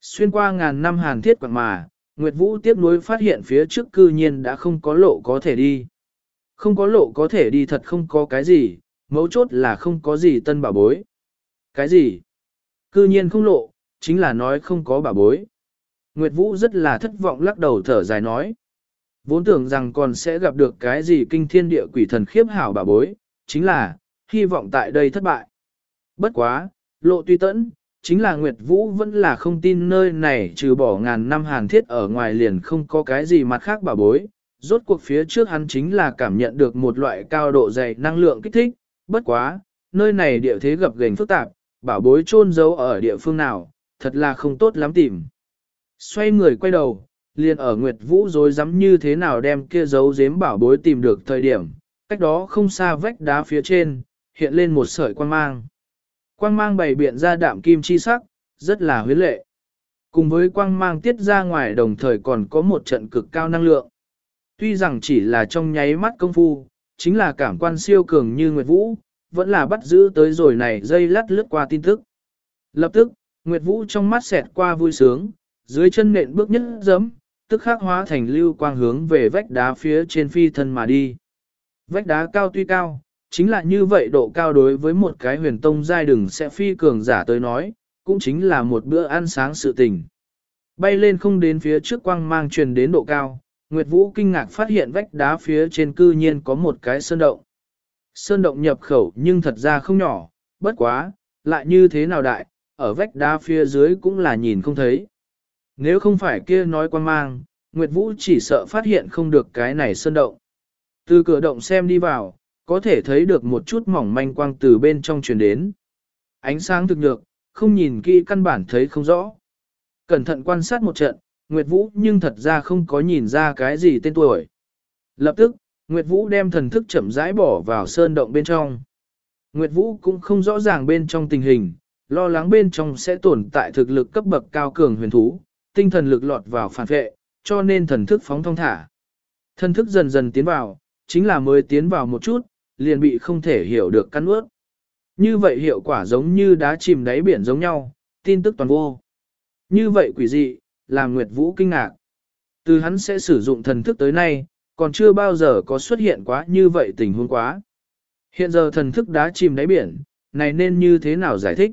Xuyên qua ngàn năm hàn thiết quạng mà, Nguyệt Vũ tiếp nối phát hiện phía trước cư nhiên đã không có lộ có thể đi. Không có lộ có thể đi thật không có cái gì, mấu chốt là không có gì tân bảo bối. Cái gì? Cư nhiên không lộ, chính là nói không có bảo bối. Nguyệt Vũ rất là thất vọng lắc đầu thở dài nói. Vốn tưởng rằng còn sẽ gặp được cái gì kinh thiên địa quỷ thần khiếp hảo bảo bối, chính là, hy vọng tại đây thất bại. Bất quá, lộ tuy tẫn, chính là Nguyệt Vũ vẫn là không tin nơi này trừ bỏ ngàn năm hàn thiết ở ngoài liền không có cái gì mặt khác bảo bối. Rốt cuộc phía trước hắn chính là cảm nhận được một loại cao độ dày năng lượng kích thích, bất quá, nơi này địa thế gập ghềnh phức tạp, bảo bối chôn giấu ở địa phương nào, thật là không tốt lắm tìm. Xoay người quay đầu, liền ở Nguyệt Vũ rồi dám như thế nào đem kia giấu giếm bảo bối tìm được thời điểm, cách đó không xa vách đá phía trên, hiện lên một sợi quan mang. Quang mang bày biện ra đạm kim chi sắc, rất là huyến lệ. Cùng với quang mang tiết ra ngoài đồng thời còn có một trận cực cao năng lượng. Tuy rằng chỉ là trong nháy mắt công phu, chính là cảm quan siêu cường như Nguyệt Vũ, vẫn là bắt giữ tới rồi này dây lắt lướt qua tin tức. Lập tức, Nguyệt Vũ trong mắt xẹt qua vui sướng, dưới chân nện bước nhất giấm, tức khắc hóa thành lưu quang hướng về vách đá phía trên phi thân mà đi. Vách đá cao tuy cao, chính là như vậy độ cao đối với một cái huyền tông giai đừng sẽ phi cường giả tới nói, cũng chính là một bữa ăn sáng sự tình. Bay lên không đến phía trước quang mang truyền đến độ cao, Nguyệt Vũ kinh ngạc phát hiện vách đá phía trên cư nhiên có một cái sơn động. Sơn động nhập khẩu nhưng thật ra không nhỏ, bất quá, lại như thế nào đại, ở vách đá phía dưới cũng là nhìn không thấy. Nếu không phải kia nói quan mang, Nguyệt Vũ chỉ sợ phát hiện không được cái này sơn động. Từ cửa động xem đi vào, có thể thấy được một chút mỏng manh quang từ bên trong truyền đến. Ánh sáng thực nhược, không nhìn kỹ căn bản thấy không rõ. Cẩn thận quan sát một trận, Nguyệt Vũ nhưng thật ra không có nhìn ra cái gì tên tuổi. Lập tức, Nguyệt Vũ đem thần thức chậm rãi bỏ vào sơn động bên trong. Nguyệt Vũ cũng không rõ ràng bên trong tình hình, lo lắng bên trong sẽ tồn tại thực lực cấp bậc cao cường huyền thú, tinh thần lực lọt vào phản vệ, cho nên thần thức phóng thông thả. Thần thức dần dần tiến vào, chính là mới tiến vào một chút, liền bị không thể hiểu được cắn ướt. Như vậy hiệu quả giống như đá chìm đáy biển giống nhau, tin tức toàn vô. Như vậy quỷ dị, làm Nguyệt Vũ kinh ngạc. Từ hắn sẽ sử dụng thần thức tới nay, còn chưa bao giờ có xuất hiện quá như vậy tình huống quá. Hiện giờ thần thức đá chìm đáy biển, này nên như thế nào giải thích?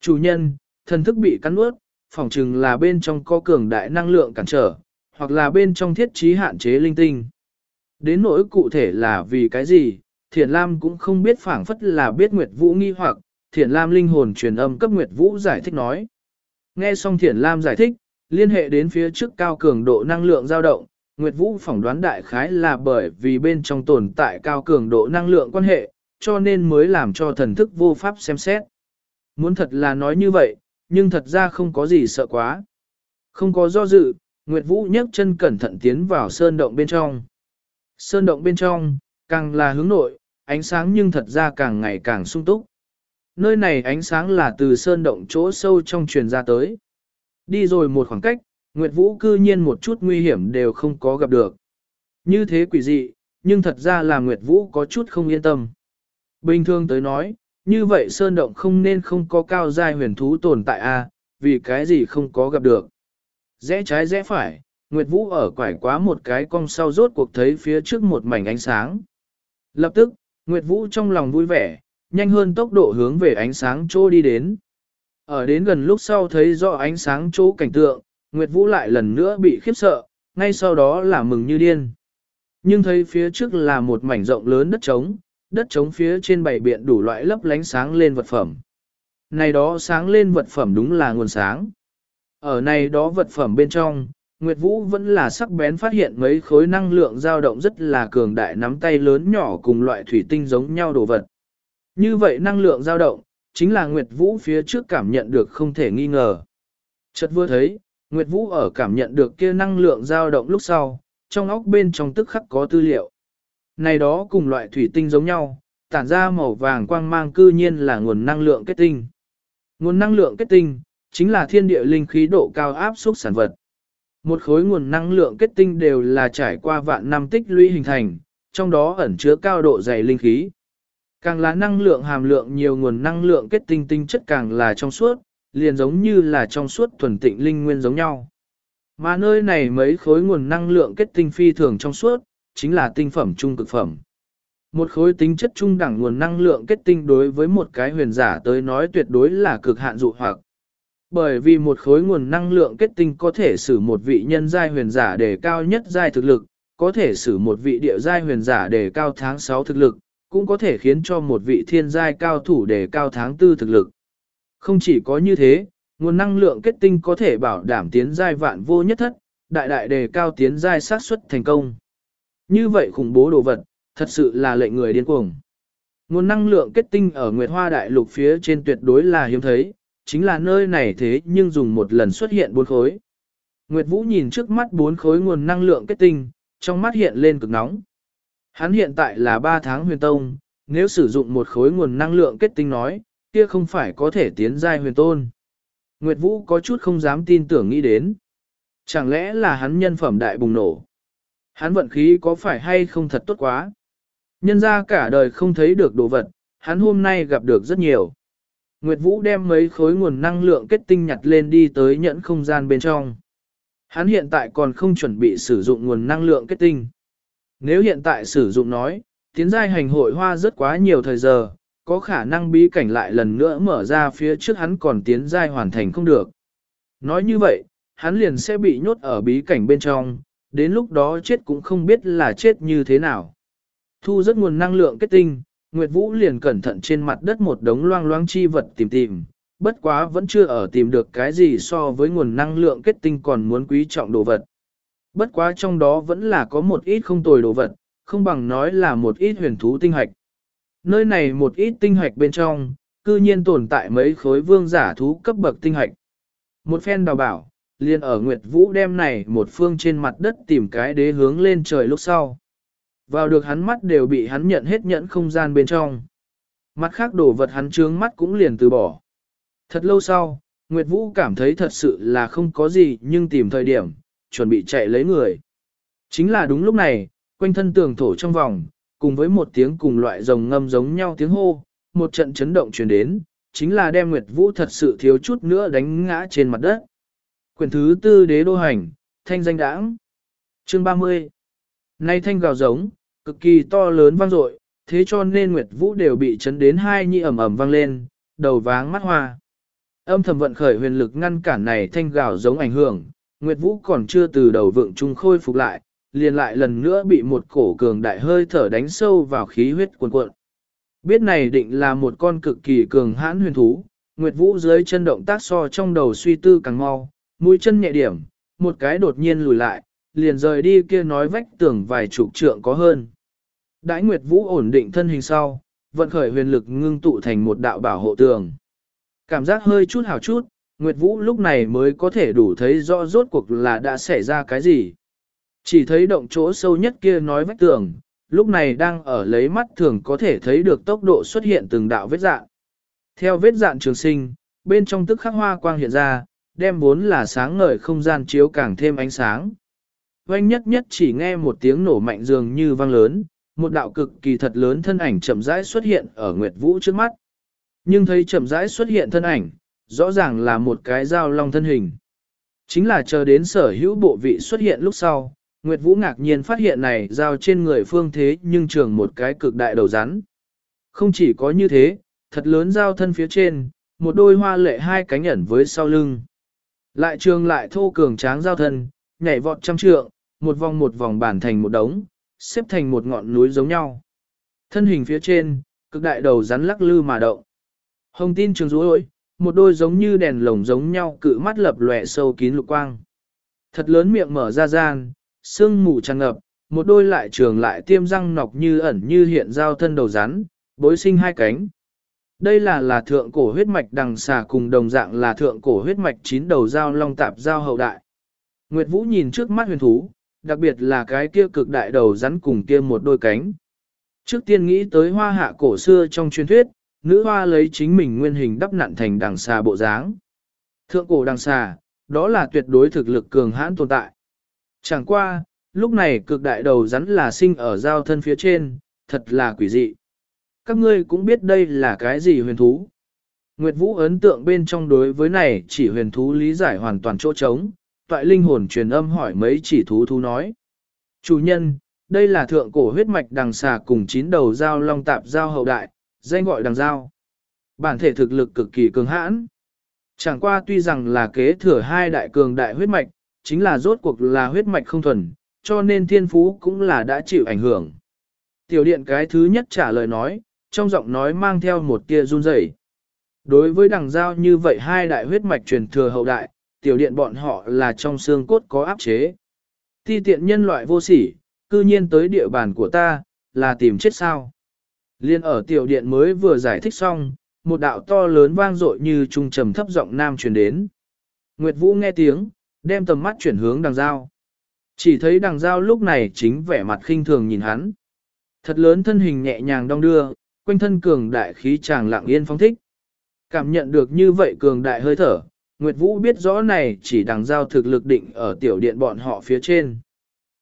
Chủ nhân, thần thức bị cắn ướt, phỏng chừng là bên trong có cường đại năng lượng cản trở, hoặc là bên trong thiết trí hạn chế linh tinh. Đến nỗi cụ thể là vì cái gì, Thiển Lam cũng không biết phảng phất là biết Nguyệt Vũ nghi hoặc, Thiển Lam linh hồn truyền âm cấp Nguyệt Vũ giải thích nói. Nghe xong Thiển Lam giải thích, liên hệ đến phía trước cao cường độ năng lượng dao động, Nguyệt Vũ phỏng đoán đại khái là bởi vì bên trong tồn tại cao cường độ năng lượng quan hệ, cho nên mới làm cho thần thức vô pháp xem xét. Muốn thật là nói như vậy, nhưng thật ra không có gì sợ quá. Không có do dự, Nguyệt Vũ nhấc chân cẩn thận tiến vào sơn động bên trong. Sơn động bên trong, càng là hướng nội, ánh sáng nhưng thật ra càng ngày càng sung túc. Nơi này ánh sáng là từ sơn động chỗ sâu trong truyền ra tới. Đi rồi một khoảng cách, Nguyệt Vũ cư nhiên một chút nguy hiểm đều không có gặp được. Như thế quỷ dị, nhưng thật ra là Nguyệt Vũ có chút không yên tâm. Bình thường tới nói, như vậy sơn động không nên không có cao giai huyền thú tồn tại a, vì cái gì không có gặp được. Rẽ trái rẽ phải, Nguyệt Vũ ở quải quá một cái cong sau rốt cuộc thấy phía trước một mảnh ánh sáng. Lập tức, Nguyệt Vũ trong lòng vui vẻ, nhanh hơn tốc độ hướng về ánh sáng chỗ đi đến. Ở đến gần lúc sau thấy rõ ánh sáng chỗ cảnh tượng, Nguyệt Vũ lại lần nữa bị khiếp sợ, ngay sau đó là mừng như điên. Nhưng thấy phía trước là một mảnh rộng lớn đất trống, đất trống phía trên bảy biện đủ loại lấp lánh sáng lên vật phẩm. Này đó sáng lên vật phẩm đúng là nguồn sáng. Ở này đó vật phẩm bên trong, Nguyệt Vũ vẫn là sắc bén phát hiện mấy khối năng lượng dao động rất là cường đại nắm tay lớn nhỏ cùng loại thủy tinh giống nhau đồ vật. Như vậy năng lượng dao động, chính là Nguyệt Vũ phía trước cảm nhận được không thể nghi ngờ. Chợt vừa thấy, Nguyệt Vũ ở cảm nhận được kia năng lượng dao động lúc sau, trong óc bên trong tức khắc có tư liệu. Này đó cùng loại thủy tinh giống nhau, tản ra màu vàng quang mang cư nhiên là nguồn năng lượng kết tinh. Nguồn năng lượng kết tinh, chính là thiên địa linh khí độ cao áp suất sản vật. Một khối nguồn năng lượng kết tinh đều là trải qua vạn năm tích lũy hình thành, trong đó ẩn chứa cao độ dày linh khí. Càng là năng lượng hàm lượng nhiều nguồn năng lượng kết tinh tinh chất càng là trong suốt, liền giống như là trong suốt thuần tịnh linh nguyên giống nhau. Mà nơi này mấy khối nguồn năng lượng kết tinh phi thường trong suốt, chính là tinh phẩm trung cực phẩm. Một khối tính chất trung đẳng nguồn năng lượng kết tinh đối với một cái huyền giả tới nói tuyệt đối là cực hạn dụ hoặc. Bởi vì một khối nguồn năng lượng kết tinh có thể sử một vị nhân giai huyền giả để cao nhất giai thực lực, có thể sử một vị địa giai huyền giả để cao tháng 6 thực lực, cũng có thể khiến cho một vị thiên giai cao thủ để cao tháng 4 thực lực. Không chỉ có như thế, nguồn năng lượng kết tinh có thể bảo đảm tiến giai vạn vô nhất thất, đại đại đề cao tiến giai xác suất thành công. Như vậy khủng bố đồ vật, thật sự là lệnh người điên cuồng. Nguồn năng lượng kết tinh ở Nguyệt Hoa Đại Lục phía trên tuyệt đối là hiếm thấy, chính là nơi này thế nhưng dùng một lần xuất hiện bốn khối. Nguyệt Vũ nhìn trước mắt bốn khối nguồn năng lượng kết tinh, trong mắt hiện lên cực nóng. Hắn hiện tại là 3 tháng huyền tông, nếu sử dụng một khối nguồn năng lượng kết tinh nói, kia không phải có thể tiến giai huyền tôn. Nguyệt Vũ có chút không dám tin tưởng nghĩ đến. Chẳng lẽ là hắn nhân phẩm đại bùng nổ? Hắn vận khí có phải hay không thật tốt quá? Nhân ra cả đời không thấy được đồ vật, hắn hôm nay gặp được rất nhiều. Nguyệt Vũ đem mấy khối nguồn năng lượng kết tinh nhặt lên đi tới nhẫn không gian bên trong. Hắn hiện tại còn không chuẩn bị sử dụng nguồn năng lượng kết tinh. Nếu hiện tại sử dụng nói, tiến giai hành hội hoa rất quá nhiều thời giờ, có khả năng bí cảnh lại lần nữa mở ra phía trước hắn còn tiến giai hoàn thành không được. Nói như vậy, hắn liền sẽ bị nhốt ở bí cảnh bên trong, đến lúc đó chết cũng không biết là chết như thế nào. Thu rất nguồn năng lượng kết tinh, Nguyệt Vũ liền cẩn thận trên mặt đất một đống loang loang chi vật tìm tìm, bất quá vẫn chưa ở tìm được cái gì so với nguồn năng lượng kết tinh còn muốn quý trọng đồ vật. Bất quá trong đó vẫn là có một ít không tồi đồ vật, không bằng nói là một ít huyền thú tinh hạch. Nơi này một ít tinh hạch bên trong, cư nhiên tồn tại mấy khối vương giả thú cấp bậc tinh hạch. Một phen đào bảo, liền ở Nguyệt Vũ đem này một phương trên mặt đất tìm cái đế hướng lên trời lúc sau. Vào được hắn mắt đều bị hắn nhận hết nhẫn không gian bên trong. Mặt khác đổ vật hắn trướng mắt cũng liền từ bỏ. Thật lâu sau, Nguyệt Vũ cảm thấy thật sự là không có gì nhưng tìm thời điểm, chuẩn bị chạy lấy người. Chính là đúng lúc này, quanh thân tường thổ trong vòng, cùng với một tiếng cùng loại rồng ngâm giống nhau tiếng hô, một trận chấn động truyền đến, chính là đem Nguyệt Vũ thật sự thiếu chút nữa đánh ngã trên mặt đất. Quyển thứ tư đế đô hành, thanh danh đãng. Chương 30 Nay thanh gào giống, cực kỳ to lớn vang dội, thế cho nên Nguyệt Vũ đều bị chấn đến hai nhị ẩm ẩm vang lên, đầu váng mắt hoa. Âm thầm vận khởi huyền lực ngăn cản này thanh gào giống ảnh hưởng, Nguyệt Vũ còn chưa từ đầu vượng trung khôi phục lại, liền lại lần nữa bị một cổ cường đại hơi thở đánh sâu vào khí huyết cuồn cuộn. Biết này định là một con cực kỳ cường hãn huyền thú, Nguyệt Vũ dưới chân động tác so trong đầu suy tư càng mau, mũi chân nhẹ điểm, một cái đột nhiên lùi lại, liền rời đi kia nói vách tường vài chục trượng có hơn. Đãi Nguyệt Vũ ổn định thân hình sau, vận khởi huyền lực ngưng tụ thành một đạo bảo hộ tường. Cảm giác hơi chút hào chút, Nguyệt Vũ lúc này mới có thể đủ thấy rõ rốt cuộc là đã xảy ra cái gì. Chỉ thấy động chỗ sâu nhất kia nói vách tường, lúc này đang ở lấy mắt thường có thể thấy được tốc độ xuất hiện từng đạo vết dạng. Theo vết dạng trường sinh, bên trong tức khắc hoa quang hiện ra, đem vốn là sáng ngời không gian chiếu càng thêm ánh sáng. Oanh nhất nhất chỉ nghe một tiếng nổ mạnh dường như vang lớn, một đạo cực kỳ thật lớn thân ảnh chậm rãi xuất hiện ở Nguyệt Vũ trước mắt. Nhưng thấy chậm rãi xuất hiện thân ảnh, rõ ràng là một cái dao long thân hình. Chính là chờ đến sở hữu bộ vị xuất hiện lúc sau, Nguyệt Vũ ngạc nhiên phát hiện này dao trên người phương thế nhưng trường một cái cực đại đầu rắn. Không chỉ có như thế, thật lớn dao thân phía trên, một đôi hoa lệ hai cánh ẩn với sau lưng. Lại trường lại thô cường tráng dao thân, nhảy vọt trăm trượng, một vòng một vòng bản thành một đống, xếp thành một ngọn núi giống nhau. Thân hình phía trên, cực đại đầu rắn lắc lư mà động. Hồng tin trường rối, một đôi giống như đèn lồng giống nhau cự mắt lập lòe sâu kín lục quang. Thật lớn miệng mở ra gian, sương mù tràn ngập, một đôi lại trường lại tiêm răng nọc như ẩn như hiện giao thân đầu rắn, bối sinh hai cánh. Đây là là thượng cổ huyết mạch đằng xà cùng đồng dạng là thượng cổ huyết mạch chín đầu giao long tạp giao hậu đại. Nguyệt Vũ nhìn trước mắt huyền thú, đặc biệt là cái kia cực đại đầu rắn cùng kia một đôi cánh. Trước tiên nghĩ tới hoa hạ cổ xưa trong truyền thuyết, nữ hoa lấy chính mình nguyên hình đắp nặn thành đằng xà bộ dáng. Thượng cổ đằng xà, đó là tuyệt đối thực lực cường hãn tồn tại. Chẳng qua, lúc này cực đại đầu rắn là sinh ở giao thân phía trên, thật là quỷ dị. Các ngươi cũng biết đây là cái gì huyền thú. Nguyệt Vũ ấn tượng bên trong đối với này chỉ huyền thú lý giải hoàn toàn chỗ trống, toại linh hồn truyền âm hỏi mấy chỉ thú thú nói. Chủ nhân, đây là thượng cổ huyết mạch đằng xà cùng chín đầu dao long tạp dao hậu đại, danh gọi đằng dao. Bản thể thực lực cực kỳ cường hãn. Chẳng qua tuy rằng là kế thừa hai đại cường đại huyết mạch, chính là rốt cuộc là huyết mạch không thuần, cho nên thiên phú cũng là đã chịu ảnh hưởng. Tiểu điện cái thứ nhất trả lời nói, trong giọng nói mang theo một tia run rẩy. Đối với đằng giao như vậy hai đại huyết mạch truyền thừa hậu đại, tiểu điện bọn họ là trong xương cốt có áp chế. Ti tiện nhân loại vô sỉ, cư nhiên tới địa bàn của ta, là tìm chết sao. Liên ở tiểu điện mới vừa giải thích xong, một đạo to lớn vang dội như trung trầm thấp giọng nam truyền đến. Nguyệt Vũ nghe tiếng, đem tầm mắt chuyển hướng đằng giao. Chỉ thấy đằng giao lúc này chính vẻ mặt khinh thường nhìn hắn. Thật lớn thân hình nhẹ nhàng đong đưa, quanh thân cường đại khí chàng lặng yên phong thích. Cảm nhận được như vậy cường đại hơi thở, Nguyệt Vũ biết rõ này chỉ đằng giao thực lực định ở tiểu điện bọn họ phía trên.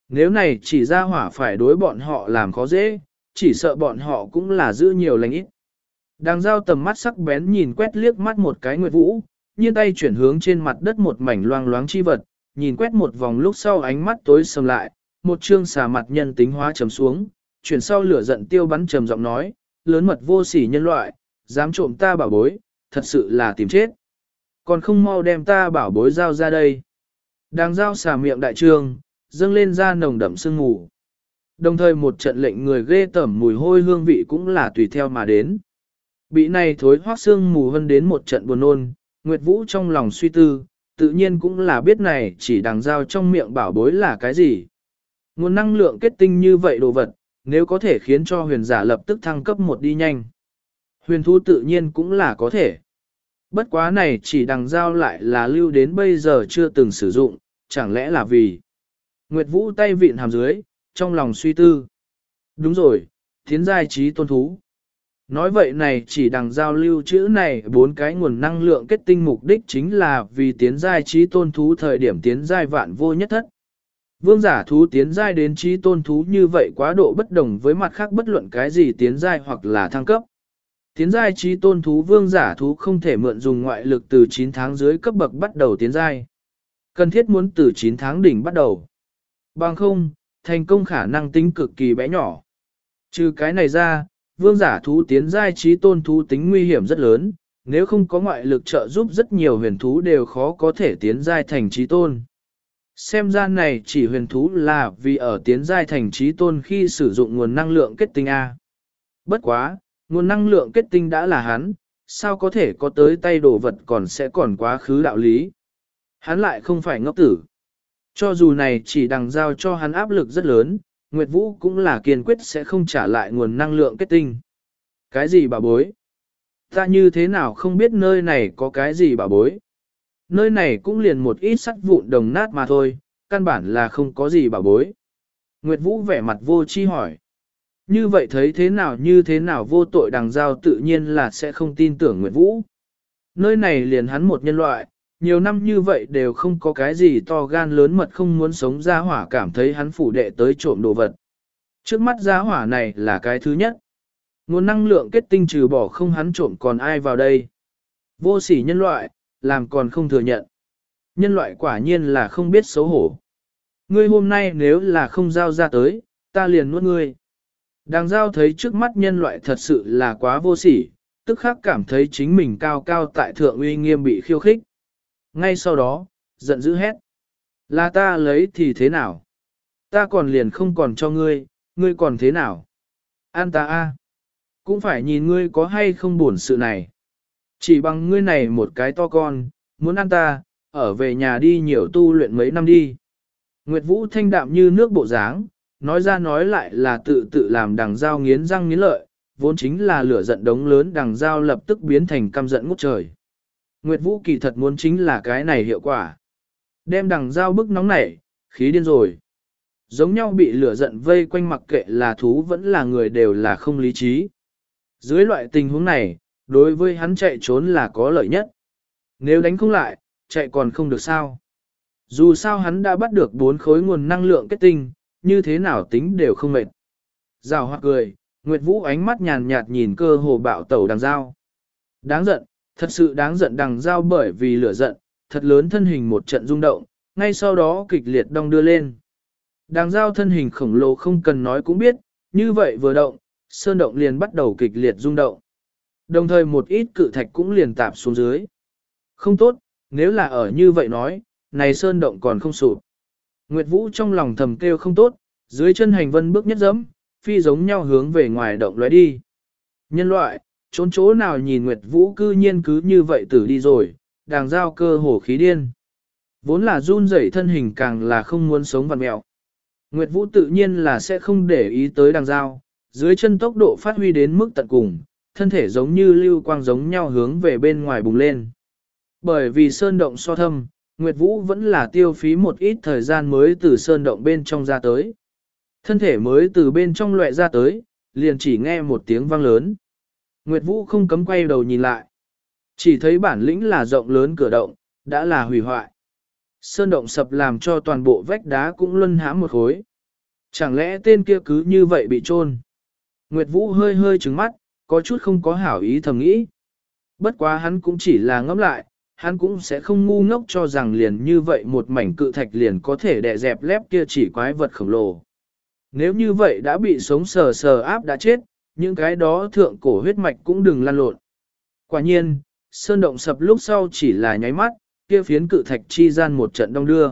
Nếu này chỉ ra hỏa phải đối bọn họ làm khó dễ, chỉ sợ bọn họ cũng là giữ nhiều lành ít. Đằng giao tầm mắt sắc bén nhìn quét liếc mắt một cái Nguyệt Vũ, nhiên tay chuyển hướng trên mặt đất một mảnh loang loáng chi vật, nhìn quét một vòng lúc sau ánh mắt tối sầm lại, một trương xà mặt nhân tính hóa trầm xuống, chuyển sau lửa giận tiêu bắn trầm giọng nói, lớn mật vô sỉ nhân loại, dám trộm ta bảo bối, thật sự là tìm chết. Còn không mau đem ta bảo bối giao ra đây. Đang giao xà miệng đại trương, dâng lên ra nồng đậm sương mù. Đồng thời một trận lệnh người ghê tẩm mùi hôi hương vị cũng là tùy theo mà đến. Bị này thối hoác sương mù hơn đến một trận buồn nôn, Nguyệt Vũ trong lòng suy tư, tự nhiên cũng là biết này chỉ đằng giao trong miệng bảo bối là cái gì. Nguồn năng lượng kết tinh như vậy đồ vật, nếu có thể khiến cho huyền giả lập tức thăng cấp một đi nhanh. Huyền thu tự nhiên cũng là có thể. Bất quá này chỉ đằng giao lại là lưu đến bây giờ chưa từng sử dụng, chẳng lẽ là vì. Nguyệt Vũ tay vịn hàm dưới, trong lòng suy tư. Đúng rồi, thiến giai trí tôn thú. Nói vậy này chỉ đằng giao lưu chữ này bốn cái nguồn năng lượng kết tinh mục đích chính là vì tiến giai trí tôn thú thời điểm tiến giai vạn vô nhất thất. Vương giả thú tiến giai đến trí tôn thú như vậy quá độ bất đồng với mặt khác bất luận cái gì tiến giai hoặc là thăng cấp. Tiến giai trí tôn thú vương giả thú không thể mượn dùng ngoại lực từ 9 tháng dưới cấp bậc bắt đầu tiến giai. Cần thiết muốn từ 9 tháng đỉnh bắt đầu. Bằng không, thành công khả năng tính cực kỳ bé nhỏ. Trừ cái này ra, vương giả thú tiến giai trí tôn thú tính nguy hiểm rất lớn, nếu không có ngoại lực trợ giúp rất nhiều huyền thú đều khó có thể tiến giai thành trí tôn. Xem ra này chỉ huyền thú là vì ở tiến giai thành trí tôn khi sử dụng nguồn năng lượng kết tinh A. Bất quá, nguồn năng lượng kết tinh đã là hắn, sao có thể có tới tay đồ vật còn sẽ còn quá khứ đạo lý. Hắn lại không phải ngốc tử. Cho dù này chỉ đằng giao cho hắn áp lực rất lớn, Nguyệt Vũ cũng là kiên quyết sẽ không trả lại nguồn năng lượng kết tinh. Cái gì bà bối? Ta như thế nào không biết nơi này có cái gì bà bối? Nơi này cũng liền một ít sắt vụn đồng nát mà thôi, căn bản là không có gì bà bối. Nguyệt Vũ vẻ mặt vô chi hỏi. Như vậy thấy thế nào như thế nào vô tội đằng giao tự nhiên là sẽ không tin tưởng Nguyệt Vũ. Nơi này liền hắn một nhân loại, nhiều năm như vậy đều không có cái gì to gan lớn mật không muốn sống ra hỏa cảm thấy hắn phủ đệ tới trộm đồ vật. Trước mắt ra hỏa này là cái thứ nhất. Nguồn năng lượng kết tinh trừ bỏ không hắn trộm còn ai vào đây. Vô sỉ nhân loại, làm còn không thừa nhận. Nhân loại quả nhiên là không biết xấu hổ. Ngươi hôm nay nếu là không giao ra tới, ta liền nuốt ngươi. Đàng giao thấy trước mắt nhân loại thật sự là quá vô sỉ, tức khắc cảm thấy chính mình cao cao tại thượng uy nghiêm bị khiêu khích. Ngay sau đó, giận dữ hét. Là ta lấy thì thế nào? Ta còn liền không còn cho ngươi, ngươi còn thế nào? An ta a, Cũng phải nhìn ngươi có hay không buồn sự này. Chỉ bằng ngươi này một cái to con, muốn ăn ta, ở về nhà đi nhiều tu luyện mấy năm đi. Nguyệt Vũ thanh đạm như nước bộ dáng, nói ra nói lại là tự tự làm đằng dao nghiến răng nghiến lợi, vốn chính là lửa giận đống lớn đằng dao lập tức biến thành căm giận ngút trời. Nguyệt Vũ kỳ thật muốn chính là cái này hiệu quả. Đem đằng dao bức nóng nảy, khí điên rồi. Giống nhau bị lửa giận vây quanh mặc kệ là thú vẫn là người đều là không lý trí. Dưới loại tình huống này, đối với hắn chạy trốn là có lợi nhất. Nếu đánh không lại, chạy còn không được sao. Dù sao hắn đã bắt được bốn khối nguồn năng lượng kết tinh, như thế nào tính đều không mệt. Rào hoặc cười, Nguyệt Vũ ánh mắt nhàn nhạt nhìn cơ hồ bạo tẩu đằng dao. Đáng giận, Thật sự đáng giận đằng giao bởi vì lửa giận, thật lớn thân hình một trận rung động, ngay sau đó kịch liệt đong đưa lên. Đằng giao thân hình khổng lồ không cần nói cũng biết, như vậy vừa động, sơn động liền bắt đầu kịch liệt rung động. Đồng thời một ít cự thạch cũng liền tạp xuống dưới. Không tốt, nếu là ở như vậy nói, này sơn động còn không sụp. Nguyệt Vũ trong lòng thầm kêu không tốt, dưới chân hành vân bước nhất dẫm, phi giống nhau hướng về ngoài động lóe đi. Nhân loại, trốn chỗ nào nhìn Nguyệt Vũ cư nhiên cứ như vậy tử đi rồi, đàng giao cơ hổ khí điên. Vốn là run rẩy thân hình càng là không muốn sống vằn mẹo. Nguyệt Vũ tự nhiên là sẽ không để ý tới đàng giao, dưới chân tốc độ phát huy đến mức tận cùng, thân thể giống như lưu quang giống nhau hướng về bên ngoài bùng lên. Bởi vì sơn động so thâm, Nguyệt Vũ vẫn là tiêu phí một ít thời gian mới từ sơn động bên trong ra tới. Thân thể mới từ bên trong loại ra tới, liền chỉ nghe một tiếng vang lớn. Nguyệt Vũ không cấm quay đầu nhìn lại. Chỉ thấy bản lĩnh là rộng lớn cửa động, đã là hủy hoại. Sơn động sập làm cho toàn bộ vách đá cũng luân hãm một khối. Chẳng lẽ tên kia cứ như vậy bị trôn? Nguyệt Vũ hơi hơi trứng mắt, có chút không có hảo ý thầm nghĩ. Bất quá hắn cũng chỉ là ngẫm lại, hắn cũng sẽ không ngu ngốc cho rằng liền như vậy một mảnh cự thạch liền có thể đè dẹp lép kia chỉ quái vật khổng lồ. Nếu như vậy đã bị sống sờ sờ áp đã chết, những cái đó thượng cổ huyết mạch cũng đừng lan lộn. Quả nhiên, sơn động sập lúc sau chỉ là nháy mắt, kia phiến cự thạch chi gian một trận đông đưa.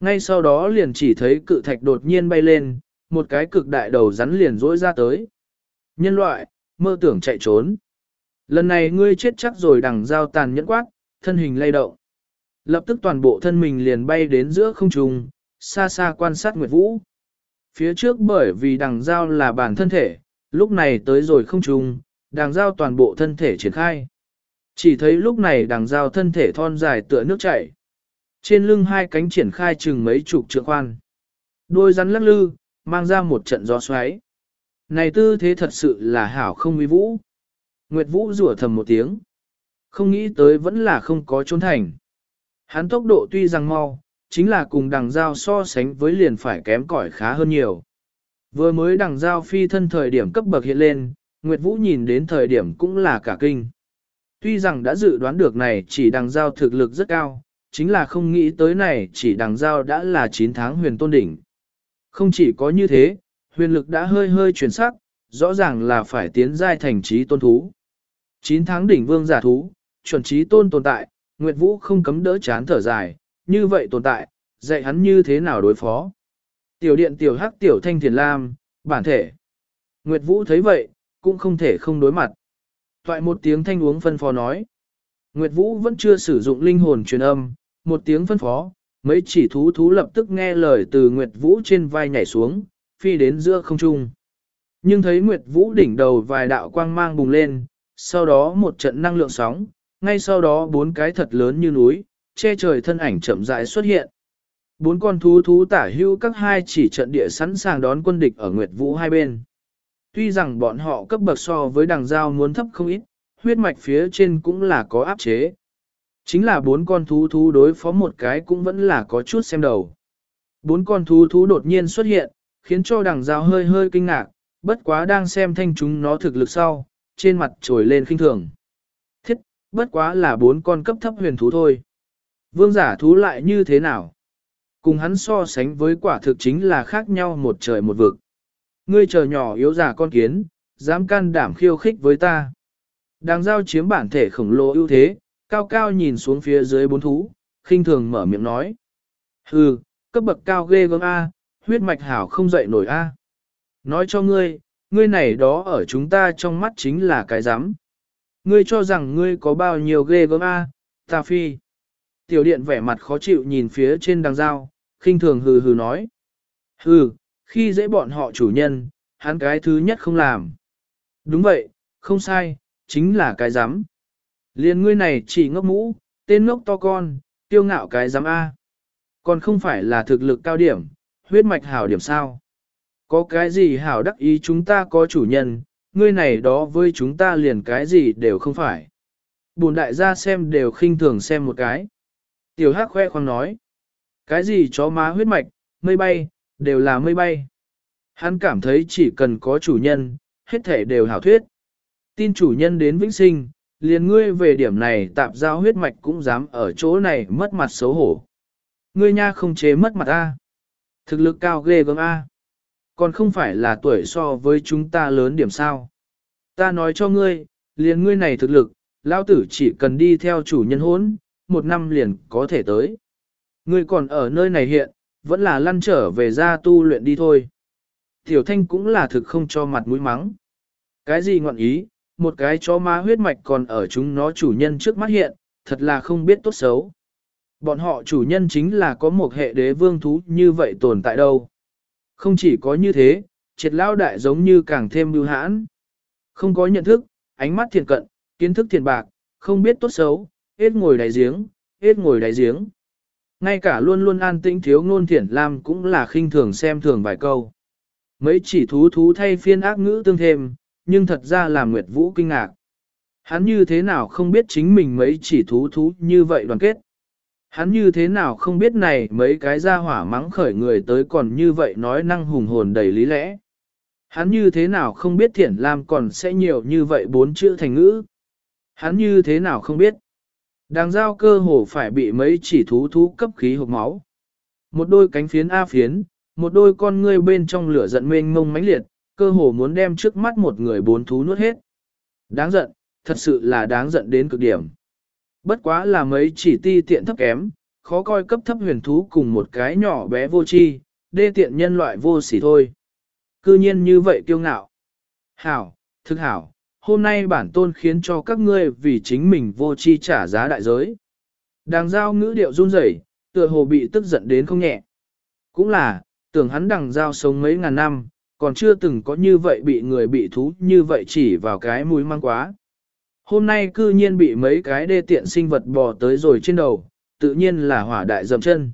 Ngay sau đó liền chỉ thấy cự thạch đột nhiên bay lên, một cái cực đại đầu rắn liền rỗi ra tới. Nhân loại, mơ tưởng chạy trốn. Lần này ngươi chết chắc rồi đằng giao tàn nhẫn quát, thân hình lay động. Lập tức toàn bộ thân mình liền bay đến giữa không trung, xa xa quan sát Nguyệt Vũ. Phía trước bởi vì đằng dao là bản thân thể, lúc này tới rồi không trung, đằng dao toàn bộ thân thể triển khai. Chỉ thấy lúc này đằng dao thân thể thon dài tựa nước chảy. Trên lưng hai cánh triển khai chừng mấy chục trượng khoan. Đôi rắn lắc lư, mang ra một trận gió xoáy. Này tư thế thật sự là hảo không uy vũ. Nguyệt Vũ rủa thầm một tiếng. Không nghĩ tới vẫn là không có trốn thành. Hắn tốc độ tuy rằng mau, chính là cùng đằng dao so sánh với liền phải kém cỏi khá hơn nhiều. Vừa mới đằng dao phi thân thời điểm cấp bậc hiện lên, Nguyệt Vũ nhìn đến thời điểm cũng là cả kinh. Tuy rằng đã dự đoán được này chỉ đằng dao thực lực rất cao, chính là không nghĩ tới này chỉ đằng dao đã là 9 tháng huyền tôn đỉnh. Không chỉ có như thế, huyền lực đã hơi hơi chuyển sắc, rõ ràng là phải tiến giai thành trí tôn thú. 9 tháng đỉnh vương giả thú, chuẩn trí tôn tồn tại, Nguyệt Vũ không cấm đỡ chán thở dài, như vậy tồn tại, dạy hắn như thế nào đối phó. Tiểu điện tiểu hắc tiểu thanh thiền lam, bản thể. Nguyệt Vũ thấy vậy, cũng không thể không đối mặt. Toại một tiếng thanh uống phân phó nói. Nguyệt Vũ vẫn chưa sử dụng linh hồn truyền âm, một tiếng phân phó, mấy chỉ thú thú lập tức nghe lời từ Nguyệt Vũ trên vai nhảy xuống, phi đến giữa không trung. Nhưng thấy Nguyệt Vũ đỉnh đầu vài đạo quang mang bùng lên, sau đó một trận năng lượng sóng, ngay sau đó bốn cái thật lớn như núi, che trời thân ảnh chậm rãi xuất hiện. Bốn con thú thú tả hưu các hai chỉ trận địa sẵn sàng đón quân địch ở Nguyệt Vũ hai bên. Tuy rằng bọn họ cấp bậc so với đằng giao muốn thấp không ít, huyết mạch phía trên cũng là có áp chế. Chính là bốn con thú thú đối phó một cái cũng vẫn là có chút xem đầu. Bốn con thú thú đột nhiên xuất hiện, khiến cho đằng giao hơi hơi kinh ngạc, bất quá đang xem thanh chúng nó thực lực sau, trên mặt trồi lên khinh thường. Bất quá là bốn con cấp thấp huyền thú thôi. Vương giả thú lại như thế nào? Cùng hắn so sánh với quả thực chính là khác nhau một trời một vực. Ngươi chờ nhỏ yếu giả con kiến, dám can đảm khiêu khích với ta. Đang giao chiếm bản thể khổng lồ ưu thế, cao cao nhìn xuống phía dưới bốn thú, khinh thường mở miệng nói. Hừ, cấp bậc cao ghê gớm A, huyết mạch hảo không dậy nổi A. Nói cho ngươi, ngươi này đó ở chúng ta trong mắt chính là cái rắm Ngươi cho rằng ngươi có bao nhiêu ghê gớm A, ta phi. Tiểu điện vẻ mặt khó chịu nhìn phía trên đằng dao, khinh thường hừ hừ nói. Hừ, khi dễ bọn họ chủ nhân, hắn cái thứ nhất không làm. Đúng vậy, không sai, chính là cái rắm Liên ngươi này chỉ ngốc mũ, tên ngốc to con, tiêu ngạo cái rắm A. Còn không phải là thực lực cao điểm, huyết mạch hảo điểm sao. Có cái gì hảo đắc ý chúng ta có chủ nhân, ngươi này đó với chúng ta liền cái gì đều không phải. Bùn đại gia xem đều khinh thường xem một cái. Tiểu hắc khoe khoang nói. Cái gì chó má huyết mạch, mây bay, đều là mây bay. Hắn cảm thấy chỉ cần có chủ nhân, hết thể đều hảo thuyết. Tin chủ nhân đến vĩnh sinh, liền ngươi về điểm này tạp giao huyết mạch cũng dám ở chỗ này mất mặt xấu hổ. Ngươi nha không chế mất mặt A. Thực lực cao ghê gớm A. Còn không phải là tuổi so với chúng ta lớn điểm sao. Ta nói cho ngươi, liền ngươi này thực lực, lão tử chỉ cần đi theo chủ nhân hốn, một năm liền có thể tới. Ngươi còn ở nơi này hiện, vẫn là lăn trở về ra tu luyện đi thôi. Tiểu thanh cũng là thực không cho mặt mũi mắng. Cái gì ngọn ý, một cái chó má huyết mạch còn ở chúng nó chủ nhân trước mắt hiện, thật là không biết tốt xấu. Bọn họ chủ nhân chính là có một hệ đế vương thú như vậy tồn tại đâu. Không chỉ có như thế, triệt lao đại giống như càng thêm mưu hãn. Không có nhận thức, ánh mắt thiền cận, kiến thức thiền bạc, không biết tốt xấu, hết ngồi đáy giếng, hết ngồi đáy giếng. Ngay cả luôn luôn an tĩnh thiếu ngôn thiển lam cũng là khinh thường xem thường vài câu. Mấy chỉ thú thú thay phiên ác ngữ tương thêm, nhưng thật ra là Nguyệt Vũ kinh ngạc. Hắn như thế nào không biết chính mình mấy chỉ thú thú như vậy đoàn kết. Hắn như thế nào không biết này mấy cái ra hỏa mắng khởi người tới còn như vậy nói năng hùng hồn đầy lý lẽ. Hắn như thế nào không biết thiển lam còn sẽ nhiều như vậy bốn chữ thành ngữ. Hắn như thế nào không biết. Đàng giao cơ hồ phải bị mấy chỉ thú thú cấp khí hộp máu. Một đôi cánh phiến A phiến, một đôi con ngươi bên trong lửa giận mênh mông mãnh liệt, cơ hồ muốn đem trước mắt một người bốn thú nuốt hết. Đáng giận, thật sự là đáng giận đến cực điểm. Bất quá là mấy chỉ ti tiện thấp kém, khó coi cấp thấp huyền thú cùng một cái nhỏ bé vô tri, đê tiện nhân loại vô sỉ thôi. Cư nhiên như vậy kiêu ngạo. Hảo, thực hảo, hôm nay bản tôn khiến cho các ngươi vì chính mình vô tri trả giá đại giới. Đàng giao ngữ điệu run rẩy, tựa hồ bị tức giận đến không nhẹ. Cũng là, tưởng hắn đằng giao sống mấy ngàn năm, còn chưa từng có như vậy bị người bị thú như vậy chỉ vào cái mũi mang quá. Hôm nay cư nhiên bị mấy cái đê tiện sinh vật bò tới rồi trên đầu, tự nhiên là hỏa đại dầm chân.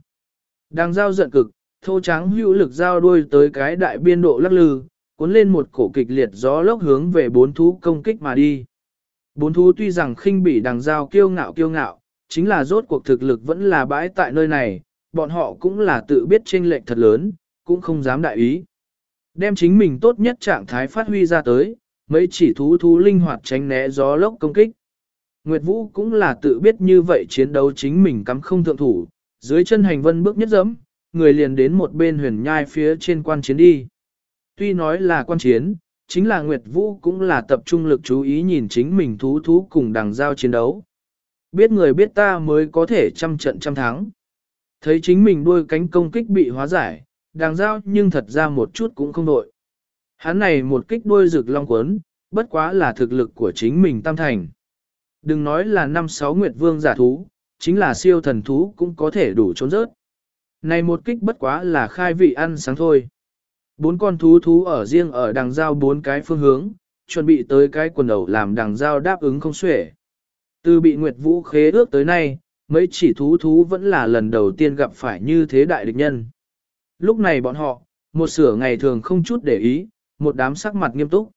Đang giao giận cực, thô trắng hữu lực giao đuôi tới cái đại biên độ lắc lư, cuốn lên một cổ kịch liệt gió lốc hướng về bốn thú công kích mà đi. Bốn thú tuy rằng khinh bỉ đằng giao kiêu ngạo kiêu ngạo, chính là rốt cuộc thực lực vẫn là bãi tại nơi này, bọn họ cũng là tự biết chênh lệch thật lớn, cũng không dám đại ý. Đem chính mình tốt nhất trạng thái phát huy ra tới, mấy chỉ thú thú linh hoạt tránh né gió lốc công kích. Nguyệt Vũ cũng là tự biết như vậy chiến đấu chính mình cắm không thượng thủ, dưới chân hành vân bước nhất dẫm, người liền đến một bên huyền nhai phía trên quan chiến đi. Tuy nói là quan chiến, chính là Nguyệt Vũ cũng là tập trung lực chú ý nhìn chính mình thú thú cùng đằng giao chiến đấu. Biết người biết ta mới có thể trăm trận trăm thắng. Thấy chính mình đuôi cánh công kích bị hóa giải, đằng giao nhưng thật ra một chút cũng không đội. Hắn này một kích đuôi rực long quấn, bất quá là thực lực của chính mình tam thành. Đừng nói là năm sáu nguyệt vương giả thú, chính là siêu thần thú cũng có thể đủ trốn rớt. Này một kích bất quá là khai vị ăn sáng thôi. Bốn con thú thú ở riêng ở đằng giao bốn cái phương hướng, chuẩn bị tới cái quần đầu làm đằng giao đáp ứng không xuể. Từ bị Nguyệt Vũ khế ước tới nay, mấy chỉ thú thú vẫn là lần đầu tiên gặp phải như thế đại địch nhân. Lúc này bọn họ, một sửa ngày thường không chút để ý, một đám sắc mặt nghiêm túc.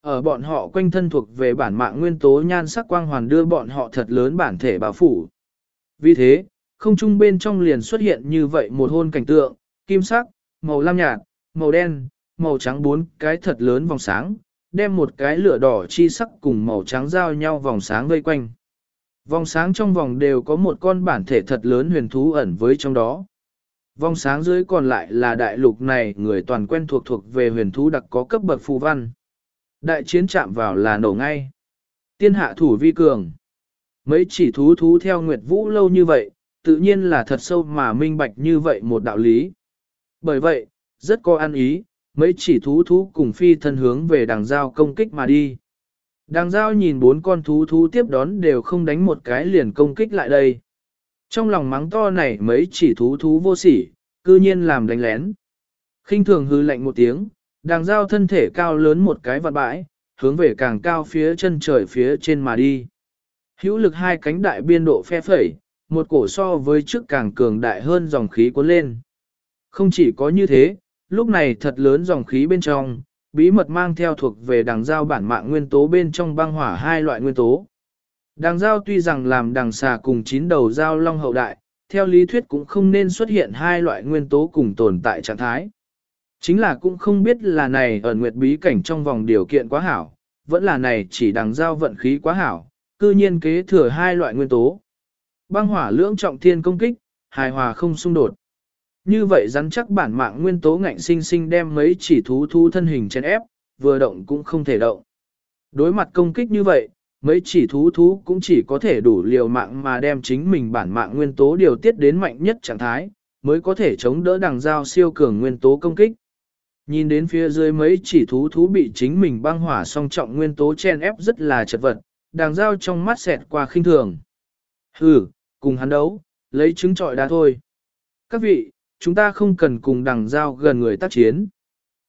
Ở bọn họ quanh thân thuộc về bản mạng nguyên tố nhan sắc quang hoàn đưa bọn họ thật lớn bản thể bảo phủ. Vì thế, không trung bên trong liền xuất hiện như vậy một hôn cảnh tượng, kim sắc, màu lam nhạt, màu đen, màu trắng bốn cái thật lớn vòng sáng, đem một cái lửa đỏ chi sắc cùng màu trắng giao nhau vòng sáng vây quanh. Vòng sáng trong vòng đều có một con bản thể thật lớn huyền thú ẩn với trong đó. Vòng sáng dưới còn lại là đại lục này người toàn quen thuộc thuộc về huyền thú đặc có cấp bậc phù văn. Đại chiến chạm vào là nổ ngay. Tiên hạ thủ vi cường. Mấy chỉ thú thú theo Nguyệt Vũ lâu như vậy, tự nhiên là thật sâu mà minh bạch như vậy một đạo lý. Bởi vậy, rất có ăn ý, mấy chỉ thú thú cùng phi thân hướng về đằng giao công kích mà đi. Đằng giao nhìn bốn con thú thú tiếp đón đều không đánh một cái liền công kích lại đây. Trong lòng mắng to này mấy chỉ thú thú vô sỉ, cư nhiên làm đánh lén. khinh thường hư lạnh một tiếng, đằng giao thân thể cao lớn một cái vạn bãi, hướng về càng cao phía chân trời phía trên mà đi. Hữu lực hai cánh đại biên độ phe phẩy, một cổ so với trước càng cường đại hơn dòng khí cuốn lên. Không chỉ có như thế, lúc này thật lớn dòng khí bên trong, bí mật mang theo thuộc về đằng giao bản mạng nguyên tố bên trong băng hỏa hai loại nguyên tố. Đằng giao tuy rằng làm đằng xà cùng chín đầu giao long hậu đại, theo lý thuyết cũng không nên xuất hiện hai loại nguyên tố cùng tồn tại trạng thái. Chính là cũng không biết là này ở nguyệt bí cảnh trong vòng điều kiện quá hảo, vẫn là này chỉ đằng giao vận khí quá hảo, cư nhiên kế thừa hai loại nguyên tố. Băng hỏa lưỡng trọng thiên công kích, hài hòa không xung đột. Như vậy rắn chắc bản mạng nguyên tố ngạnh sinh sinh đem mấy chỉ thú thu thân hình chèn ép, vừa động cũng không thể động. Đối mặt công kích như vậy, mấy chỉ thú thú cũng chỉ có thể đủ liều mạng mà đem chính mình bản mạng nguyên tố điều tiết đến mạnh nhất trạng thái, mới có thể chống đỡ đằng giao siêu cường nguyên tố công kích. Nhìn đến phía dưới mấy chỉ thú thú bị chính mình băng hỏa song trọng nguyên tố chen ép rất là chật vật, đằng giao trong mắt xẹt qua khinh thường. Hừ, cùng hắn đấu, lấy trứng trọi đá thôi. Các vị, chúng ta không cần cùng đằng giao gần người tác chiến.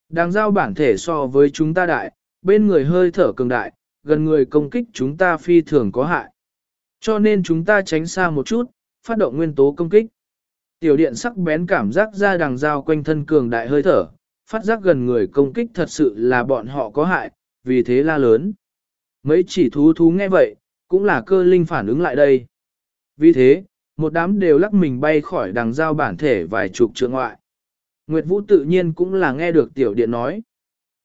Đằng giao bản thể so với chúng ta đại, bên người hơi thở cường đại, gần người công kích chúng ta phi thường có hại. Cho nên chúng ta tránh xa một chút, phát động nguyên tố công kích. Tiểu điện sắc bén cảm giác ra đằng dao quanh thân cường đại hơi thở, phát giác gần người công kích thật sự là bọn họ có hại, vì thế la lớn. Mấy chỉ thú thú nghe vậy, cũng là cơ linh phản ứng lại đây. Vì thế, một đám đều lắc mình bay khỏi đằng dao bản thể vài chục trượng ngoại. Nguyệt Vũ tự nhiên cũng là nghe được tiểu điện nói.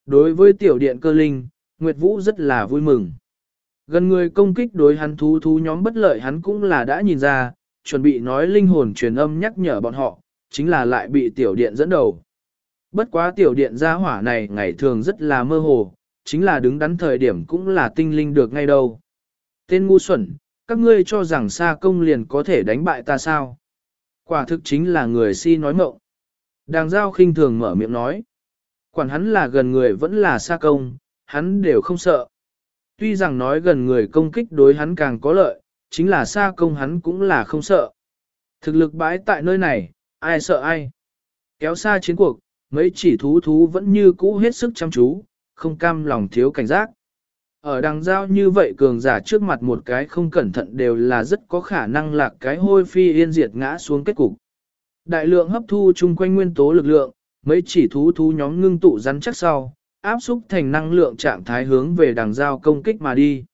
Đối với tiểu điện cơ linh, Nguyệt Vũ rất là vui mừng. Gần người công kích đối hắn thú thú nhóm bất lợi hắn cũng là đã nhìn ra, chuẩn bị nói linh hồn truyền âm nhắc nhở bọn họ, chính là lại bị tiểu điện dẫn đầu. Bất quá tiểu điện gia hỏa này ngày thường rất là mơ hồ, chính là đứng đắn thời điểm cũng là tinh linh được ngay đâu. Tên ngu xuẩn, các ngươi cho rằng xa công liền có thể đánh bại ta sao? Quả thực chính là người si nói mộng. Đàng giao khinh thường mở miệng nói. Quản hắn là gần người vẫn là xa công, hắn đều không sợ. Tuy rằng nói gần người công kích đối hắn càng có lợi, chính là xa công hắn cũng là không sợ. Thực lực bãi tại nơi này, ai sợ ai. Kéo xa chiến cuộc, mấy chỉ thú thú vẫn như cũ hết sức chăm chú, không cam lòng thiếu cảnh giác. Ở đằng giao như vậy cường giả trước mặt một cái không cẩn thận đều là rất có khả năng lạc cái hôi phi yên diệt ngã xuống kết cục. Đại lượng hấp thu chung quanh nguyên tố lực lượng, mấy chỉ thú thú nhóm ngưng tụ rắn chắc sau, áp xúc thành năng lượng trạng thái hướng về đằng giao công kích mà đi.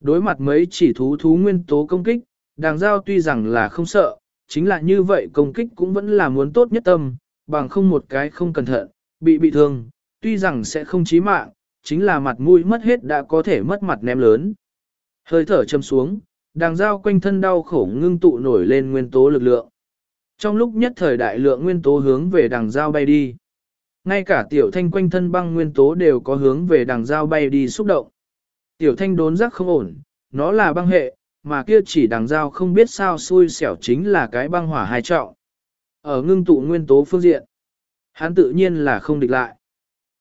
Đối mặt mấy chỉ thú thú nguyên tố công kích, đằng giao tuy rằng là không sợ, chính là như vậy công kích cũng vẫn là muốn tốt nhất tâm, bằng không một cái không cẩn thận, bị bị thương, tuy rằng sẽ không chí mạng, chính là mặt mũi mất hết đã có thể mất mặt ném lớn. Hơi thở châm xuống, đằng dao quanh thân đau khổ ngưng tụ nổi lên nguyên tố lực lượng. Trong lúc nhất thời đại lượng nguyên tố hướng về đằng dao bay đi. Ngay cả tiểu thanh quanh thân băng nguyên tố đều có hướng về đằng dao bay đi xúc động. Tiểu thanh đốn giác không ổn, nó là băng hệ, mà kia chỉ đằng dao không biết sao xui xẻo chính là cái băng hỏa hai trọng. Ở ngưng tụ nguyên tố phương diện, hắn tự nhiên là không địch lại.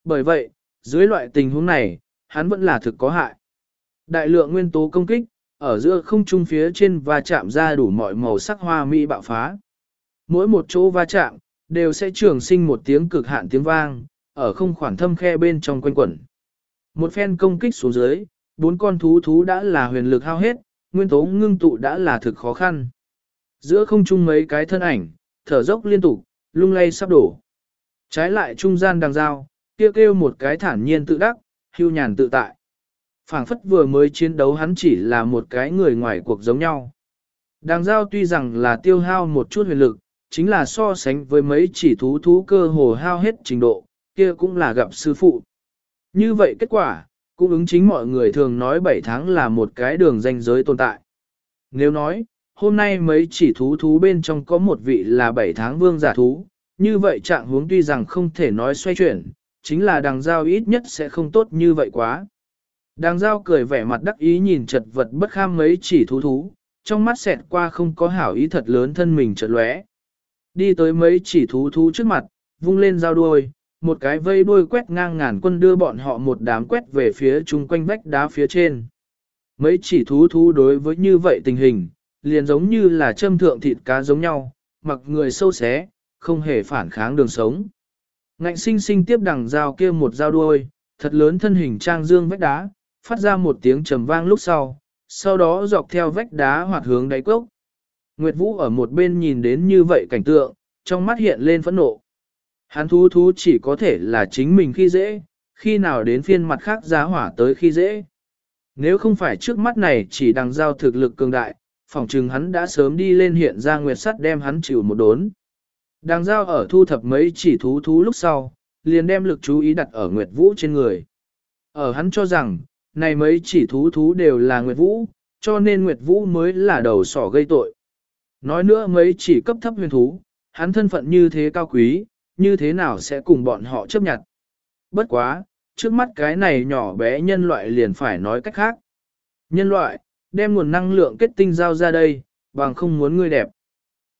Bởi vậy, dưới loại tình huống này, hắn vẫn là thực có hại. Đại lượng nguyên tố công kích, ở giữa không trung phía trên và chạm ra đủ mọi màu sắc hoa mỹ bạo phá. Mỗi một chỗ va chạm, đều sẽ trường sinh một tiếng cực hạn tiếng vang, ở không khoảng thâm khe bên trong quanh quẩn. Một phen công kích xuống dưới, bốn con thú thú đã là huyền lực hao hết, nguyên tố ngưng tụ đã là thực khó khăn. Giữa không trung mấy cái thân ảnh, thở dốc liên tục, lung lay sắp đổ. Trái lại trung gian đằng dao, kêu kêu một cái thản nhiên tự đắc, hưu nhàn tự tại. phảng phất vừa mới chiến đấu hắn chỉ là một cái người ngoài cuộc giống nhau. Đằng dao tuy rằng là tiêu hao một chút huyền lực, chính là so sánh với mấy chỉ thú thú cơ hồ hao hết trình độ, kia cũng là gặp sư phụ. Như vậy kết quả, cũng ứng chính mọi người thường nói 7 tháng là một cái đường danh giới tồn tại. Nếu nói, hôm nay mấy chỉ thú thú bên trong có một vị là 7 tháng vương giả thú, như vậy trạng huống tuy rằng không thể nói xoay chuyển, chính là đằng giao ít nhất sẽ không tốt như vậy quá. Đằng giao cười vẻ mặt đắc ý nhìn chật vật bất kham mấy chỉ thú thú, trong mắt xẹt qua không có hảo ý thật lớn thân mình chợt lóe. Đi tới mấy chỉ thú thú trước mặt, vung lên dao đuôi, một cái vây đuôi quét ngang ngàn quân đưa bọn họ một đám quét về phía chung quanh vách đá phía trên. Mấy chỉ thú thú đối với như vậy tình hình, liền giống như là châm thượng thịt cá giống nhau, mặc người sâu xé, không hề phản kháng đường sống. Ngạnh sinh sinh tiếp đằng dao kia một dao đuôi, thật lớn thân hình trang dương vách đá, phát ra một tiếng trầm vang lúc sau, sau đó dọc theo vách đá hoạt hướng đáy cốc. Nguyệt Vũ ở một bên nhìn đến như vậy cảnh tượng, trong mắt hiện lên phẫn nộ. Hắn thú thú chỉ có thể là chính mình khi dễ, khi nào đến phiên mặt khác giá hỏa tới khi dễ. Nếu không phải trước mắt này chỉ đằng giao thực lực cường đại, phỏng chừng hắn đã sớm đi lên hiện ra nguyệt sắt đem hắn chịu một đốn. Đằng giao ở thu thập mấy chỉ thú thú lúc sau, liền đem lực chú ý đặt ở Nguyệt Vũ trên người. Ở hắn cho rằng, này mấy chỉ thú thú đều là Nguyệt Vũ, cho nên Nguyệt Vũ mới là đầu sỏ gây tội. Nói nữa mấy chỉ cấp thấp huyền thú, hắn thân phận như thế cao quý, như thế nào sẽ cùng bọn họ chấp nhận. Bất quá, trước mắt cái này nhỏ bé nhân loại liền phải nói cách khác. Nhân loại, đem nguồn năng lượng kết tinh giao ra đây, bằng không muốn ngươi đẹp.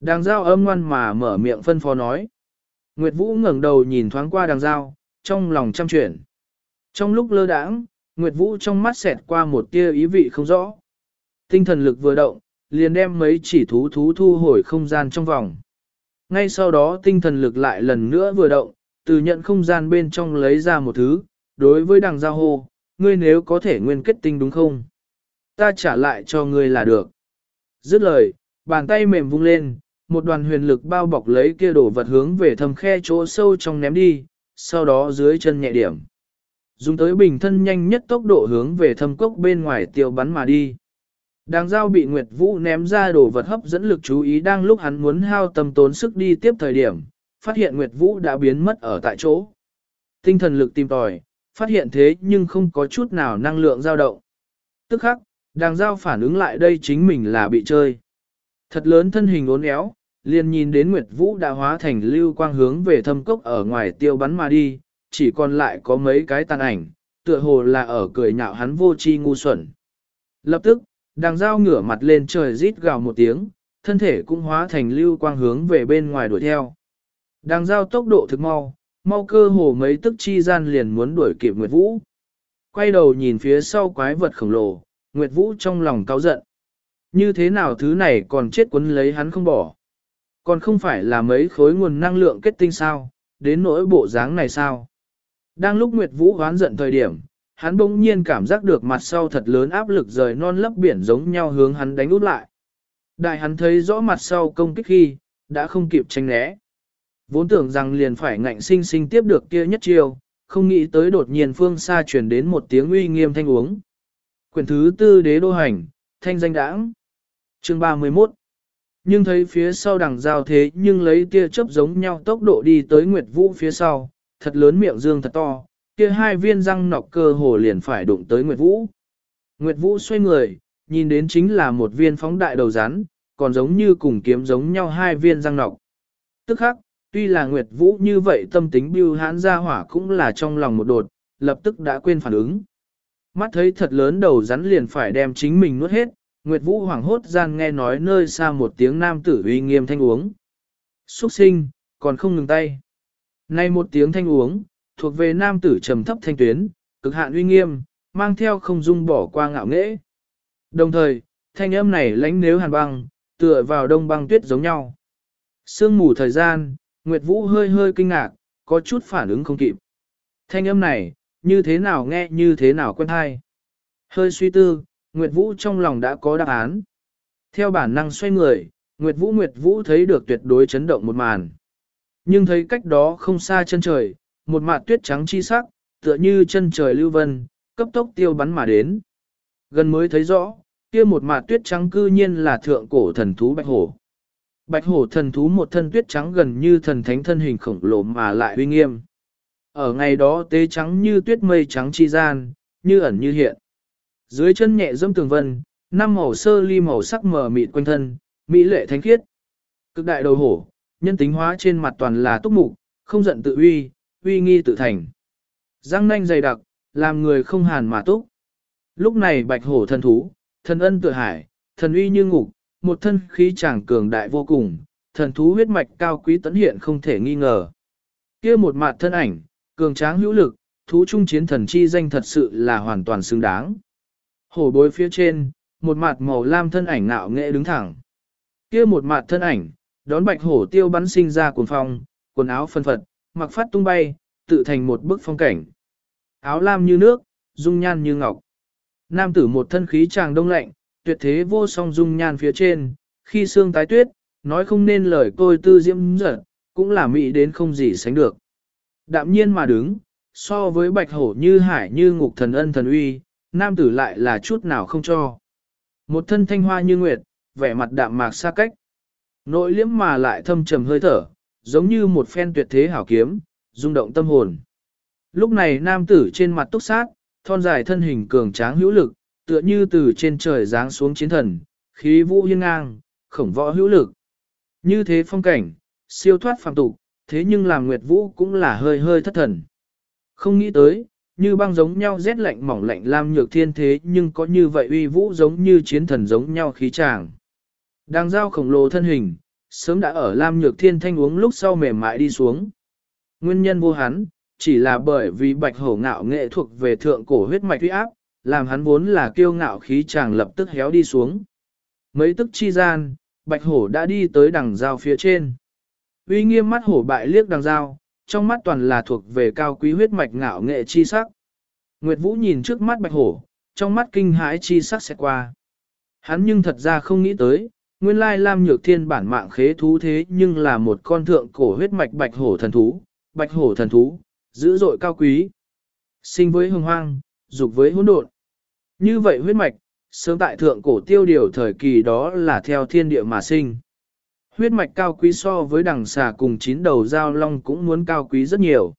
Đàng giao âm ngoan mà mở miệng phân phó nói. Nguyệt Vũ ngẩng đầu nhìn thoáng qua đàng giao, trong lòng chăm chuyển. Trong lúc lơ đãng, Nguyệt Vũ trong mắt xẹt qua một tia ý vị không rõ. Tinh thần lực vừa động, liền đem mấy chỉ thú thú thu hồi không gian trong vòng. Ngay sau đó tinh thần lực lại lần nữa vừa động, từ nhận không gian bên trong lấy ra một thứ, đối với đằng giao hô, ngươi nếu có thể nguyên kết tinh đúng không? Ta trả lại cho ngươi là được. Dứt lời, bàn tay mềm vung lên, một đoàn huyền lực bao bọc lấy kia đổ vật hướng về thầm khe chỗ sâu trong ném đi, sau đó dưới chân nhẹ điểm. Dùng tới bình thân nhanh nhất tốc độ hướng về thâm cốc bên ngoài tiêu bắn mà đi. Đang giao bị Nguyệt Vũ ném ra đồ vật hấp dẫn lực chú ý đang lúc hắn muốn hao tâm tốn sức đi tiếp thời điểm, phát hiện Nguyệt Vũ đã biến mất ở tại chỗ. Tinh thần lực tìm tòi, phát hiện thế nhưng không có chút nào năng lượng dao động. Tức khắc, đàng giao phản ứng lại đây chính mình là bị chơi. Thật lớn thân hình uốn éo, liền nhìn đến Nguyệt Vũ đã hóa thành lưu quang hướng về thâm cốc ở ngoài tiêu bắn mà đi, chỉ còn lại có mấy cái tàn ảnh, tựa hồ là ở cười nhạo hắn vô chi ngu xuẩn. Lập tức, đàng dao ngửa mặt lên trời rít gào một tiếng, thân thể cũng hóa thành lưu quang hướng về bên ngoài đuổi theo. Đàng dao tốc độ thực mau, mau cơ hồ mấy tức chi gian liền muốn đuổi kịp Nguyệt Vũ. Quay đầu nhìn phía sau quái vật khổng lồ, Nguyệt Vũ trong lòng cáu giận. Như thế nào thứ này còn chết quấn lấy hắn không bỏ. Còn không phải là mấy khối nguồn năng lượng kết tinh sao, đến nỗi bộ dáng này sao. Đang lúc Nguyệt Vũ hoán giận thời điểm, hắn bỗng nhiên cảm giác được mặt sau thật lớn áp lực rời non lấp biển giống nhau hướng hắn đánh út lại. Đại hắn thấy rõ mặt sau công kích khi, đã không kịp tranh né. Vốn tưởng rằng liền phải ngạnh sinh sinh tiếp được kia nhất chiêu, không nghĩ tới đột nhiên phương xa truyền đến một tiếng uy nghiêm thanh uống. Quyển thứ tư đế đô hành, thanh danh đãng. Chương 31 Nhưng thấy phía sau đằng giao thế nhưng lấy tia chớp giống nhau tốc độ đi tới Nguyệt Vũ phía sau, thật lớn miệng dương thật to, kia hai viên răng nọc cơ hồ liền phải đụng tới Nguyệt Vũ. Nguyệt Vũ xoay người, nhìn đến chính là một viên phóng đại đầu rắn, còn giống như cùng kiếm giống nhau hai viên răng nọc. Tức khắc, tuy là Nguyệt Vũ như vậy tâm tính bưu hãn ra hỏa cũng là trong lòng một đột, lập tức đã quên phản ứng. Mắt thấy thật lớn đầu rắn liền phải đem chính mình nuốt hết, Nguyệt Vũ hoảng hốt gian nghe nói nơi xa một tiếng nam tử uy nghiêm thanh uống. Xuất sinh, còn không ngừng tay. Nay một tiếng thanh uống, thuộc về nam tử trầm thấp thanh tuyến, cực hạn uy nghiêm, mang theo không dung bỏ qua ngạo nghễ. Đồng thời, thanh âm này lãnh nếu hàn băng, tựa vào đông băng tuyết giống nhau. Sương mù thời gian, Nguyệt Vũ hơi hơi kinh ngạc, có chút phản ứng không kịp. Thanh âm này, như thế nào nghe như thế nào quen hay. Hơi suy tư, Nguyệt Vũ trong lòng đã có đáp án. Theo bản năng xoay người, Nguyệt Vũ Nguyệt Vũ thấy được tuyệt đối chấn động một màn. Nhưng thấy cách đó không xa chân trời, một mạt tuyết trắng chi sắc, tựa như chân trời lưu vân, cấp tốc tiêu bắn mà đến. Gần mới thấy rõ, kia một mạt tuyết trắng cư nhiên là thượng cổ thần thú bạch hổ. Bạch hổ thần thú một thân tuyết trắng gần như thần thánh thân hình khổng lồ mà lại uy nghiêm. Ở ngày đó tế trắng như tuyết mây trắng chi gian, như ẩn như hiện. Dưới chân nhẹ dâm tường vân, năm màu sơ ly màu sắc mờ mịt quanh thân, mỹ lệ thánh khiết. Cực đại đầu hổ, nhân tính hóa trên mặt toàn là túc mục, không giận tự uy, uy nghi tự thành. Răng nanh dày đặc, làm người không hàn mà túc. Lúc này bạch hổ thần thú, thần ân tự hải, thần uy như ngục, một thân khí chàng cường đại vô cùng, thần thú huyết mạch cao quý tấn hiện không thể nghi ngờ. kia một mặt thân ảnh, cường tráng hữu lực, thú trung chiến thần chi danh thật sự là hoàn toàn xứng đáng. Hổ bối phía trên, một mặt màu lam thân ảnh nạo nghệ đứng thẳng. kia một mặt thân ảnh, đón bạch hổ tiêu bắn sinh ra cuồng phong, quần áo phân phật, mặc phát tung bay, tự thành một bức phong cảnh. Áo lam như nước, dung nhan như ngọc. Nam tử một thân khí tràng đông lạnh, tuyệt thế vô song dung nhan phía trên, khi xương tái tuyết, nói không nên lời tôi tư diễm giật, cũng là mỹ đến không gì sánh được. Đạm nhiên mà đứng, so với bạch hổ như hải như ngục thần ân thần uy, nam tử lại là chút nào không cho. Một thân thanh hoa như nguyệt, vẻ mặt đạm mạc xa cách. Nội liễm mà lại thâm trầm hơi thở, giống như một phen tuyệt thế hảo kiếm, rung động tâm hồn. Lúc này nam tử trên mặt túc sát, thon dài thân hình cường tráng hữu lực, tựa như từ trên trời giáng xuống chiến thần, khí vũ hiên ngang, khổng võ hữu lực. Như thế phong cảnh, siêu thoát phàm tục, thế nhưng làm Nguyệt Vũ cũng là hơi hơi thất thần. Không nghĩ tới, như băng giống nhau rét lạnh mỏng lạnh lam nhược thiên thế nhưng có như vậy uy vũ giống như chiến thần giống nhau khí tràng. Đang giao khổng lồ thân hình, sớm đã ở lam nhược thiên thanh uống lúc sau mềm mại đi xuống. Nguyên nhân vô hắn, chỉ là bởi vì bạch hổ ngạo nghệ thuộc về thượng cổ huyết mạch huy áp, làm hắn vốn là kiêu ngạo khí chàng lập tức héo đi xuống. Mấy tức chi gian, bạch hổ đã đi tới đằng dao phía trên. Uy nghiêm mắt hổ bại liếc đằng dao, trong mắt toàn là thuộc về cao quý huyết mạch ngạo nghệ chi sắc. Nguyệt Vũ nhìn trước mắt bạch hổ, trong mắt kinh hãi chi sắc sẽ qua. Hắn nhưng thật ra không nghĩ tới, nguyên lai Lam Nhược Thiên bản mạng khế thú thế nhưng là một con thượng cổ huyết mạch bạch hổ thần thú, bạch hổ thần thú, dữ dội cao quý. Sinh với hồng hoang, dục với hỗn độn. Như vậy huyết mạch, sớm tại thượng cổ tiêu điều thời kỳ đó là theo thiên địa mà sinh. Huyết mạch cao quý so với đằng xà cùng chín đầu giao long cũng muốn cao quý rất nhiều.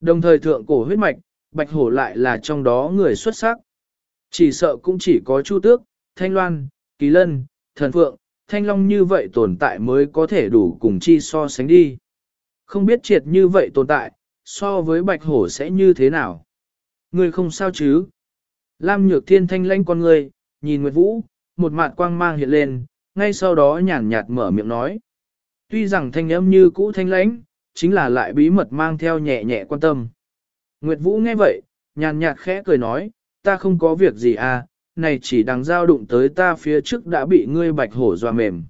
Đồng thời thượng cổ huyết mạch, bạch hổ lại là trong đó người xuất sắc. Chỉ sợ cũng chỉ có Chu Tước, Thanh Loan, Kỳ Lân, Thần Phượng, Thanh Long như vậy tồn tại mới có thể đủ cùng chi so sánh đi. Không biết triệt như vậy tồn tại, so với bạch hổ sẽ như thế nào? Ngươi không sao chứ? Lam nhược thiên thanh lanh con người, nhìn Nguyệt Vũ, một mạt quang mang hiện lên, ngay sau đó nhàn nhạt mở miệng nói. Tuy rằng thanh âm như cũ thanh lãnh, chính là lại bí mật mang theo nhẹ nhẹ quan tâm. Nguyệt Vũ nghe vậy, nhàn nhạt khẽ cười nói, ta không có việc gì à, này chỉ đằng giao đụng tới ta phía trước đã bị ngươi bạch hổ dọa mềm.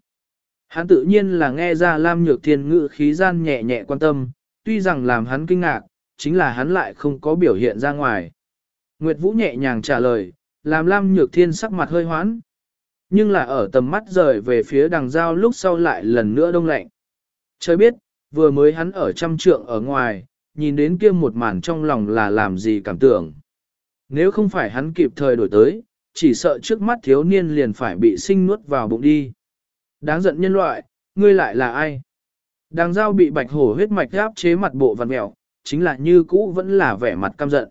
Hắn tự nhiên là nghe ra Lam Nhược Thiên ngữ khí gian nhẹ nhẹ quan tâm, tuy rằng làm hắn kinh ngạc, chính là hắn lại không có biểu hiện ra ngoài. Nguyệt Vũ nhẹ nhàng trả lời, làm Lam Nhược Thiên sắc mặt hơi hoán. Nhưng là ở tầm mắt rời về phía đằng giao lúc sau lại lần nữa đông lạnh. Trời biết, vừa mới hắn ở trăm trượng ở ngoài, nhìn đến kia một màn trong lòng là làm gì cảm tưởng. Nếu không phải hắn kịp thời đổi tới, chỉ sợ trước mắt thiếu niên liền phải bị sinh nuốt vào bụng đi. Đáng giận nhân loại, ngươi lại là ai? Đằng dao bị bạch hổ huyết mạch áp chế mặt bộ vằn mèo, chính là như cũ vẫn là vẻ mặt căm giận.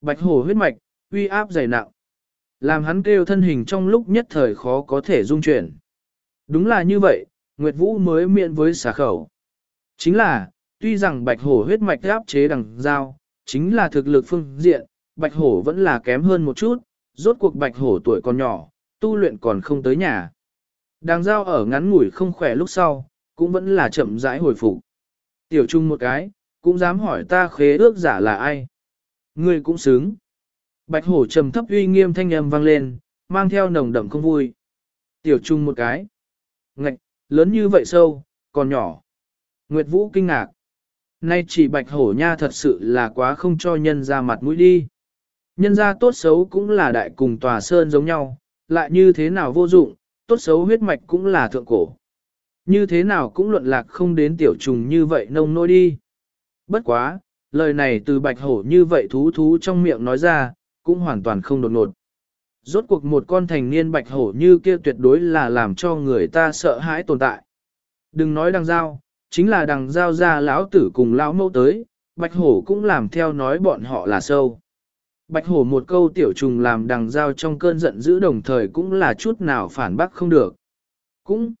Bạch hổ huyết mạch, uy áp dày nặng. Làm hắn kêu thân hình trong lúc nhất thời khó có thể dung chuyển. Đúng là như vậy, Nguyệt Vũ mới miệng với xà khẩu. Chính là, tuy rằng bạch hổ huyết mạch áp chế đằng dao, chính là thực lực phương diện, bạch hổ vẫn là kém hơn một chút, rốt cuộc bạch hổ tuổi còn nhỏ, tu luyện còn không tới nhà đang giao ở ngắn ngủi không khỏe lúc sau, cũng vẫn là chậm rãi hồi phục. Tiểu trung một cái, cũng dám hỏi ta khế ước giả là ai. Ngươi cũng xứng. Bạch hổ trầm thấp uy nghiêm thanh âm vang lên, mang theo nồng đậm không vui. Tiểu trung một cái. Ngạch, lớn như vậy sâu, còn nhỏ. Nguyệt Vũ kinh ngạc. Nay chỉ bạch hổ nha thật sự là quá không cho nhân ra mặt mũi đi. Nhân ra tốt xấu cũng là đại cùng tòa sơn giống nhau, lại như thế nào vô dụng, tốt xấu huyết mạch cũng là thượng cổ. Như thế nào cũng luận lạc không đến tiểu trùng như vậy nông nôi đi. Bất quá, lời này từ bạch hổ như vậy thú thú trong miệng nói ra, cũng hoàn toàn không đột ngột. Rốt cuộc một con thành niên bạch hổ như kia tuyệt đối là làm cho người ta sợ hãi tồn tại. Đừng nói đằng giao, chính là đằng giao ra lão tử cùng lão mẫu tới, bạch hổ cũng làm theo nói bọn họ là sâu. Bạch hổ một câu tiểu trùng làm đằng giao trong cơn giận dữ đồng thời cũng là chút nào phản bác không được. Cũng,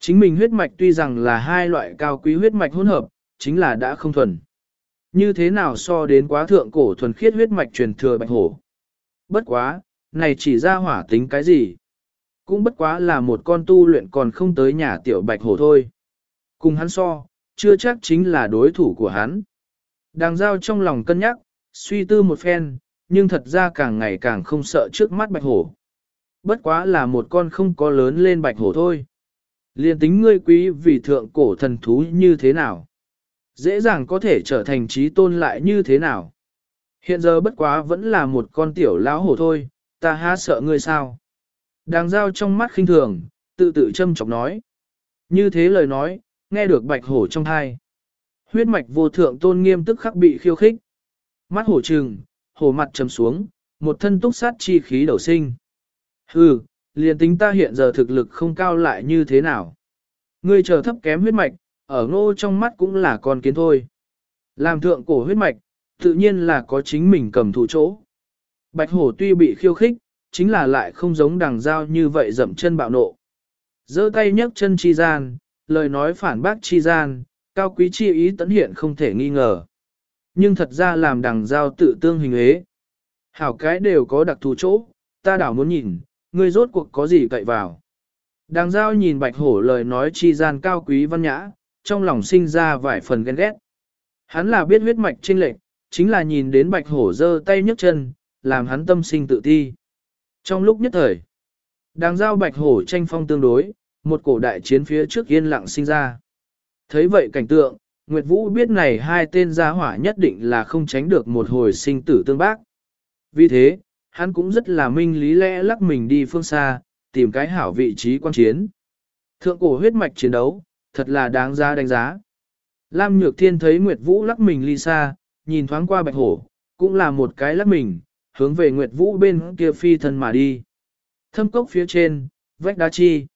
chính mình huyết mạch tuy rằng là hai loại cao quý huyết mạch hỗn hợp, chính là đã không thuần. Như thế nào so đến quá thượng cổ thuần khiết huyết mạch truyền thừa bạch hổ? Bất quá, này chỉ ra hỏa tính cái gì? Cũng bất quá là một con tu luyện còn không tới nhà tiểu bạch hổ thôi. Cùng hắn so, chưa chắc chính là đối thủ của hắn. Đàng giao trong lòng cân nhắc, suy tư một phen, nhưng thật ra càng ngày càng không sợ trước mắt bạch hổ. Bất quá là một con không có lớn lên bạch hổ thôi. Liên tính ngươi quý vì thượng cổ thần thú như thế nào? Dễ dàng có thể trở thành trí tôn lại như thế nào? Hiện giờ bất quá vẫn là một con tiểu lão hổ thôi, ta há sợ ngươi sao? Đang giao trong mắt khinh thường, tự tự châm chọc nói. Như thế lời nói, nghe được bạch hổ trong thai. Huyết mạch vô thượng tôn nghiêm tức khắc bị khiêu khích. Mắt hổ trừng, hổ mặt trầm xuống, một thân túc sát chi khí đầu sinh. Hừ, liền tính ta hiện giờ thực lực không cao lại như thế nào. Ngươi chờ thấp kém huyết mạch, ở ngô trong mắt cũng là con kiến thôi. Làm thượng cổ huyết mạch, tự nhiên là có chính mình cầm thủ chỗ. Bạch hổ tuy bị khiêu khích, chính là lại không giống đằng dao như vậy dậm chân bạo nộ. giơ tay nhấc chân chi gian, lời nói phản bác chi gian, cao quý chi ý tấn hiện không thể nghi ngờ. Nhưng thật ra làm đằng giao tự tương hình ế. Hảo cái đều có đặc thù chỗ, ta đảo muốn nhìn, ngươi rốt cuộc có gì cậy vào. Đằng giao nhìn bạch hổ lời nói chi gian cao quý văn nhã, trong lòng sinh ra vài phần ghen ghét. Hắn là biết huyết mạch trinh lệch, chính là nhìn đến bạch hổ giơ tay nhấc chân, làm hắn tâm sinh tự ti. Trong lúc nhất thời, đằng giao bạch hổ tranh phong tương đối, một cổ đại chiến phía trước yên lặng sinh ra. Thấy vậy cảnh tượng, Nguyệt Vũ biết này hai tên gia hỏa nhất định là không tránh được một hồi sinh tử tương bác. Vì thế, hắn cũng rất là minh lý lẽ lắc mình đi phương xa, tìm cái hảo vị trí quan chiến. Thượng cổ huyết mạch chiến đấu, thật là đáng giá đánh giá. Lam Nhược Thiên thấy Nguyệt Vũ lắc mình ly xa, nhìn thoáng qua bạch hổ, cũng là một cái lắc mình, hướng về Nguyệt Vũ bên kia phi thân mà đi. Thâm cốc phía trên, vách đá chi.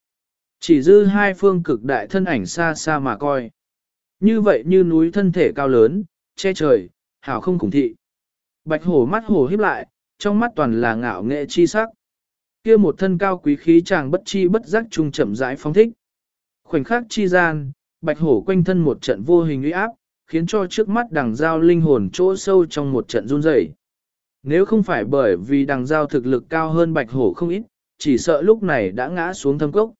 Chỉ dư hai phương cực đại thân ảnh xa xa mà coi. Như vậy như núi thân thể cao lớn, che trời, hảo không khủng thị. Bạch hổ mắt hổ híp lại, trong mắt toàn là ngạo nghệ chi sắc. Kia một thân cao quý khí chàng bất chi bất giác trung chậm rãi phóng thích. Khoảnh khắc chi gian, bạch hổ quanh thân một trận vô hình uy áp, khiến cho trước mắt đằng giao linh hồn chỗ sâu trong một trận run rẩy. Nếu không phải bởi vì đằng giao thực lực cao hơn bạch hổ không ít, chỉ sợ lúc này đã ngã xuống thâm cốc.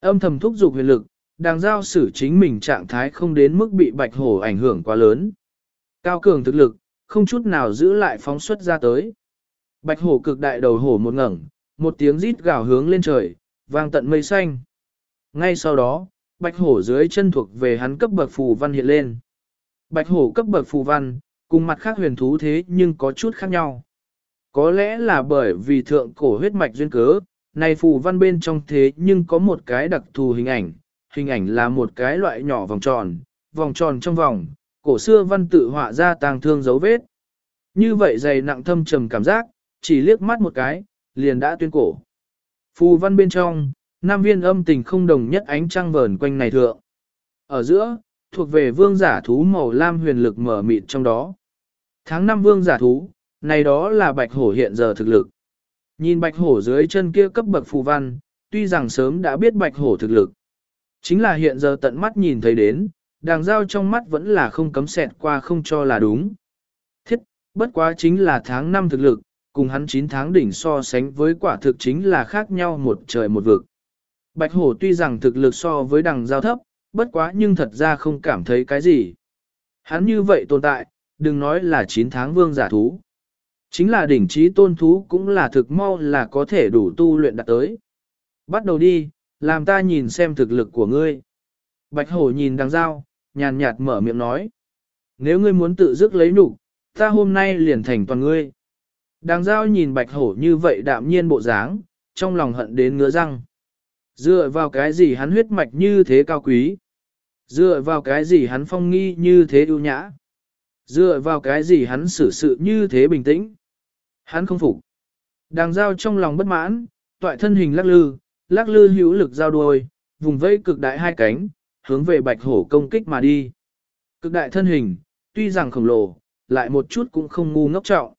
Âm thầm thúc giục huyền lực, Đàng giao xử chính mình trạng thái không đến mức bị bạch hổ ảnh hưởng quá lớn. Cao cường thực lực, không chút nào giữ lại phóng xuất ra tới. Bạch hổ cực đại đầu hổ một ngẩng, một tiếng rít gào hướng lên trời, vang tận mây xanh. Ngay sau đó, bạch hổ dưới chân thuộc về hắn cấp bậc phù văn hiện lên. Bạch hổ cấp bậc phù văn, cùng mặt khác huyền thú thế nhưng có chút khác nhau. Có lẽ là bởi vì thượng cổ huyết mạch duyên cớ, này phù văn bên trong thế nhưng có một cái đặc thù hình ảnh, hình ảnh là một cái loại nhỏ vòng tròn, vòng tròn trong vòng, cổ xưa văn tự họa ra tàng thương dấu vết. Như vậy dày nặng thâm trầm cảm giác, chỉ liếc mắt một cái, liền đã tuyên cổ. Phù văn bên trong, nam viên âm tình không đồng nhất ánh trăng vờn quanh này thượng. Ở giữa, thuộc về vương giả thú màu lam huyền lực mở mịt trong đó. Tháng năm vương giả thú, này đó là bạch hổ hiện giờ thực lực. Nhìn bạch hổ dưới chân kia cấp bậc phù văn, tuy rằng sớm đã biết bạch hổ thực lực. Chính là hiện giờ tận mắt nhìn thấy đến, đàng giao trong mắt vẫn là không cấm xẹt qua không cho là đúng. Thiết, bất quá chính là tháng năm thực lực, cùng hắn 9 tháng đỉnh so sánh với quả thực chính là khác nhau một trời một vực. Bạch hổ tuy rằng thực lực so với đằng giao thấp, bất quá nhưng thật ra không cảm thấy cái gì. Hắn như vậy tồn tại, đừng nói là 9 tháng vương giả thú. Chính là đỉnh trí tôn thú cũng là thực mau là có thể đủ tu luyện đạt tới. Bắt đầu đi, làm ta nhìn xem thực lực của ngươi. Bạch hổ nhìn đằng dao, nhàn nhạt mở miệng nói. Nếu ngươi muốn tự dứt lấy nụ, ta hôm nay liền thành toàn ngươi. Đằng dao nhìn bạch hổ như vậy đạm nhiên bộ dáng, trong lòng hận đến ngứa răng. Dựa vào cái gì hắn huyết mạch như thế cao quý? Dựa vào cái gì hắn phong nghi như thế ưu nhã? Dựa vào cái gì hắn xử sự như thế bình tĩnh? Hắn không phục. Đàng giao trong lòng bất mãn, toại thân hình lắc lư, lắc lư hữu lực giao đuôi, vùng vây cực đại hai cánh, hướng về bạch hổ công kích mà đi. Cực đại thân hình, tuy rằng khổng lồ, lại một chút cũng không ngu ngốc trọng.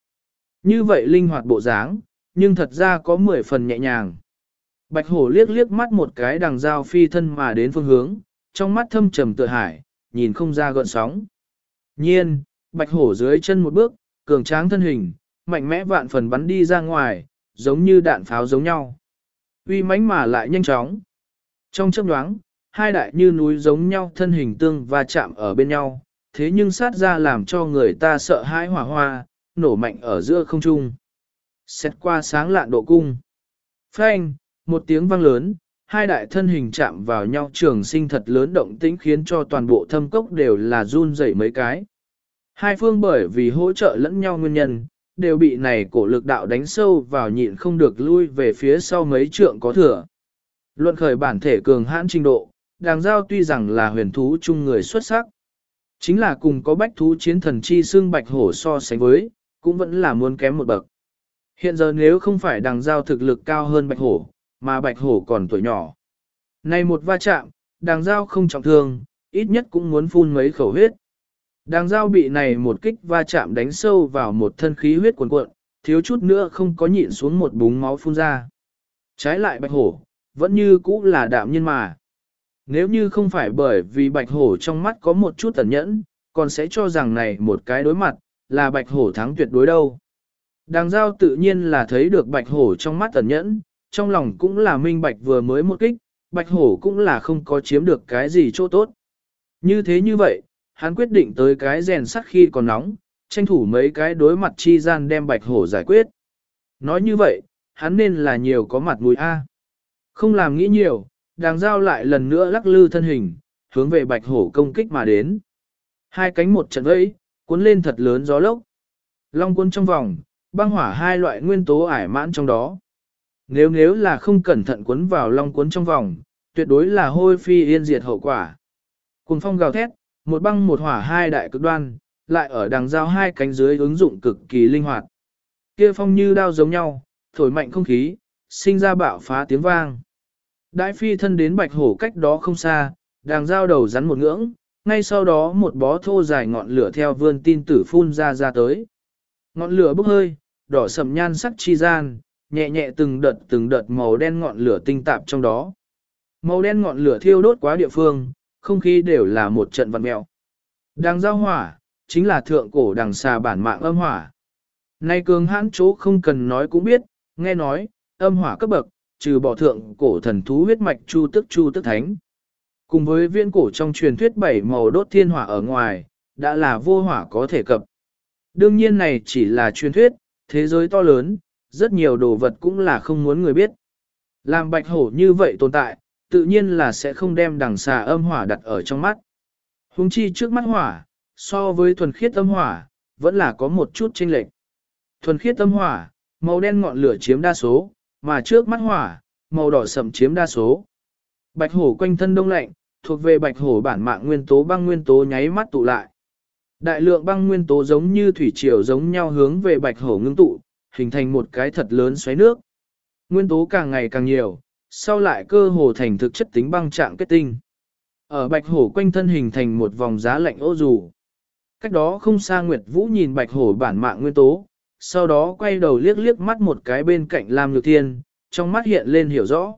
Như vậy linh hoạt bộ dáng, nhưng thật ra có 10 phần nhẹ nhàng. Bạch hổ liếc liếc mắt một cái đằng dao phi thân mà đến phương hướng, trong mắt thâm trầm tựa hải, nhìn không ra gợn sóng. Nhiên, bạch hổ dưới chân một bước, cường tráng thân hình, mạnh mẽ vạn phần bắn đi ra ngoài, giống như đạn pháo giống nhau. Uy mãnh mà lại nhanh chóng. Trong chớp nhoáng, hai đại như núi giống nhau thân hình tương và chạm ở bên nhau, thế nhưng sát ra làm cho người ta sợ hãi hỏa hoa, nổ mạnh ở giữa không trung. Xét qua sáng lạn độ cung. Phanh, một tiếng vang lớn, hai đại thân hình chạm vào nhau trường sinh thật lớn động tĩnh khiến cho toàn bộ thâm cốc đều là run rẩy mấy cái. Hai phương bởi vì hỗ trợ lẫn nhau nguyên nhân, đều bị này cổ lực đạo đánh sâu vào nhịn không được lui về phía sau mấy trượng có thừa. Luận khởi bản thể cường hãn trình độ, đàng giao tuy rằng là huyền thú chung người xuất sắc. Chính là cùng có bách thú chiến thần chi xương bạch hổ so sánh với, cũng vẫn là muốn kém một bậc. Hiện giờ nếu không phải đàng giao thực lực cao hơn bạch hổ, mà bạch hổ còn tuổi nhỏ. Này một va chạm, đàng giao không trọng thương, ít nhất cũng muốn phun mấy khẩu huyết. Đàng giao bị này một kích va chạm đánh sâu vào một thân khí huyết cuồn cuộn, thiếu chút nữa không có nhịn xuống một búng máu phun ra. Trái lại bạch hổ, vẫn như cũ là đạm nhân mà. Nếu như không phải bởi vì bạch hổ trong mắt có một chút tẩn nhẫn, còn sẽ cho rằng này một cái đối mặt, là bạch hổ thắng tuyệt đối đâu. Đàng giao tự nhiên là thấy được bạch hổ trong mắt tẩn nhẫn, trong lòng cũng là minh bạch vừa mới một kích, bạch hổ cũng là không có chiếm được cái gì chỗ tốt. Như thế như vậy, hắn quyết định tới cái rèn sắt khi còn nóng, tranh thủ mấy cái đối mặt chi gian đem bạch hổ giải quyết. Nói như vậy, hắn nên là nhiều có mặt mũi A. Không làm nghĩ nhiều, đàng giao lại lần nữa lắc lư thân hình, hướng về bạch hổ công kích mà đến. Hai cánh một trận vẫy, cuốn lên thật lớn gió lốc. Long cuốn trong vòng, băng hỏa hai loại nguyên tố ải mãn trong đó. Nếu nếu là không cẩn thận cuốn vào long cuốn trong vòng, tuyệt đối là hôi phi yên diệt hậu quả. Cùng phong gào thét, một băng một hỏa hai đại cực đoan, lại ở đằng giao hai cánh dưới ứng dụng cực kỳ linh hoạt. Kia phong như đao giống nhau, thổi mạnh không khí, sinh ra bạo phá tiếng vang. Đại phi thân đến bạch hổ cách đó không xa, đàng giao đầu rắn một ngưỡng, ngay sau đó một bó thô dài ngọn lửa theo vươn tin tử phun ra ra tới. Ngọn lửa bốc hơi, đỏ sầm nhan sắc chi gian, nhẹ nhẹ từng đợt từng đợt màu đen ngọn lửa tinh tạp trong đó. Màu đen ngọn lửa thiêu đốt quá địa phương, không khí đều là một trận vật mèo. Đằng giao hỏa, chính là thượng cổ đằng xà bản mạng âm hỏa. Nay cường hãn chỗ không cần nói cũng biết, nghe nói, âm hỏa cấp bậc, trừ bỏ thượng cổ thần thú huyết mạch chu tức chu tức thánh. Cùng với viên cổ trong truyền thuyết bảy màu đốt thiên hỏa ở ngoài, đã là vô hỏa có thể cập. Đương nhiên này chỉ là truyền thuyết, thế giới to lớn, rất nhiều đồ vật cũng là không muốn người biết. Làm bạch hổ như vậy tồn tại, tự nhiên là sẽ không đem đằng xà âm hỏa đặt ở trong mắt. Hùng chi trước mắt hỏa, so với thuần khiết âm hỏa, vẫn là có một chút chênh lệch. Thuần khiết âm hỏa, màu đen ngọn lửa chiếm đa số, mà trước mắt hỏa, màu đỏ sậm chiếm đa số. Bạch hổ quanh thân đông lạnh, thuộc về bạch hổ bản mạng nguyên tố băng nguyên tố nháy mắt tụ lại. Đại lượng băng nguyên tố giống như thủy triều giống nhau hướng về bạch hổ ngưng tụ, hình thành một cái thật lớn xoáy nước. Nguyên tố càng ngày càng nhiều, sau lại cơ hồ thành thực chất tính băng trạng kết tinh. Ở bạch hổ quanh thân hình thành một vòng giá lạnh ô dù. Cách đó không xa Nguyệt Vũ nhìn bạch hổ bản mạng nguyên tố, sau đó quay đầu liếc liếc mắt một cái bên cạnh Lam Nhược Thiên, trong mắt hiện lên hiểu rõ.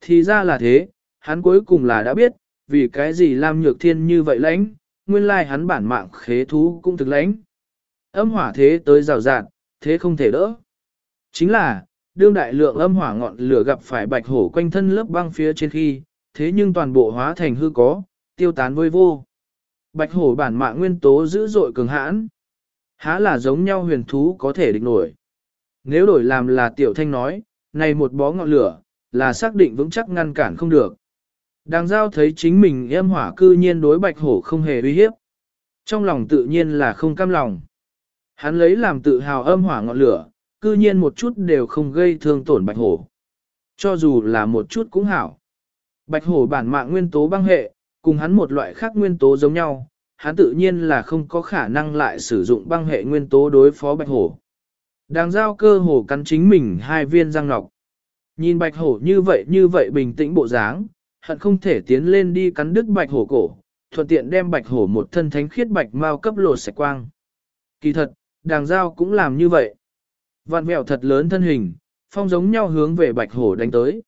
Thì ra là thế, hắn cuối cùng là đã biết, vì cái gì Lam Nhược Thiên như vậy lãnh, nguyên lai hắn bản mạng khế thú cũng thực lãnh. Âm hỏa thế tới rào rạt, thế không thể đỡ. Chính là, đương đại lượng âm hỏa ngọn lửa gặp phải bạch hổ quanh thân lớp băng phía trên khi, thế nhưng toàn bộ hóa thành hư có, tiêu tán vơi vô. Bạch hổ bản mạng nguyên tố dữ dội cường hãn. Há là giống nhau huyền thú có thể địch nổi. Nếu đổi làm là tiểu thanh nói, này một bó ngọn lửa, là xác định vững chắc ngăn cản không được. Đàng giao thấy chính mình em hỏa cư nhiên đối bạch hổ không hề uy hiếp. Trong lòng tự nhiên là không cam lòng. Hắn lấy làm tự hào âm hỏa ngọn lửa, cư nhiên một chút đều không gây thương tổn bạch hổ. Cho dù là một chút cũng hảo. Bạch hổ bản mạng nguyên tố băng hệ, cùng hắn một loại khác nguyên tố giống nhau, hắn tự nhiên là không có khả năng lại sử dụng băng hệ nguyên tố đối phó bạch hổ. Đang giao cơ hổ cắn chính mình hai viên răng nọc. Nhìn bạch hổ như vậy như vậy bình tĩnh bộ dáng, hận không thể tiến lên đi cắn đứt bạch hổ cổ, thuận tiện đem bạch hổ một thân thánh khiết bạch mau cấp lột sạch quang. Kỳ thật, đàng giao cũng làm như vậy. Vạn vẹo thật lớn thân hình, phong giống nhau hướng về bạch hổ đánh tới.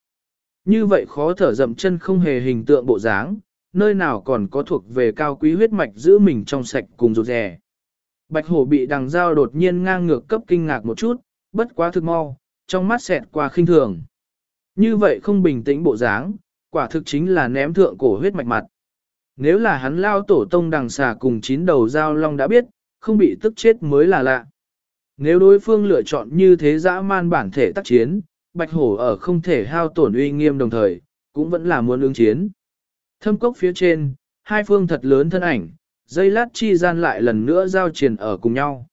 Như vậy khó thở dậm chân không hề hình tượng bộ dáng, nơi nào còn có thuộc về cao quý huyết mạch giữ mình trong sạch cùng rụt rè. Bạch hổ bị đằng dao đột nhiên ngang ngược cấp kinh ngạc một chút, bất quá thực mau, trong mắt xẹt qua khinh thường. Như vậy không bình tĩnh bộ dáng, quả thực chính là ném thượng cổ huyết mạch mặt. Nếu là hắn lao tổ tông đằng xà cùng chín đầu dao long đã biết, không bị tức chết mới là lạ. Nếu đối phương lựa chọn như thế dã man bản thể tác chiến, bạch hổ ở không thể hao tổn uy nghiêm đồng thời, cũng vẫn là muốn ứng chiến. Thâm cốc phía trên, hai phương thật lớn thân ảnh, dây lát chi gian lại lần nữa giao triển ở cùng nhau.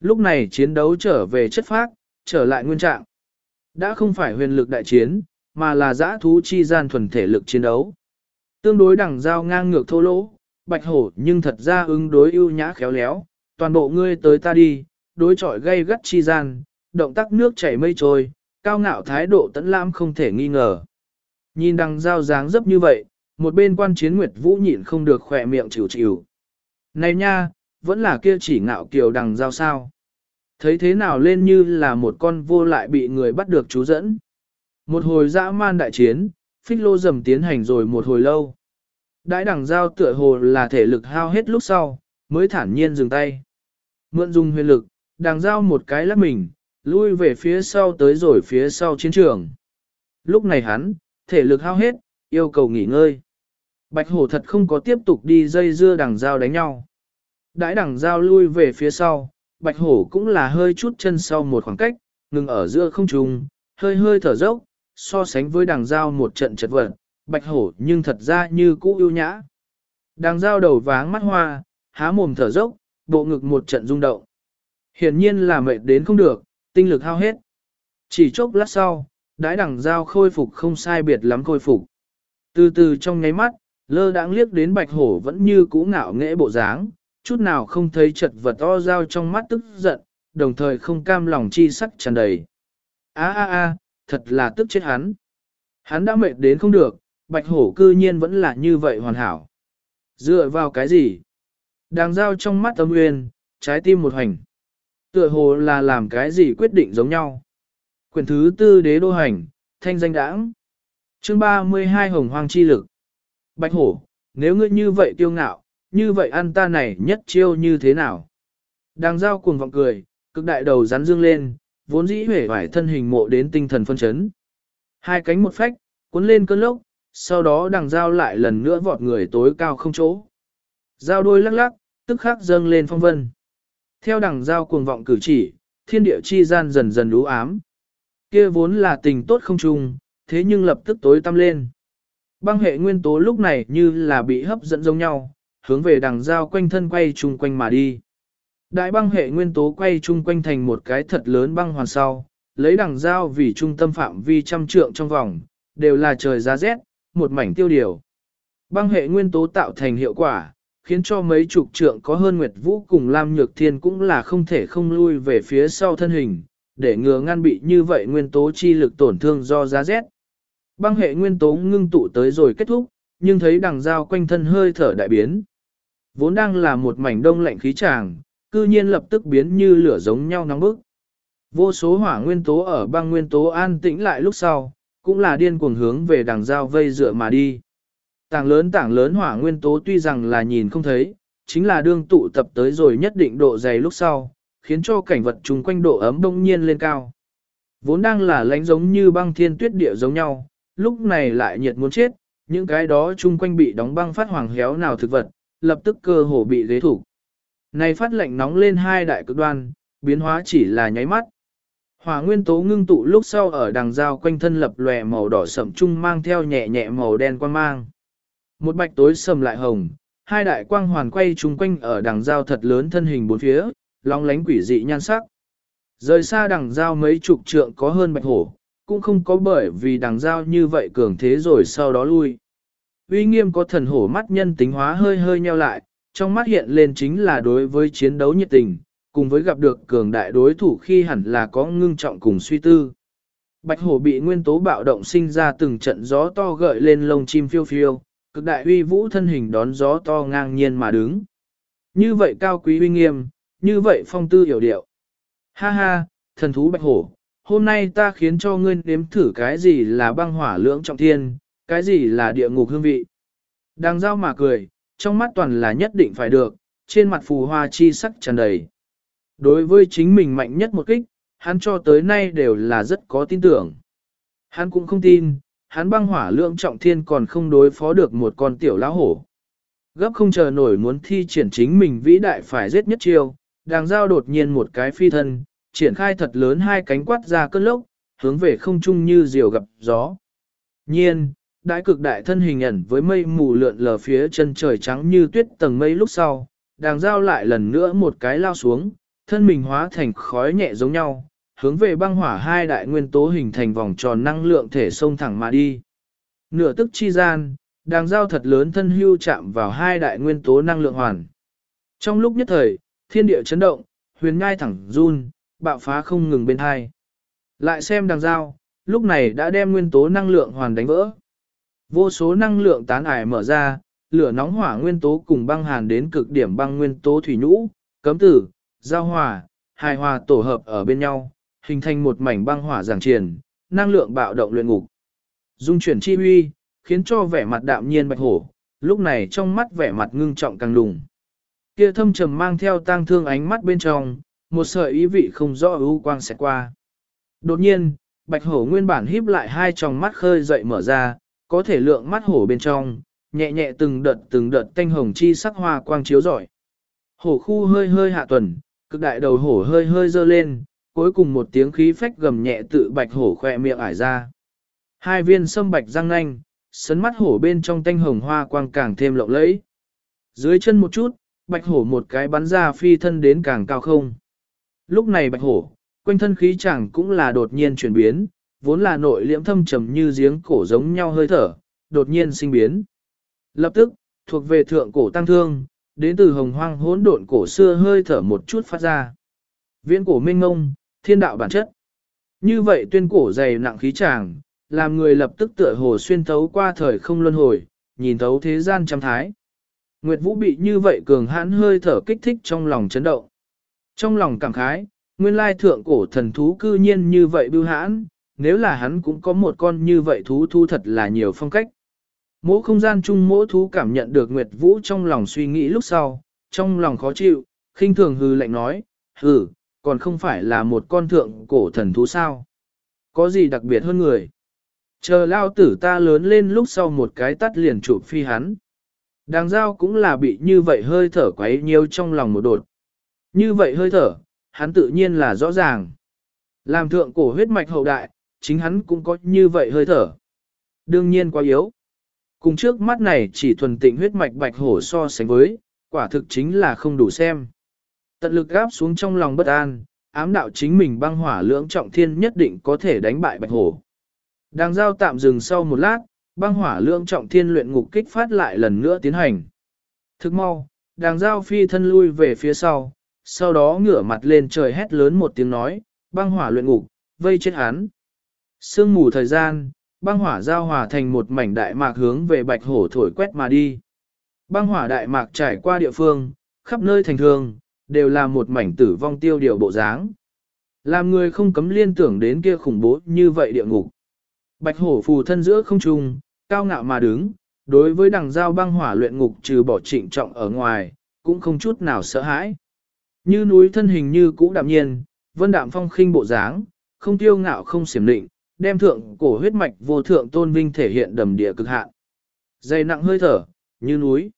Lúc này chiến đấu trở về chất phác, trở lại nguyên trạng. Đã không phải huyền lực đại chiến, mà là giã thú chi gian thuần thể lực chiến đấu. Tương đối đẳng giao ngang ngược thô lỗ, bạch hổ nhưng thật ra ứng đối ưu nhã khéo léo, toàn bộ ngươi tới ta đi, đối chọi gây gắt chi gian, động tác nước chảy mây trôi, cao ngạo thái độ tẫn lãm không thể nghi ngờ. Nhìn đằng giao dáng dấp như vậy, một bên quan chiến Nguyệt Vũ nhịn không được khỏe miệng chịu chịu. Này nha, vẫn là kia chỉ ngạo kiều đằng giao sao. Thấy thế nào lên như là một con vô lại bị người bắt được chú dẫn. Một hồi dã man đại chiến, phích lô dầm tiến hành rồi một hồi lâu. Đãi đẳng giao tựa hồ là thể lực hao hết lúc sau, mới thản nhiên dừng tay. Mượn dùng huyền lực, đàng giao một cái lắp mình, lui về phía sau tới rồi phía sau chiến trường. Lúc này hắn, thể lực hao hết, yêu cầu nghỉ ngơi. Bạch hổ thật không có tiếp tục đi dây dưa đằng giao đánh nhau. Đãi đằng giao lui về phía sau, bạch hổ cũng là hơi chút chân sau một khoảng cách, ngừng ở giữa không trung, hơi hơi thở dốc, so sánh với đằng giao một trận chật vật, bạch hổ nhưng thật ra như cũ yêu nhã. Đằng giao đầu váng mắt hoa, há mồm thở dốc, bộ ngực một trận rung động. Hiển nhiên là mệt đến không được, tinh lực hao hết. Chỉ chốc lát sau, đái đằng giao khôi phục không sai biệt lắm khôi phục. Từ từ trong nháy mắt, lơ đãng liếc đến bạch hổ vẫn như cũ ngạo nghễ bộ dáng, chút nào không thấy chật vật to dao trong mắt tức giận, đồng thời không cam lòng chi sắc tràn đầy. A a a, thật là tức chết hắn. Hắn đã mệt đến không được, bạch hổ cư nhiên vẫn là như vậy hoàn hảo. Dựa vào cái gì? Đàng giao trong mắt âm uyên, trái tim một hành. Tựa hồ là làm cái gì quyết định giống nhau. Quyển thứ tư đế đô hành, thanh danh đãng. Chương 32 Hồng Hoang Chi Lực. Bạch hổ, nếu ngươi như vậy tiêu ngạo, như vậy ăn ta này nhất chiêu như thế nào? Đang giao cuồng vọng cười, cực đại đầu rắn dương lên, vốn dĩ huệ vải thân hình mộ đến tinh thần phân chấn. Hai cánh một phách, cuốn lên cơn lốc, sau đó đằng Giao lại lần nữa vọt người tối cao không chỗ. giao đôi lắc lắc, tức khắc dâng lên phong vân. Theo đằng dao cuồng vọng cử chỉ, thiên địa chi gian dần dần lũ ám. Kia vốn là tình tốt không chung, thế nhưng lập tức tối tăm lên. Băng hệ nguyên tố lúc này như là bị hấp dẫn giống nhau, hướng về đằng dao quanh thân quay chung quanh mà đi. Đại băng hệ nguyên tố quay chung quanh thành một cái thật lớn băng hoàn sau, lấy đằng dao vì trung tâm phạm vi trăm trượng trong vòng, đều là trời giá rét, một mảnh tiêu điều. Băng hệ nguyên tố tạo thành hiệu quả, khiến cho mấy chục trượng có hơn Nguyệt Vũ cùng Lam Nhược Thiên cũng là không thể không lui về phía sau thân hình, để ngừa ngăn bị như vậy nguyên tố chi lực tổn thương do giá rét. Băng hệ nguyên tố ngưng tụ tới rồi kết thúc, nhưng thấy đằng dao quanh thân hơi thở đại biến. Vốn đang là một mảnh đông lạnh khí tràng, cư nhiên lập tức biến như lửa giống nhau nóng bức. Vô số hỏa nguyên tố ở băng nguyên tố an tĩnh lại lúc sau, cũng là điên cuồng hướng về đằng dao vây dựa mà đi. Tảng lớn tảng lớn hỏa nguyên tố tuy rằng là nhìn không thấy, chính là đương tụ tập tới rồi nhất định độ dày lúc sau, khiến cho cảnh vật chung quanh độ ấm đông nhiên lên cao. Vốn đang là lánh giống như băng thiên tuyết địa giống nhau, lúc này lại nhiệt muốn chết, những cái đó chung quanh bị đóng băng phát hoàng héo nào thực vật, lập tức cơ hồ bị ghế thủ. Này phát lạnh nóng lên hai đại cực đoan, biến hóa chỉ là nháy mắt. Hỏa nguyên tố ngưng tụ lúc sau ở đằng dao quanh thân lập lòe màu đỏ sậm trung mang theo nhẹ nhẹ màu đen quang mang. Một bạch tối sầm lại hồng, hai đại quang hoàn quay chung quanh ở đằng dao thật lớn thân hình bốn phía, long lánh quỷ dị nhan sắc. Rời xa đằng dao mấy chục trượng có hơn bạch hổ, cũng không có bởi vì đằng dao như vậy cường thế rồi sau đó lui. Uy nghiêm có thần hổ mắt nhân tính hóa hơi hơi nheo lại, trong mắt hiện lên chính là đối với chiến đấu nhiệt tình, cùng với gặp được cường đại đối thủ khi hẳn là có ngưng trọng cùng suy tư. Bạch hổ bị nguyên tố bạo động sinh ra từng trận gió to gợi lên lông chim phiêu phiêu, cực đại uy vũ thân hình đón gió to ngang nhiên mà đứng. Như vậy cao quý uy nghiêm, như vậy phong tư hiểu điệu. Ha ha, thần thú bạch hổ, hôm nay ta khiến cho ngươi nếm thử cái gì là băng hỏa lưỡng trọng thiên, cái gì là địa ngục hương vị. Đang giao mà cười, trong mắt toàn là nhất định phải được, trên mặt phù hoa chi sắc tràn đầy. Đối với chính mình mạnh nhất một kích, hắn cho tới nay đều là rất có tin tưởng. Hắn cũng không tin, hắn băng hỏa lượng trọng thiên còn không đối phó được một con tiểu lão hổ. Gấp không chờ nổi muốn thi triển chính mình vĩ đại phải giết nhất chiêu, đàng giao đột nhiên một cái phi thân, triển khai thật lớn hai cánh quát ra cơn lốc, hướng về không trung như diều gặp gió. Nhiên, đại cực đại thân hình ẩn với mây mù lượn lờ phía chân trời trắng như tuyết tầng mây lúc sau, đàng giao lại lần nữa một cái lao xuống, thân mình hóa thành khói nhẹ giống nhau, hướng về băng hỏa hai đại nguyên tố hình thành vòng tròn năng lượng thể sông thẳng mà đi. Nửa tức chi gian, đàng giao thật lớn thân hưu chạm vào hai đại nguyên tố năng lượng hoàn. Trong lúc nhất thời, thiên địa chấn động, huyền ngai thẳng run, bạo phá không ngừng bên hai. Lại xem đàng giao, lúc này đã đem nguyên tố năng lượng hoàn đánh vỡ. Vô số năng lượng tán ải mở ra, lửa nóng hỏa nguyên tố cùng băng hàn đến cực điểm băng nguyên tố thủy nhũ, cấm tử, giao hòa, hài hòa tổ hợp ở bên nhau, hình thành một mảnh băng hỏa giảng triển, năng lượng bạo động luyện ngục. Dung chuyển chi huy, khiến cho vẻ mặt đạm nhiên bạch hổ, lúc này trong mắt vẻ mặt ngưng trọng càng đùng. Kia thâm trầm mang theo tang thương ánh mắt bên trong, một sợi ý vị không rõ ưu quang sẽ qua. Đột nhiên, bạch hổ nguyên bản híp lại hai tròng mắt khơi dậy mở ra, có thể lượng mắt hổ bên trong, nhẹ nhẹ từng đợt từng đợt tanh hồng chi sắc hoa quang chiếu rọi. Hổ khu hơi hơi hạ tuần, cực đại đầu hổ hơi hơi dơ lên, cuối cùng một tiếng khí phách gầm nhẹ tự bạch hổ khỏe miệng ải ra. Hai viên sâm bạch răng nanh, sấn mắt hổ bên trong tanh hồng hoa quang càng thêm lộng lẫy. Dưới chân một chút, bạch hổ một cái bắn ra phi thân đến càng cao không. Lúc này bạch hổ, quanh thân khí chẳng cũng là đột nhiên chuyển biến, vốn là nội liễm thâm trầm như giếng cổ giống nhau hơi thở, đột nhiên sinh biến. Lập tức, thuộc về thượng cổ tăng thương, đến từ hồng hoang hỗn độn cổ xưa hơi thở một chút phát ra. Viễn cổ minh ngông, thiên đạo bản chất. Như vậy tuyên cổ dày nặng khí tràng, làm người lập tức tựa hồ xuyên thấu qua thời không luân hồi, nhìn thấu thế gian trăm thái. Nguyệt Vũ bị như vậy cường hãn hơi thở kích thích trong lòng chấn động. Trong lòng cảm khái, nguyên lai thượng cổ thần thú cư nhiên như vậy bưu hãn, nếu là hắn cũng có một con như vậy thú thu thật là nhiều phong cách. Mỗi không gian chung mỗi thú cảm nhận được Nguyệt Vũ trong lòng suy nghĩ lúc sau, trong lòng khó chịu, khinh thường hư lạnh nói, hừ, còn không phải là một con thượng cổ thần thú sao. Có gì đặc biệt hơn người? Chờ lao tử ta lớn lên lúc sau một cái tắt liền chụp phi hắn. Đàng giao cũng là bị như vậy hơi thở quấy nhiều trong lòng một đột. Như vậy hơi thở, hắn tự nhiên là rõ ràng. Làm thượng cổ huyết mạch hậu đại, chính hắn cũng có như vậy hơi thở. Đương nhiên quá yếu. Cùng trước mắt này chỉ thuần tịnh huyết mạch bạch hổ so sánh với, quả thực chính là không đủ xem. Tận lực gáp xuống trong lòng bất an, ám đạo chính mình băng hỏa lưỡng trọng thiên nhất định có thể đánh bại bạch hổ. Đang giao tạm dừng sau một lát, băng hỏa lưỡng trọng thiên luyện ngục kích phát lại lần nữa tiến hành. Thức mau, đàng giao phi thân lui về phía sau, sau đó ngửa mặt lên trời hét lớn một tiếng nói, băng hỏa luyện ngục, vây chết hắn. Sương mù thời gian, băng hỏa giao hòa thành một mảnh đại mạc hướng về bạch hổ thổi quét mà đi. Băng hỏa đại mạc trải qua địa phương, khắp nơi thành thường, đều là một mảnh tử vong tiêu điều bộ dáng. Làm người không cấm liên tưởng đến kia khủng bố như vậy địa ngục. Bạch hổ phù thân giữa không trung, cao ngạo mà đứng, đối với đằng giao băng hỏa luyện ngục trừ bỏ trịnh trọng ở ngoài, cũng không chút nào sợ hãi. Như núi thân hình như cũ đạm nhiên, vân đạm phong khinh bộ dáng, không tiêu ngạo không xiểm định, đem thượng cổ huyết mạch vô thượng tôn vinh thể hiện đầm địa cực hạn. Dày nặng hơi thở, như núi.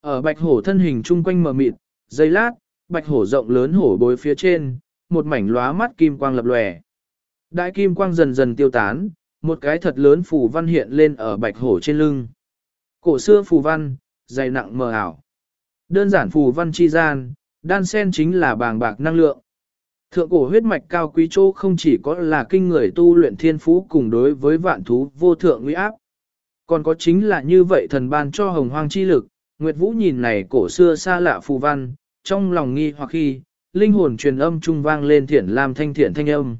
Ở bạch hổ thân hình chung quanh mờ mịt, dây lát, bạch hổ rộng lớn hổ bối phía trên, một mảnh lóa mắt kim quang lập lòe. Đại kim quang dần dần tiêu tán, một cái thật lớn phù văn hiện lên ở bạch hổ trên lưng. Cổ xưa phù văn, dày nặng mờ ảo. Đơn giản phù văn chi gian, đan sen chính là bàng bạc năng lượng. Thượng cổ huyết mạch cao quý chỗ không chỉ có là kinh người tu luyện thiên phú cùng đối với vạn thú vô thượng nguy áp. Còn có chính là như vậy thần ban cho hồng hoang chi lực, Nguyệt Vũ nhìn này cổ xưa xa lạ phù văn, trong lòng nghi hoặc khi, linh hồn truyền âm trung vang lên thiển lam thanh thiện thanh âm.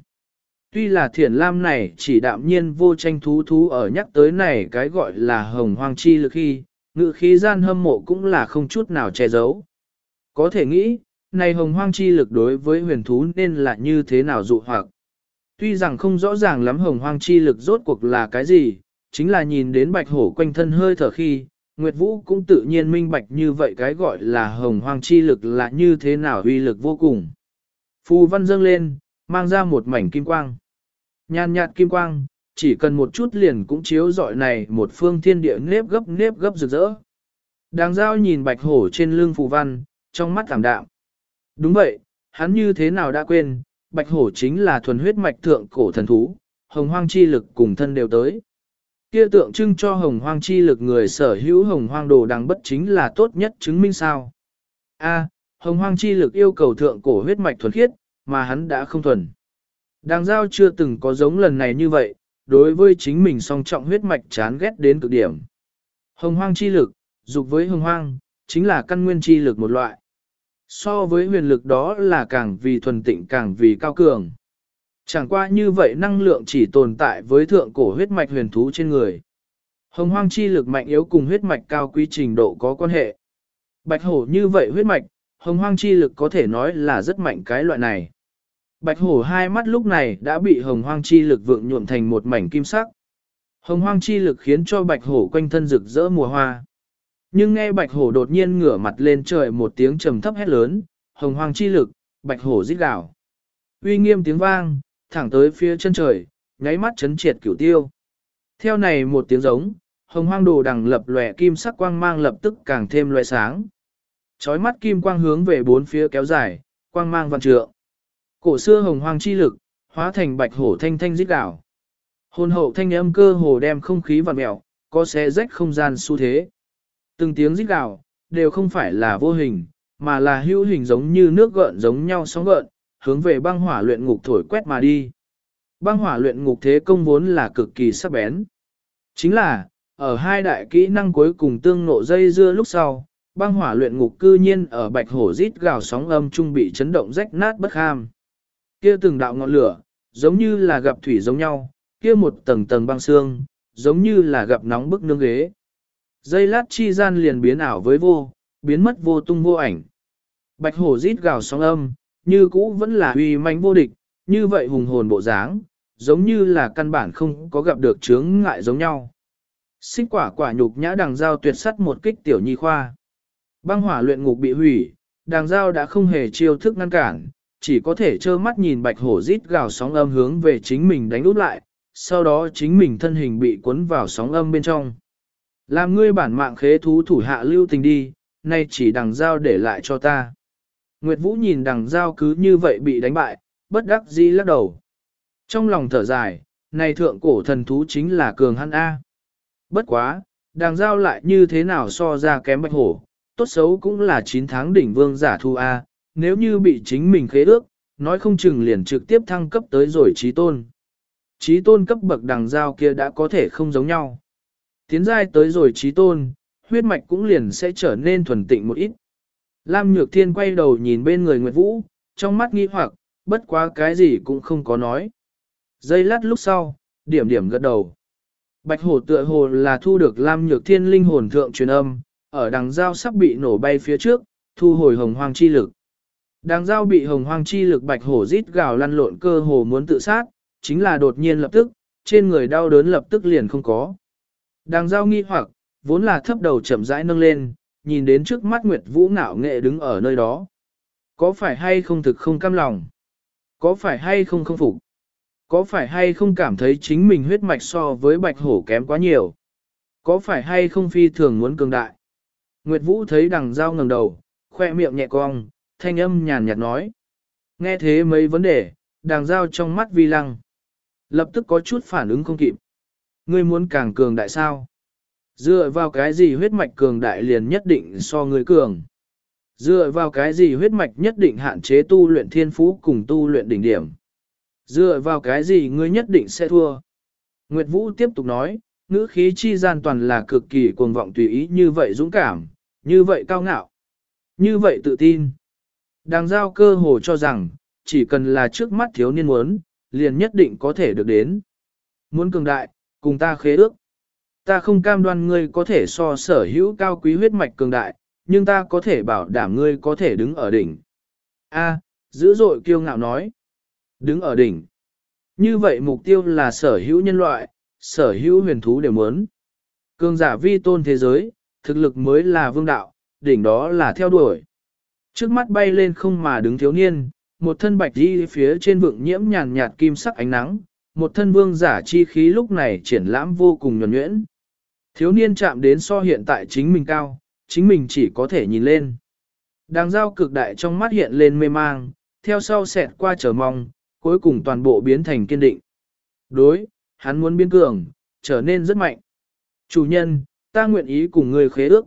Tuy là thiển lam này chỉ đạm nhiên vô tranh thú thú ở nhắc tới này cái gọi là hồng hoang chi lực khi, ngự khí gian hâm mộ cũng là không chút nào che giấu. Có thể nghĩ, này hồng hoang chi lực đối với huyền thú nên là như thế nào dụ hoặc. Tuy rằng không rõ ràng lắm hồng hoang chi lực rốt cuộc là cái gì, chính là nhìn đến bạch hổ quanh thân hơi thở khi, Nguyệt Vũ cũng tự nhiên minh bạch như vậy cái gọi là hồng hoang chi lực là như thế nào uy lực vô cùng. Phù văn dâng lên, mang ra một mảnh kim quang. Nhàn nhạt kim quang, chỉ cần một chút liền cũng chiếu dọi này một phương thiên địa nếp gấp nếp gấp rực rỡ. Đáng giao nhìn bạch hổ trên lưng phù văn, trong mắt thảm đạm. Đúng vậy, hắn như thế nào đã quên, bạch hổ chính là thuần huyết mạch thượng cổ thần thú, hồng hoang chi lực cùng thân đều tới. Kia tượng trưng cho hồng hoang chi lực người sở hữu hồng hoang đồ đằng bất chính là tốt nhất chứng minh sao. A, hồng hoang chi lực yêu cầu thượng cổ huyết mạch thuần khiết, mà hắn đã không thuần. Đàng giao chưa từng có giống lần này như vậy, đối với chính mình song trọng huyết mạch chán ghét đến cực điểm. Hồng hoang chi lực, dục với hồng hoang, chính là căn nguyên chi lực một loại. So với huyền lực đó là càng vì thuần tịnh càng vì cao cường. Chẳng qua như vậy năng lượng chỉ tồn tại với thượng cổ huyết mạch huyền thú trên người. Hồng hoang chi lực mạnh yếu cùng huyết mạch cao quý trình độ có quan hệ. Bạch hổ như vậy huyết mạch, hồng hoang chi lực có thể nói là rất mạnh cái loại này. Bạch hổ hai mắt lúc này đã bị hồng hoang chi lực vượng nhuộm thành một mảnh kim sắc. Hồng hoang chi lực khiến cho bạch hổ quanh thân rực rỡ mùa hoa. Nhưng nghe bạch hổ đột nhiên ngửa mặt lên trời một tiếng trầm thấp hét lớn, hồng hoang chi lực, bạch hổ rít gào. Uy nghiêm tiếng vang, thẳng tới phía chân trời, nháy mắt chấn triệt cửu tiêu. Theo này một tiếng giống, hồng hoang đồ đằng lập lòe kim sắc quang mang lập tức càng thêm loại sáng. Chói mắt kim quang hướng về bốn phía kéo dài, quang mang văn trượng. Cổ xưa hồng hoang chi lực, hóa thành bạch hổ thanh thanh rít gào. Hồn hậu thanh âm cơ hồ đem không khí vặn mẹo, có xé rách không gian xu thế. Từng tiếng rít gào, đều không phải là vô hình, mà là hữu hình giống như nước gợn giống nhau sóng gợn, hướng về băng hỏa luyện ngục thổi quét mà đi. Băng hỏa luyện ngục thế công vốn là cực kỳ sắc bén. Chính là, ở hai đại kỹ năng cuối cùng tương nộ dây dưa lúc sau, băng hỏa luyện ngục cư nhiên ở bạch hổ rít gào sóng âm trung bị chấn động rách nát bất ham. Kia từng đạo ngọn lửa, giống như là gặp thủy giống nhau, kia một tầng tầng băng xương, giống như là gặp nóng bức nương ghế. Dây lát chi gian liền biến ảo với vô, biến mất vô tung vô ảnh. Bạch hổ rít gào sóng âm, như cũ vẫn là uy manh vô địch, như vậy hùng hồn bộ dáng, giống như là căn bản không có gặp được chướng ngại giống nhau. Xích quả quả nhục nhã đằng giao tuyệt sắt một kích tiểu nhi khoa. Băng hỏa luyện ngục bị hủy, đằng giao đã không hề chiêu thức ngăn cản, chỉ có thể trơ mắt nhìn bạch hổ rít gào sóng âm hướng về chính mình đánh út lại, sau đó chính mình thân hình bị cuốn vào sóng âm bên trong. Làm ngươi bản mạng khế thú thủ hạ lưu tình đi, nay chỉ đằng giao để lại cho ta. Nguyệt Vũ nhìn đằng giao cứ như vậy bị đánh bại, bất đắc dĩ lắc đầu. Trong lòng thở dài, này thượng cổ thần thú chính là cường hăn A. Bất quá, đằng giao lại như thế nào so ra kém bạch hổ, tốt xấu cũng là 9 tháng đỉnh vương giả thu A, nếu như bị chính mình khế ước, nói không chừng liền trực tiếp thăng cấp tới rồi trí tôn. Trí tôn cấp bậc đằng giao kia đã có thể không giống nhau. Tiến giai tới rồi trí tôn, huyết mạch cũng liền sẽ trở nên thuần tịnh một ít. Lam Nhược Thiên quay đầu nhìn bên người Nguyệt Vũ, trong mắt nghi hoặc, bất quá cái gì cũng không có nói. Giây lát lúc sau, điểm điểm gật đầu. Bạch hổ tựa hồ là thu được Lam Nhược Thiên linh hồn thượng truyền âm, ở đằng dao sắp bị nổ bay phía trước, thu hồi hồng hoang chi lực. Đằng dao bị hồng hoang chi lực bạch hổ rít gào lăn lộn cơ hồ muốn tự sát, chính là đột nhiên lập tức, trên người đau đớn lập tức liền không có. Đằng dao nghi hoặc, vốn là thấp đầu chậm rãi nâng lên, nhìn đến trước mắt Nguyệt Vũ ngạo nghệ đứng ở nơi đó. Có phải hay không thực không cam lòng? Có phải hay không không phục? Có phải hay không cảm thấy chính mình huyết mạch so với bạch hổ kém quá nhiều? Có phải hay không phi thường muốn cường đại? Nguyệt Vũ thấy đằng dao ngẩng đầu, khoe miệng nhẹ cong, thanh âm nhàn nhạt nói. Nghe thế mấy vấn đề, đằng dao trong mắt vi lăng. Lập tức có chút phản ứng không kịp. Ngươi muốn càng cường đại sao? Dựa vào cái gì huyết mạch cường đại liền nhất định so ngươi cường? Dựa vào cái gì huyết mạch nhất định hạn chế tu luyện thiên phú cùng tu luyện đỉnh điểm? Dựa vào cái gì ngươi nhất định sẽ thua? Nguyệt Vũ tiếp tục nói, ngữ khí chi gian toàn là cực kỳ cuồng vọng tùy ý như vậy dũng cảm, như vậy cao ngạo, như vậy tự tin. Đàng giao cơ hồ cho rằng, chỉ cần là trước mắt thiếu niên muốn, liền nhất định có thể được đến. Muốn cường đại, cùng ta khế ước. Ta không cam đoan ngươi có thể so sở hữu cao quý huyết mạch cường đại, nhưng ta có thể bảo đảm ngươi có thể đứng ở đỉnh. A, dữ dội kiêu ngạo nói. Đứng ở đỉnh. Như vậy mục tiêu là sở hữu nhân loại, sở hữu huyền thú đều muốn. Cường giả vi tôn thế giới, thực lực mới là vương đạo, đỉnh đó là theo đuổi. Trước mắt bay lên không mà đứng thiếu niên, một thân bạch đi phía trên vượng nhiễm nhàn nhạt kim sắc ánh nắng, một thân vương giả chi khí lúc này triển lãm vô cùng nhuẩn nhuyễn. Thiếu niên chạm đến so hiện tại chính mình cao, chính mình chỉ có thể nhìn lên. Đàng giao cực đại trong mắt hiện lên mê mang, theo sau xẹt qua chờ mong, cuối cùng toàn bộ biến thành kiên định. Đối, hắn muốn biến cường, trở nên rất mạnh. Chủ nhân, ta nguyện ý cùng người khế ước.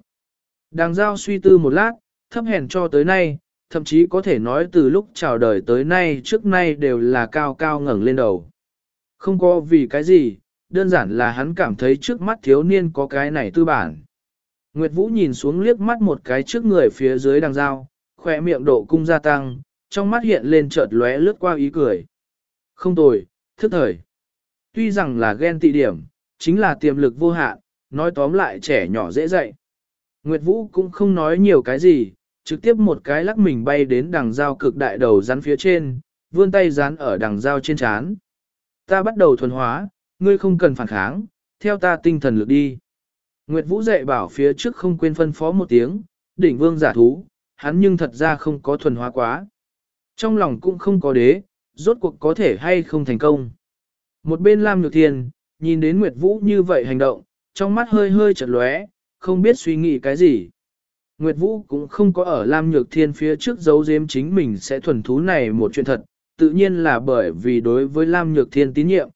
Đàng giao suy tư một lát, thấp hèn cho tới nay, thậm chí có thể nói từ lúc chào đời tới nay trước nay đều là cao cao ngẩng lên đầu. Không có vì cái gì, đơn giản là hắn cảm thấy trước mắt thiếu niên có cái này tư bản. Nguyệt Vũ nhìn xuống liếc mắt một cái trước người phía dưới đằng dao, khỏe miệng độ cung gia tăng, trong mắt hiện lên chợt lóe lướt qua ý cười. Không tồi, thức thời. Tuy rằng là ghen tị điểm, chính là tiềm lực vô hạn, nói tóm lại trẻ nhỏ dễ dạy. Nguyệt Vũ cũng không nói nhiều cái gì, trực tiếp một cái lắc mình bay đến đằng dao cực đại đầu rắn phía trên, vươn tay dán ở đằng dao trên chán. Ta bắt đầu thuần hóa, ngươi không cần phản kháng, theo ta tinh thần lực đi. Nguyệt Vũ dạy bảo phía trước không quên phân phó một tiếng, đỉnh vương giả thú, hắn nhưng thật ra không có thuần hóa quá. Trong lòng cũng không có đế, rốt cuộc có thể hay không thành công. Một bên Lam Nhược Thiên, nhìn đến Nguyệt Vũ như vậy hành động, trong mắt hơi hơi chật lóe, không biết suy nghĩ cái gì. Nguyệt Vũ cũng không có ở Lam Nhược Thiên phía trước giấu giếm chính mình sẽ thuần thú này một chuyện thật, tự nhiên là bởi vì đối với Lam Nhược Thiên tín nhiệm.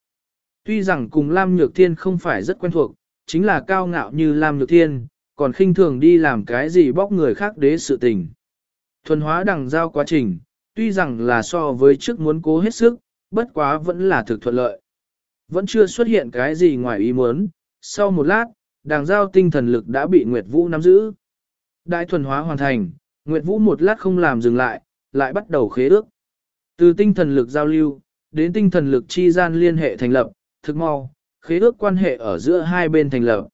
Tuy rằng cùng Lam Nhược Thiên không phải rất quen thuộc, chính là cao ngạo như Lam Nhược Thiên, còn khinh thường đi làm cái gì bóc người khác đế sự tình. Thuần hóa đằng giao quá trình, tuy rằng là so với trước muốn cố hết sức, bất quá vẫn là thực thuận lợi. Vẫn chưa xuất hiện cái gì ngoài ý muốn, sau một lát, đằng giao tinh thần lực đã bị Nguyệt Vũ nắm giữ. Đại thuần hóa hoàn thành, Nguyệt Vũ một lát không làm dừng lại, lại bắt đầu khế ước. Từ tinh thần lực giao lưu, đến tinh thần lực chi gian liên hệ thành lập, thực mau, khế ước quan hệ ở giữa hai bên thành lập.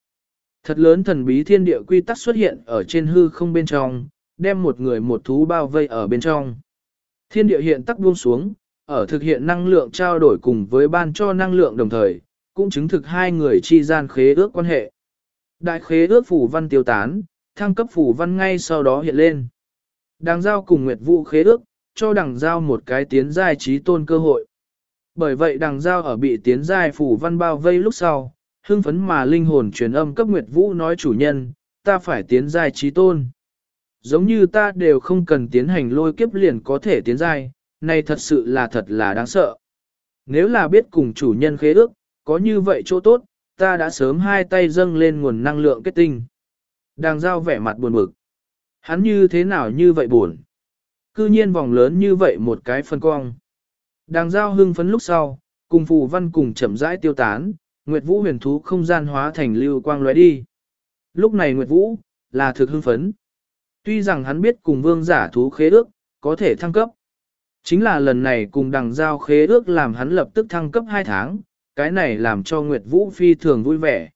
Thật lớn thần bí thiên địa quy tắc xuất hiện ở trên hư không bên trong, đem một người một thú bao vây ở bên trong. Thiên địa hiện tắc buông xuống, ở thực hiện năng lượng trao đổi cùng với ban cho năng lượng đồng thời, cũng chứng thực hai người chi gian khế ước quan hệ. Đại khế ước phủ văn tiêu tán, thăng cấp phủ văn ngay sau đó hiện lên. Đáng giao cùng Nguyệt Vũ khế ước, cho đằng giao một cái tiến giai trí tôn cơ hội. Bởi vậy đằng giao ở bị tiến giai phủ văn bao vây lúc sau, hưng phấn mà linh hồn truyền âm cấp Nguyệt Vũ nói chủ nhân, ta phải tiến giai trí tôn. Giống như ta đều không cần tiến hành lôi kiếp liền có thể tiến giai, này thật sự là thật là đáng sợ. Nếu là biết cùng chủ nhân khế ước, có như vậy chỗ tốt, ta đã sớm hai tay dâng lên nguồn năng lượng kết tinh. Đàng giao vẻ mặt buồn bực. Hắn như thế nào như vậy buồn? Cư nhiên vòng lớn như vậy một cái phân cong. Đàng giao hưng phấn lúc sau, cùng phù văn cùng chậm rãi tiêu tán, Nguyệt Vũ huyền thú không gian hóa thành lưu quang lóe đi. Lúc này Nguyệt Vũ, là thực hưng phấn. Tuy rằng hắn biết cùng vương giả thú khế ước, có thể thăng cấp. Chính là lần này cùng đằng giao khế ước làm hắn lập tức thăng cấp 2 tháng, cái này làm cho Nguyệt Vũ phi thường vui vẻ.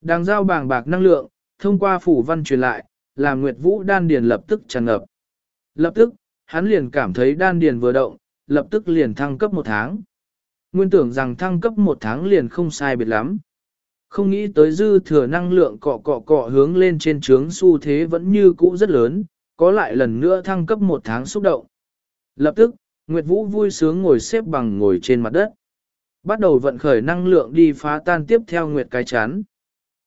Đằng giao bàng bạc năng lượng, thông qua phủ văn truyền lại, làm Nguyệt Vũ đan điền lập tức tràn ngập. Lập tức, hắn liền cảm thấy đan điền vừa động, lập tức liền thăng cấp một tháng. Nguyên tưởng rằng thăng cấp một tháng liền không sai biệt lắm. Không nghĩ tới dư thừa năng lượng cọ cọ cọ hướng lên trên trướng xu thế vẫn như cũ rất lớn, có lại lần nữa thăng cấp một tháng xúc động. Lập tức, Nguyệt Vũ vui sướng ngồi xếp bằng ngồi trên mặt đất. Bắt đầu vận khởi năng lượng đi phá tan tiếp theo Nguyệt cái chán.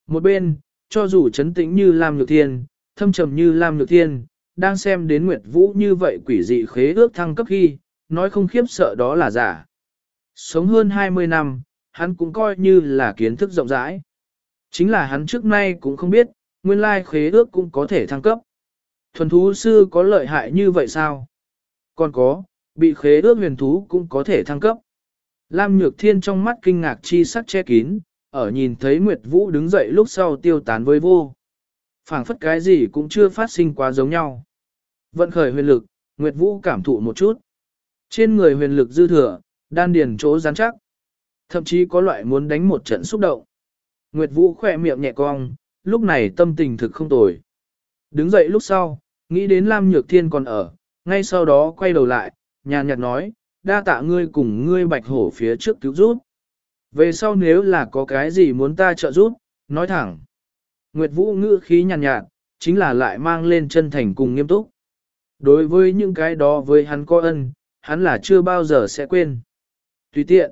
Một bên, cho dù chấn tĩnh như Lam Nhược Thiên, thâm trầm như Lam Nhược Thiên, đang xem đến Nguyệt Vũ như vậy quỷ dị khế ước thăng cấp khi, nói không khiếp sợ đó là giả. Sống hơn 20 năm, hắn cũng coi như là kiến thức rộng rãi. Chính là hắn trước nay cũng không biết, nguyên lai khế ước cũng có thể thăng cấp. Thuần thú sư có lợi hại như vậy sao? Còn có, bị khế ước huyền thú cũng có thể thăng cấp. Lam Nhược Thiên trong mắt kinh ngạc chi sắc che kín, ở nhìn thấy Nguyệt Vũ đứng dậy lúc sau tiêu tán với vô. phảng phất cái gì cũng chưa phát sinh quá giống nhau. Vận khởi huyền lực, Nguyệt Vũ cảm thụ một chút. Trên người huyền lực dư thừa, đan điền chỗ rắn chắc. Thậm chí có loại muốn đánh một trận xúc động. Nguyệt Vũ khỏe miệng nhẹ cong, lúc này tâm tình thực không tồi. Đứng dậy lúc sau, nghĩ đến Lam Nhược Thiên còn ở, ngay sau đó quay đầu lại, nhàn nhạt nói, đa tạ ngươi cùng ngươi bạch hổ phía trước cứu giúp. Về sau nếu là có cái gì muốn ta trợ giúp, nói thẳng. Nguyệt Vũ ngữ khí nhàn nhạt, chính là lại mang lên chân thành cùng nghiêm túc. Đối với những cái đó với hắn có ân, hắn là chưa bao giờ sẽ quên. Tùy tiện,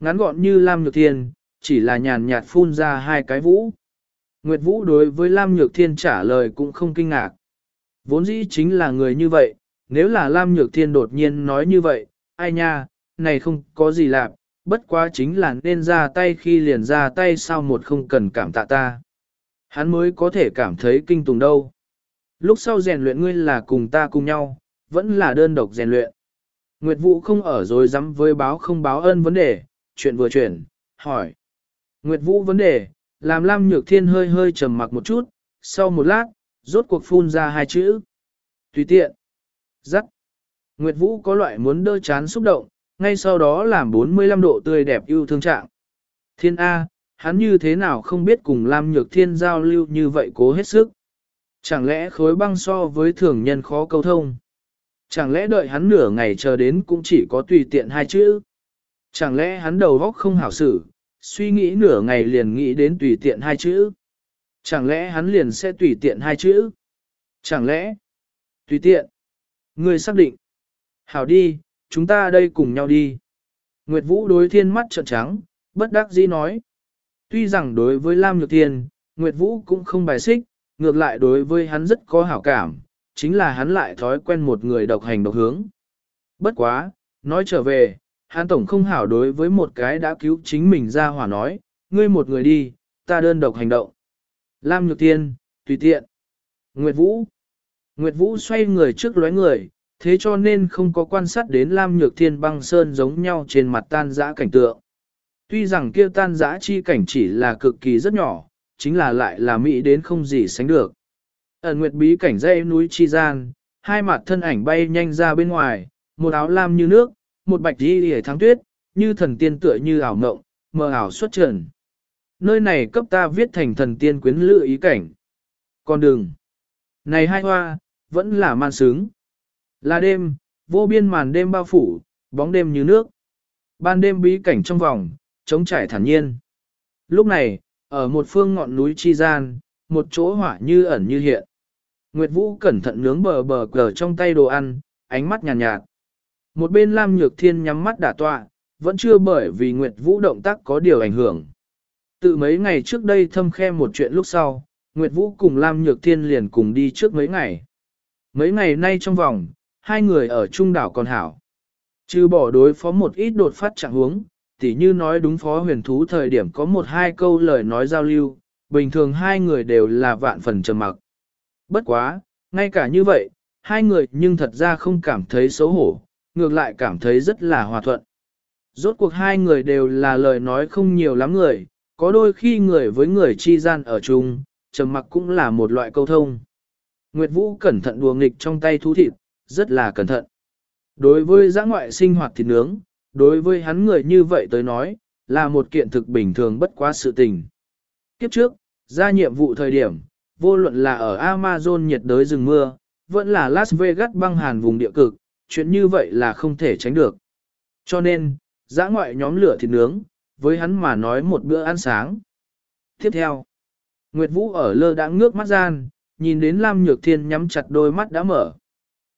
ngắn gọn như Lam Nhược Thiên, chỉ là nhàn nhạt phun ra hai cái vũ. Nguyệt Vũ đối với Lam Nhược Thiên trả lời cũng không kinh ngạc. Vốn dĩ chính là người như vậy, nếu là Lam Nhược Thiên đột nhiên nói như vậy, ai nha, này không có gì làm, bất quá chính là nên ra tay khi liền ra tay sao một không cần cảm tạ ta. Hắn mới có thể cảm thấy kinh tùng đâu. Lúc sau rèn luyện ngươi là cùng ta cùng nhau, vẫn là đơn độc rèn luyện. Nguyệt Vũ không ở rồi dám với báo không báo ơn vấn đề, chuyện vừa chuyển, hỏi. Nguyệt Vũ vấn đề, làm Lam Nhược Thiên hơi hơi trầm mặc một chút, sau một lát, rốt cuộc phun ra hai chữ. Tùy tiện. dắt Nguyệt Vũ có loại muốn đơ chán xúc động, ngay sau đó làm 45 độ tươi đẹp yêu thương trạng. Thiên A, hắn như thế nào không biết cùng Lam Nhược Thiên giao lưu như vậy cố hết sức. Chẳng lẽ khối băng so với thường nhân khó câu thông? Chẳng lẽ đợi hắn nửa ngày chờ đến cũng chỉ có tùy tiện hai chữ? Chẳng lẽ hắn đầu góc không hảo xử, suy nghĩ nửa ngày liền nghĩ đến tùy tiện hai chữ? Chẳng lẽ hắn liền sẽ tùy tiện hai chữ? Chẳng lẽ? Tùy tiện. Người xác định. Hảo đi, chúng ta đây cùng nhau đi. Nguyệt Vũ đối thiên mắt trợn trắng, bất đắc dĩ nói. Tuy rằng đối với Lam Nhược Thiên, Nguyệt Vũ cũng không bài xích, ngược lại đối với hắn rất có hảo cảm, chính là hắn lại thói quen một người độc hành độc hướng. Bất quá, nói trở về, hắn tổng không hảo đối với một cái đã cứu chính mình ra hỏa nói, ngươi một người đi, ta đơn độc hành động. Lam Nhược Thiên, tùy tiện. Nguyệt Vũ. Nguyệt Vũ xoay người trước lóe người, thế cho nên không có quan sát đến Lam Nhược Thiên băng sơn giống nhau trên mặt tan dã cảnh tượng. Tuy rằng kia tan dã chi cảnh chỉ là cực kỳ rất nhỏ, chính là lại là mỹ đến không gì sánh được. Ẩn nguyệt bí cảnh dây núi chi gian, hai mặt thân ảnh bay nhanh ra bên ngoài, một áo lam như nước, một bạch đi hề thắng tuyết, như thần tiên tựa như ảo mộng, mờ ảo xuất trần. Nơi này cấp ta viết thành thần tiên quyến lựa ý cảnh. Còn đừng. Này hai hoa, vẫn là man sướng. Là đêm, vô biên màn đêm bao phủ, bóng đêm như nước. Ban đêm bí cảnh trong vòng, trống trải thản nhiên. Lúc này, ở một phương ngọn núi chi gian, một chỗ hỏa như ẩn như hiện. Nguyệt Vũ cẩn thận nướng bờ bờ cờ trong tay đồ ăn, ánh mắt nhàn nhạt, nhạt. Một bên Lam Nhược Thiên nhắm mắt đả tọa, vẫn chưa bởi vì Nguyệt Vũ động tác có điều ảnh hưởng. Từ mấy ngày trước đây thâm khe một chuyện lúc sau, Nguyệt Vũ cùng Lam Nhược Thiên liền cùng đi trước mấy ngày. Mấy ngày nay trong vòng, hai người ở trung đảo còn hảo. Trừ bỏ đối phó một ít đột phát trạng huống, tỉ như nói đúng phó huyền thú thời điểm có một hai câu lời nói giao lưu, bình thường hai người đều là vạn phần trầm mặc. Bất quá, ngay cả như vậy, hai người nhưng thật ra không cảm thấy xấu hổ, ngược lại cảm thấy rất là hòa thuận. Rốt cuộc hai người đều là lời nói không nhiều lắm người, có đôi khi người với người chi gian ở chung, trầm mặc cũng là một loại câu thông. Nguyệt Vũ cẩn thận đùa nghịch trong tay thú thịt, rất là cẩn thận. Đối với giã ngoại sinh hoạt thịt nướng, đối với hắn người như vậy tới nói, là một kiện thực bình thường bất quá sự tình. Kiếp trước, ra nhiệm vụ thời điểm, vô luận là ở Amazon nhiệt đới rừng mưa, vẫn là Las Vegas băng hàn vùng địa cực, chuyện như vậy là không thể tránh được. Cho nên, giã ngoại nhóm lửa thịt nướng, với hắn mà nói một bữa ăn sáng. Tiếp theo, Nguyệt Vũ ở lơ đã ngước mắt gian, nhìn đến Lam Nhược Thiên nhắm chặt đôi mắt đã mở.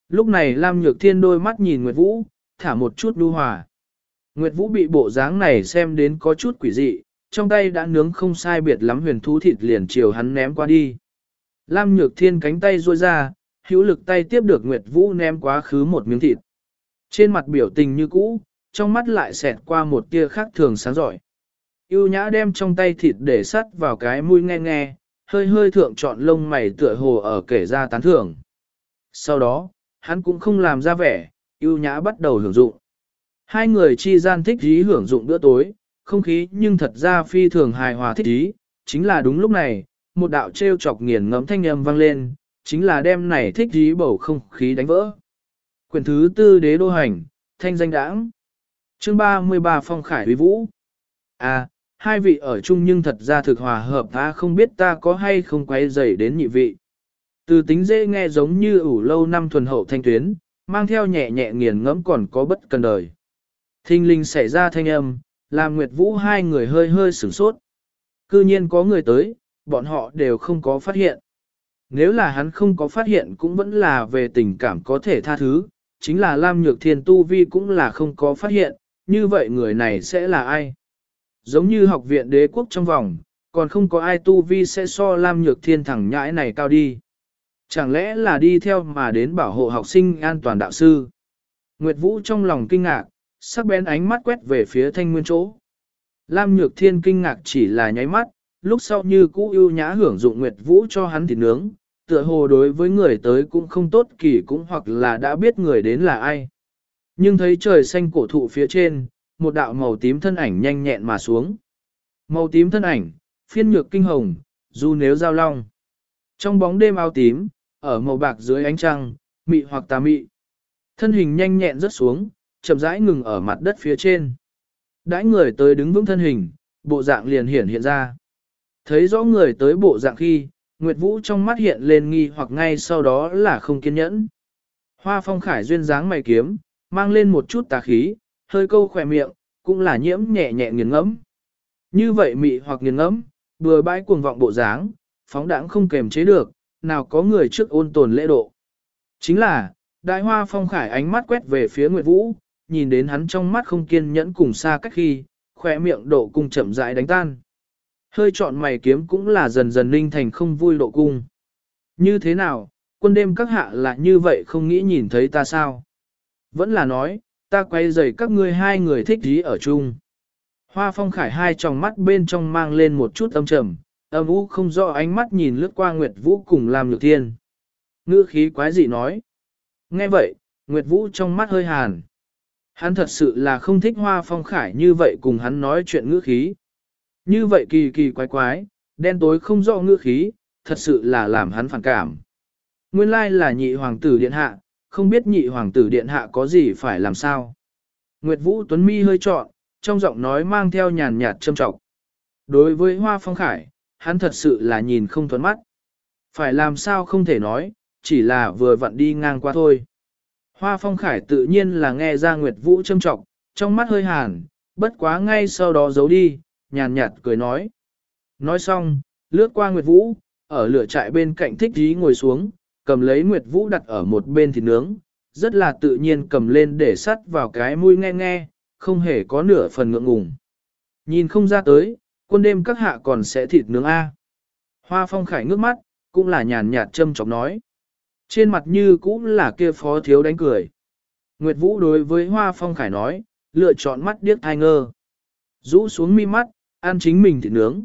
Lúc này Lam Nhược Thiên đôi mắt nhìn Nguyệt Vũ, thả một chút lưu hòa. Nguyệt Vũ bị bộ dáng này xem đến có chút quỷ dị, trong tay đã nướng không sai biệt lắm huyền thú thịt liền chiều hắn ném qua đi. Lam Nhược Thiên cánh tay ruôi ra, hữu lực tay tiếp được Nguyệt Vũ ném quá khứ một miếng thịt. Trên mặt biểu tình như cũ, trong mắt lại xẹt qua một tia khác thường sáng giỏi. Yêu nhã đem trong tay thịt để sắt vào cái mũi nghe nghe, hơi hơi thượng chọn lông mày tựa hồ ở kể ra tán thưởng. Sau đó, hắn cũng không làm ra vẻ, yêu nhã bắt đầu hưởng dụng. Hai người chi gian thích ý hưởng dụng bữa tối, không khí nhưng thật ra phi thường hài hòa thích ý, chính là đúng lúc này, một đạo treo chọc nghiền ngẫm thanh âm vang lên, chính là đêm này thích ý bầu không khí đánh vỡ. Quyền thứ tư đế đô hành, thanh danh đãng. Chương 33 Phong Khải Huy Vũ. À, hai vị ở chung nhưng thật ra thực hòa hợp ta không biết ta có hay không quay dày đến nhị vị. Từ tính dễ nghe giống như ủ lâu năm thuần hậu thanh tuyến, mang theo nhẹ nhẹ nghiền ngẫm còn có bất cần đời. Thinh linh xảy ra thanh âm, làm Nguyệt Vũ hai người hơi hơi sửng sốt. Cư nhiên có người tới, bọn họ đều không có phát hiện. Nếu là hắn không có phát hiện cũng vẫn là về tình cảm có thể tha thứ, chính là Lam Nhược Thiên Tu Vi cũng là không có phát hiện, như vậy người này sẽ là ai? Giống như học viện đế quốc trong vòng, còn không có ai Tu Vi sẽ so Lam Nhược Thiên thẳng nhãi này cao đi. Chẳng lẽ là đi theo mà đến bảo hộ học sinh an toàn đạo sư? Nguyệt Vũ trong lòng kinh ngạc, sắc bén ánh mắt quét về phía thanh nguyên chỗ. Lam Nhược Thiên kinh ngạc chỉ là nháy mắt, lúc sau như cũ ưu nhã hưởng dụng Nguyệt Vũ cho hắn thịt nướng, tựa hồ đối với người tới cũng không tốt kỳ cũng hoặc là đã biết người đến là ai. Nhưng thấy trời xanh cổ thụ phía trên, một đạo màu tím thân ảnh nhanh nhẹn mà xuống. Màu tím thân ảnh, phiên nhược kinh hồng, dù nếu giao long. Trong bóng đêm áo tím, ở màu bạc dưới ánh trăng, mị hoặc tà mị. Thân hình nhanh nhẹn rất xuống, chậm rãi ngừng ở mặt đất phía trên. Đãi người tới đứng vững thân hình, bộ dạng liền hiển hiện ra. Thấy rõ người tới bộ dạng khi, Nguyệt Vũ trong mắt hiện lên nghi hoặc ngay sau đó là không kiên nhẫn. Hoa phong khải duyên dáng mày kiếm, mang lên một chút tà khí, hơi câu khỏe miệng, cũng là nhiễm nhẹ nhẹ nghiền ngẫm. Như vậy mị hoặc nghiền ngẫm, vừa bãi cuồng vọng bộ dáng, phóng đãng không kềm chế được, nào có người trước ôn tồn lễ độ. Chính là, đại hoa phong khải ánh mắt quét về phía Nguyệt Vũ, nhìn đến hắn trong mắt không kiên nhẫn cùng xa cách khi, khỏe miệng độ cung chậm rãi đánh tan. Hơi chọn mày kiếm cũng là dần dần ninh thành không vui độ cung. Như thế nào, quân đêm các hạ là như vậy không nghĩ nhìn thấy ta sao? Vẫn là nói, ta quay rời các ngươi hai người thích dí ở chung. Hoa phong khải hai tròng mắt bên trong mang lên một chút âm trầm, âm u không rõ ánh mắt nhìn lướt qua Nguyệt Vũ cùng làm nhược thiên. Ngữ khí quái dị nói. Nghe vậy, Nguyệt Vũ trong mắt hơi hàn. Hắn thật sự là không thích hoa phong khải như vậy cùng hắn nói chuyện ngữ khí. Như vậy kỳ kỳ quái quái, đen tối không rõ ngữ khí, thật sự là làm hắn phản cảm. Nguyên lai là nhị hoàng tử điện hạ, không biết nhị hoàng tử điện hạ có gì phải làm sao. Nguyệt Vũ Tuấn Mi hơi trọn, trong giọng nói mang theo nhàn nhạt châm trọng. Đối với Hoa Phong Khải, hắn thật sự là nhìn không thuẫn mắt. Phải làm sao không thể nói, chỉ là vừa vặn đi ngang qua thôi. Hoa Phong Khải tự nhiên là nghe ra Nguyệt Vũ châm trọng, trong mắt hơi hàn, bất quá ngay sau đó giấu đi, nhàn nhạt cười nói. Nói xong, lướt qua Nguyệt Vũ, ở lửa trại bên cạnh thích dí ngồi xuống, cầm lấy Nguyệt Vũ đặt ở một bên thịt nướng, rất là tự nhiên cầm lên để sắt vào cái mũi nghe nghe, không hề có nửa phần ngượng ngùng. Nhìn không ra tới, quân đêm các hạ còn sẽ thịt nướng A. Hoa phong khải ngước mắt, cũng là nhàn nhạt châm chọc nói. Trên mặt như cũng là kia phó thiếu đánh cười. Nguyệt Vũ đối với Hoa Phong Khải nói, lựa chọn mắt điếc thai ngơ. Rũ xuống mi mắt, ăn chính mình thịt nướng.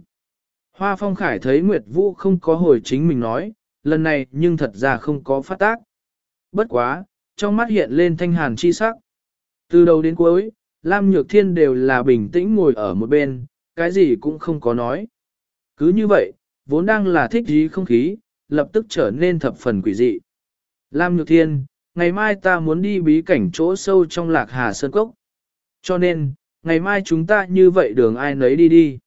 Hoa Phong Khải thấy Nguyệt Vũ không có hồi chính mình nói, lần này nhưng thật ra không có phát tác. Bất quá, trong mắt hiện lên thanh hàn chi sắc. Từ đầu đến cuối, Lam Nhược Thiên đều là bình tĩnh ngồi ở một bên, cái gì cũng không có nói. Cứ như vậy, vốn đang là thích gì không khí, lập tức trở nên thập phần quỷ dị. Lam Nhược Thiên, ngày mai ta muốn đi bí cảnh chỗ sâu trong lạc hà sơn cốc. Cho nên, ngày mai chúng ta như vậy đường ai nấy đi đi.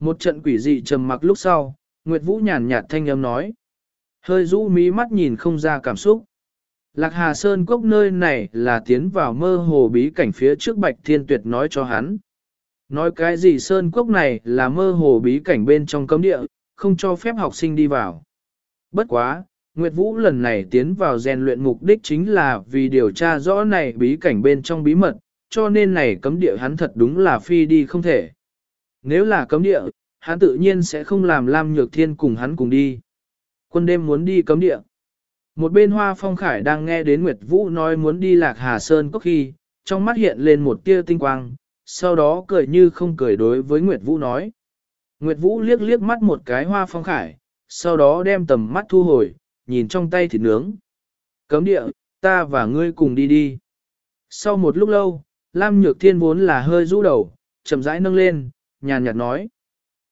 Một trận quỷ dị trầm mặc lúc sau, Nguyệt Vũ nhàn nhạt thanh âm nói. Hơi rũ mí mắt nhìn không ra cảm xúc. Lạc Hà Sơn Cốc nơi này là tiến vào mơ hồ bí cảnh phía trước Bạch Thiên Tuyệt nói cho hắn. Nói cái gì Sơn Cốc này là mơ hồ bí cảnh bên trong cấm địa, không cho phép học sinh đi vào. Bất quá, Nguyệt Vũ lần này tiến vào rèn luyện mục đích chính là vì điều tra rõ này bí cảnh bên trong bí mật, cho nên này cấm địa hắn thật đúng là phi đi không thể. Nếu là cấm địa, hắn tự nhiên sẽ không làm Lam Nhược Thiên cùng hắn cùng đi. Quân đêm muốn đi cấm địa. Một bên hoa phong khải đang nghe đến Nguyệt Vũ nói muốn đi lạc Hà Sơn có khi, trong mắt hiện lên một tia tinh quang, sau đó cười như không cười đối với Nguyệt Vũ nói. Nguyệt Vũ liếc liếc mắt một cái hoa phong khải, sau đó đem tầm mắt thu hồi, nhìn trong tay thịt nướng. Cấm địa, ta và ngươi cùng đi đi. Sau một lúc lâu, Lam Nhược Thiên vốn là hơi rũ đầu, chậm rãi nâng lên, nhàn nhạt nói.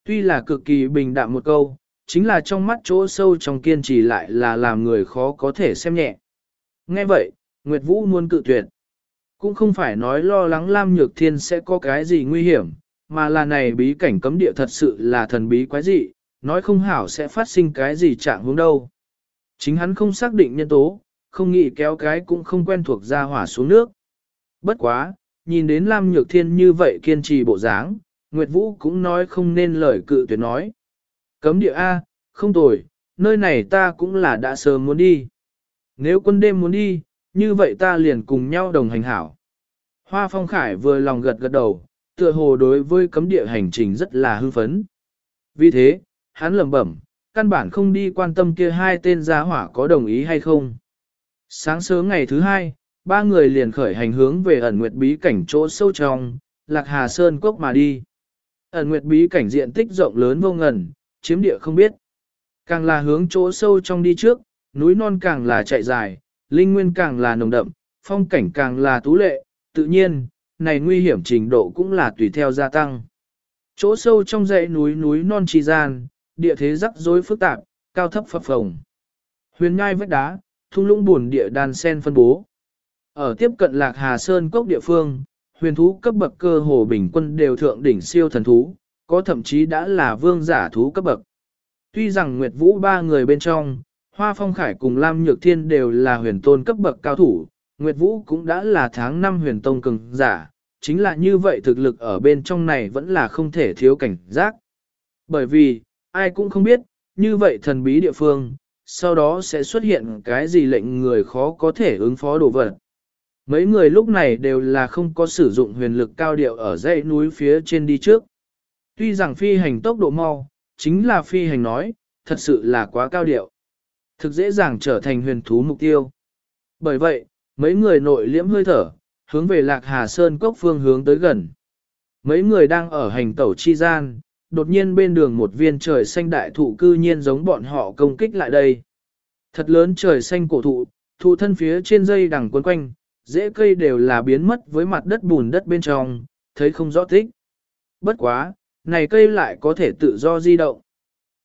Tuy là cực kỳ bình đạm một câu, chính là trong mắt chỗ sâu trong kiên trì lại là làm người khó có thể xem nhẹ. Nghe vậy, Nguyệt Vũ muốn cự tuyệt. Cũng không phải nói lo lắng Lam Nhược Thiên sẽ có cái gì nguy hiểm, mà là này bí cảnh cấm địa thật sự là thần bí quái dị, nói không hảo sẽ phát sinh cái gì trạng hướng đâu. Chính hắn không xác định nhân tố, không nghĩ kéo cái cũng không quen thuộc ra hỏa xuống nước. Bất quá, nhìn đến Lam Nhược Thiên như vậy kiên trì bộ dáng, Nguyệt Vũ cũng nói không nên lời cự tuyệt nói. Cấm địa A, không tồi, nơi này ta cũng là đã sớm muốn đi. Nếu quân đêm muốn đi, như vậy ta liền cùng nhau đồng hành hảo. Hoa Phong Khải vừa lòng gật gật đầu, tựa hồ đối với cấm địa hành trình rất là hưng phấn. Vì thế, hắn lẩm bẩm, căn bản không đi quan tâm kia hai tên gia hỏa có đồng ý hay không. Sáng sớm ngày thứ hai, ba người liền khởi hành hướng về ẩn nguyệt bí cảnh chỗ sâu trong, lạc hà sơn cốc mà đi. Ẩn nguyệt bí cảnh diện tích rộng lớn vô ngần, chiếm địa không biết. Càng là hướng chỗ sâu trong đi trước, núi non càng là chạy dài, linh nguyên càng là nồng đậm, phong cảnh càng là tú lệ, tự nhiên, này nguy hiểm trình độ cũng là tùy theo gia tăng. Chỗ sâu trong dãy núi núi non trì gian, địa thế rắc rối phức tạp, cao thấp phập phồng. Huyền nhai vách đá, thung lũng buồn địa đàn sen phân bố. Ở tiếp cận Lạc Hà Sơn cốc địa phương, huyền thú cấp bậc cơ hồ bình quân đều thượng đỉnh siêu thần thú, có thậm chí đã là vương giả thú cấp bậc. Tuy rằng Nguyệt Vũ ba người bên trong, Hoa Phong Khải cùng Lam Nhược Thiên đều là huyền tôn cấp bậc cao thủ, Nguyệt Vũ cũng đã là tháng 5 huyền tông cường giả, chính là như vậy thực lực ở bên trong này vẫn là không thể thiếu cảnh giác. Bởi vì, ai cũng không biết, như vậy thần bí địa phương, sau đó sẽ xuất hiện cái gì lệnh người khó có thể ứng phó đồ vật. Mấy người lúc này đều là không có sử dụng huyền lực cao điệu ở dãy núi phía trên đi trước. Tuy rằng phi hành tốc độ mau, chính là phi hành nói, thật sự là quá cao điệu. Thực dễ dàng trở thành huyền thú mục tiêu. Bởi vậy, mấy người nội liễm hơi thở, hướng về lạc hà sơn cốc phương hướng tới gần. Mấy người đang ở hành tẩu chi gian, đột nhiên bên đường một viên trời xanh đại thụ cư nhiên giống bọn họ công kích lại đây. Thật lớn trời xanh cổ thụ, thụ thân phía trên dây đằng quấn quanh, rễ cây đều là biến mất với mặt đất bùn đất bên trong, thấy không rõ thích. Bất quá, này cây lại có thể tự do di động.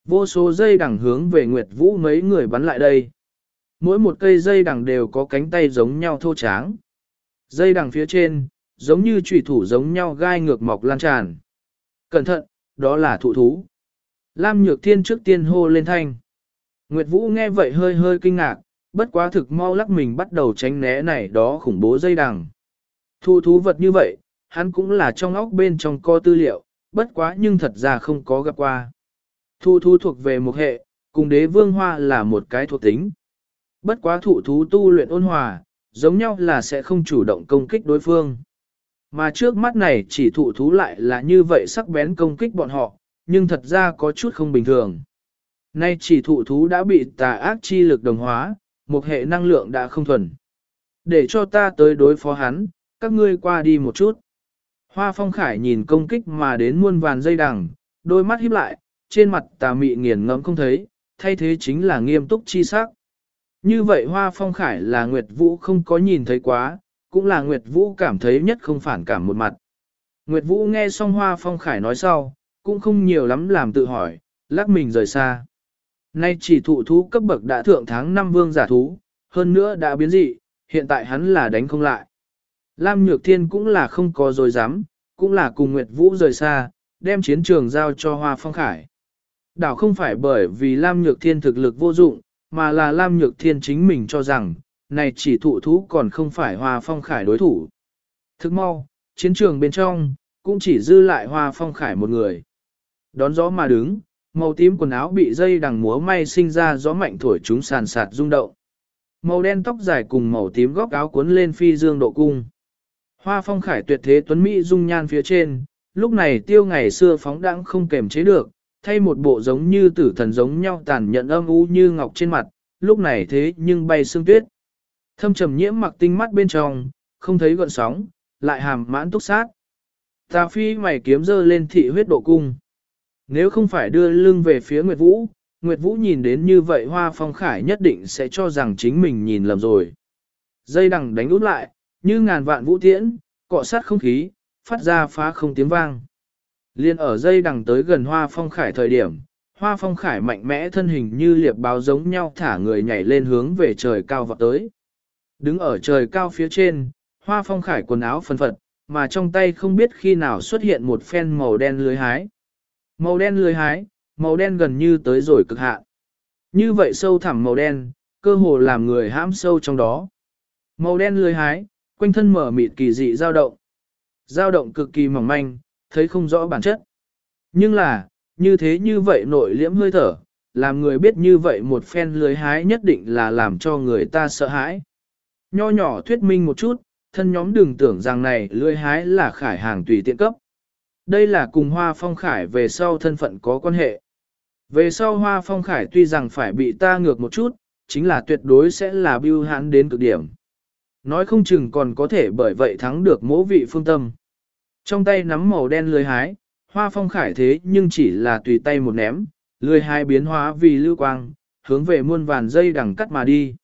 Vô số dây đằng hướng về Nguyệt Vũ mấy người bắn lại đây. Mỗi một cây dây đằng đều có cánh tay giống nhau thô tráng. Dây đằng phía trên, giống như trùy thủ giống nhau gai ngược mọc lan tràn. Cẩn thận, đó là thụ thú. Lam Nhược Thiên trước tiên hô lên thanh. Nguyệt Vũ nghe vậy hơi hơi kinh ngạc, bất quá thực mau lắc mình bắt đầu tránh né này đó khủng bố dây đằng. Thu thú vật như vậy, hắn cũng là trong óc bên trong co tư liệu, bất quá nhưng thật ra không có gặp qua. Thu thú thuộc về một hệ, cùng đế vương hoa là một cái thuộc tính. Bất quá thụ thú tu luyện ôn hòa, giống nhau là sẽ không chủ động công kích đối phương. Mà trước mắt này chỉ thụ thú lại là như vậy sắc bén công kích bọn họ, nhưng thật ra có chút không bình thường. Nay chỉ thụ thú đã bị tà ác chi lực đồng hóa, một hệ năng lượng đã không thuần. Để cho ta tới đối phó hắn, các ngươi qua đi một chút. Hoa phong khải nhìn công kích mà đến muôn vàn dây đằng, đôi mắt híp lại, trên mặt tà mị nghiền ngẫm không thấy, thay thế chính là nghiêm túc chi sắc. Như vậy hoa phong khải là Nguyệt Vũ không có nhìn thấy quá, cũng là Nguyệt Vũ cảm thấy nhất không phản cảm một mặt. Nguyệt Vũ nghe xong hoa phong khải nói sau, cũng không nhiều lắm làm tự hỏi, lắc mình rời xa. Nay chỉ thụ thú cấp bậc đã thượng tháng năm vương giả thú, hơn nữa đã biến dị, hiện tại hắn là đánh không lại. Lam Nhược Thiên cũng là không có dối dám, cũng là cùng Nguyệt Vũ rời xa, đem chiến trường giao cho Hoa Phong Khải. Đảo không phải bởi vì Lam Nhược Thiên thực lực vô dụng, mà là Lam Nhược Thiên chính mình cho rằng, này chỉ thụ thú còn không phải Hoa Phong Khải đối thủ. Thức mau, chiến trường bên trong, cũng chỉ dư lại Hoa Phong Khải một người. Đón gió mà đứng, màu tím quần áo bị dây đằng múa may sinh ra gió mạnh thổi chúng sàn sạt rung động. Màu đen tóc dài cùng màu tím góc áo cuốn lên phi dương độ cung. Hoa Phong Khải tuyệt thế tuấn mỹ dung nhan phía trên, lúc này tiêu ngày xưa phóng đãng không kềm chế được, thay một bộ giống như tử thần giống nhau tàn nhận âm u như ngọc trên mặt, lúc này thế nhưng bay sương tuyết. Thâm trầm nhiễm mặc tinh mắt bên trong, không thấy gọn sóng, lại hàm mãn túc sát. Tà phi mày kiếm dơ lên thị huyết độ cung. Nếu không phải đưa lưng về phía Nguyệt Vũ, Nguyệt Vũ nhìn đến như vậy hoa phong khải nhất định sẽ cho rằng chính mình nhìn lầm rồi. Dây đằng đánh út lại, như ngàn vạn vũ tiễn, cọ sát không khí, phát ra phá không tiếng vang. Liên ở dây đằng tới gần hoa phong khải thời điểm, hoa phong khải mạnh mẽ thân hình như liệp báo giống nhau thả người nhảy lên hướng về trời cao vọt tới. Đứng ở trời cao phía trên, hoa phong khải quần áo phân phật, mà trong tay không biết khi nào xuất hiện một phen màu đen lưới hái. Màu đen lưới hái, màu đen gần như tới rồi cực hạn. Như vậy sâu thẳm màu đen, cơ hồ làm người hãm sâu trong đó. Màu đen lưới hái, quanh thân mở mịt kỳ dị dao động. Dao động cực kỳ mỏng manh, thấy không rõ bản chất. Nhưng là, như thế như vậy nội liễm hơi thở, làm người biết như vậy một phen lưới hái nhất định là làm cho người ta sợ hãi. Nho nhỏ thuyết minh một chút, thân nhóm đừng tưởng rằng này lưỡi hái là khải hàng tùy tiện cấp. Đây là cùng hoa phong khải về sau thân phận có quan hệ. Về sau hoa phong khải tuy rằng phải bị ta ngược một chút, chính là tuyệt đối sẽ là biêu hãn đến cực điểm. Nói không chừng còn có thể bởi vậy thắng được mỗ vị phương tâm. Trong tay nắm màu đen lưới hái, hoa phong khải thế nhưng chỉ là tùy tay một ném, lưới hái biến hóa vì lưu quang, hướng về muôn vàn dây đằng cắt mà đi.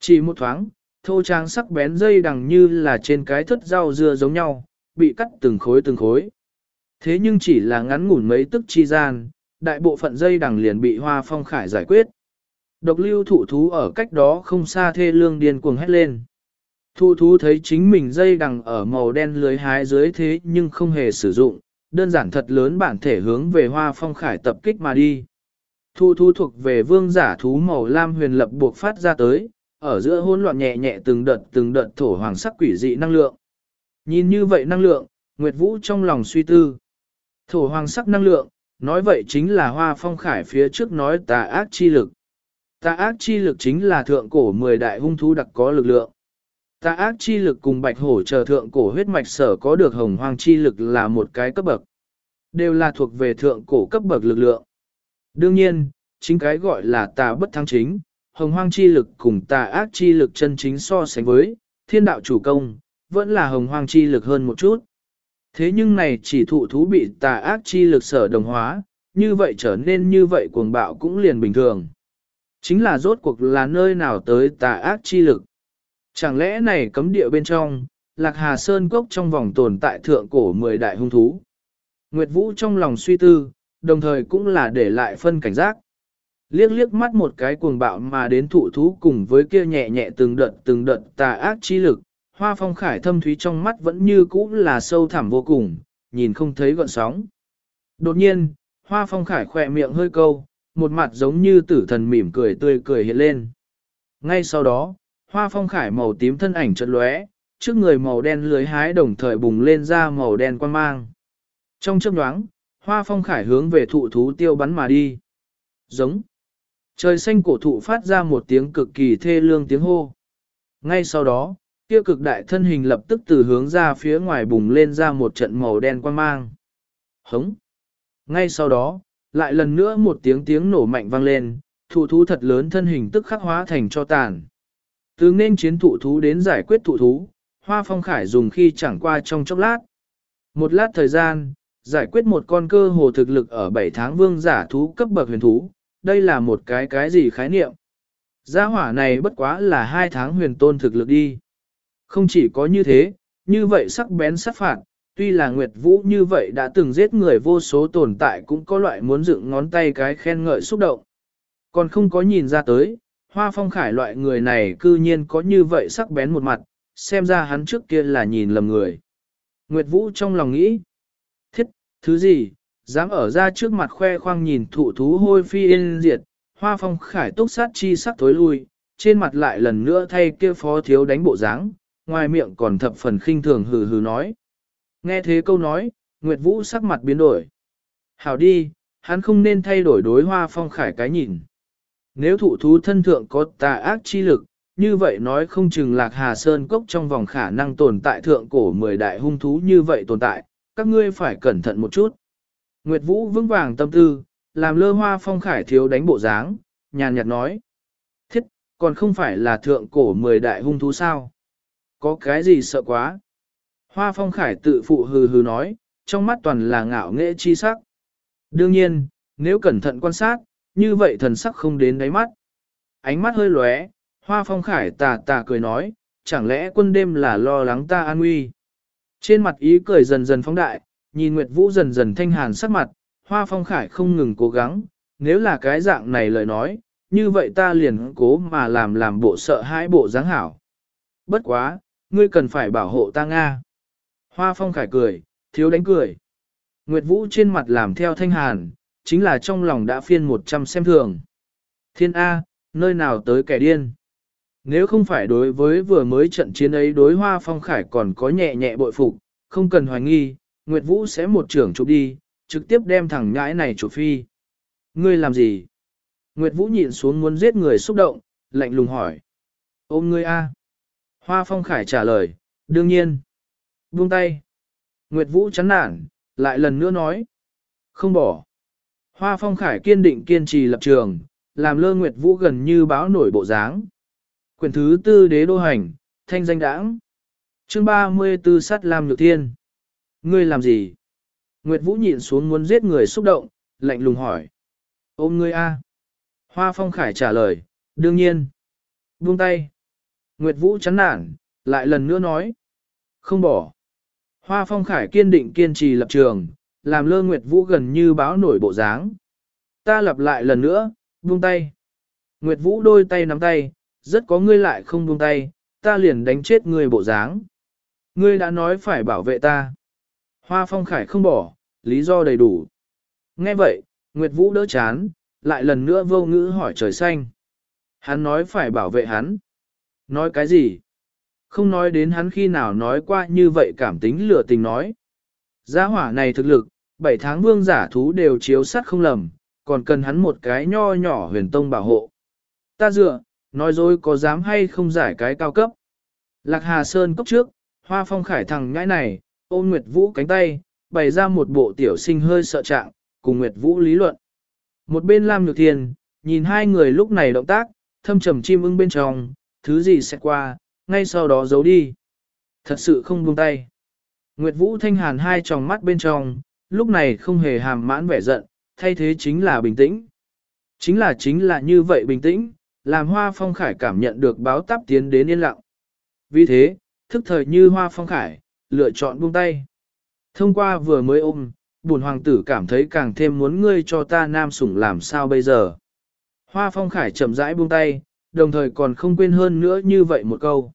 Chỉ một thoáng, thô trang sắc bén dây đằng như là trên cái thất rau dưa giống nhau, bị cắt từng khối từng khối. Thế nhưng chỉ là ngắn ngủn mấy tức chi gian, đại bộ phận dây đằng liền bị hoa phong khải giải quyết. Độc lưu thụ thú ở cách đó không xa thê lương điên cuồng hét lên. Thụ thú thấy chính mình dây đằng ở màu đen lưới hái dưới thế nhưng không hề sử dụng, đơn giản thật lớn bản thể hướng về hoa phong khải tập kích mà đi. Thu thu thuộc về vương giả thú màu lam huyền lập buộc phát ra tới, ở giữa hỗn loạn nhẹ nhẹ từng đợt từng đợt thổ hoàng sắc quỷ dị năng lượng. Nhìn như vậy năng lượng, Nguyệt Vũ trong lòng suy tư. Thổ hoàng sắc năng lượng, nói vậy chính là hoa phong khải phía trước nói tà ác chi lực. Tà ác chi lực chính là thượng cổ 10 đại hung thú đặc có lực lượng. Tà ác chi lực cùng bạch hổ chờ thượng cổ huyết mạch sở có được hồng hoang chi lực là một cái cấp bậc. Đều là thuộc về thượng cổ cấp bậc lực lượng. Đương nhiên, chính cái gọi là tà bất thắng chính, hồng hoang chi lực cùng tà ác chi lực chân chính so sánh với, thiên đạo chủ công, vẫn là hồng hoang chi lực hơn một chút. Thế nhưng này chỉ thụ thú bị tà ác chi lực sở đồng hóa, như vậy trở nên như vậy cuồng bạo cũng liền bình thường. Chính là rốt cuộc là nơi nào tới tà ác chi lực. Chẳng lẽ này cấm địa bên trong, Lạc Hà Sơn Cốc trong vòng tồn tại thượng cổ mười đại hung thú. Nguyệt Vũ trong lòng suy tư, đồng thời cũng là để lại phân cảnh giác. Liếc liếc mắt một cái cuồng bạo mà đến thụ thú cùng với kia nhẹ nhẹ từng đợt từng đợt tà ác chi lực, hoa phong khải thâm thúy trong mắt vẫn như cũ là sâu thẳm vô cùng, nhìn không thấy gọn sóng. Đột nhiên, hoa phong khải khỏe miệng hơi câu, một mặt giống như tử thần mỉm cười tươi cười hiện lên. Ngay sau đó, hoa phong khải màu tím thân ảnh chợt lóe, trước người màu đen lưới hái đồng thời bùng lên ra màu đen quan mang. Trong chớp nhoáng, hoa phong khải hướng về thụ thú tiêu bắn mà đi. Giống. Trời xanh cổ thụ phát ra một tiếng cực kỳ thê lương tiếng hô. Ngay sau đó, kia cực đại thân hình lập tức từ hướng ra phía ngoài bùng lên ra một trận màu đen quang mang. Hống! Ngay sau đó, lại lần nữa một tiếng tiếng nổ mạnh vang lên, thụ thú thật lớn thân hình tức khắc hóa thành cho tàn. Từ nên chiến thụ thú đến giải quyết thụ thú, Hoa Phong Khải dùng khi chẳng qua trong chốc lát. Một lát thời gian, giải quyết một con cơ hồ thực lực ở 7 tháng vương giả thú cấp bậc huyền thú, đây là một cái cái gì khái niệm. Gia hỏa này bất quá là hai tháng huyền tôn thực lực đi. Không chỉ có như thế, như vậy sắc bén sát phạt, tuy là Nguyệt Vũ như vậy đã từng giết người vô số tồn tại cũng có loại muốn dựng ngón tay cái khen ngợi xúc động. Còn không có nhìn ra tới, hoa phong khải loại người này cư nhiên có như vậy sắc bén một mặt, xem ra hắn trước kia là nhìn lầm người. Nguyệt Vũ trong lòng nghĩ, thiết, thứ gì, dám ở ra trước mặt khoe khoang nhìn thụ thú hôi phi yên diệt, hoa phong khải túc sát chi sắc tối lui, trên mặt lại lần nữa thay kia phó thiếu đánh bộ dáng, ngoài miệng còn thập phần khinh thường hừ hừ nói. Nghe thế câu nói, Nguyệt Vũ sắc mặt biến đổi. Hảo đi, hắn không nên thay đổi đối hoa phong khải cái nhìn. Nếu thụ thú thân thượng có tà ác chi lực, như vậy nói không chừng lạc hà sơn cốc trong vòng khả năng tồn tại thượng cổ mười đại hung thú như vậy tồn tại, các ngươi phải cẩn thận một chút. Nguyệt Vũ vững vàng tâm tư, làm lơ hoa phong khải thiếu đánh bộ dáng, nhàn nhạt nói. Thiết, còn không phải là thượng cổ mười đại hung thú sao? Có cái gì sợ quá? Hoa phong khải tự phụ hừ hừ nói, trong mắt toàn là ngạo nghệ chi sắc. Đương nhiên, nếu cẩn thận quan sát, như vậy thần sắc không đến đáy mắt. Ánh mắt hơi lóe, hoa phong khải tà tà cười nói, chẳng lẽ quân đêm là lo lắng ta an nguy. Trên mặt ý cười dần dần phóng đại, nhìn Nguyệt Vũ dần dần thanh hàn sắc mặt, hoa phong khải không ngừng cố gắng, nếu là cái dạng này lời nói, như vậy ta liền cố mà làm làm bộ sợ hãi bộ dáng hảo. Bất quá, ngươi cần phải bảo hộ ta Nga. Hoa phong khải cười, thiếu đánh cười. Nguyệt Vũ trên mặt làm theo thanh hàn, chính là trong lòng đã phiên một trăm xem thường. Thiên A, nơi nào tới kẻ điên. Nếu không phải đối với vừa mới trận chiến ấy đối hoa phong khải còn có nhẹ nhẹ bội phục, không cần hoài nghi, Nguyệt Vũ sẽ một trưởng chụp đi, trực tiếp đem thằng ngãi này chụp phi. Ngươi làm gì? Nguyệt Vũ nhịn xuống muốn giết người xúc động, lạnh lùng hỏi. Ôm ngươi A. Hoa Phong Khải trả lời, đương nhiên. Buông tay. Nguyệt Vũ chán nản, lại lần nữa nói. Không bỏ. Hoa Phong Khải kiên định kiên trì lập trường, làm lơ Nguyệt Vũ gần như báo nổi bộ dáng. Quyền thứ tư đế đô hành, thanh danh đãng. Chương 34 sát làm nhược thiên. Ngươi làm gì? Nguyệt Vũ nhịn xuống muốn giết người xúc động, lạnh lùng hỏi. Ôm ngươi a. Hoa Phong Khải trả lời, đương nhiên. Buông tay. Nguyệt Vũ chán nản, lại lần nữa nói. Không bỏ. Hoa Phong Khải kiên định kiên trì lập trường, làm lơ Nguyệt Vũ gần như báo nổi bộ dáng. Ta lặp lại lần nữa, buông tay. Nguyệt Vũ đôi tay nắm tay, rất có ngươi lại không buông tay, ta liền đánh chết ngươi bộ dáng. Ngươi đã nói phải bảo vệ ta. Hoa Phong Khải không bỏ, lý do đầy đủ. Nghe vậy, Nguyệt Vũ đỡ chán, lại lần nữa vô ngữ hỏi trời xanh. Hắn nói phải bảo vệ hắn. Nói cái gì? Không nói đến hắn khi nào nói qua như vậy cảm tính lửa tình nói. Gia hỏa này thực lực, bảy tháng vương giả thú đều chiếu sát không lầm, còn cần hắn một cái nho nhỏ huyền tông bảo hộ. Ta dựa, nói dối có dám hay không giải cái cao cấp. Lạc Hà Sơn cốc trước, hoa phong khải thằng ngãi này, ôm Nguyệt Vũ cánh tay, bày ra một bộ tiểu sinh hơi sợ trạng, cùng Nguyệt Vũ lý luận. Một bên Lam Nhược Thiên, nhìn hai người lúc này động tác, thâm trầm chim ưng bên trong, thứ gì sẽ qua, ngay sau đó giấu đi. Thật sự không buông tay. Nguyệt Vũ thanh hàn hai tròng mắt bên trong, lúc này không hề hàm mãn vẻ giận, thay thế chính là bình tĩnh. Chính là chính là như vậy bình tĩnh, làm hoa phong khải cảm nhận được báo táp tiến đến yên lặng. Vì thế, thức thời như hoa phong khải, lựa chọn buông tay. Thông qua vừa mới ôm, buồn hoàng tử cảm thấy càng thêm muốn ngươi cho ta nam sủng làm sao bây giờ. Hoa phong khải chậm rãi buông tay, đồng thời còn không quên hơn nữa như vậy một câu.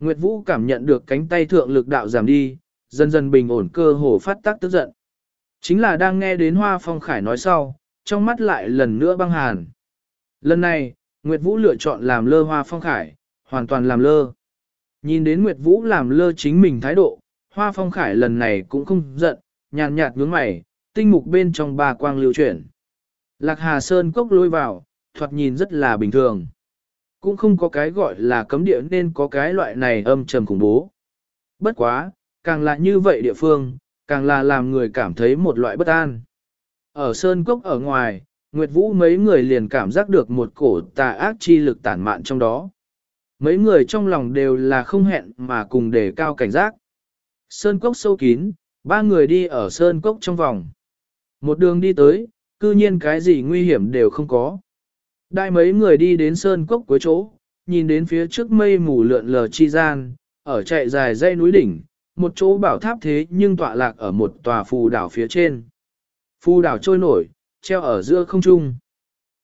Nguyệt Vũ cảm nhận được cánh tay thượng lực đạo giảm đi, dần dần bình ổn cơ hồ phát tác tức giận. Chính là đang nghe đến Hoa Phong Khải nói sau, trong mắt lại lần nữa băng hàn. Lần này, Nguyệt Vũ lựa chọn làm lơ Hoa Phong Khải, hoàn toàn làm lơ. Nhìn đến Nguyệt Vũ làm lơ chính mình thái độ, Hoa Phong Khải lần này cũng không giận, nhàn nhạt nhướng mày, tinh mục bên trong ba quang lưu chuyển. Lạc Hà Sơn cốc lôi vào, thoạt nhìn rất là bình thường. Cũng không có cái gọi là cấm địa nên có cái loại này âm trầm khủng bố. Bất quá, càng là như vậy địa phương, càng là làm người cảm thấy một loại bất an. Ở Sơn Cốc ở ngoài, Nguyệt Vũ mấy người liền cảm giác được một cổ tà ác chi lực tản mạn trong đó. Mấy người trong lòng đều là không hẹn mà cùng đề cao cảnh giác. Sơn Cốc sâu kín, ba người đi ở Sơn Cốc trong vòng. Một đường đi tới, cư nhiên cái gì nguy hiểm đều không có. Đại mấy người đi đến Sơn Cốc cuối chỗ, nhìn đến phía trước mây mù lượn lờ chi gian, ở chạy dài dây núi đỉnh, một chỗ bảo tháp thế nhưng tọa lạc ở một tòa phù đảo phía trên. Phù đảo trôi nổi, treo ở giữa không trung.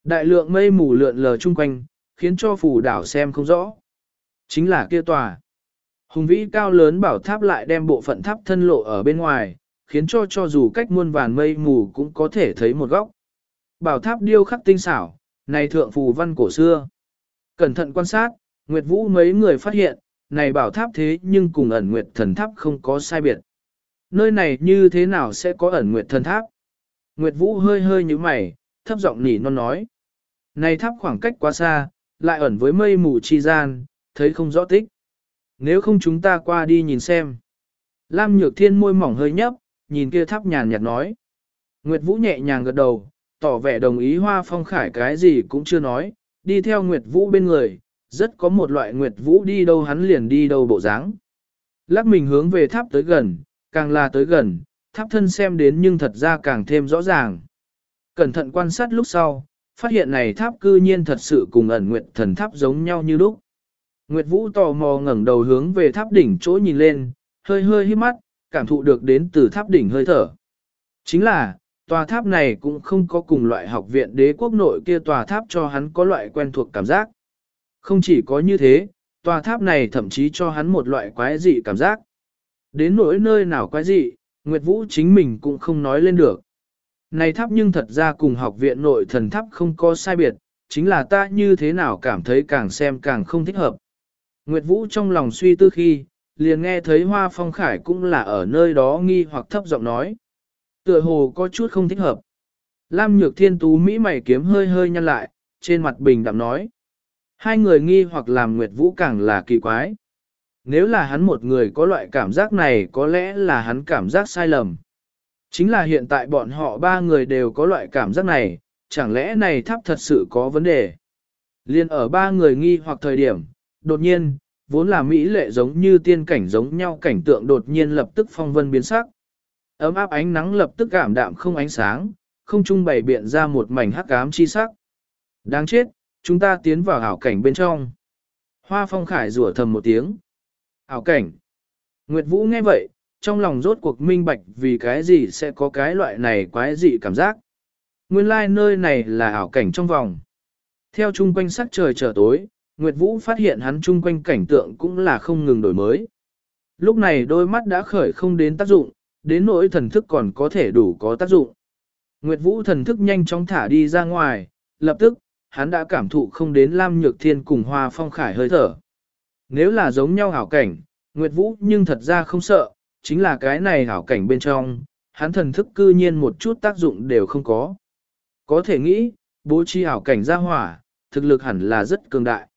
Đại lượng mây mù lượn lờ chung quanh, khiến cho phù đảo xem không rõ. Chính là kia tòa. Hùng vĩ cao lớn bảo tháp lại đem bộ phận tháp thân lộ ở bên ngoài, khiến cho cho dù cách muôn vàn mây mù cũng có thể thấy một góc. Bảo tháp điêu khắc tinh xảo, này thượng phù văn cổ xưa. Cẩn thận quan sát, Nguyệt Vũ mấy người phát hiện, này bảo tháp thế nhưng cùng ẩn nguyệt thần tháp không có sai biệt. Nơi này như thế nào sẽ có ẩn nguyệt thần tháp? Nguyệt Vũ hơi hơi như mày, thấp giọng nỉ non nói. Này tháp khoảng cách quá xa, lại ẩn với mây mù chi gian, thấy không rõ tích. Nếu không chúng ta qua đi nhìn xem. Lam Nhược Thiên môi mỏng hơi nhấp, nhìn kia tháp nhàn nhạt nói. Nguyệt Vũ nhẹ nhàng gật đầu, tỏ vẻ đồng ý Hoa Phong Khải cái gì cũng chưa nói, đi theo Nguyệt Vũ bên người, rất có một loại nguyệt vũ đi đâu hắn liền đi đâu bộ dáng. Lắc mình hướng về tháp tới gần, càng là tới gần, tháp thân xem đến nhưng thật ra càng thêm rõ ràng. Cẩn thận quan sát lúc sau, phát hiện này tháp cư nhiên thật sự cùng ẩn nguyệt thần tháp giống nhau như lúc. Nguyệt Vũ tò mò ngẩng đầu hướng về tháp đỉnh chỗ nhìn lên, hơi hơi hít mắt, cảm thụ được đến từ tháp đỉnh hơi thở. Chính là, tòa tháp này cũng không có cùng loại học viện đế quốc nội kia tòa tháp cho hắn có loại quen thuộc cảm giác. Không chỉ có như thế, tòa tháp này thậm chí cho hắn một loại quái dị cảm giác. Đến nỗi nơi nào quái dị, Nguyệt Vũ chính mình cũng không nói lên được. Này tháp nhưng thật ra cùng học viện nội thần tháp không có sai biệt, chính là ta như thế nào cảm thấy càng xem càng không thích hợp. Nguyệt Vũ trong lòng suy tư khi, liền nghe thấy Hoa Phong Khải cũng là ở nơi đó nghi hoặc thấp giọng nói. Tựa hồ có chút không thích hợp. Lam Nhược Thiên Tú Mỹ mày kiếm hơi hơi nhăn lại, trên mặt bình đạm nói. Hai người nghi hoặc làm Nguyệt Vũ càng là kỳ quái. Nếu là hắn một người có loại cảm giác này có lẽ là hắn cảm giác sai lầm. Chính là hiện tại bọn họ ba người đều có loại cảm giác này, chẳng lẽ này tháp thật sự có vấn đề. Liên ở ba người nghi hoặc thời điểm, đột nhiên, vốn là mỹ lệ giống như tiên cảnh giống nhau cảnh tượng đột nhiên lập tức phong vân biến sắc. Ấm áp ánh nắng lập tức cảm đạm không ánh sáng, không trung bày biện ra một mảnh hắc ám chi sắc. Đáng chết, chúng ta tiến vào ảo cảnh bên trong. Hoa phong khải rủa thầm một tiếng. Ảo cảnh. Nguyệt Vũ nghe vậy, trong lòng rốt cuộc minh bạch vì cái gì sẽ có cái loại này quái dị cảm giác. Nguyên lai like nơi này là ảo cảnh trong vòng. Theo chung quanh sắc trời trở tối, Nguyệt Vũ phát hiện hắn chung quanh cảnh tượng cũng là không ngừng đổi mới. Lúc này đôi mắt đã khởi không đến tác dụng, đến nỗi thần thức còn có thể đủ có tác dụng. Nguyệt Vũ thần thức nhanh chóng thả đi ra ngoài, lập tức, hắn đã cảm thụ không đến Lam Nhược Thiên cùng Hoa Phong Khải hơi thở. Nếu là giống nhau hảo cảnh, Nguyệt Vũ nhưng thật ra không sợ, chính là cái này hảo cảnh bên trong, hắn thần thức cư nhiên một chút tác dụng đều không có. Có thể nghĩ, bố trí hảo cảnh ra hỏa, thực lực hẳn là rất cường đại.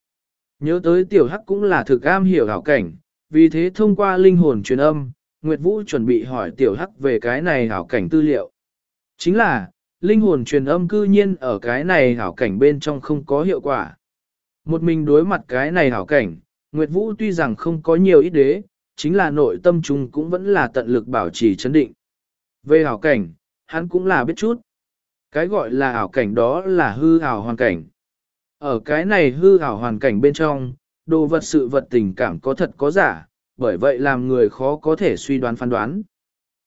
Nhớ tới tiểu hắc cũng là thực am hiểu hảo cảnh, vì thế thông qua linh hồn truyền âm, Nguyệt Vũ chuẩn bị hỏi tiểu hắc về cái này hảo cảnh tư liệu. Chính là, linh hồn truyền âm cư nhiên ở cái này hảo cảnh bên trong không có hiệu quả. Một mình đối mặt cái này hảo cảnh, Nguyệt Vũ tuy rằng không có nhiều ít đế, chính là nội tâm trung cũng vẫn là tận lực bảo trì chấn định. Về hảo cảnh, hắn cũng là biết chút. Cái gọi là hảo cảnh đó là hư hảo hoàn cảnh. Ở cái này hư ảo hoàn cảnh bên trong, đồ vật sự vật tình cảm có thật có giả, bởi vậy làm người khó có thể suy đoán phán đoán.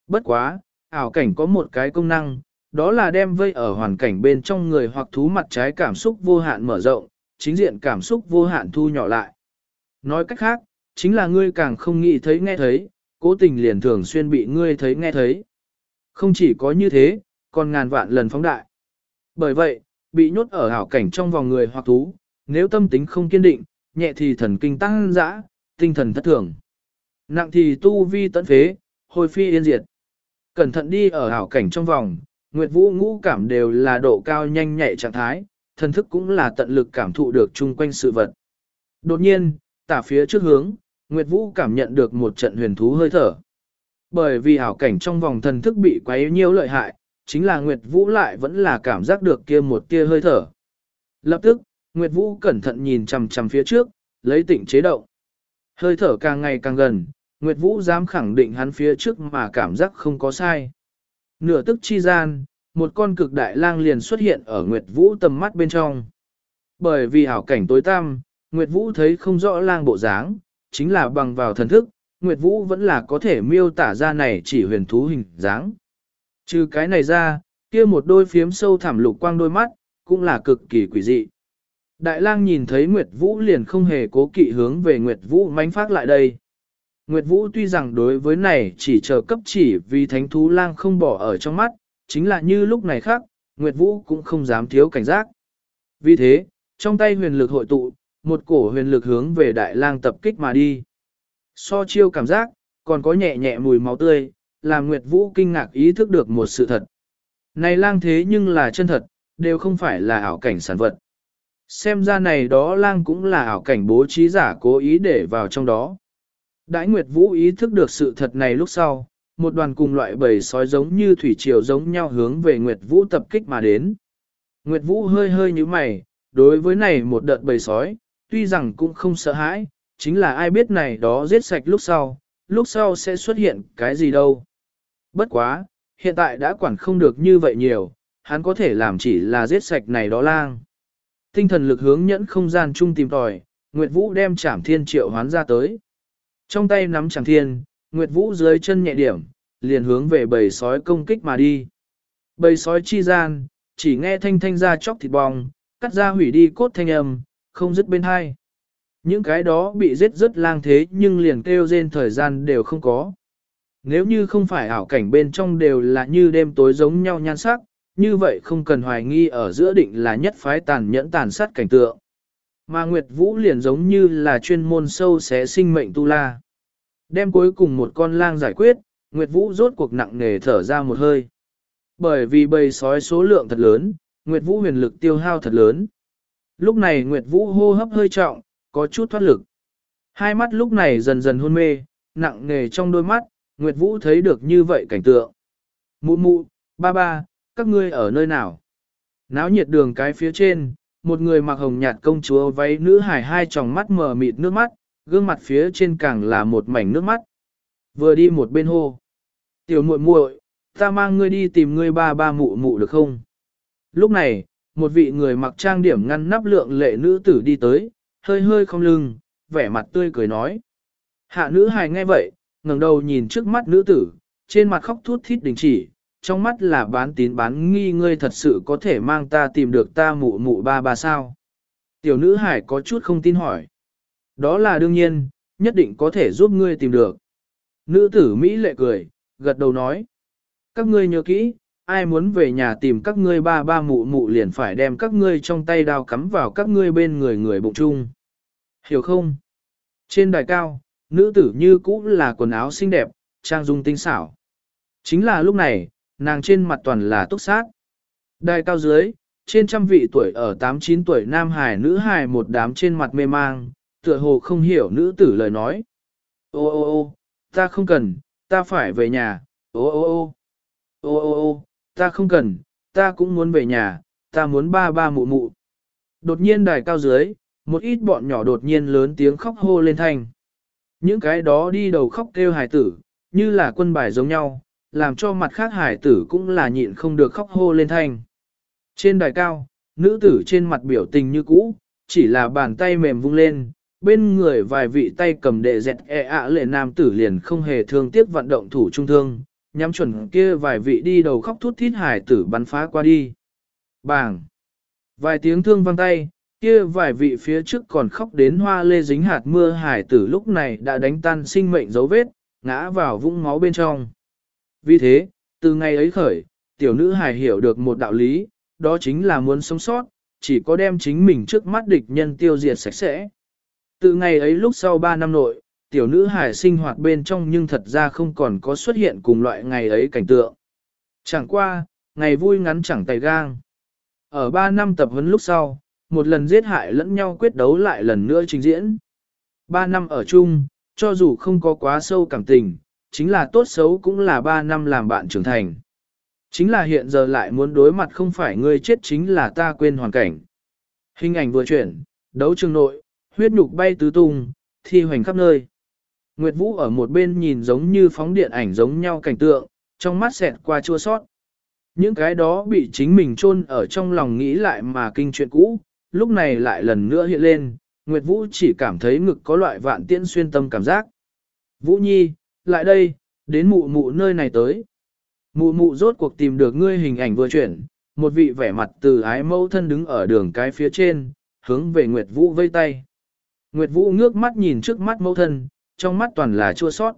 Bất quá, ảo cảnh có một cái công năng, đó là đem vây ở hoàn cảnh bên trong người hoặc thú mặt trái cảm xúc vô hạn mở rộng, chính diện cảm xúc vô hạn thu nhỏ lại. Nói cách khác, chính là ngươi càng không nghĩ thấy nghe thấy, cố tình liền thường xuyên bị ngươi thấy nghe thấy. Không chỉ có như thế, còn ngàn vạn lần phóng đại. Bởi vậy, bị nhốt ở hảo cảnh trong vòng người hoặc thú, nếu tâm tính không kiên định, nhẹ thì thần kinh tăng dã, tinh thần thất thường. Nặng thì tu vi tận phế, hồi phi yên diệt. Cẩn thận đi ở hảo cảnh trong vòng, Nguyệt Vũ ngũ cảm đều là độ cao nhanh nhạy trạng thái, thần thức cũng là tận lực cảm thụ được chung quanh sự vật. Đột nhiên, tả phía trước hướng, Nguyệt Vũ cảm nhận được một trận huyền thú hơi thở. Bởi vì hảo cảnh trong vòng thần thức bị quấy nhiễu lợi hại, chính là Nguyệt Vũ lại vẫn là cảm giác được kia một tia hơi thở. Lập tức, Nguyệt Vũ cẩn thận nhìn chằm chằm phía trước, lấy tỉnh chế động. Hơi thở càng ngày càng gần, Nguyệt Vũ dám khẳng định hắn phía trước mà cảm giác không có sai. Nửa tức chi gian, một con cực đại lang liền xuất hiện ở Nguyệt Vũ tầm mắt bên trong. Bởi vì hảo cảnh tối tăm, Nguyệt Vũ thấy không rõ lang bộ dáng, chính là bằng vào thần thức, Nguyệt Vũ vẫn là có thể miêu tả ra này chỉ huyền thú hình dáng. Trừ cái này ra, kia một đôi phiếm sâu thẳm lục quang đôi mắt, cũng là cực kỳ quỷ dị. Đại lang nhìn thấy Nguyệt Vũ liền không hề cố kỵ hướng về Nguyệt Vũ mánh phát lại đây. Nguyệt Vũ tuy rằng đối với này chỉ chờ cấp chỉ vì thánh thú lang không bỏ ở trong mắt, chính là như lúc này khác, Nguyệt Vũ cũng không dám thiếu cảnh giác. Vì thế, trong tay huyền lực hội tụ, một cổ huyền lực hướng về đại lang tập kích mà đi. So chiêu cảm giác, còn có nhẹ nhẹ mùi máu tươi, làm Nguyệt Vũ kinh ngạc ý thức được một sự thật. Này lang thế nhưng là chân thật, đều không phải là ảo cảnh sản vật. Xem ra này đó lang cũng là ảo cảnh bố trí giả cố ý để vào trong đó. Đãi Nguyệt Vũ ý thức được sự thật này lúc sau, một đoàn cùng loại bầy sói giống như thủy triều giống nhau hướng về Nguyệt Vũ tập kích mà đến. Nguyệt Vũ hơi hơi như mày, đối với này một đợt bầy sói, tuy rằng cũng không sợ hãi, chính là ai biết này đó giết sạch lúc sau, lúc sau sẽ xuất hiện cái gì đâu. Bất quá, hiện tại đã quản không được như vậy nhiều, hắn có thể làm chỉ là giết sạch này đó lang. Tinh thần lực hướng nhẫn không gian chung tìm tòi, Nguyệt Vũ đem trảm thiên triệu hoán ra tới. Trong tay nắm trảm thiên, Nguyệt Vũ dưới chân nhẹ điểm, liền hướng về bầy sói công kích mà đi. Bầy sói chi gian, chỉ nghe thanh thanh ra chóc thịt bong, cắt ra hủy đi cốt thanh âm, không dứt bên hai. Những cái đó bị giết rất lang thế nhưng liền kêu rên thời gian đều không có. Nếu như không phải ảo cảnh bên trong đều là như đêm tối giống nhau nhan sắc, như vậy không cần hoài nghi ở giữa định là nhất phái tàn nhẫn tàn sát cảnh tượng. Mà Nguyệt Vũ liền giống như là chuyên môn sâu xé sinh mệnh tu la. Đem cuối cùng một con lang giải quyết, Nguyệt Vũ rốt cuộc nặng nề thở ra một hơi. Bởi vì bầy sói số lượng thật lớn, Nguyệt Vũ huyền lực tiêu hao thật lớn. Lúc này Nguyệt Vũ hô hấp hơi trọng, có chút thoát lực. Hai mắt lúc này dần dần hôn mê, nặng nề trong đôi mắt, Nguyệt Vũ thấy được như vậy cảnh tượng. Mụ mụ, ba ba, các ngươi ở nơi nào? Náo nhiệt đường cái phía trên, một người mặc hồng nhạt công chúa váy nữ hải hai tròng mắt mờ mịt nước mắt, gương mặt phía trên càng là một mảnh nước mắt. Vừa đi một bên hô. Tiểu muội muội, ta mang ngươi đi tìm ngươi ba ba mụ mụ được không? Lúc này, một vị người mặc trang điểm ngăn nắp lượng lệ nữ tử đi tới, hơi hơi không lưng, vẻ mặt tươi cười nói. Hạ nữ hài nghe vậy, ngẩng đầu nhìn trước mắt nữ tử, trên mặt khóc thút thít đình chỉ, trong mắt là bán tín bán nghi ngươi thật sự có thể mang ta tìm được ta mụ mụ ba ba sao. Tiểu nữ hải có chút không tin hỏi. Đó là đương nhiên, nhất định có thể giúp ngươi tìm được. Nữ tử Mỹ lệ cười, gật đầu nói. Các ngươi nhớ kỹ, ai muốn về nhà tìm các ngươi ba ba mụ mụ liền phải đem các ngươi trong tay đao cắm vào các ngươi bên người người bụng chung. Hiểu không? Trên đài cao, nữ tử như cũ là quần áo xinh đẹp, trang dung tinh xảo. Chính là lúc này, nàng trên mặt toàn là túc sát. Đài cao dưới, trên trăm vị tuổi ở 8-9 tuổi nam hài nữ hài một đám trên mặt mê mang, tựa hồ không hiểu nữ tử lời nói. Ô ô ô, ta không cần, ta phải về nhà, ô ô ô, ô ô ô, ta không cần, ta cũng muốn về nhà, ta muốn ba ba mụ mụ. Đột nhiên đài cao dưới, một ít bọn nhỏ đột nhiên lớn tiếng khóc hô lên thanh. Những cái đó đi đầu khóc kêu hài tử, như là quân bài giống nhau, làm cho mặt khác hài tử cũng là nhịn không được khóc hô lên thanh. Trên đài cao, nữ tử trên mặt biểu tình như cũ, chỉ là bàn tay mềm vung lên, bên người vài vị tay cầm đệ dẹt e ạ lệ nam tử liền không hề thương tiếc vận động thủ trung thương, nhắm chuẩn kia vài vị đi đầu khóc thút thít hải tử bắn phá qua đi. Bàng! Vài tiếng thương vang tay, kia vài vị phía trước còn khóc đến hoa lê dính hạt mưa hải tử lúc này đã đánh tan sinh mệnh dấu vết, ngã vào vũng máu bên trong. Vì thế, từ ngày ấy khởi, tiểu nữ hải hiểu được một đạo lý, đó chính là muốn sống sót, chỉ có đem chính mình trước mắt địch nhân tiêu diệt sạch sẽ. Từ ngày ấy lúc sau 3 năm nội, tiểu nữ hải sinh hoạt bên trong nhưng thật ra không còn có xuất hiện cùng loại ngày ấy cảnh tượng. Chẳng qua, ngày vui ngắn chẳng tay gang. Ở 3 năm tập huấn lúc sau, một lần giết hại lẫn nhau quyết đấu lại lần nữa trình diễn. ba năm ở chung, cho dù không có quá sâu cảm tình, chính là tốt xấu cũng là ba năm làm bạn trưởng thành. Chính là hiện giờ lại muốn đối mặt không phải ngươi chết chính là ta quên hoàn cảnh. Hình ảnh vừa chuyển, đấu trường nội, huyết nhục bay tứ tung, thi hoành khắp nơi. Nguyệt Vũ ở một bên nhìn giống như phóng điện ảnh giống nhau cảnh tượng, trong mắt xẹt qua chua sót. Những cái đó bị chính mình chôn ở trong lòng nghĩ lại mà kinh chuyện cũ, lúc này lại lần nữa hiện lên, Nguyệt Vũ chỉ cảm thấy ngực có loại vạn tiễn xuyên tâm cảm giác. Vũ Nhi, lại đây, đến mụ mụ nơi này tới. Mụ mụ rốt cuộc tìm được ngươi hình ảnh vừa chuyển, một vị vẻ mặt từ ái mẫu thân đứng ở đường cái phía trên, hướng về Nguyệt Vũ vây tay. Nguyệt Vũ ngước mắt nhìn trước mắt mẫu thân, trong mắt toàn là chua sót.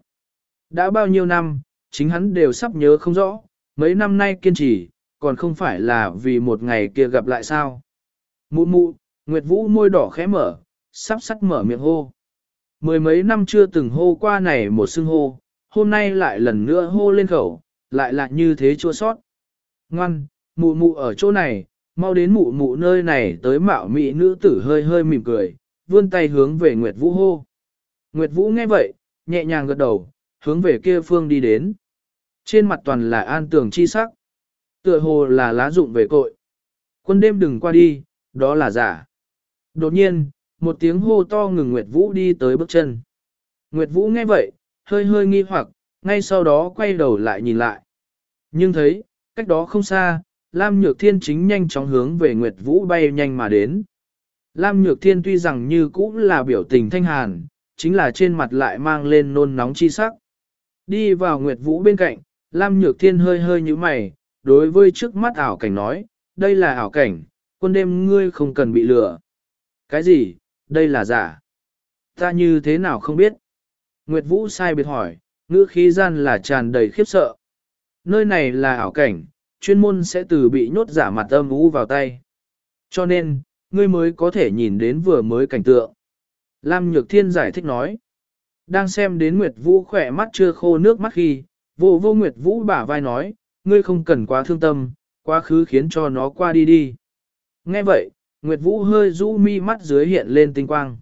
Đã bao nhiêu năm, chính hắn đều sắp nhớ không rõ, mấy năm nay kiên trì, còn không phải là vì một ngày kia gặp lại sao. Mụ mụ, Nguyệt Vũ môi đỏ khẽ mở, sắp sắt mở miệng hô. Mười mấy năm chưa từng hô qua này một xưng hô, hôm nay lại lần nữa hô lên khẩu, lại là như thế chua sót. Ngoan, mụ mụ ở chỗ này, mau đến mụ mụ nơi này tới mạo mị nữ tử hơi hơi mỉm cười, vươn tay hướng về Nguyệt Vũ hô. Nguyệt Vũ nghe vậy, nhẹ nhàng gật đầu, hướng về kia phương đi đến. Trên mặt toàn là an tường chi sắc. Tựa hồ là lá dụng về cội. Quân đêm đừng qua đi, đó là giả. Đột nhiên, một tiếng hô to ngừng Nguyệt Vũ đi tới bước chân. Nguyệt Vũ nghe vậy, hơi hơi nghi hoặc, ngay sau đó quay đầu lại nhìn lại. Nhưng thấy, cách đó không xa, Lam Nhược Thiên chính nhanh chóng hướng về Nguyệt Vũ bay nhanh mà đến. Lam Nhược Thiên tuy rằng như cũ là biểu tình thanh hàn, chính là trên mặt lại mang lên nôn nóng chi sắc. Đi vào Nguyệt Vũ bên cạnh, Lam Nhược Thiên hơi hơi như mày, đối với trước mắt ảo cảnh nói, đây là ảo cảnh, quân đêm ngươi không cần bị lừa. Cái gì, đây là giả. Ta như thế nào không biết. Nguyệt Vũ sai biệt hỏi, ngữ khí gian là tràn đầy khiếp sợ. Nơi này là ảo cảnh, chuyên môn sẽ từ bị nhốt giả mặt âm ú vào tay. Cho nên, ngươi mới có thể nhìn đến vừa mới cảnh tượng. Lam Nhược Thiên giải thích nói. Đang xem đến Nguyệt Vũ khỏe mắt chưa khô nước mắt khi, vô vô Nguyệt Vũ bả vai nói, ngươi không cần quá thương tâm, quá khứ khiến cho nó qua đi đi. Nghe vậy, Nguyệt Vũ hơi rũ mi mắt dưới hiện lên tinh quang.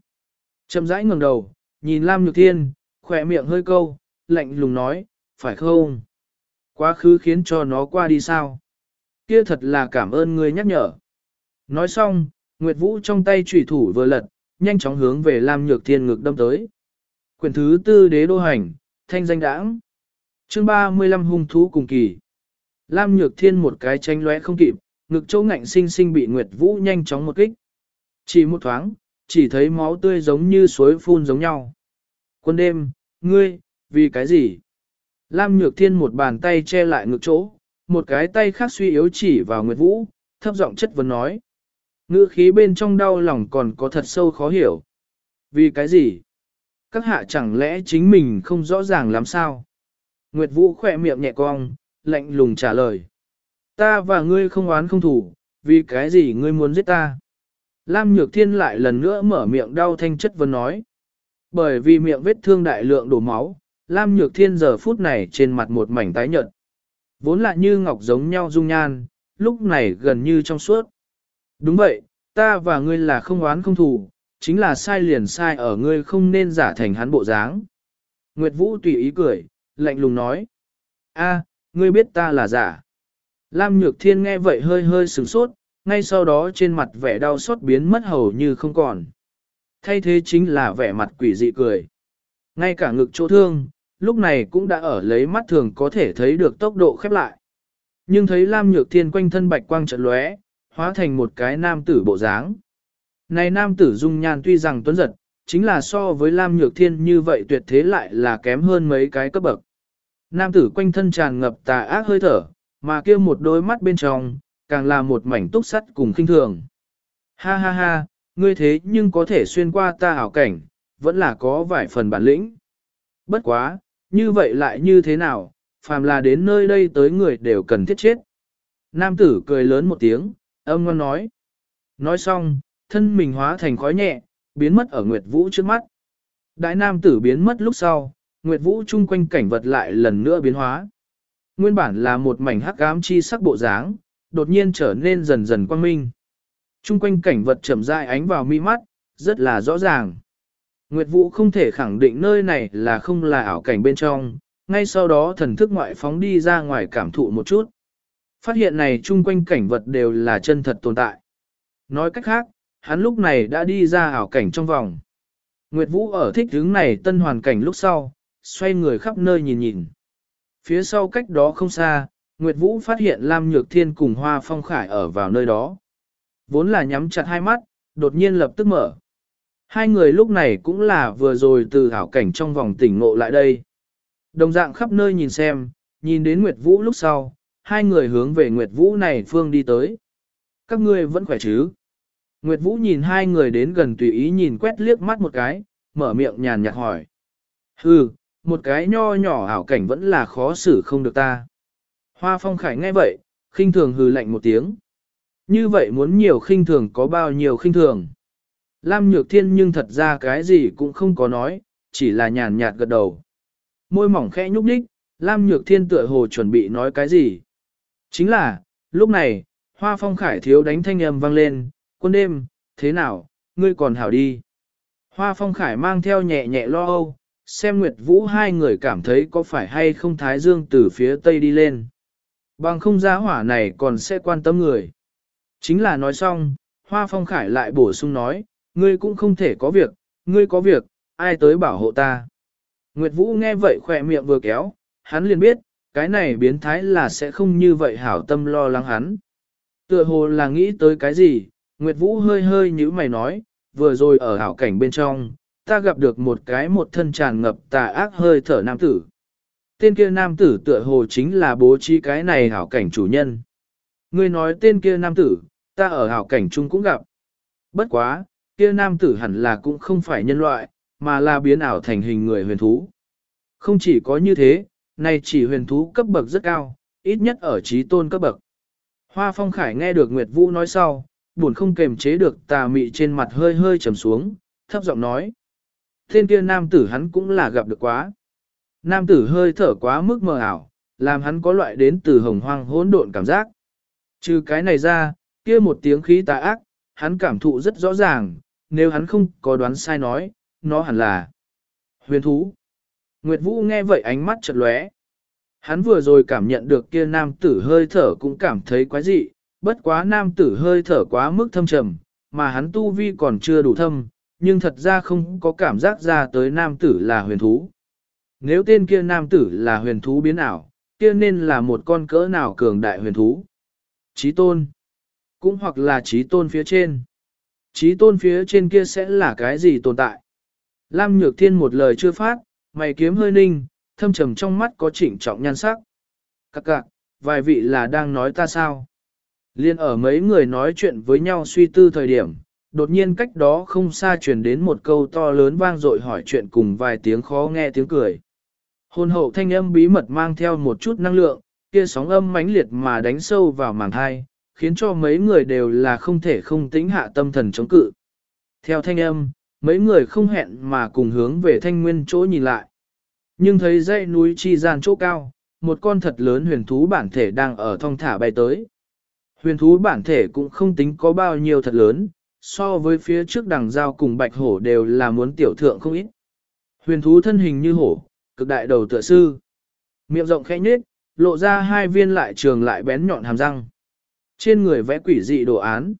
Chậm rãi ngẩng đầu, nhìn Lam Nhược Thiên, khỏe miệng hơi câu, lạnh lùng nói, phải không? Quá khứ khiến cho nó qua đi sao? Kia thật là cảm ơn ngươi nhắc nhở. Nói xong, Nguyệt Vũ trong tay trùy thủ vừa lật, nhanh chóng hướng về Lam Nhược Thiên ngực đâm tới. Quyển thứ tư đế đô hành, thanh danh đãng. Chương 35 hung thú cùng kỳ. Lam Nhược Thiên một cái tranh lóe không kịp, ngực chỗ ngạnh sinh sinh bị Nguyệt Vũ nhanh chóng một kích. Chỉ một thoáng, chỉ thấy máu tươi giống như suối phun giống nhau. Quân đêm, ngươi, vì cái gì? Lam Nhược Thiên một bàn tay che lại ngực chỗ, một cái tay khác suy yếu chỉ vào Nguyệt Vũ, thấp giọng chất vấn nói. Ngữ khí bên trong đau lòng còn có thật sâu khó hiểu. Vì cái gì? Các hạ chẳng lẽ chính mình không rõ ràng làm sao? Nguyệt Vũ khỏe miệng nhẹ cong, lạnh lùng trả lời. Ta và ngươi không oán không thủ, vì cái gì ngươi muốn giết ta? Lam Nhược Thiên lại lần nữa mở miệng đau thanh chất vấn nói. Bởi vì miệng vết thương đại lượng đổ máu, Lam Nhược Thiên giờ phút này trên mặt một mảnh tái nhợt. Vốn là như ngọc giống nhau dung nhan, lúc này gần như trong suốt. Đúng vậy, ta và ngươi là không oán không thù, chính là sai liền sai ở ngươi không nên giả thành hắn bộ dáng. Nguyệt Vũ tùy ý cười, lạnh lùng nói. a ngươi biết ta là giả. Lam Nhược Thiên nghe vậy hơi hơi sửng sốt, ngay sau đó trên mặt vẻ đau xót biến mất hầu như không còn. Thay thế chính là vẻ mặt quỷ dị cười. Ngay cả ngực chỗ thương, lúc này cũng đã ở lấy mắt thường có thể thấy được tốc độ khép lại. Nhưng thấy Lam Nhược Thiên quanh thân bạch quang trận lóe, hóa thành một cái nam tử bộ dáng. Này nam tử dung nhan tuy rằng tuấn giật, chính là so với Lam Nhược Thiên như vậy tuyệt thế lại là kém hơn mấy cái cấp bậc. Nam tử quanh thân tràn ngập tà ác hơi thở, mà kia một đôi mắt bên trong, càng là một mảnh túc sắt cùng khinh thường. Ha ha ha, ngươi thế nhưng có thể xuyên qua ta ảo cảnh, vẫn là có vài phần bản lĩnh. Bất quá, như vậy lại như thế nào, phàm là đến nơi đây tới người đều cần thiết chết. Nam tử cười lớn một tiếng, âm ngon nói. Nói xong, thân mình hóa thành khói nhẹ, biến mất ở Nguyệt Vũ trước mắt. Đại nam tử biến mất lúc sau, Nguyệt Vũ chung quanh cảnh vật lại lần nữa biến hóa. Nguyên bản là một mảnh hắc ám chi sắc bộ dáng, đột nhiên trở nên dần dần quang minh. Trung quanh cảnh vật chậm rãi ánh vào mi mắt, rất là rõ ràng. Nguyệt Vũ không thể khẳng định nơi này là không là ảo cảnh bên trong, ngay sau đó thần thức ngoại phóng đi ra ngoài cảm thụ một chút. Phát hiện này chung quanh cảnh vật đều là chân thật tồn tại. Nói cách khác, hắn lúc này đã đi ra ảo cảnh trong vòng. Nguyệt Vũ ở thích hướng này tân hoàn cảnh lúc sau, xoay người khắp nơi nhìn nhìn. Phía sau cách đó không xa, Nguyệt Vũ phát hiện Lam Nhược Thiên cùng Hoa Phong Khải ở vào nơi đó. Vốn là nhắm chặt hai mắt, đột nhiên lập tức mở. Hai người lúc này cũng là vừa rồi từ hảo cảnh trong vòng tỉnh ngộ lại đây. Đồng dạng khắp nơi nhìn xem, nhìn đến Nguyệt Vũ lúc sau, hai người hướng về Nguyệt Vũ này phương đi tới. Các ngươi vẫn khỏe chứ? Nguyệt Vũ nhìn hai người đến gần tùy ý nhìn quét liếc mắt một cái, mở miệng nhàn nhạt hỏi. Hừ, một cái nho nhỏ ảo cảnh vẫn là khó xử không được ta. Hoa Phong Khải nghe vậy, khinh thường hừ lạnh một tiếng. Như vậy muốn nhiều khinh thường có bao nhiêu khinh thường. Lam Nhược Thiên nhưng thật ra cái gì cũng không có nói, chỉ là nhàn nhạt gật đầu. Môi mỏng khẽ nhúc nhích, Lam Nhược Thiên tựa hồ chuẩn bị nói cái gì. Chính là, lúc này, Hoa Phong Khải thiếu đánh thanh âm vang lên, quân đêm, thế nào, ngươi còn hảo đi. Hoa Phong Khải mang theo nhẹ nhẹ lo âu, xem Nguyệt Vũ hai người cảm thấy có phải hay không Thái Dương từ phía Tây đi lên. Bằng không giá hỏa này còn sẽ quan tâm người. Chính là nói xong, Hoa Phong Khải lại bổ sung nói, ngươi cũng không thể có việc, ngươi có việc, ai tới bảo hộ ta. Nguyệt Vũ nghe vậy khỏe miệng vừa kéo, hắn liền biết, cái này biến thái là sẽ không như vậy hảo tâm lo lắng hắn. Tựa hồ là nghĩ tới cái gì, Nguyệt Vũ hơi hơi như mày nói, vừa rồi ở hảo cảnh bên trong, ta gặp được một cái một thân tràn ngập tà ác hơi thở nam tử. Tên kia nam tử tựa hồ chính là bố trí cái này hảo cảnh chủ nhân. Ngươi nói tên kia nam tử, ta ở hảo cảnh chung cũng gặp. Bất quá, kia nam tử hẳn là cũng không phải nhân loại, mà là biến ảo thành hình người huyền thú. Không chỉ có như thế, này chỉ huyền thú cấp bậc rất cao, ít nhất ở trí tôn cấp bậc. Hoa Phong Khải nghe được Nguyệt Vũ nói sau, buồn không kềm chế được tà mị trên mặt hơi hơi trầm xuống, thấp giọng nói. Tên kia nam tử hắn cũng là gặp được quá. Nam tử hơi thở quá mức mờ ảo, làm hắn có loại đến từ hồng hoang hỗn độn cảm giác. Trừ cái này ra, kia một tiếng khí tà ác, hắn cảm thụ rất rõ ràng, nếu hắn không có đoán sai nói, nó hẳn là huyền thú. Nguyệt Vũ nghe vậy ánh mắt chợt lóe. Hắn vừa rồi cảm nhận được kia nam tử hơi thở cũng cảm thấy quái dị, bất quá nam tử hơi thở quá mức thâm trầm, mà hắn tu vi còn chưa đủ thâm, nhưng thật ra không có cảm giác ra tới nam tử là huyền thú. Nếu tên kia nam tử là huyền thú biến ảo, kia nên là một con cỡ nào cường đại huyền thú. Chí tôn. Cũng hoặc là chí tôn phía trên. Chí tôn phía trên kia sẽ là cái gì tồn tại? Lam Nhược Thiên một lời chưa phát, mày kiếm hơi ninh, thâm trầm trong mắt có chỉnh trọng nhan sắc. Các cạc, vài vị là đang nói ta sao? Liên ở mấy người nói chuyện với nhau suy tư thời điểm, đột nhiên cách đó không xa truyền đến một câu to lớn vang dội hỏi chuyện cùng vài tiếng khó nghe tiếng cười. Hôn hậu thanh âm bí mật mang theo một chút năng lượng, kia sóng âm mãnh liệt mà đánh sâu vào màng thai, khiến cho mấy người đều là không thể không tĩnh hạ tâm thần chống cự. Theo thanh âm, mấy người không hẹn mà cùng hướng về thanh nguyên chỗ nhìn lại. Nhưng thấy dãy núi chi gian chỗ cao, một con thật lớn huyền thú bản thể đang ở thong thả bay tới. Huyền thú bản thể cũng không tính có bao nhiêu thật lớn, so với phía trước đằng giao cùng bạch hổ đều là muốn tiểu thượng không ít. Huyền thú thân hình như hổ, cực đại đầu tựa sư. Miệng rộng khẽ nhếch, lộ ra hai viên lại trường lại bén nhọn hàm răng. Trên người vẽ quỷ dị đồ án.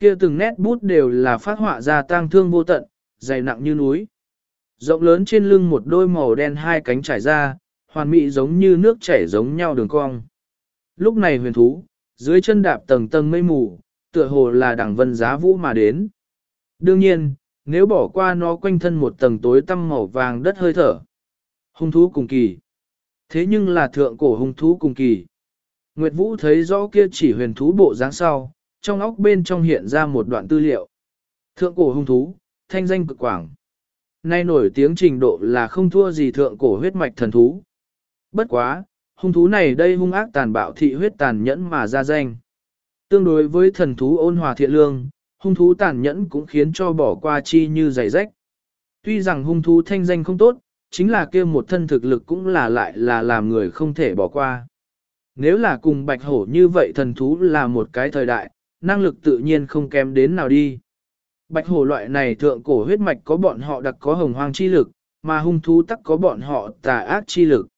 Kia từng nét bút đều là phát họa ra tang thương vô tận, dày nặng như núi. Rộng lớn trên lưng một đôi màu đen hai cánh trải ra, hoàn mỹ giống như nước chảy giống nhau đường cong. Lúc này huyền thú, dưới chân đạp tầng tầng mây mù, tựa hồ là đẳng vân giá vũ mà đến. Đương nhiên, nếu bỏ qua nó quanh thân một tầng tối tăm màu vàng đất hơi thở. Hung thú cùng kỳ. Thế nhưng là thượng cổ hung thú cùng kỳ. Nguyệt Vũ thấy rõ kia chỉ huyền thú bộ dáng sau, trong óc bên trong hiện ra một đoạn tư liệu. Thượng cổ hung thú, thanh danh cực quảng. Nay nổi tiếng trình độ là không thua gì thượng cổ huyết mạch thần thú. Bất quá, hung thú này đây hung ác tàn bạo thị huyết tàn nhẫn mà ra danh. Tương đối với thần thú ôn hòa thiện lương, hung thú tàn nhẫn cũng khiến cho bỏ qua chi như giày rách. Tuy rằng hung thú thanh danh không tốt, chính là kia một thân thực lực cũng là lại là làm người không thể bỏ qua. Nếu là cùng bạch hổ như vậy thần thú là một cái thời đại, năng lực tự nhiên không kém đến nào đi. Bạch hổ loại này thượng cổ huyết mạch có bọn họ đặc có hồng hoang chi lực, mà hung thú tắc có bọn họ tà ác chi lực.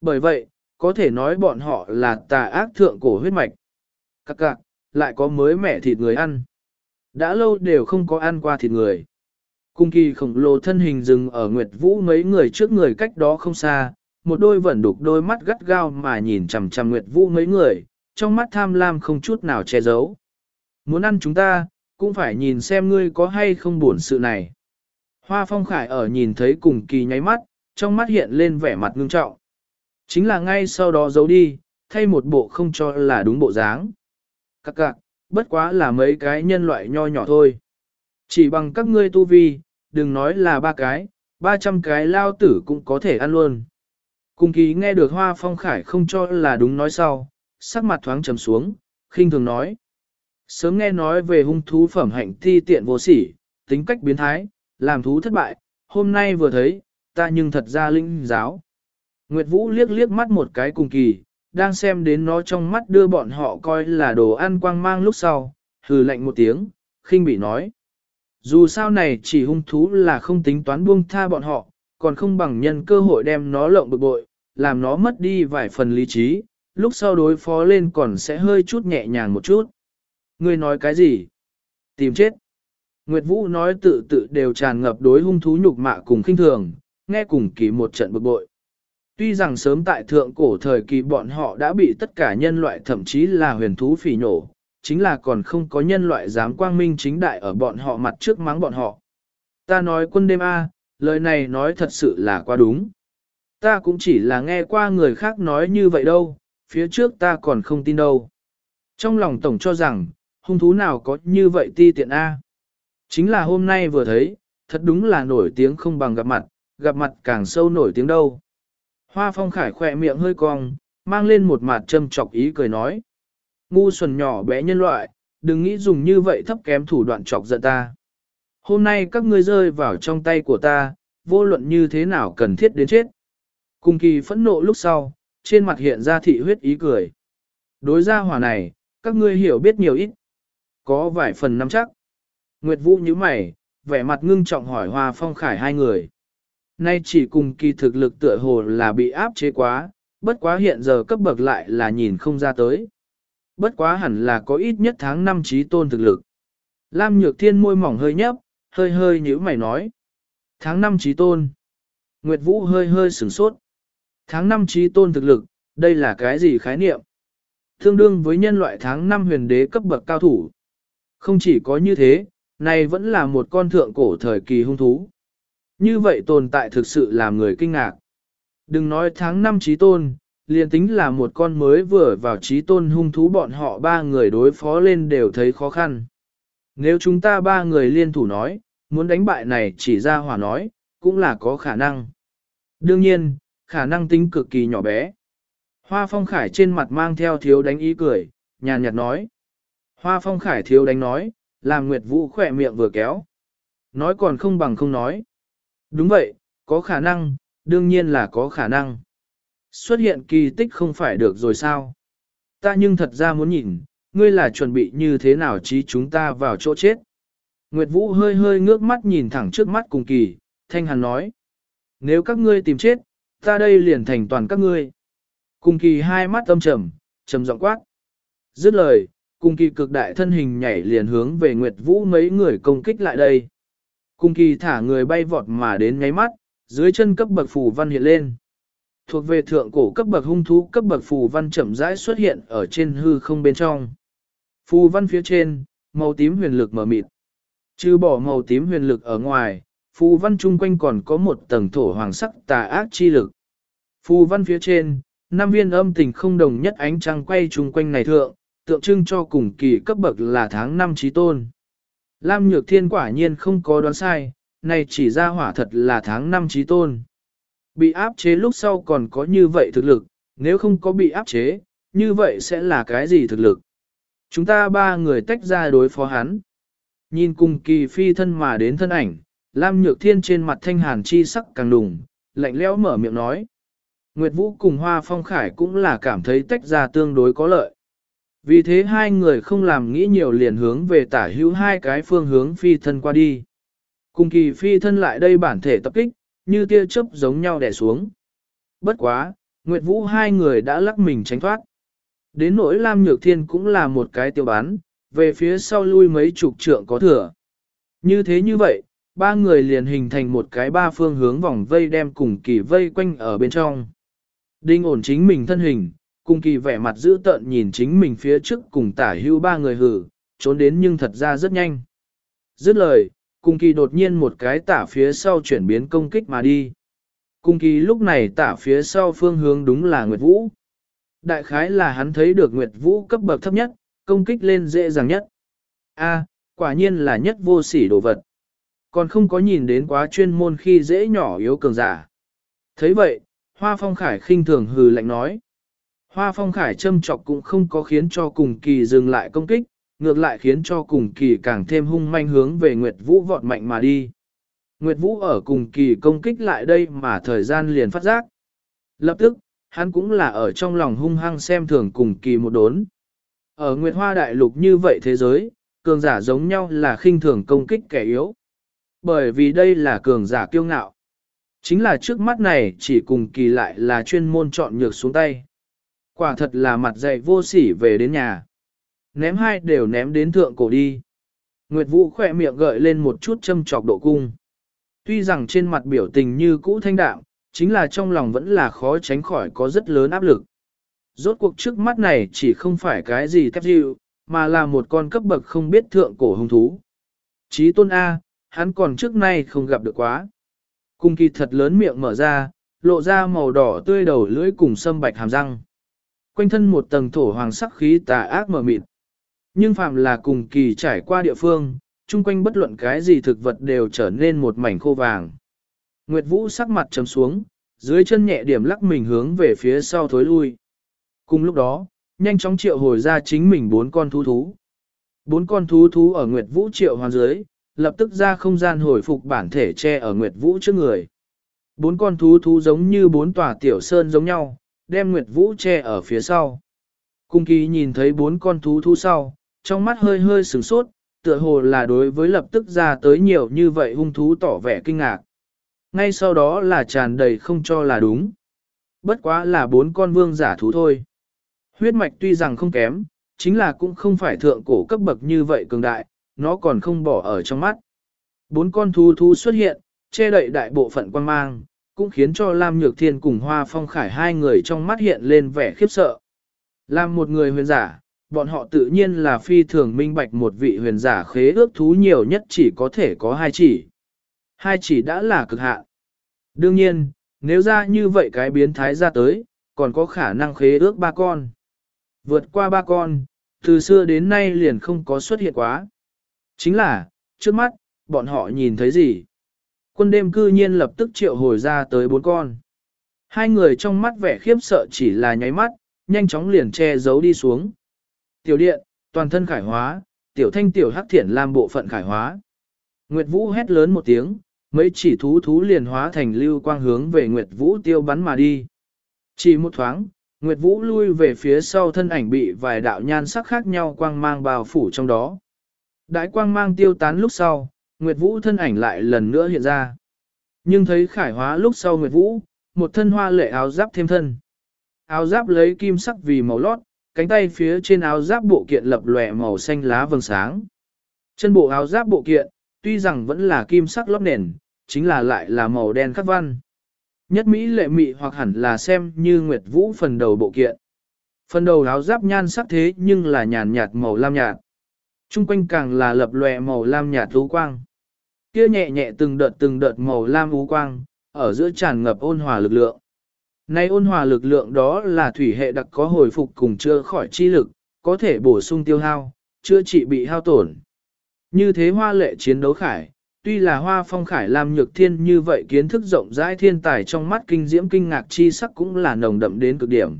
Bởi vậy, có thể nói bọn họ là tà ác thượng cổ huyết mạch. Các cạc, lại có mới mẻ thịt người ăn. Đã lâu đều không có ăn qua thịt người. Cung kỳ khổng lồ thân hình dừng ở Nguyệt Vũ mấy người trước người cách đó không xa, một đôi vẫn đục đôi mắt gắt gao mà nhìn chằm chằm Nguyệt Vũ mấy người, trong mắt tham lam không chút nào che giấu. Muốn ăn chúng ta, cũng phải nhìn xem ngươi có hay không buồn sự này. Hoa phong khải ở nhìn thấy cùng kỳ nháy mắt, trong mắt hiện lên vẻ mặt ngưng trọng. Chính là ngay sau đó giấu đi, thay một bộ không cho là đúng bộ dáng. Các cạc, bất quá là mấy cái nhân loại nho nhỏ thôi. Chỉ bằng các ngươi tu vi, đừng nói là ba cái, ba trăm cái lao tử cũng có thể ăn luôn. Cùng kỳ nghe được hoa phong khải không cho là đúng nói sau, sắc mặt thoáng trầm xuống, khinh thường nói. Sớm nghe nói về hung thú phẩm hạnh thi tiện vô sỉ, tính cách biến thái, làm thú thất bại, hôm nay vừa thấy, ta nhưng thật ra linh giáo. Nguyệt Vũ liếc liếc mắt một cái cùng kỳ, đang xem đến nó trong mắt đưa bọn họ coi là đồ ăn quang mang lúc sau, hừ lạnh một tiếng, khinh bị nói. Dù sao này chỉ hung thú là không tính toán buông tha bọn họ, còn không bằng nhân cơ hội đem nó lộng bực bội, làm nó mất đi vài phần lý trí, lúc sau đối phó lên còn sẽ hơi chút nhẹ nhàng một chút. Ngươi nói cái gì? Tìm chết. Nguyệt Vũ nói tự tự đều tràn ngập đối hung thú nhục mạ cùng khinh thường, nghe cùng kỳ một trận bực bội. Tuy rằng sớm tại thượng cổ thời kỳ bọn họ đã bị tất cả nhân loại thậm chí là huyền thú phỉ nhổ chính là còn không có nhân loại dám quang minh chính đại ở bọn họ mặt trước mắng bọn họ. Ta nói quân đêm A, lời này nói thật sự là quá đúng. Ta cũng chỉ là nghe qua người khác nói như vậy đâu, phía trước ta còn không tin đâu. Trong lòng tổng cho rằng, hung thú nào có như vậy ti tiện A. Chính là hôm nay vừa thấy, thật đúng là nổi tiếng không bằng gặp mặt, gặp mặt càng sâu nổi tiếng đâu. Hoa phong khải khỏe miệng hơi cong, mang lên một mặt châm chọc ý cười nói. Ngu xuẩn nhỏ bé nhân loại, đừng nghĩ dùng như vậy thấp kém thủ đoạn chọc giận ta. Hôm nay các ngươi rơi vào trong tay của ta, vô luận như thế nào cần thiết đến chết. Cùng kỳ phẫn nộ lúc sau, trên mặt hiện ra thị huyết ý cười. Đối ra hỏa này, các ngươi hiểu biết nhiều ít. Có vài phần nắm chắc. Nguyệt Vũ như mày, vẻ mặt ngưng trọng hỏi Hoa Phong Khải hai người. Nay chỉ cùng kỳ thực lực tựa hồ là bị áp chế quá, bất quá hiện giờ cấp bậc lại là nhìn không ra tới. Bất quá hẳn là có ít nhất tháng năm trí tôn thực lực. Lam Nhược Thiên môi mỏng hơi nhấp, hơi hơi nhíu mày nói. Tháng năm trí tôn. Nguyệt Vũ hơi hơi sửng sốt. Tháng năm trí tôn thực lực, đây là cái gì khái niệm? Tương đương với nhân loại tháng năm huyền đế cấp bậc cao thủ. Không chỉ có như thế, này vẫn là một con thượng cổ thời kỳ hung thú. Như vậy tồn tại thực sự làm người kinh ngạc. Đừng nói tháng năm trí tôn, liền tính là một con mới vừa vào trí tôn hung thú bọn họ ba người đối phó lên đều thấy khó khăn. Nếu chúng ta ba người liên thủ nói, muốn đánh bại này chỉ ra hỏa nói, cũng là có khả năng. Đương nhiên, khả năng tính cực kỳ nhỏ bé. Hoa phong khải trên mặt mang theo thiếu đánh ý cười, nhàn nhạt nói. Hoa phong khải thiếu đánh nói, làm Nguyệt Vũ khỏe miệng vừa kéo. Nói còn không bằng không nói. Đúng vậy, có khả năng, đương nhiên là có khả năng. Xuất hiện kỳ tích không phải được rồi sao? Ta nhưng thật ra muốn nhìn, ngươi là chuẩn bị như thế nào trí chúng ta vào chỗ chết. Nguyệt Vũ hơi hơi ngước mắt nhìn thẳng trước mắt cùng kỳ, thanh hàn nói. Nếu các ngươi tìm chết, ta đây liền thành toàn các ngươi. Cùng kỳ hai mắt âm trầm, trầm giọng quát. Dứt lời, cùng kỳ cực đại thân hình nhảy liền hướng về Nguyệt Vũ mấy người công kích lại đây. Cùng kỳ thả người bay vọt mà đến ngáy mắt, dưới chân cấp bậc phù văn hiện lên. Thuộc về thượng cổ cấp bậc hung thú cấp bậc phù văn chậm rãi xuất hiện ở trên hư không bên trong. Phù văn phía trên, màu tím huyền lực mở mịt. Trừ bỏ màu tím huyền lực ở ngoài, phù văn chung quanh còn có một tầng thổ hoàng sắc tà ác chi lực. Phù văn phía trên, năm viên âm tình không đồng nhất ánh trăng quay chung quanh này thượng, tượng trưng cho cùng kỳ cấp bậc là tháng năm trí tôn. Lam Nhược Thiên quả nhiên không có đoán sai, này chỉ ra hỏa thật là tháng năm trí tôn. Bị áp chế lúc sau còn có như vậy thực lực, nếu không có bị áp chế, như vậy sẽ là cái gì thực lực? Chúng ta ba người tách ra đối phó hắn. Nhìn cùng kỳ phi thân mà đến thân ảnh, Lam Nhược Thiên trên mặt thanh hàn chi sắc càng đùng, lạnh lẽo mở miệng nói. Nguyệt Vũ cùng Hoa Phong Khải cũng là cảm thấy tách ra tương đối có lợi. Vì thế hai người không làm nghĩ nhiều liền hướng về tả hữu hai cái phương hướng phi thân qua đi. Cùng kỳ phi thân lại đây bản thể tập kích, như tia chớp giống nhau đè xuống. Bất quá, Nguyệt Vũ hai người đã lắc mình tránh thoát. Đến nỗi Lam Nhược Thiên cũng là một cái tiêu bán, về phía sau lui mấy chục trượng có thừa. Như thế như vậy, ba người liền hình thành một cái ba phương hướng vòng vây đem cùng kỳ vây quanh ở bên trong. Đinh ổn chính mình thân hình, cùng kỳ vẻ mặt dữ tợn nhìn chính mình phía trước cùng tả hưu ba người hử, trốn đến nhưng thật ra rất nhanh. Dứt lời, Cung kỳ đột nhiên một cái tả phía sau chuyển biến công kích mà đi. Cung kỳ lúc này tả phía sau phương hướng đúng là Nguyệt Vũ. Đại khái là hắn thấy được Nguyệt Vũ cấp bậc thấp nhất, công kích lên dễ dàng nhất. A, quả nhiên là nhất vô sỉ đồ vật. Còn không có nhìn đến quá chuyên môn khi dễ nhỏ yếu cường giả. thấy vậy, Hoa Phong Khải khinh thường hừ lạnh nói. Hoa Phong Khải châm chọc cũng không có khiến cho cùng kỳ dừng lại công kích, ngược lại khiến cho cùng kỳ càng thêm hung manh hướng về Nguyệt Vũ vọt mạnh mà đi. Nguyệt Vũ ở cùng kỳ công kích lại đây mà thời gian liền phát giác. Lập tức, hắn cũng là ở trong lòng hung hăng xem thường cùng kỳ một đốn. Ở Nguyệt Hoa Đại Lục như vậy thế giới, cường giả giống nhau là khinh thường công kích kẻ yếu. Bởi vì đây là cường giả kiêu ngạo. Chính là trước mắt này chỉ cùng kỳ lại là chuyên môn chọn nhược xuống tay. Quả thật là mặt dày vô sỉ về đến nhà. Ném hai đều ném đến thượng cổ đi. Nguyệt Vũ khỏe miệng gợi lên một chút châm trọc độ cung. Tuy rằng trên mặt biểu tình như cũ thanh đạm, chính là trong lòng vẫn là khó tránh khỏi có rất lớn áp lực. Rốt cuộc trước mắt này chỉ không phải cái gì thép dịu, mà là một con cấp bậc không biết thượng cổ hung thú. Chí tôn A, hắn còn trước nay không gặp được quá. Cung kỳ thật lớn miệng mở ra, lộ ra màu đỏ tươi đầu lưỡi cùng sâm bạch hàm răng. Quanh thân một tầng thổ hoàng sắc khí tà ác mở mịt. Nhưng phàm là cùng kỳ trải qua địa phương, chung quanh bất luận cái gì thực vật đều trở nên một mảnh khô vàng. Nguyệt Vũ sắc mặt chấm xuống, dưới chân nhẹ điểm lắc mình hướng về phía sau thối lui. Cùng lúc đó, nhanh chóng triệu hồi ra chính mình bốn con thú thú. Bốn con thú thú ở Nguyệt Vũ triệu hoàn dưới, lập tức ra không gian hồi phục bản thể che ở Nguyệt Vũ trước người. Bốn con thú thú giống như bốn tòa tiểu sơn giống nhau, đem Nguyệt Vũ che ở phía sau. Cung kỳ nhìn thấy bốn con thú thú sau, trong mắt hơi hơi sửng sốt, tựa hồ là đối với lập tức ra tới nhiều như vậy hung thú tỏ vẻ kinh ngạc. Ngay sau đó là tràn đầy không cho là đúng. Bất quá là bốn con vương giả thú thôi. Huyết mạch tuy rằng không kém, chính là cũng không phải thượng cổ cấp bậc như vậy cường đại, nó còn không bỏ ở trong mắt. Bốn con thú thú xuất hiện, che đậy đại bộ phận quan mang, cũng khiến cho Lam Nhược Thiên cùng Hoa Phong Khải hai người trong mắt hiện lên vẻ khiếp sợ. Làm một người huyền giả, bọn họ tự nhiên là phi thường minh bạch một vị huyền giả khế ước thú nhiều nhất chỉ có thể có hai chỉ. Hai chỉ đã là cực hạn. Đương nhiên, nếu ra như vậy cái biến thái ra tới, còn có khả năng khế ước ba con. Vượt qua ba con, từ xưa đến nay liền không có xuất hiện quá. Chính là, trước mắt, bọn họ nhìn thấy gì? Quân đêm cư nhiên lập tức triệu hồi ra tới bốn con. Hai người trong mắt vẻ khiếp sợ chỉ là nháy mắt, nhanh chóng liền che giấu đi xuống. Tiểu điện, toàn thân khải hóa, tiểu thanh tiểu hắc thiển làm bộ phận khải hóa. Nguyệt Vũ hét lớn một tiếng, mấy chỉ thú thú liền hóa thành lưu quang hướng về Nguyệt Vũ tiêu bắn mà đi. Chỉ một thoáng, Nguyệt Vũ lui về phía sau thân ảnh bị vài đạo nhan sắc khác nhau quang mang bao phủ trong đó. Đại quang mang tiêu tán lúc sau, Nguyệt Vũ thân ảnh lại lần nữa hiện ra. Nhưng thấy khải hóa lúc sau Nguyệt Vũ, một thân hoa lệ áo giáp thêm thân. Áo giáp lấy kim sắc vì màu lót, cánh tay phía trên áo giáp bộ kiện lập lòe màu xanh lá vầng sáng. Chân bộ áo giáp bộ kiện, tuy rằng vẫn là kim sắc lót nền, chính là lại là màu đen khắc văn. Nhất Mỹ lệ mị hoặc hẳn là xem như Nguyệt Vũ phần đầu bộ kiện. Phần đầu áo giáp nhan sắc thế nhưng là nhàn nhạt màu lam nhạt. Trung quanh càng là lập lòe màu lam nhạt lú quang. Kia nhẹ nhẹ từng đợt từng đợt màu lam u quang, ở giữa tràn ngập ôn hòa lực lượng. Nay ôn hòa lực lượng đó là thủy hệ đặc có hồi phục cùng chữa khỏi chi lực, có thể bổ sung tiêu hao, chữa trị bị hao tổn. Như thế hoa lệ chiến đấu khải, tuy là hoa phong khải làm nhược thiên như vậy kiến thức rộng rãi thiên tài trong mắt kinh diễm kinh ngạc chi sắc cũng là nồng đậm đến cực điểm.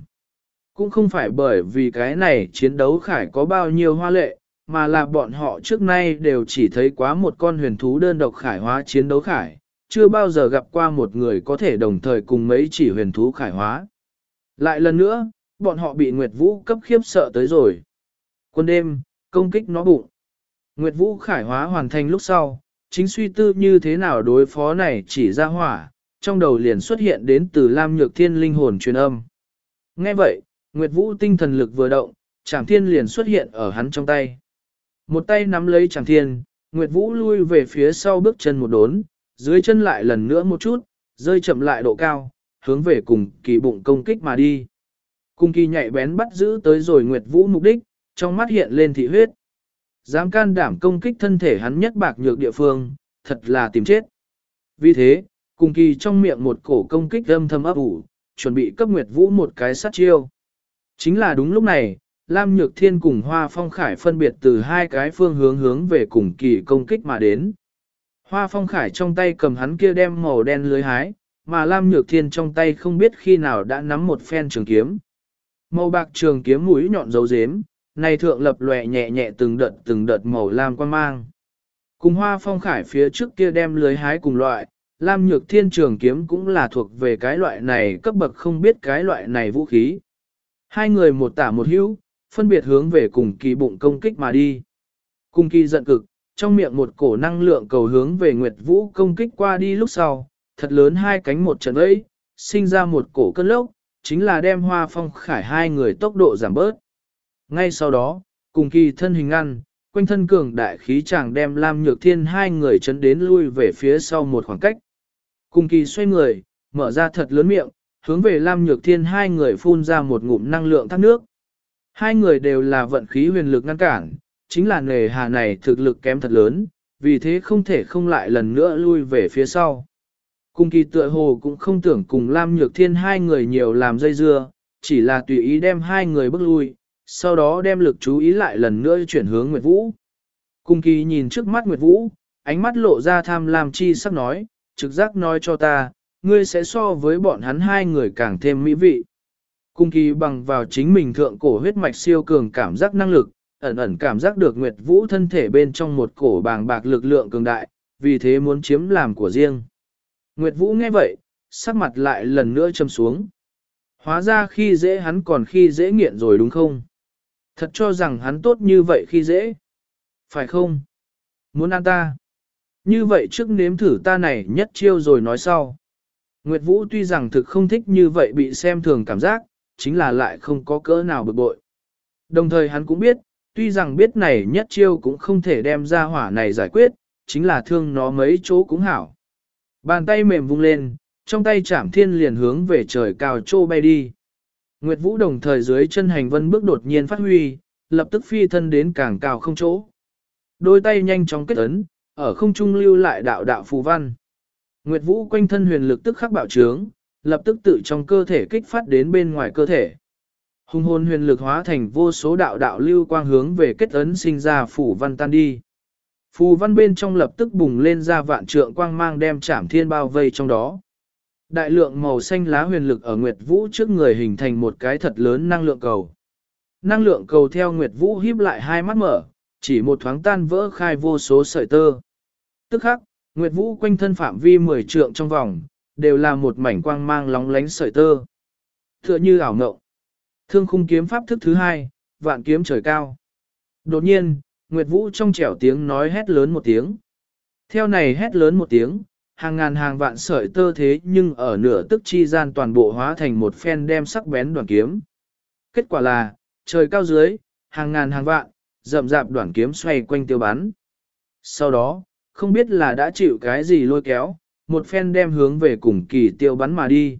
Cũng không phải bởi vì cái này chiến đấu khải có bao nhiêu hoa lệ, mà là bọn họ trước nay đều chỉ thấy quá một con huyền thú đơn độc khải hóa chiến đấu khải, chưa bao giờ gặp qua một người có thể đồng thời cùng mấy chỉ huyền thú khải hóa. Lại lần nữa, bọn họ bị Nguyệt Vũ cấp khiếp sợ tới rồi. Quân đêm, công kích nó bụng. Nguyệt Vũ khải hóa hoàn thành lúc sau, chính suy tư như thế nào đối phó này chỉ ra hỏa, trong đầu liền xuất hiện đến từ Lam Nhược Thiên linh hồn truyền âm. Nghe vậy, Nguyệt Vũ tinh thần lực vừa động, Trảm Thiên liền xuất hiện ở hắn trong tay. Một tay nắm lấy Trảm Thiên, Nguyệt Vũ lui về phía sau bước chân một đốn, dưới chân lại lần nữa một chút, rơi chậm lại độ cao, hướng về cùng kỳ bụng công kích mà đi. Cùng kỳ nhạy bén bắt giữ tới rồi Nguyệt Vũ mục đích, trong mắt hiện lên thị huyết. Dám can đảm công kích thân thể hắn nhất bạc nhược địa phương, thật là tìm chết. Vì thế, cùng kỳ trong miệng một cổ công kích âm thầm ấp ủ, chuẩn bị cấp Nguyệt Vũ một cái sát chiêu. Chính là đúng lúc này, Lam Nhược Thiên cùng Hoa Phong Khải phân biệt từ hai cái phương hướng hướng về cùng kỳ công kích mà đến. Hoa Phong Khải trong tay cầm hắn kia đem màu đen lưới hái, mà Lam Nhược Thiên trong tay không biết khi nào đã nắm một phen trường kiếm. Màu bạc trường kiếm mũi nhọn dấu dếm, này thượng lập lòe nhẹ nhẹ từng đợt từng đợt màu lam quan mang. Cùng hoa phong khải phía trước kia đem lưới hái cùng loại, lam nhược thiên trường kiếm cũng là thuộc về cái loại này cấp bậc không biết cái loại này vũ khí. Hai người một tả một hữu, phân biệt hướng về cùng kỳ bụng công kích mà đi. Cùng kỳ giận cực, trong miệng một cổ năng lượng cầu hướng về Nguyệt Vũ công kích qua đi lúc sau, thật lớn hai cánh một trận ấy, sinh ra một cổ cơn lốc, chính là đem hoa phong khải hai người tốc độ giảm bớt. Ngay sau đó, cùng kỳ thân hình ăn quanh thân cường đại khí chàng đem Lam Nhược Thiên hai người chấn đến lui về phía sau một khoảng cách. Cùng kỳ xoay người, mở ra thật lớn miệng, hướng về Lam Nhược Thiên hai người phun ra một ngụm năng lượng thác nước. Hai người đều là vận khí huyền lực ngăn cản, chính là nề hà này thực lực kém thật lớn, vì thế không thể không lại lần nữa lui về phía sau. Cung kỳ tựa hồ cũng không tưởng cùng Lam Nhược Thiên hai người nhiều làm dây dưa, chỉ là tùy ý đem hai người bước lui, sau đó đem lực chú ý lại lần nữa chuyển hướng Nguyệt Vũ. Cung kỳ nhìn trước mắt Nguyệt Vũ, ánh mắt lộ ra tham lam chi sắc nói, trực giác nói cho ta, ngươi sẽ so với bọn hắn hai người càng thêm mỹ vị. Cung kỳ bằng vào chính mình thượng cổ huyết mạch siêu cường cảm giác năng lực, ẩn ẩn cảm giác được Nguyệt Vũ thân thể bên trong một cổ bàng bạc lực lượng cường đại, vì thế muốn chiếm làm của riêng. Nguyệt Vũ nghe vậy, sắc mặt lại lần nữa châm xuống. Hóa ra khi dễ hắn còn khi dễ nghiện rồi đúng không? Thật cho rằng hắn tốt như vậy khi dễ. Phải không? Muốn ăn ta? Như vậy trước nếm thử ta này nhất chiêu rồi nói sau. Nguyệt Vũ tuy rằng thực không thích như vậy bị xem thường cảm giác, chính là lại không có cỡ nào bực bội. Đồng thời hắn cũng biết, tuy rằng biết này nhất chiêu cũng không thể đem ra hỏa này giải quyết, chính là thương nó mấy chỗ cũng hảo. Bàn tay mềm vung lên, trong tay chảm thiên liền hướng về trời cao trô bay đi. Nguyệt Vũ đồng thời dưới chân hành vân bước đột nhiên phát huy, lập tức phi thân đến càng cao không chỗ. Đôi tay nhanh chóng kết ấn, ở không trung lưu lại đạo đạo phù văn. Nguyệt Vũ quanh thân huyền lực tức khắc bạo trướng, lập tức tự trong cơ thể kích phát đến bên ngoài cơ thể. Hùng hồn huyền lực hóa thành vô số đạo đạo lưu quang hướng về kết ấn sinh ra phủ văn tan đi. Phù văn bên trong lập tức bùng lên ra vạn trượng quang mang đem chảm thiên bao vây trong đó. Đại lượng màu xanh lá huyền lực ở Nguyệt Vũ trước người hình thành một cái thật lớn năng lượng cầu. Năng lượng cầu theo Nguyệt Vũ híp lại hai mắt mở, chỉ một thoáng tan vỡ khai vô số sợi tơ. Tức khắc, Nguyệt Vũ quanh thân phạm vi 10 trượng trong vòng, đều là một mảnh quang mang lóng lánh sợi tơ. Tựa như ảo ngộng. Thương khung kiếm pháp thức thứ hai, vạn kiếm trời cao. Đột nhiên, Nguyệt Vũ trong trẻo tiếng nói hét lớn một tiếng. Theo này hét lớn một tiếng, hàng ngàn hàng vạn sợi tơ thế nhưng ở nửa tức chi gian toàn bộ hóa thành một phen đem sắc bén đoàn kiếm. Kết quả là, trời cao dưới, hàng ngàn hàng vạn, rậm rạp đoàn kiếm xoay quanh tiêu bắn. Sau đó, không biết là đã chịu cái gì lôi kéo, một phen đem hướng về cùng kỳ tiêu bắn mà đi.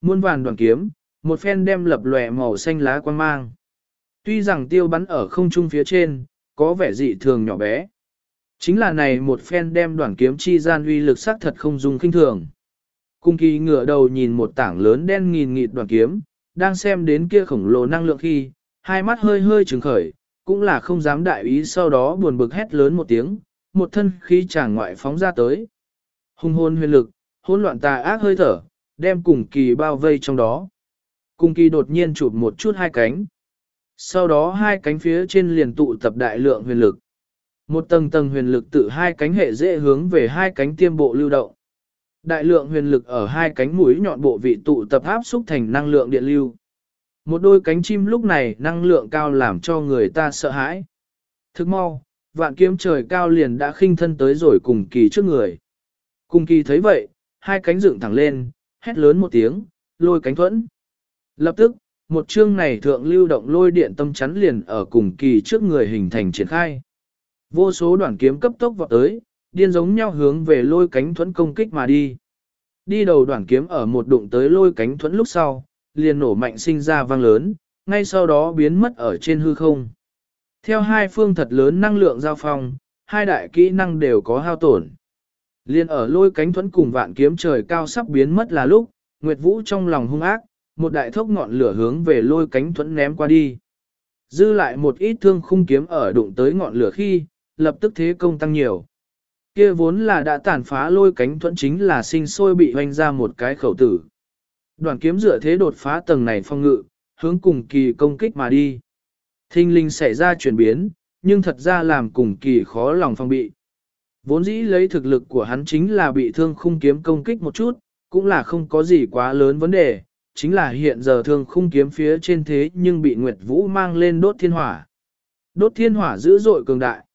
Muôn vàn đoàn kiếm, một phen đem lập lòe màu xanh lá quang mang. Tuy rằng tiêu bắn ở không trung phía trên, có vẻ dị thường nhỏ bé. Chính là này một phen đem đoàn kiếm chi gian uy lực sắc thật không dùng kinh thường. Cung kỳ ngửa đầu nhìn một tảng lớn đen nghìn nghịt đoàn kiếm, đang xem đến kia khổng lồ năng lượng khi, hai mắt hơi hơi trừng khởi, cũng là không dám đại ý sau đó buồn bực hét lớn một tiếng, một thân khí chàng ngoại phóng ra tới. Hung hôn huyền lực, hỗn loạn tà ác hơi thở, đem cùng kỳ bao vây trong đó. Cung kỳ đột nhiên chụp một chút hai cánh. Sau đó hai cánh phía trên liền tụ tập đại lượng huyền lực. Một tầng tầng huyền lực tự hai cánh hệ dễ hướng về hai cánh tiêm bộ lưu động. Đại lượng huyền lực ở hai cánh mũi nhọn bộ vị tụ tập áp xúc thành năng lượng điện lưu. Một đôi cánh chim lúc này năng lượng cao làm cho người ta sợ hãi. Thức mau, vạn kiếm trời cao liền đã khinh thân tới rồi cùng kỳ trước người. Cùng kỳ thấy vậy, hai cánh dựng thẳng lên, hét lớn một tiếng, lôi cánh thuẫn. Lập tức, một chương này thượng lưu động lôi điện tâm chắn liền ở cùng kỳ trước người hình thành triển khai. Vô số đoạn kiếm cấp tốc vọt tới, điên giống nhau hướng về lôi cánh thuẫn công kích mà đi. Đi đầu đoạn kiếm ở một đụng tới lôi cánh thuẫn lúc sau, liền nổ mạnh sinh ra vang lớn, ngay sau đó biến mất ở trên hư không. Theo hai phương thật lớn năng lượng giao phong, hai đại kỹ năng đều có hao tổn. Liên ở lôi cánh thuẫn cùng vạn kiếm trời cao sắp biến mất là lúc, Nguyệt Vũ trong lòng hung ác, một đại thốc ngọn lửa hướng về lôi cánh thuẫn ném qua đi. Dư lại một ít thương khung kiếm ở đụng tới ngọn lửa khi, lập tức thế công tăng nhiều. Kia vốn là đã tàn phá lôi cánh thuẫn chính là sinh sôi bị hoanh ra một cái khẩu tử. Đoàn kiếm dựa thế đột phá tầng này phong ngự, hướng cùng kỳ công kích mà đi. Thinh linh xảy ra chuyển biến, nhưng thật ra làm cùng kỳ khó lòng phong bị. Vốn dĩ lấy thực lực của hắn chính là bị thương khung kiếm công kích một chút, cũng là không có gì quá lớn vấn đề, chính là hiện giờ thương khung kiếm phía trên thế nhưng bị Nguyệt Vũ mang lên đốt thiên hỏa. Đốt thiên hỏa dữ dội cường đại.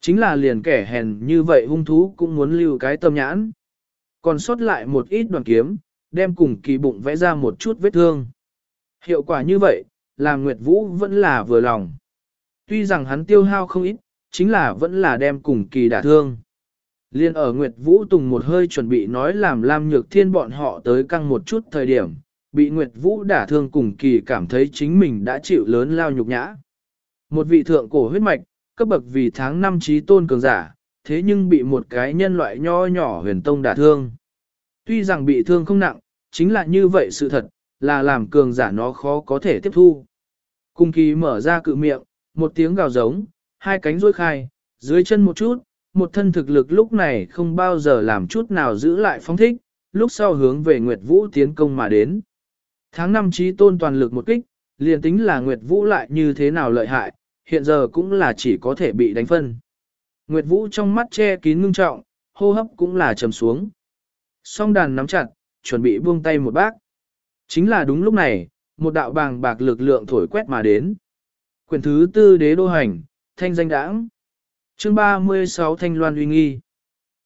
Chính là liền kẻ hèn như vậy hung thú cũng muốn lưu cái tâm nhãn. Còn sót lại một ít đoàn kiếm, đem cùng kỳ bụng vẽ ra một chút vết thương. Hiệu quả như vậy, làm Nguyệt Vũ vẫn là vừa lòng. Tuy rằng hắn tiêu hao không ít, chính là vẫn là đem cùng kỳ đả thương. Liên ở Nguyệt Vũ Tùng một hơi chuẩn bị nói làm Lam Nhược Thiên bọn họ tới căng một chút thời điểm, bị Nguyệt Vũ đả thương cùng kỳ cảm thấy chính mình đã chịu lớn lao nhục nhã. Một vị thượng cổ huyết mạch, cấp bậc vì tháng năm trí tôn cường giả, thế nhưng bị một cái nhân loại nho nhỏ huyền tông đả thương. Tuy rằng bị thương không nặng, chính là như vậy sự thật, là làm cường giả nó khó có thể tiếp thu. Cung kỳ mở ra cự miệng, một tiếng gào giống, hai cánh duỗi khai, dưới chân một chút, một thân thực lực lúc này không bao giờ làm chút nào giữ lại phóng thích, lúc sau hướng về Nguyệt Vũ tiến công mà đến. Tháng năm trí tôn toàn lực một kích, liền tính là Nguyệt Vũ lại như thế nào lợi hại, hiện giờ cũng là chỉ có thể bị đánh phân. Nguyệt Vũ trong mắt che kín ngưng trọng, hô hấp cũng là trầm xuống. Song đàn nắm chặt, chuẩn bị buông tay một bác. Chính là đúng lúc này, một đạo bàng bạc lực lượng thổi quét mà đến. Quyền thứ tư đế đô hành, thanh danh đãng. Chương 36 Thanh Loan uy nghi.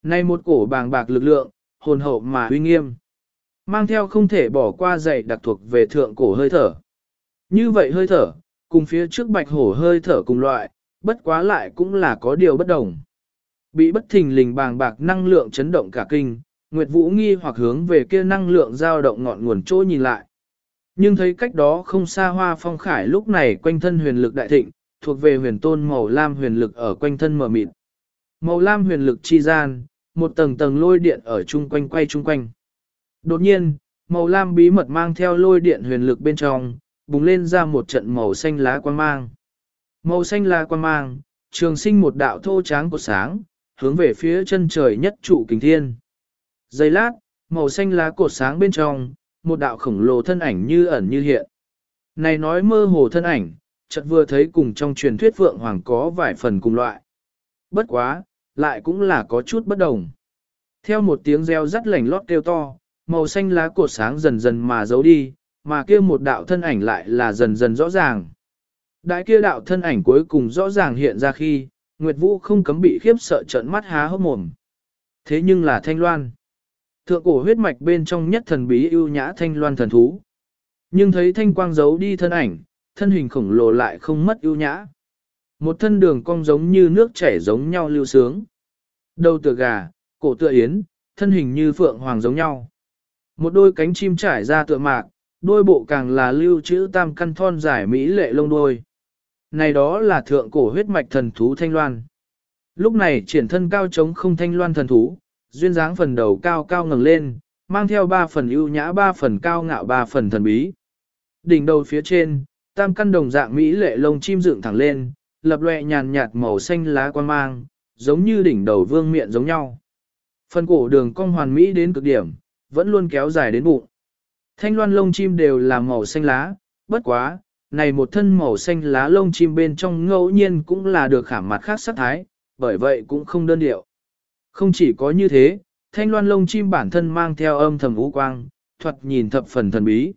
Nay một cổ bàng bạc lực lượng, hồn hậu mà uy nghiêm. Mang theo không thể bỏ qua dạy đặc thuộc về thượng cổ hơi thở. Như vậy hơi thở, cùng phía trước bạch hổ hơi thở cùng loại, bất quá lại cũng là có điều bất đồng. Bị bất thình lình bàng bạc năng lượng chấn động cả kinh, Nguyệt Vũ nghi hoặc hướng về kia năng lượng dao động ngọn nguồn trôi nhìn lại. Nhưng thấy cách đó không xa hoa phong khải lúc này quanh thân huyền lực đại thịnh, thuộc về huyền tôn màu lam huyền lực ở quanh thân mở mịt. Màu lam huyền lực chi gian, một tầng tầng lôi điện ở chung quanh quay chung quanh. Đột nhiên, màu lam bí mật mang theo lôi điện huyền lực bên trong, bùng lên ra một trận màu xanh lá quang mang. Màu xanh lá quang mang, trường sinh một đạo thô tráng của sáng, hướng về phía chân trời nhất trụ kình thiên. Giây lát, màu xanh lá cột sáng bên trong, một đạo khổng lồ thân ảnh như ẩn như hiện. Này nói mơ hồ thân ảnh, chợt vừa thấy cùng trong truyền thuyết Phượng Hoàng có vài phần cùng loại. Bất quá, lại cũng là có chút bất đồng. Theo một tiếng reo rắt lảnh lót kêu to, màu xanh lá cột sáng dần dần mà giấu đi, mà kia một đạo thân ảnh lại là dần dần rõ ràng. Đại kia đạo thân ảnh cuối cùng rõ ràng hiện ra khi, Nguyệt Vũ không cấm bị khiếp sợ trợn mắt há hốc mồm. Thế nhưng là Thanh Loan. Thượng cổ huyết mạch bên trong nhất thần bí ưu nhã Thanh Loan thần thú. Nhưng thấy thanh quang giấu đi thân ảnh, thân hình khổng lồ lại không mất ưu nhã. Một thân đường cong giống như nước chảy giống nhau lưu sướng. Đầu tựa gà, cổ tựa yến, thân hình như phượng hoàng giống nhau. Một đôi cánh chim trải ra tựa mạc, đôi bộ càng là lưu trữ tam căn thon dài mỹ lệ lông đôi. Này đó là thượng cổ huyết mạch thần thú thanh loan. Lúc này triển thân cao trống không thanh loan thần thú, duyên dáng phần đầu cao cao ngẩng lên, mang theo ba phần ưu nhã ba phần cao ngạo ba phần thần bí. Đỉnh đầu phía trên, tam căn đồng dạng mỹ lệ lông chim dựng thẳng lên, lập loè nhàn nhạt màu xanh lá quan mang, giống như đỉnh đầu vương miện giống nhau. Phần cổ đường cong hoàn mỹ đến cực điểm, vẫn luôn kéo dài đến bụng. Thanh loan lông chim đều là màu xanh lá, bất quá, này một thân màu xanh lá lông chim bên trong ngẫu nhiên cũng là được khảm mặt khác sắc thái, bởi vậy cũng không đơn điệu. Không chỉ có như thế, thanh loan lông chim bản thân mang theo âm thầm ú quang, thuật nhìn thập phần thần bí.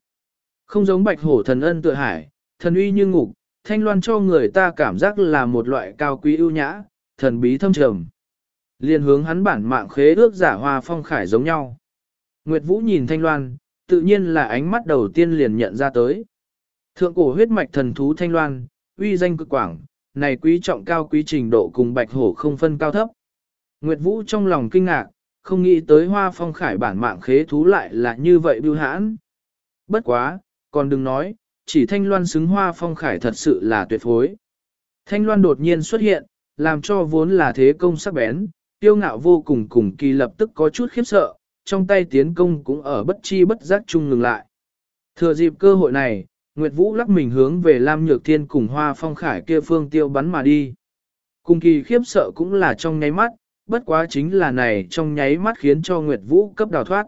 Không giống bạch hổ thần ân tự hải, thần uy như ngục, thanh loan cho người ta cảm giác là một loại cao quý ưu nhã, thần bí thâm trầm. Liên hướng hắn bản mạng khế ước giả hoa phong khải giống nhau. Nguyệt Vũ nhìn thanh loan, tự nhiên là ánh mắt đầu tiên liền nhận ra tới. Thượng cổ huyết mạch thần thú thanh loan, uy danh cực quảng, này quý trọng cao quý trình độ cùng bạch hổ không phân cao thấp. Nguyệt Vũ trong lòng kinh ngạc, không nghĩ tới hoa phong khải bản mạng khế thú lại là như vậy bưu hãn. Bất quá, còn đừng nói, chỉ thanh loan xứng hoa phong khải thật sự là tuyệt phối. Thanh loan đột nhiên xuất hiện, làm cho vốn là thế công sắc bén, tiêu ngạo vô cùng cùng kỳ lập tức có chút khiếp sợ, trong tay tiến công cũng ở bất chi bất giác chung ngừng lại. Thừa dịp cơ hội này, Nguyệt Vũ lắc mình hướng về Lam Nhược Thiên cùng Hoa Phong Khải kia phương tiêu bắn mà đi. Cùng kỳ khiếp sợ cũng là trong nháy mắt, bất quá chính là này trong nháy mắt khiến cho Nguyệt Vũ cấp đào thoát.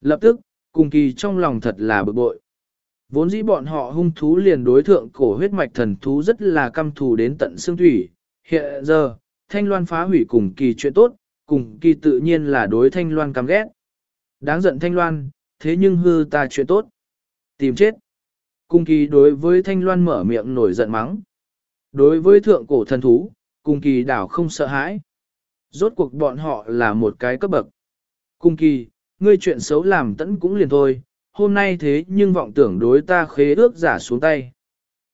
Lập tức, cùng kỳ trong lòng thật là bực bội. Vốn dĩ bọn họ hung thú liền đối thượng cổ huyết mạch thần thú rất là căm thù đến tận xương thủy. Hiện giờ, Thanh Loan phá hủy cùng kỳ chuyện tốt, cùng kỳ tự nhiên là đối Thanh Loan căm ghét. Đáng giận Thanh Loan, thế nhưng hư ta chuyện tốt. Tìm chết. Cung kỳ đối với Thanh Loan mở miệng nổi giận mắng. Đối với thượng cổ thần thú, cung kỳ đảo không sợ hãi. Rốt cuộc bọn họ là một cái cấp bậc. Cung kỳ, ngươi chuyện xấu làm tẫn cũng liền thôi, hôm nay thế nhưng vọng tưởng đối ta khế ước giả xuống tay.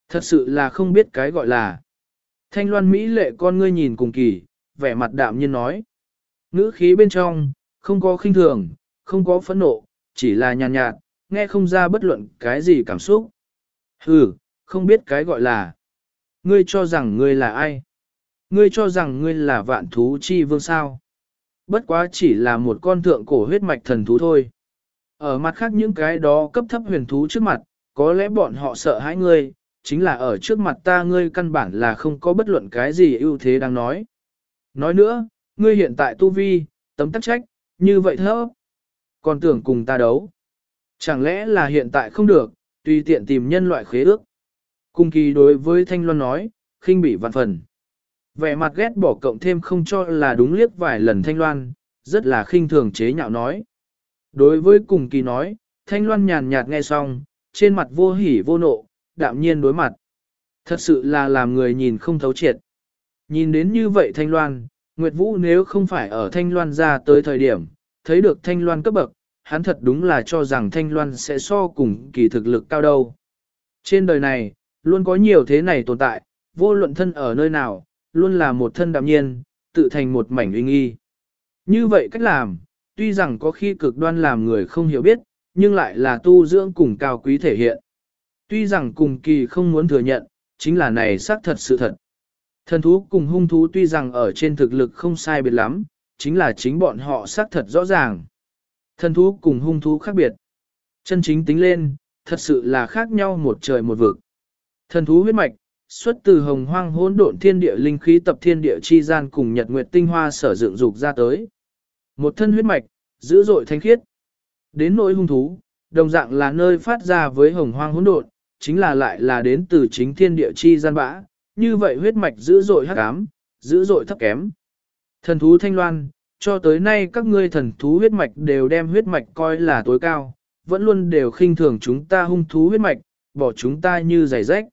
Thật sự là không biết cái gọi là. Thanh loan Mỹ lệ con ngươi nhìn cùng kỳ, vẻ mặt đạm nhiên nói. Ngữ khí bên trong, không có khinh thường, không có phẫn nộ, chỉ là nhàn nhạt, nhạt, nghe không ra bất luận cái gì cảm xúc. Hừ, không biết cái gọi là. Ngươi cho rằng ngươi là ai? Ngươi cho rằng ngươi là vạn thú chi vương sao? Bất quá chỉ là một con thượng cổ huyết mạch thần thú thôi. Ở mặt khác những cái đó cấp thấp huyền thú trước mặt, có lẽ bọn họ sợ hãi ngươi, chính là ở trước mặt ta ngươi căn bản là không có bất luận cái gì ưu thế đang nói. Nói nữa, ngươi hiện tại tu vi, tấm tắc trách, như vậy thơ. Còn tưởng cùng ta đấu. Chẳng lẽ là hiện tại không được, tùy tiện tìm nhân loại khế ước. Cung kỳ đối với Thanh Loan nói, khinh bị vạn phần. Vẻ mặt ghét bỏ cộng thêm không cho là đúng liếc vài lần Thanh Loan, rất là khinh thường chế nhạo nói. Đối với cùng kỳ nói, Thanh Loan nhàn nhạt nghe xong, trên mặt vô hỉ vô nộ, đạm nhiên đối mặt. Thật sự là làm người nhìn không thấu triệt. Nhìn đến như vậy Thanh Loan, Nguyệt Vũ nếu không phải ở Thanh Loan ra tới thời điểm, thấy được Thanh Loan cấp bậc, hắn thật đúng là cho rằng Thanh Loan sẽ so cùng kỳ thực lực cao đâu. Trên đời này, luôn có nhiều thế này tồn tại, vô luận thân ở nơi nào, luôn là một thân đạm nhiên, tự thành một mảnh uy nghi. Như vậy cách làm, tuy rằng có khi cực đoan làm người không hiểu biết, nhưng lại là tu dưỡng cùng cao quý thể hiện. Tuy rằng cùng kỳ không muốn thừa nhận, chính là này xác thật sự thật. Thần thú cùng hung thú tuy rằng ở trên thực lực không sai biệt lắm, chính là chính bọn họ xác thật rõ ràng. Thần thú cùng hung thú khác biệt. Chân chính tính lên, thật sự là khác nhau một trời một vực. Thần thú huyết mạch, xuất từ hồng hoang hỗn độn thiên địa linh khí tập thiên địa chi gian cùng nhật nguyệt tinh hoa sở dựng dục ra tới. Một thân huyết mạch, dữ dội thanh khiết, Đến nỗi hung thú, đồng dạng là nơi phát ra với hồng hoang hỗn độn, chính là lại là đến từ chính thiên địa chi gian bã, như vậy huyết mạch dữ dội hắc ám, dữ dội thấp kém. Thần thú thanh loan, cho tới nay các ngươi thần thú huyết mạch đều đem huyết mạch coi là tối cao, vẫn luôn đều khinh thường chúng ta hung thú huyết mạch, bỏ chúng ta như giày rách.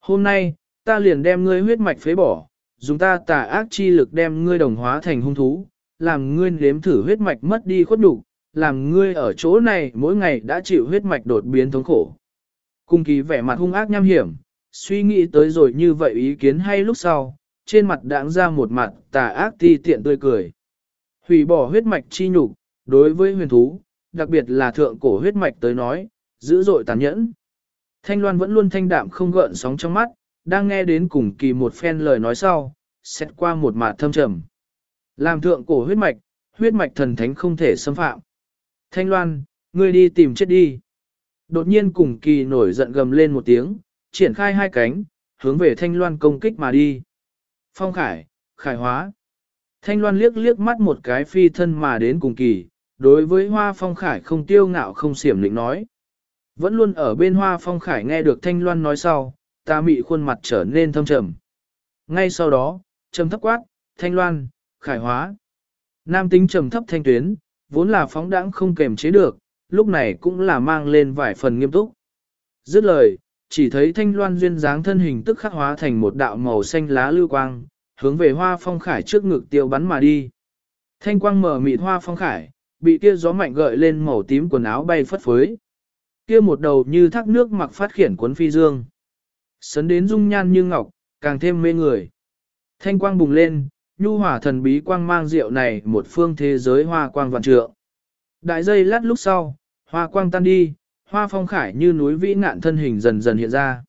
Hôm nay, ta liền đem ngươi huyết mạch phế bỏ, dùng ta tà ác chi lực đem ngươi đồng hóa thành hung thú, làm ngươi nếm thử huyết mạch mất đi khuất đủ, làm ngươi ở chỗ này mỗi ngày đã chịu huyết mạch đột biến thống khổ. Cung kỳ vẻ mặt hung ác nham hiểm, suy nghĩ tới rồi như vậy ý kiến hay lúc sau, trên mặt đáng ra một mặt tà ác ti tiện tươi cười. Hủy bỏ huyết mạch chi nhục, đối với huyền thú, đặc biệt là thượng cổ huyết mạch tới nói, dữ dội tàn nhẫn. Thanh Loan vẫn luôn thanh đạm không gợn sóng trong mắt, đang nghe đến cùng kỳ một phen lời nói sau, xét qua một mặt thâm trầm. Làm thượng cổ huyết mạch, huyết mạch thần thánh không thể xâm phạm. Thanh Loan, ngươi đi tìm chết đi. Đột nhiên cùng kỳ nổi giận gầm lên một tiếng, triển khai hai cánh, hướng về Thanh Loan công kích mà đi. Phong khải, khải hóa. Thanh Loan liếc liếc mắt một cái phi thân mà đến cùng kỳ, đối với hoa phong khải không tiêu ngạo không xiểm lĩnh nói. Vẫn luôn ở bên hoa phong khải nghe được Thanh Loan nói sau, ta mị khuôn mặt trở nên thâm trầm. Ngay sau đó, trầm thấp quát, Thanh Loan, khải hóa. Nam tính trầm thấp thanh tuyến, vốn là phóng đãng không kềm chế được, lúc này cũng là mang lên vài phần nghiêm túc. Dứt lời, chỉ thấy thanh loan duyên dáng thân hình tức khắc hóa thành một đạo màu xanh lá lưu quang, hướng về hoa phong khải trước ngực tiêu bắn mà đi. Thanh quang mở mịt hoa phong khải, bị kia gió mạnh gợi lên màu tím quần áo bay phất phới. Kia một đầu như thác nước mặc phát khiển cuốn phi dương. Sấn đến dung nhan như ngọc, càng thêm mê người. Thanh quang bùng lên, nhu hỏa thần bí quang mang rượu này một phương thế giới hoa quang vạn trượng. Đại dây lát lúc sau, hoa quang tan đi, hoa phong khải như núi vĩ nạn thân hình dần dần hiện ra.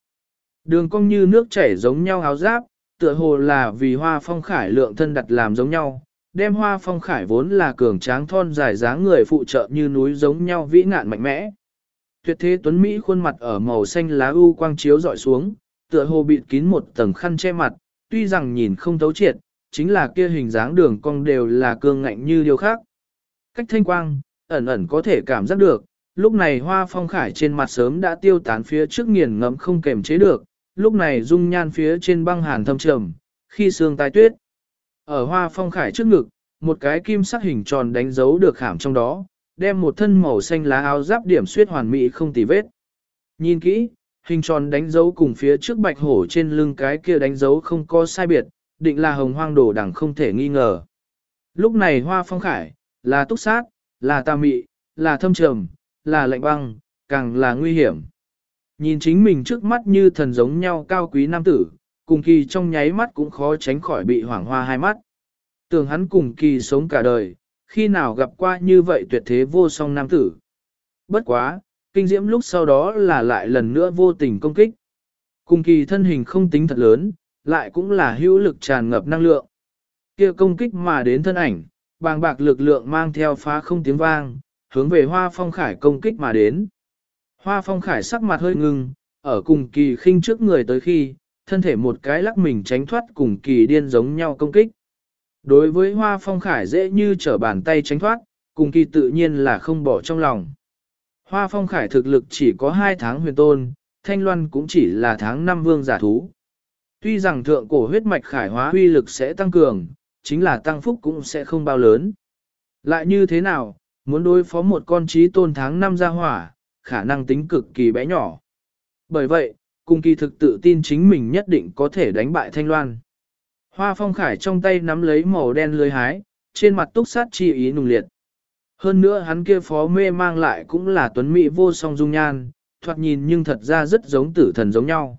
Đường cong như nước chảy giống nhau áo giáp, tựa hồ là vì hoa phong khải lượng thân đặt làm giống nhau, đem hoa phong khải vốn là cường tráng thon dài dáng người phụ trợ như núi giống nhau vĩ nạn mạnh mẽ. Tuyệt thế tuấn Mỹ khuôn mặt ở màu xanh lá u quang chiếu dọi xuống, tựa hồ bịt kín một tầng khăn che mặt, tuy rằng nhìn không thấu triệt, chính là kia hình dáng đường cong đều là cương ngạnh như điều khác. Cách thanh quang, ẩn ẩn có thể cảm giác được, lúc này hoa phong khải trên mặt sớm đã tiêu tán phía trước nghiền ngẫm không kềm chế được, lúc này dung nhan phía trên băng hàn thâm trầm, khi sương tai tuyết. Ở hoa phong khải trước ngực, một cái kim sắc hình tròn đánh dấu được khảm trong đó, đem một thân màu xanh lá áo giáp điểm suyết hoàn mỹ không tì vết. Nhìn kỹ, hình tròn đánh dấu cùng phía trước bạch hổ trên lưng cái kia đánh dấu không có sai biệt, định là hồng hoang đổ đẳng không thể nghi ngờ. Lúc này hoa phong khải, là túc sát, là tà mị, là thâm trầm, là lạnh băng, càng là nguy hiểm. Nhìn chính mình trước mắt như thần giống nhau cao quý nam tử, cùng kỳ trong nháy mắt cũng khó tránh khỏi bị hoảng hoa hai mắt. Tưởng hắn cùng kỳ sống cả đời, khi nào gặp qua như vậy tuyệt thế vô song nam tử. Bất quá, kinh diễm lúc sau đó là lại lần nữa vô tình công kích. Cùng kỳ thân hình không tính thật lớn, lại cũng là hữu lực tràn ngập năng lượng. kia công kích mà đến thân ảnh, bàng bạc lực lượng mang theo phá không tiếng vang, hướng về hoa phong khải công kích mà đến. Hoa phong khải sắc mặt hơi ngưng, ở cùng kỳ khinh trước người tới khi, thân thể một cái lắc mình tránh thoát cùng kỳ điên giống nhau công kích. Đối với hoa phong khải dễ như trở bàn tay tránh thoát, cùng kỳ tự nhiên là không bỏ trong lòng. Hoa phong khải thực lực chỉ có 2 tháng huyền tôn, thanh loan cũng chỉ là tháng 5 vương giả thú. Tuy rằng thượng cổ huyết mạch khải hóa huy lực sẽ tăng cường, chính là tăng phúc cũng sẽ không bao lớn. Lại như thế nào, muốn đối phó một con trí tôn tháng năm ra hỏa, khả năng tính cực kỳ bé nhỏ. Bởi vậy, cung kỳ thực tự tin chính mình nhất định có thể đánh bại Thanh Loan. Hoa phong khải trong tay nắm lấy màu đen lưới hái, trên mặt túc sát chi ý nùng liệt. Hơn nữa hắn kia phó mê mang lại cũng là tuấn mỹ vô song dung nhan, thoạt nhìn nhưng thật ra rất giống tử thần giống nhau.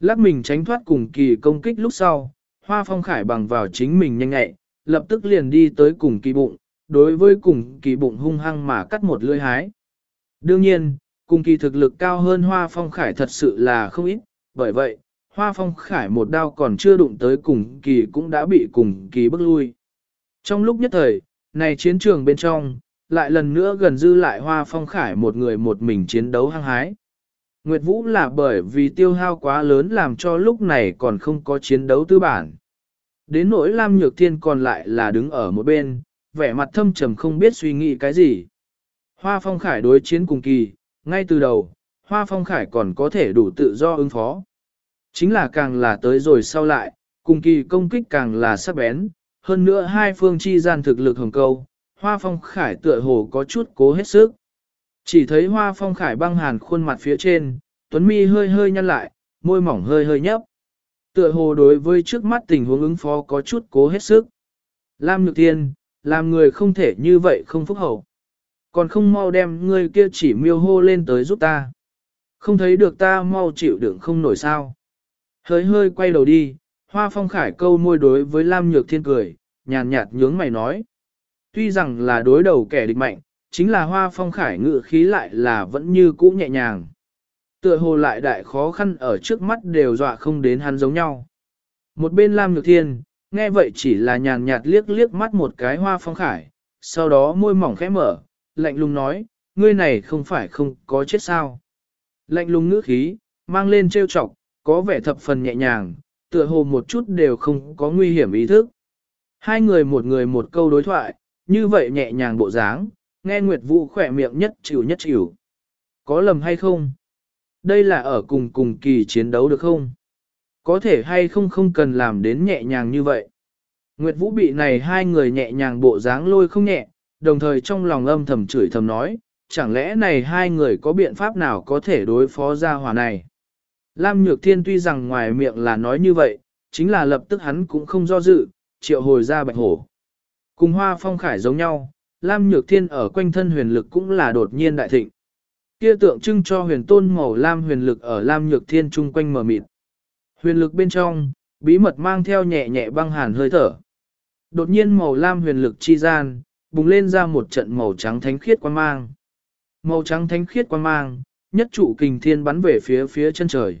Lắc mình tránh thoát cùng kỳ công kích lúc sau, hoa phong khải bằng vào chính mình nhanh nhẹ, lập tức liền đi tới cùng kỳ bụng, đối với cùng kỳ bụng hung hăng mà cắt một lưỡi hái. Đương nhiên, cùng kỳ thực lực cao hơn hoa phong khải thật sự là không ít, bởi vậy, hoa phong khải một đao còn chưa đụng tới cùng kỳ cũng đã bị cùng kỳ bước lui. Trong lúc nhất thời, này chiến trường bên trong, lại lần nữa gần dư lại hoa phong khải một người một mình chiến đấu hăng hái. Nguyệt Vũ là bởi vì tiêu hao quá lớn làm cho lúc này còn không có chiến đấu tư bản. Đến nỗi Lam Nhược Thiên còn lại là đứng ở một bên, vẻ mặt thâm trầm không biết suy nghĩ cái gì. Hoa phong khải đối chiến cùng kỳ, ngay từ đầu, hoa phong khải còn có thể đủ tự do ứng phó. Chính là càng là tới rồi sau lại, cùng kỳ công kích càng là sắc bén, hơn nữa hai phương chi gian thực lực hồng câu, hoa phong khải tựa hồ có chút cố hết sức. Chỉ thấy hoa phong khải băng hàn khuôn mặt phía trên, tuấn mi hơi hơi nhăn lại, môi mỏng hơi hơi nhấp. Tựa hồ đối với trước mắt tình huống ứng phó có chút cố hết sức. Lam Nhược Thiên, làm người không thể như vậy không phúc hậu. Còn không mau đem người kia chỉ miêu hô lên tới giúp ta. Không thấy được ta mau chịu đựng không nổi sao. Hơi hơi quay đầu đi, hoa phong khải câu môi đối với Lam Nhược Thiên cười, nhàn nhạt nhướng mày nói. Tuy rằng là đối đầu kẻ địch mạnh, chính là hoa phong khải ngự khí lại là vẫn như cũ nhẹ nhàng. Tựa hồ lại đại khó khăn ở trước mắt đều dọa không đến hắn giống nhau. Một bên Lam Nhược Thiên, nghe vậy chỉ là nhàn nhạt liếc liếc mắt một cái hoa phong khải, sau đó môi mỏng khẽ mở, lạnh lùng nói, ngươi này không phải không có chết sao. Lạnh lùng ngữ khí, mang lên trêu chọc, có vẻ thập phần nhẹ nhàng, tựa hồ một chút đều không có nguy hiểm ý thức. Hai người một người một câu đối thoại, như vậy nhẹ nhàng bộ dáng, nghe Nguyệt Vũ khỏe miệng nhất chịu nhất chịu. Có lầm hay không? Đây là ở cùng cùng kỳ chiến đấu được không? Có thể hay không không cần làm đến nhẹ nhàng như vậy. Nguyệt Vũ bị này hai người nhẹ nhàng bộ dáng lôi không nhẹ, đồng thời trong lòng âm thầm chửi thầm nói, chẳng lẽ này hai người có biện pháp nào có thể đối phó ra hỏa này. Lam Nhược Thiên tuy rằng ngoài miệng là nói như vậy, chính là lập tức hắn cũng không do dự, triệu hồi ra bạch hổ. Cùng hoa phong khải giống nhau, Lam Nhược Thiên ở quanh thân huyền lực cũng là đột nhiên đại thịnh. Kia tượng trưng cho huyền tôn màu lam huyền lực ở Lam Nhược Thiên chung quanh mở mịt. Huyền lực bên trong, bí mật mang theo nhẹ nhẹ băng hàn hơi thở. Đột nhiên màu lam huyền lực chi gian, bùng lên ra một trận màu trắng thánh khiết quan mang. Màu trắng thánh khiết quan mang, nhất trụ kình thiên bắn về phía phía chân trời.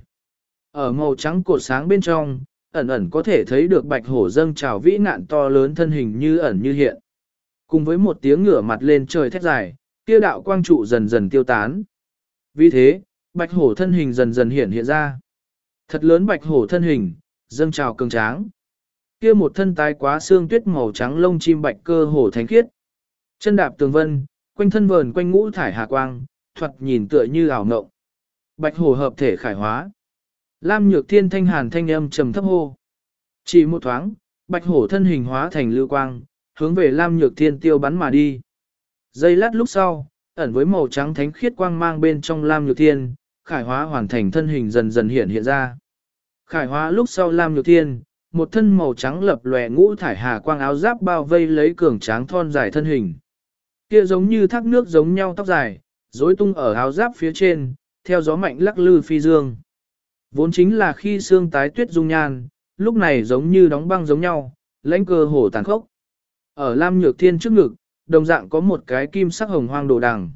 Ở màu trắng cột sáng bên trong, ẩn ẩn có thể thấy được bạch hổ dâng trào vĩ nạn to lớn thân hình như ẩn như hiện. Cùng với một tiếng ngửa mặt lên trời thét dài, kia đạo quang trụ dần dần tiêu tán. Vì thế, bạch hổ thân hình dần dần hiện hiện ra. Thật lớn bạch hổ thân hình, dâng trào cường tráng. Kia một thân tái quá xương tuyết màu trắng lông chim bạch cơ hổ thánh khiết. Chân đạp tường vân, quanh thân vờn quanh ngũ thải hà quang, thuật nhìn tựa như ảo ngộng. Bạch hổ hợp thể khải hóa. Lam nhược thiên thanh hàn thanh âm trầm thấp hô. Chỉ một thoáng, bạch hổ thân hình hóa thành lưu quang, hướng về Lam nhược thiên tiêu bắn mà đi. Giây lát lúc sau, ẩn với màu trắng thánh khiết quang mang bên trong Lam nhược thiên, khải hóa hoàn thành thân hình dần dần hiện hiện ra. Khải hóa lúc sau Lam nhược thiên, một thân màu trắng lập lòe ngũ thải hà quang áo giáp bao vây lấy cường tráng thon dài thân hình. Kia giống như thác nước giống nhau tóc dài, rối tung ở áo giáp phía trên, theo gió mạnh lắc lư phi dương. Vốn chính là khi xương tái tuyết dung nhan, lúc này giống như đóng băng giống nhau, lãnh cơ hổ tàn khốc. Ở Lam Nhược Thiên trước ngực, đồng dạng có một cái kim sắc hồng hoang đồ đằng.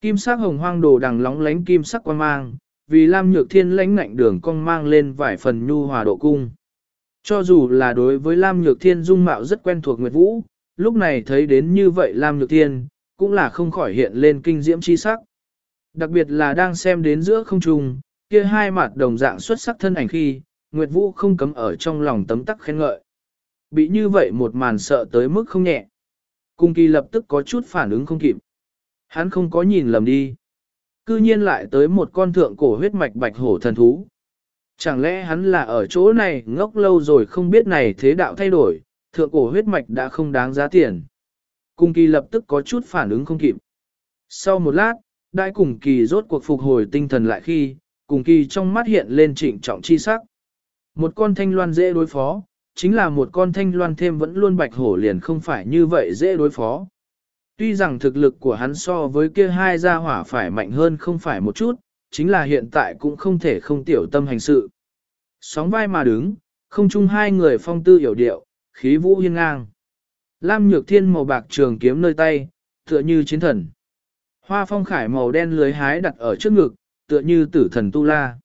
Kim sắc hồng hoang đồ đằng lóng lánh kim sắc quan mang, vì Lam Nhược Thiên lãnh ngạnh đường cong mang lên vài phần nhu hòa độ cung. Cho dù là đối với Lam Nhược Thiên dung mạo rất quen thuộc Nguyệt Vũ, lúc này thấy đến như vậy Lam Nhược Thiên, cũng là không khỏi hiện lên kinh diễm chi sắc. Đặc biệt là đang xem đến giữa không trung, kia hai mặt đồng dạng xuất sắc thân ảnh khi, Nguyệt Vũ không cấm ở trong lòng tấm tắc khen ngợi. Bị như vậy một màn sợ tới mức không nhẹ. Cung kỳ lập tức có chút phản ứng không kịp. Hắn không có nhìn lầm đi. Cư nhiên lại tới một con thượng cổ huyết mạch bạch hổ thần thú. Chẳng lẽ hắn là ở chỗ này ngốc lâu rồi không biết này thế đạo thay đổi, thượng cổ huyết mạch đã không đáng giá tiền. Cung kỳ lập tức có chút phản ứng không kịp. Sau một lát, đại cùng kỳ rốt cuộc phục hồi tinh thần lại khi, cùng kỳ trong mắt hiện lên trịnh trọng chi sắc. Một con thanh loan dễ đối phó, chính là một con thanh loan thêm vẫn luôn bạch hổ liền không phải như vậy dễ đối phó. Tuy rằng thực lực của hắn so với kia hai gia hỏa phải mạnh hơn không phải một chút, chính là hiện tại cũng không thể không tiểu tâm hành sự. Sóng vai mà đứng, không chung hai người phong tư hiểu điệu, khí vũ hiên ngang. Lam nhược thiên màu bạc trường kiếm nơi tay, tựa như chiến thần. Hoa phong khải màu đen lưới hái đặt ở trước ngực, tựa như tử thần tu la.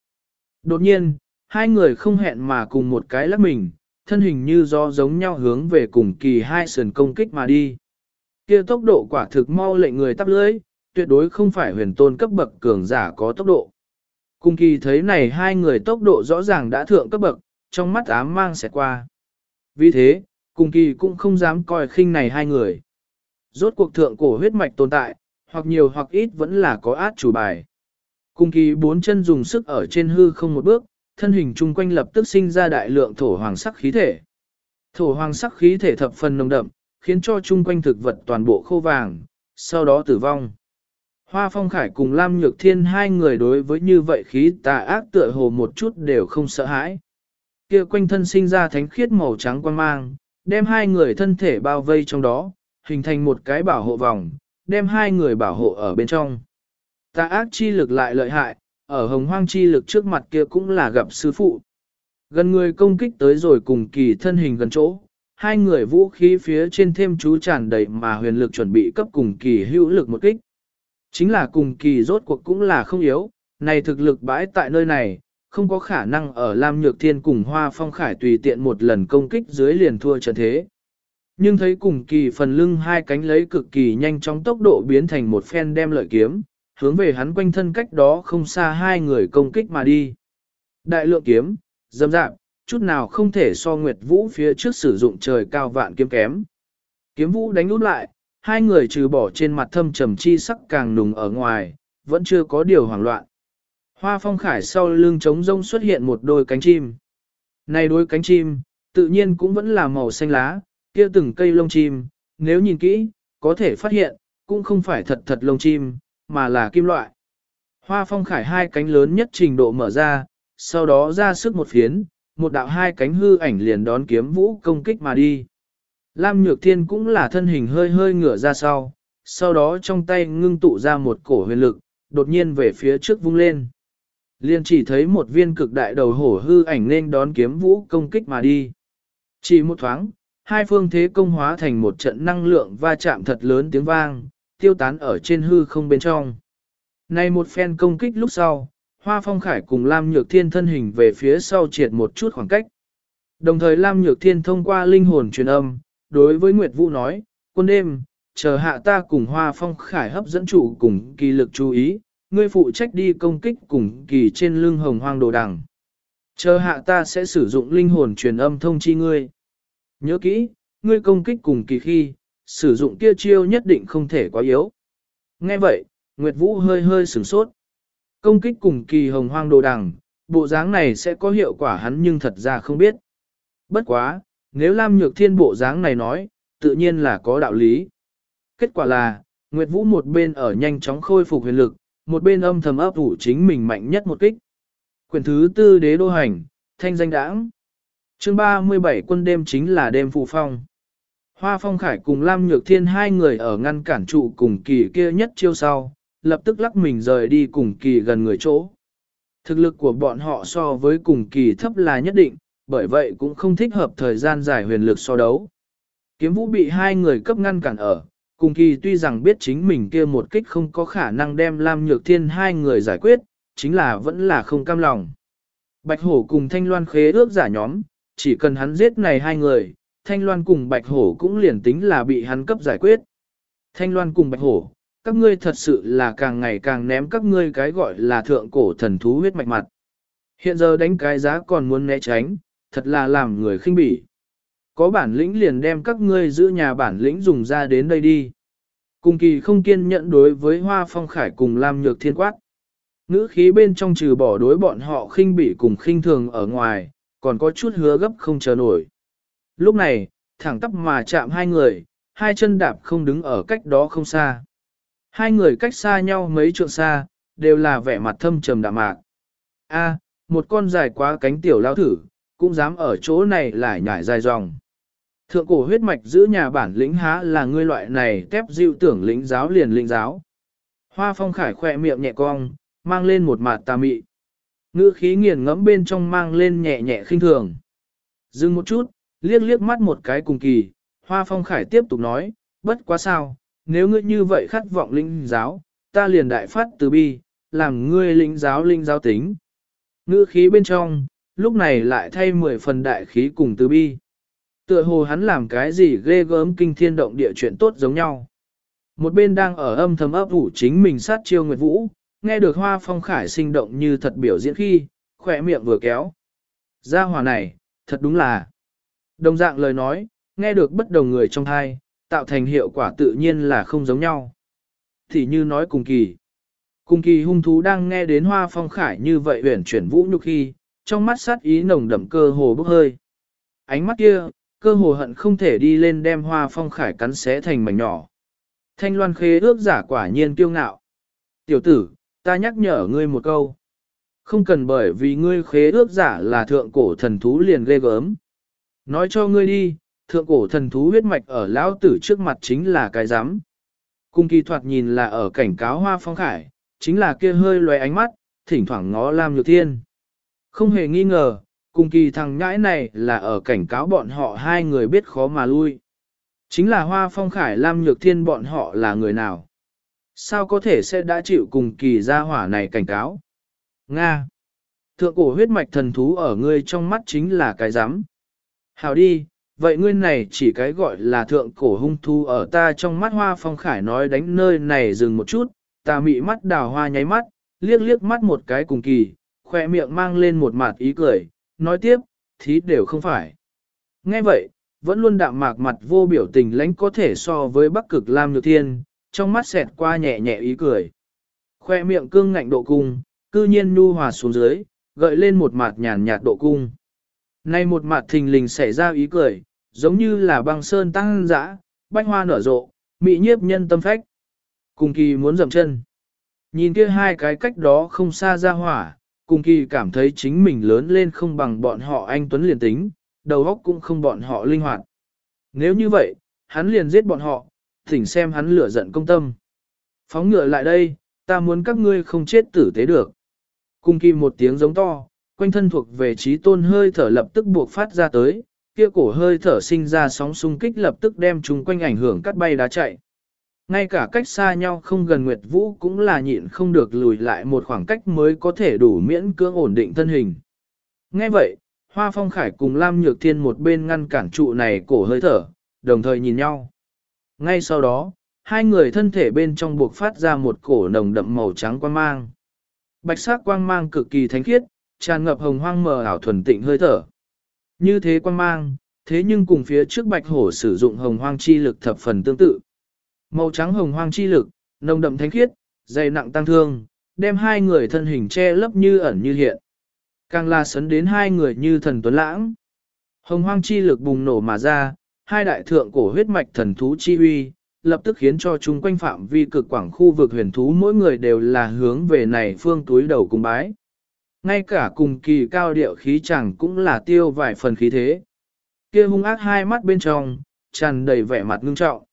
Đột nhiên, hai người không hẹn mà cùng một cái lắc mình, thân hình như do giống nhau hướng về cùng kỳ hai sườn công kích mà đi. Kia tốc độ quả thực mau lệnh người tắp lưới, tuyệt đối không phải huyền tôn cấp bậc cường giả có tốc độ. Cùng kỳ thấy này hai người tốc độ rõ ràng đã thượng cấp bậc, trong mắt ám mang sẽ qua. Vì thế, cùng kỳ cũng không dám coi khinh này hai người. Rốt cuộc thượng cổ huyết mạch tồn tại, hoặc nhiều hoặc ít vẫn là có át chủ bài. Cùng kỳ bốn chân dùng sức ở trên hư không một bước, thân hình chung quanh lập tức sinh ra đại lượng thổ hoàng sắc khí thể. Thổ hoàng sắc khí thể thập phần nồng đậm, khiến cho chung quanh thực vật toàn bộ khô vàng, sau đó tử vong. Hoa Phong Khải cùng Lam Nhược Thiên hai người đối với như vậy khí tà ác tựa hồ một chút đều không sợ hãi. Kia quanh thân sinh ra thánh khiết màu trắng quan mang, đem hai người thân thể bao vây trong đó, hình thành một cái bảo hộ vòng, đem hai người bảo hộ ở bên trong. Tà ác chi lực lại lợi hại, ở hồng hoang chi lực trước mặt kia cũng là gặp sư phụ. Gần người công kích tới rồi cùng kỳ thân hình gần chỗ, hai người vũ khí phía trên thêm chú tràn đầy mà huyền lực chuẩn bị cấp cùng kỳ hữu lực một kích. Chính là cùng kỳ rốt cuộc cũng là không yếu, này thực lực bãi tại nơi này, không có khả năng ở Lam Nhược Thiên cùng Hoa Phong Khải tùy tiện một lần công kích dưới liền thua trận thế. Nhưng thấy cùng kỳ phần lưng hai cánh lấy cực kỳ nhanh chóng tốc độ biến thành một phen đem lợi kiếm, hướng về hắn quanh thân cách đó không xa hai người công kích mà đi. Đại lượng kiếm, dâm dạp, chút nào không thể so Nguyệt Vũ phía trước sử dụng trời cao vạn kiếm kém. Kiếm Vũ đánh út lại, hai người trừ bỏ trên mặt thâm trầm chi sắc càng nùng ở ngoài, vẫn chưa có điều hoảng loạn. Hoa phong khải sau lưng trống rông xuất hiện một đôi cánh chim. Này đôi cánh chim, tự nhiên cũng vẫn là màu xanh lá, kia từng cây lông chim, nếu nhìn kỹ, có thể phát hiện, cũng không phải thật thật lông chim, mà là kim loại. Hoa phong khải hai cánh lớn nhất trình độ mở ra, sau đó ra sức một phiến, một đạo hai cánh hư ảnh liền đón kiếm vũ công kích mà đi. Lam Nhược Thiên cũng là thân hình hơi hơi ngửa ra sau, sau đó trong tay ngưng tụ ra một cổ huyền lực, đột nhiên về phía trước vung lên. Liên chỉ thấy một viên cực đại đầu hổ hư ảnh nên đón kiếm vũ công kích mà đi. Chỉ một thoáng, hai phương thế công hóa thành một trận năng lượng va chạm thật lớn tiếng vang, tiêu tán ở trên hư không bên trong. Này một phen công kích lúc sau, Hoa Phong Khải cùng Lam Nhược Thiên thân hình về phía sau triệt một chút khoảng cách. Đồng thời Lam Nhược Thiên thông qua linh hồn truyền âm, đối với Nguyệt Vũ nói, quân đêm, chờ hạ ta cùng Hoa Phong Khải hấp dẫn chủ cùng kỳ lực chú ý, ngươi phụ trách đi công kích cùng kỳ trên lưng hồng hoang đồ đằng. Chờ hạ ta sẽ sử dụng linh hồn truyền âm thông chi ngươi. Nhớ kỹ, ngươi công kích cùng kỳ khi, sử dụng kia chiêu nhất định không thể quá yếu. Nghe vậy, Nguyệt Vũ hơi hơi sửng sốt. Công kích cùng kỳ hồng hoang đồ đằng, bộ dáng này sẽ có hiệu quả hắn nhưng thật ra không biết. Bất quá, nếu Lam Nhược Thiên bộ dáng này nói, tự nhiên là có đạo lý. Kết quả là, Nguyệt Vũ một bên ở nhanh chóng khôi phục huyền lực, một bên âm thầm ấp ủ chính mình mạnh nhất một kích. Quyền thứ tư đế đô hành, thanh danh đãng. chương 37 quân đêm chính là đêm phù phong. Hoa Phong Khải cùng Lam Nhược Thiên hai người ở ngăn cản trụ cùng kỳ kia nhất chiêu sau, lập tức lắc mình rời đi cùng kỳ gần người chỗ. Thực lực của bọn họ so với cùng kỳ thấp là nhất định, bởi vậy cũng không thích hợp thời gian giải huyền lực so đấu. Kiếm vũ bị hai người cấp ngăn cản ở, cùng kỳ tuy rằng biết chính mình kia một kích không có khả năng đem Lam Nhược Thiên hai người giải quyết, chính là vẫn là không cam lòng. Bạch Hổ cùng Thanh Loan khế ước giả nhóm, chỉ cần hắn giết này hai người, Thanh Loan cùng Bạch Hổ cũng liền tính là bị hắn cấp giải quyết. Thanh Loan cùng Bạch Hổ, các ngươi thật sự là càng ngày càng ném các ngươi cái gọi là thượng cổ thần thú huyết mạch mặt. Hiện giờ đánh cái giá còn muốn né tránh, thật là làm người khinh bỉ. Có bản lĩnh liền đem các ngươi giữ nhà bản lĩnh dùng ra đến đây đi. Cùng kỳ không kiên nhẫn đối với Hoa Phong Khải cùng Lam Nhược Thiên quát. Ngữ khí bên trong trừ bỏ đối bọn họ khinh bỉ cùng khinh thường ở ngoài, còn có chút hứa gấp không chờ nổi. Lúc này, thẳng tắp mà chạm hai người, hai chân đạp không đứng ở cách đó không xa. Hai người cách xa nhau mấy trượng xa, đều là vẻ mặt thâm trầm đạm mạc. A, một con dài quá cánh tiểu lao thử, cũng dám ở chỗ này lại nhảy dài dòng. Thượng cổ huyết mạch giữ nhà bản lĩnh há là ngươi loại này tép dịu tưởng lĩnh giáo liền lĩnh giáo. Hoa phong khải khỏe miệng nhẹ cong, mang lên một mặt tà mị. Ngữ khí nghiền ngẫm bên trong mang lên nhẹ nhẹ khinh thường. Dừng một chút, liếc liếc mắt một cái cùng kỳ, hoa phong khải tiếp tục nói, bất quá sao, nếu ngươi như vậy khát vọng linh giáo, ta liền đại phát từ bi, làm ngươi linh giáo linh giáo tính. Ngữ khí bên trong, lúc này lại thay mười phần đại khí cùng từ bi. Tựa hồ hắn làm cái gì ghê gớm kinh thiên động địa chuyện tốt giống nhau. Một bên đang ở âm thầm ấp ủ chính mình sát chiêu Nguyệt Vũ, nghe được hoa phong khải sinh động như thật biểu diễn khi, khỏe miệng vừa kéo. Gia hòa này, thật đúng là. Đồng dạng lời nói, nghe được bất đồng người trong thai, tạo thành hiệu quả tự nhiên là không giống nhau. thì như nói cùng kỳ. Cùng kỳ hung thú đang nghe đến hoa phong khải như vậy huyển chuyển vũ nhục khi, trong mắt sát ý nồng đậm cơ hồ bốc hơi. Ánh mắt kia, cơ hồ hận không thể đi lên đem hoa phong khải cắn xé thành mảnh nhỏ. Thanh loan khế ước giả quả nhiên kiêu ngạo. Tiểu tử, ta nhắc nhở ngươi một câu. Không cần bởi vì ngươi khế ước giả là thượng cổ thần thú liền ghê gớm. Nói cho ngươi đi, thượng cổ thần thú huyết mạch ở lão tử trước mặt chính là cái giám. Cung kỳ thoạt nhìn là ở cảnh cáo hoa phong khải, chính là kia hơi loé ánh mắt, thỉnh thoảng ngó Lam Nhược Thiên. Không hề nghi ngờ, cung kỳ thằng nhãi này là ở cảnh cáo bọn họ hai người biết khó mà lui. Chính là hoa phong khải Lam Nhược Thiên bọn họ là người nào? Sao có thể sẽ đã chịu cùng kỳ gia hỏa này cảnh cáo? Nga! Thượng cổ huyết mạch thần thú ở ngươi trong mắt chính là cái giám. Hào đi, vậy ngươi này chỉ cái gọi là thượng cổ hung thu ở ta trong mắt hoa phong khải nói đánh nơi này dừng một chút, ta mị mắt đào hoa nháy mắt, liếc liếc mắt một cái cùng kỳ, khoe miệng mang lên một mặt ý cười, nói tiếp, thí đều không phải. Nghe vậy, vẫn luôn đạm mạc mặt vô biểu tình lãnh có thể so với bắc cực Lam Nhược Thiên, trong mắt xẹt qua nhẹ nhẹ ý cười. Khoe miệng cương ngạnh độ cung, cư nhiên nu hòa xuống dưới, gợi lên một mặt nhàn nhạt độ cung. Nay một mặt thình lình xảy ra ý cười, giống như là băng sơn tăng dã, bách hoa nở rộ, mị nhiếp nhân tâm phách. Cùng kỳ muốn dầm chân. Nhìn kia hai cái cách đó không xa ra hỏa, cùng kỳ cảm thấy chính mình lớn lên không bằng bọn họ anh Tuấn liền tính, đầu óc cũng không bọn họ linh hoạt. Nếu như vậy, hắn liền giết bọn họ, thỉnh xem hắn lửa giận công tâm. Phóng ngựa lại đây, ta muốn các ngươi không chết tử tế được. Cùng kỳ một tiếng giống to, quanh thân thuộc về trí tôn hơi thở lập tức buộc phát ra tới, kia cổ hơi thở sinh ra sóng xung kích lập tức đem chúng quanh ảnh hưởng cắt bay đá chạy. Ngay cả cách xa nhau không gần Nguyệt Vũ cũng là nhịn không được lùi lại một khoảng cách mới có thể đủ miễn cưỡng ổn định thân hình. Ngay vậy, Hoa Phong Khải cùng Lam Nhược Thiên một bên ngăn cản trụ này cổ hơi thở, đồng thời nhìn nhau. Ngay sau đó, hai người thân thể bên trong buộc phát ra một cổ nồng đậm màu trắng quang mang. Bạch sắc quang mang cực kỳ thánh khiết, tràn ngập hồng hoang mờ ảo thuần tịnh hơi thở. Như thế quan mang, thế nhưng cùng phía trước bạch hổ sử dụng hồng hoang chi lực thập phần tương tự. Màu trắng hồng hoang chi lực, nồng đậm thánh khiết, dày nặng tăng thương, đem hai người thân hình che lấp như ẩn như hiện. Càng là sấn đến hai người như thần tuấn lãng. Hồng hoang chi lực bùng nổ mà ra, hai đại thượng cổ huyết mạch thần thú chi huy, lập tức khiến cho chúng quanh phạm vi cực quảng khu vực huyền thú mỗi người đều là hướng về này phương túi đầu cung bái. Ngay cả cùng kỳ cao điệu khí chẳng cũng là tiêu vài phần khí thế. Kia hung ác hai mắt bên trong, tràn đầy vẻ mặt ngưng trọng.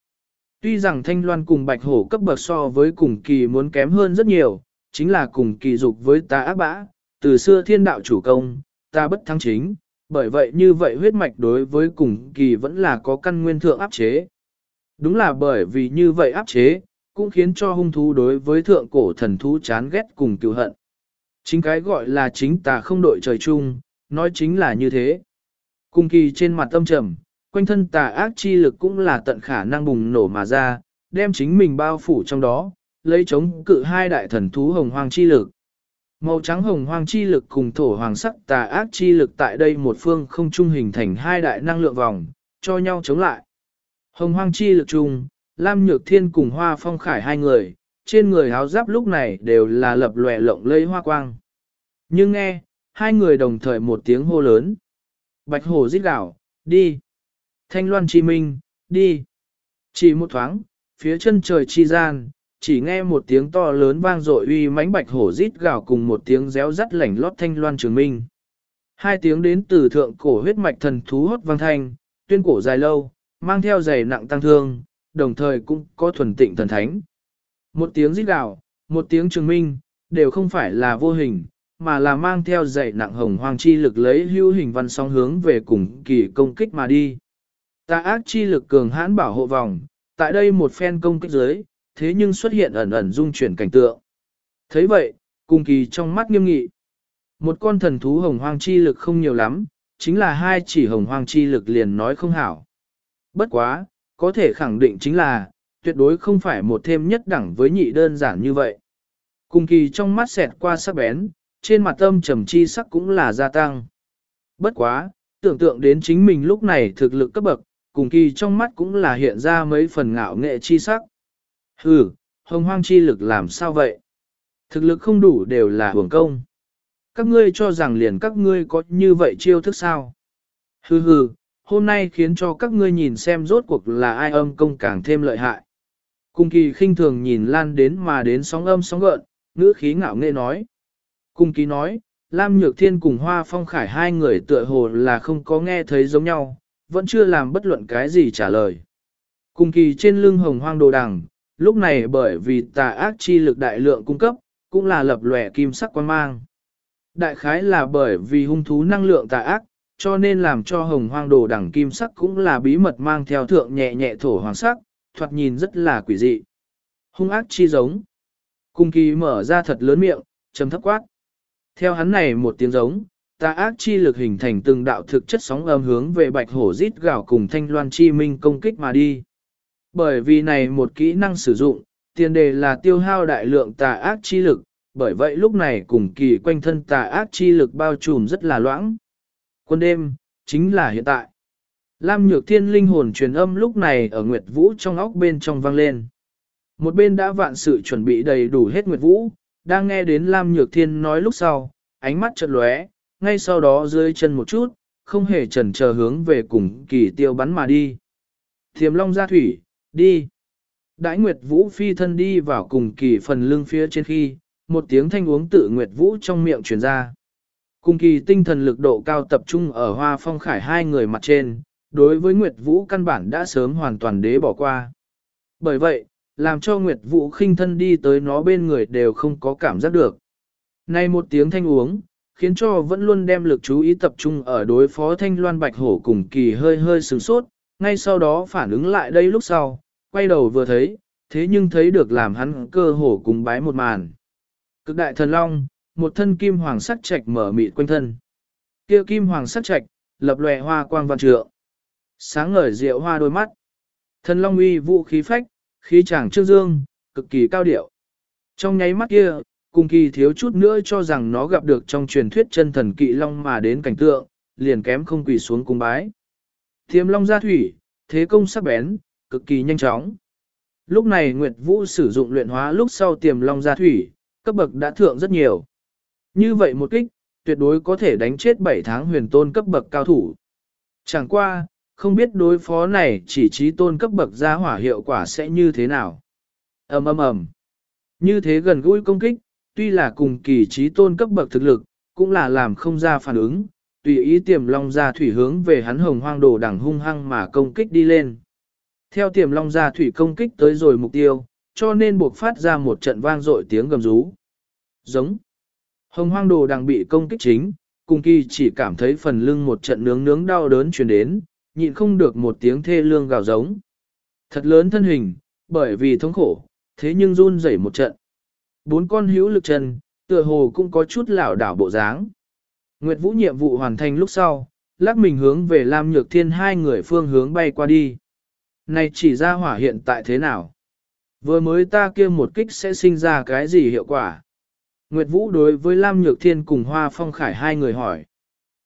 Tuy rằng thanh loan cùng bạch hổ cấp bậc so với cùng kỳ muốn kém hơn rất nhiều, chính là cùng kỳ dục với ta ác bã, từ xưa thiên đạo chủ công, ta bất thắng chính, bởi vậy như vậy huyết mạch đối với cùng kỳ vẫn là có căn nguyên thượng áp chế. Đúng là bởi vì như vậy áp chế, cũng khiến cho hung thú đối với thượng cổ thần thú chán ghét cùng cựu hận. Chính cái gọi là chính tà không đội trời chung, nói chính là như thế. Cùng kỳ trên mặt âm trầm, quanh thân tà ác chi lực cũng là tận khả năng bùng nổ mà ra, đem chính mình bao phủ trong đó, lấy chống cự hai đại thần thú hồng hoang chi lực. Màu trắng hồng hoang chi lực cùng thổ hoàng sắc tà ác chi lực tại đây một phương không trung hình thành hai đại năng lượng vòng, cho nhau chống lại. Hồng hoang chi lực chung, Lam Nhược Thiên cùng Hoa Phong Khải hai người, trên người áo giáp lúc này đều là lập lòe lộng lây hoa quang. Nhưng nghe, hai người đồng thời một tiếng hô lớn. Bạch hổ giết gạo, đi. Thanh loan chi minh, đi. Chỉ một thoáng, phía chân trời chi gian, chỉ nghe một tiếng to lớn vang dội uy mãnh bạch hổ rít gào cùng một tiếng réo rắt lảnh lót thanh loan trường minh. Hai tiếng đến từ thượng cổ huyết mạch thần thú hốt vang thanh, tuyên cổ dài lâu, mang theo dày nặng tăng thương, đồng thời cũng có thuần tịnh thần thánh. Một tiếng rít gào, một tiếng trường minh, đều không phải là vô hình, mà là mang theo dạy nặng hồng hoang chi lực lấy hưu hình văn song hướng về cùng kỳ công kích mà đi. Tà ác chi lực cường hãn bảo hộ vòng, tại đây một phen công kích dưới, thế nhưng xuất hiện ẩn ẩn dung chuyển cảnh tượng. thấy vậy, cùng kỳ trong mắt nghiêm nghị. Một con thần thú hồng hoang chi lực không nhiều lắm, chính là hai chỉ hồng hoang chi lực liền nói không hảo. Bất quá, có thể khẳng định chính là, tuyệt đối không phải một thêm nhất đẳng với nhị đơn giản như vậy. Cùng kỳ trong mắt xẹt qua sắc bén, trên mặt âm trầm chi sắc cũng là gia tăng. Bất quá, tưởng tượng đến chính mình lúc này thực lực cấp bậc, cùng kỳ trong mắt cũng là hiện ra mấy phần ngạo nghệ chi sắc. Hừ, hồng hoang chi lực làm sao vậy? Thực lực không đủ đều là hưởng công. Các ngươi cho rằng liền các ngươi có như vậy chiêu thức sao? Hừ hừ, hôm nay khiến cho các ngươi nhìn xem rốt cuộc là ai âm công càng thêm lợi hại. Cung kỳ khinh thường nhìn lan đến mà đến sóng âm sóng gợn, ngữ khí ngạo nghệ nói. Cung kỳ nói, Lam Nhược Thiên cùng Hoa Phong Khải hai người tựa hồ là không có nghe thấy giống nhau, vẫn chưa làm bất luận cái gì trả lời. Cung kỳ trên lưng hồng hoang đồ đằng, lúc này bởi vì tà ác chi lực đại lượng cung cấp, cũng là lập lòe kim sắc quan mang. Đại khái là bởi vì hung thú năng lượng tà ác, cho nên làm cho hồng hoang đồ đằng kim sắc cũng là bí mật mang theo thượng nhẹ nhẹ thổ hoàng sắc, thoạt nhìn rất là quỷ dị. Hung ác chi giống. Cung kỳ mở ra thật lớn miệng, trầm thấp quát. Theo hắn này một tiếng giống, tà ác chi lực hình thành từng đạo thực chất sóng âm hướng về bạch hổ rít gào cùng thanh loan chi minh công kích mà đi. Bởi vì này một kỹ năng sử dụng, tiền đề là tiêu hao đại lượng tà ác chi lực, bởi vậy lúc này cùng kỳ quanh thân tà ác chi lực bao trùm rất là loãng. Quân đêm, chính là hiện tại. Lam Nhược Thiên linh hồn truyền âm lúc này ở Nguyệt Vũ trong óc bên trong vang lên. Một bên đã vạn sự chuẩn bị đầy đủ hết Nguyệt Vũ, đang nghe đến Lam Nhược Thiên nói lúc sau, ánh mắt chợt lóe, ngay sau đó rơi chân một chút, không hề chần chờ hướng về cùng kỳ tiêu bắn mà đi. Thiềm Long ra thủy, đi. Đãi Nguyệt Vũ phi thân đi vào cùng kỳ phần lưng phía trên khi, một tiếng thanh uống tự Nguyệt Vũ trong miệng truyền ra. Cùng kỳ tinh thần lực độ cao tập trung ở hoa phong khải hai người mặt trên, đối với Nguyệt Vũ căn bản đã sớm hoàn toàn đế bỏ qua. Bởi vậy, làm cho Nguyệt Vũ khinh thân đi tới nó bên người đều không có cảm giác được. Này một tiếng thanh uống, khiến cho vẫn luôn đem lực chú ý tập trung ở đối phó thanh loan bạch hổ cùng kỳ hơi hơi sửng sốt, ngay sau đó phản ứng lại đây lúc sau, quay đầu vừa thấy, thế nhưng thấy được làm hắn cơ hổ cùng bái một màn. Cực đại thần long, một thân kim hoàng sắc trạch mở mịt quanh thân. Kia kim hoàng sắc trạch, lập lòe hoa quang văn trượng. Sáng ngời rượu hoa đôi mắt. Thần long uy vũ khí phách, khí chàng trương dương, cực kỳ cao điệu. Trong nháy mắt kia, cùng kỳ thiếu chút nữa cho rằng nó gặp được trong truyền thuyết chân thần kỵ long mà đến cảnh tượng, liền kém không quỳ xuống cung bái. Thiêm long ra thủy, thế công sắc bén, cực kỳ nhanh chóng. Lúc này Nguyệt Vũ sử dụng luyện hóa lúc sau tiềm long ra thủy, cấp bậc đã thượng rất nhiều. Như vậy một kích, tuyệt đối có thể đánh chết 7 tháng huyền tôn cấp bậc cao thủ. Chẳng qua, không biết đối phó này chỉ trí tôn cấp bậc ra hỏa hiệu quả sẽ như thế nào. ầm ầm ầm Như thế gần gũi công kích, tuy là cùng kỳ trí tôn cấp bậc thực lực, cũng là làm không ra phản ứng, tùy ý tiềm long ra thủy hướng về hắn hồng hoang đồ đẳng hung hăng mà công kích đi lên. Theo tiềm long ra thủy công kích tới rồi mục tiêu, cho nên buộc phát ra một trận vang dội tiếng gầm rú. Giống. Hồng hoang đồ đang bị công kích chính, cùng kỳ chỉ cảm thấy phần lưng một trận nướng nướng đau đớn truyền đến, nhịn không được một tiếng thê lương gào giống. Thật lớn thân hình, bởi vì thống khổ, thế nhưng run rẩy một trận. Bốn con hữu lực chân, tựa hồ cũng có chút lảo đảo bộ dáng. Nguyệt Vũ nhiệm vụ hoàn thành lúc sau, lắc mình hướng về Lam Nhược Thiên hai người phương hướng bay qua đi. Này chỉ ra hỏa hiện tại thế nào? Vừa mới ta kia một kích sẽ sinh ra cái gì hiệu quả? Nguyệt Vũ đối với Lam Nhược Thiên cùng Hoa Phong Khải hai người hỏi.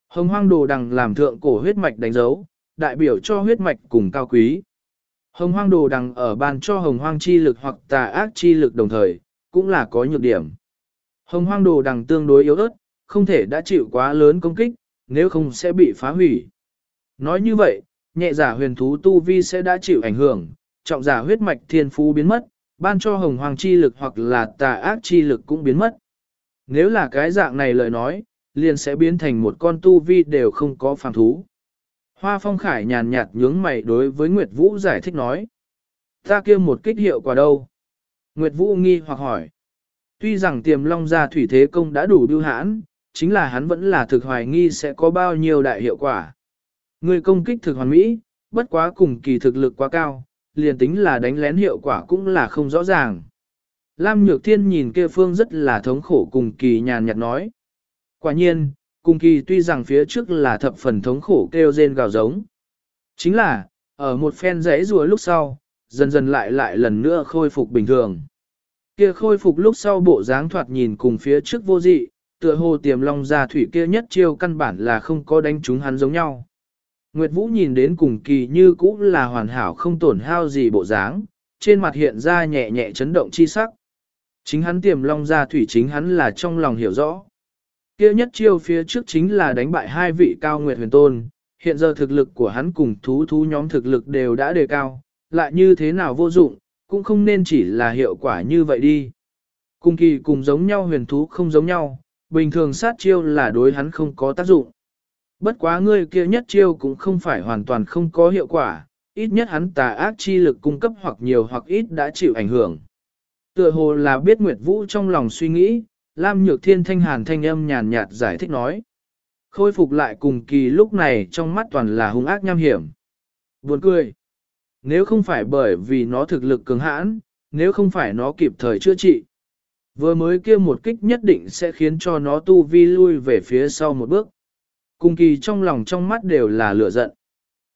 Hồng hoang đồ đằng làm thượng cổ huyết mạch đánh dấu, đại biểu cho huyết mạch cùng cao quý. Hồng hoang đồ đằng ở ban cho hồng hoang chi lực hoặc tà ác chi lực đồng thời, cũng là có nhược điểm. Hồng hoang đồ đằng tương đối yếu ớt, không thể đã chịu quá lớn công kích, nếu không sẽ bị phá hủy. Nói như vậy, nhẹ giả huyền thú tu vi sẽ đã chịu ảnh hưởng, trọng giả huyết mạch thiên phú biến mất, ban cho hồng hoàng chi lực hoặc là tà ác chi lực cũng biến mất. Nếu là cái dạng này lời nói, liền sẽ biến thành một con tu vi đều không có phàm thú. Hoa phong khải nhàn nhạt nhướng mày đối với Nguyệt Vũ giải thích nói. Ta kia một kích hiệu quả đâu? Nguyệt Vũ nghi hoặc hỏi. Tuy rằng tiềm long gia thủy thế công đã đủ biêu hãn, chính là hắn vẫn là thực hoài nghi sẽ có bao nhiêu đại hiệu quả. Người công kích thực hoàn mỹ, bất quá cùng kỳ thực lực quá cao, liền tính là đánh lén hiệu quả cũng là không rõ ràng. Lam Nhược Thiên nhìn kia phương rất là thống khổ cùng kỳ nhàn nhạt nói. Quả nhiên, cùng kỳ tuy rằng phía trước là thập phần thống khổ kêu rên gào giống. Chính là, ở một phen rẽ rùa lúc sau, dần dần lại lại lần nữa khôi phục bình thường. Kia khôi phục lúc sau bộ dáng thoạt nhìn cùng phía trước vô dị, tựa hồ tiềm long gia thủy kia nhất chiêu căn bản là không có đánh chúng hắn giống nhau. Nguyệt Vũ nhìn đến cùng kỳ như cũ là hoàn hảo không tổn hao gì bộ dáng, trên mặt hiện ra nhẹ nhẹ chấn động chi sắc. Chính hắn tiềm long ra thủy chính hắn là trong lòng hiểu rõ kia nhất chiêu phía trước chính là đánh bại hai vị cao nguyệt huyền tôn, hiện giờ thực lực của hắn cùng thú thú nhóm thực lực đều đã đề cao, lại như thế nào vô dụng, cũng không nên chỉ là hiệu quả như vậy đi. Cùng kỳ cùng giống nhau huyền thú không giống nhau, bình thường sát chiêu là đối hắn không có tác dụng. Bất quá ngươi kia nhất chiêu cũng không phải hoàn toàn không có hiệu quả, ít nhất hắn tà ác chi lực cung cấp hoặc nhiều hoặc ít đã chịu ảnh hưởng. Tựa hồ là biết Nguyệt Vũ trong lòng suy nghĩ, Lam Nhược Thiên thanh hàn thanh âm nhàn nhạt giải thích nói. Khôi phục lại cùng kỳ lúc này trong mắt toàn là hung ác nham hiểm. Buồn cười. Nếu không phải bởi vì nó thực lực cường hãn, nếu không phải nó kịp thời chữa trị. Vừa mới kia một kích nhất định sẽ khiến cho nó tu vi lui về phía sau một bước. Cùng kỳ trong lòng trong mắt đều là lửa giận.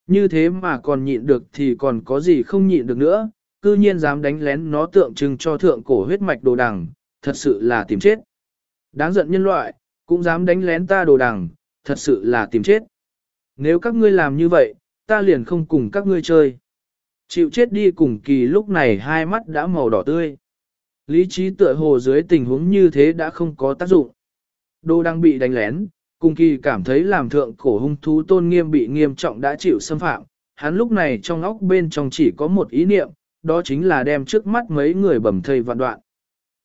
Như thế mà còn nhịn được thì còn có gì không nhịn được nữa, cư nhiên dám đánh lén nó tượng trưng cho thượng cổ huyết mạch đồ đằng, thật sự là tìm chết. Đáng giận nhân loại, cũng dám đánh lén ta đồ đằng, thật sự là tìm chết. Nếu các ngươi làm như vậy, ta liền không cùng các ngươi chơi. Chịu chết đi cùng kỳ lúc này hai mắt đã màu đỏ tươi. Lý trí tựa hồ dưới tình huống như thế đã không có tác dụng. Đồ đang bị đánh lén, cùng kỳ cảm thấy làm thượng cổ hung thú tôn nghiêm bị nghiêm trọng đã chịu xâm phạm. Hắn lúc này trong óc bên trong chỉ có một ý niệm, đó chính là đem trước mắt mấy người bầm thây vạn đoạn.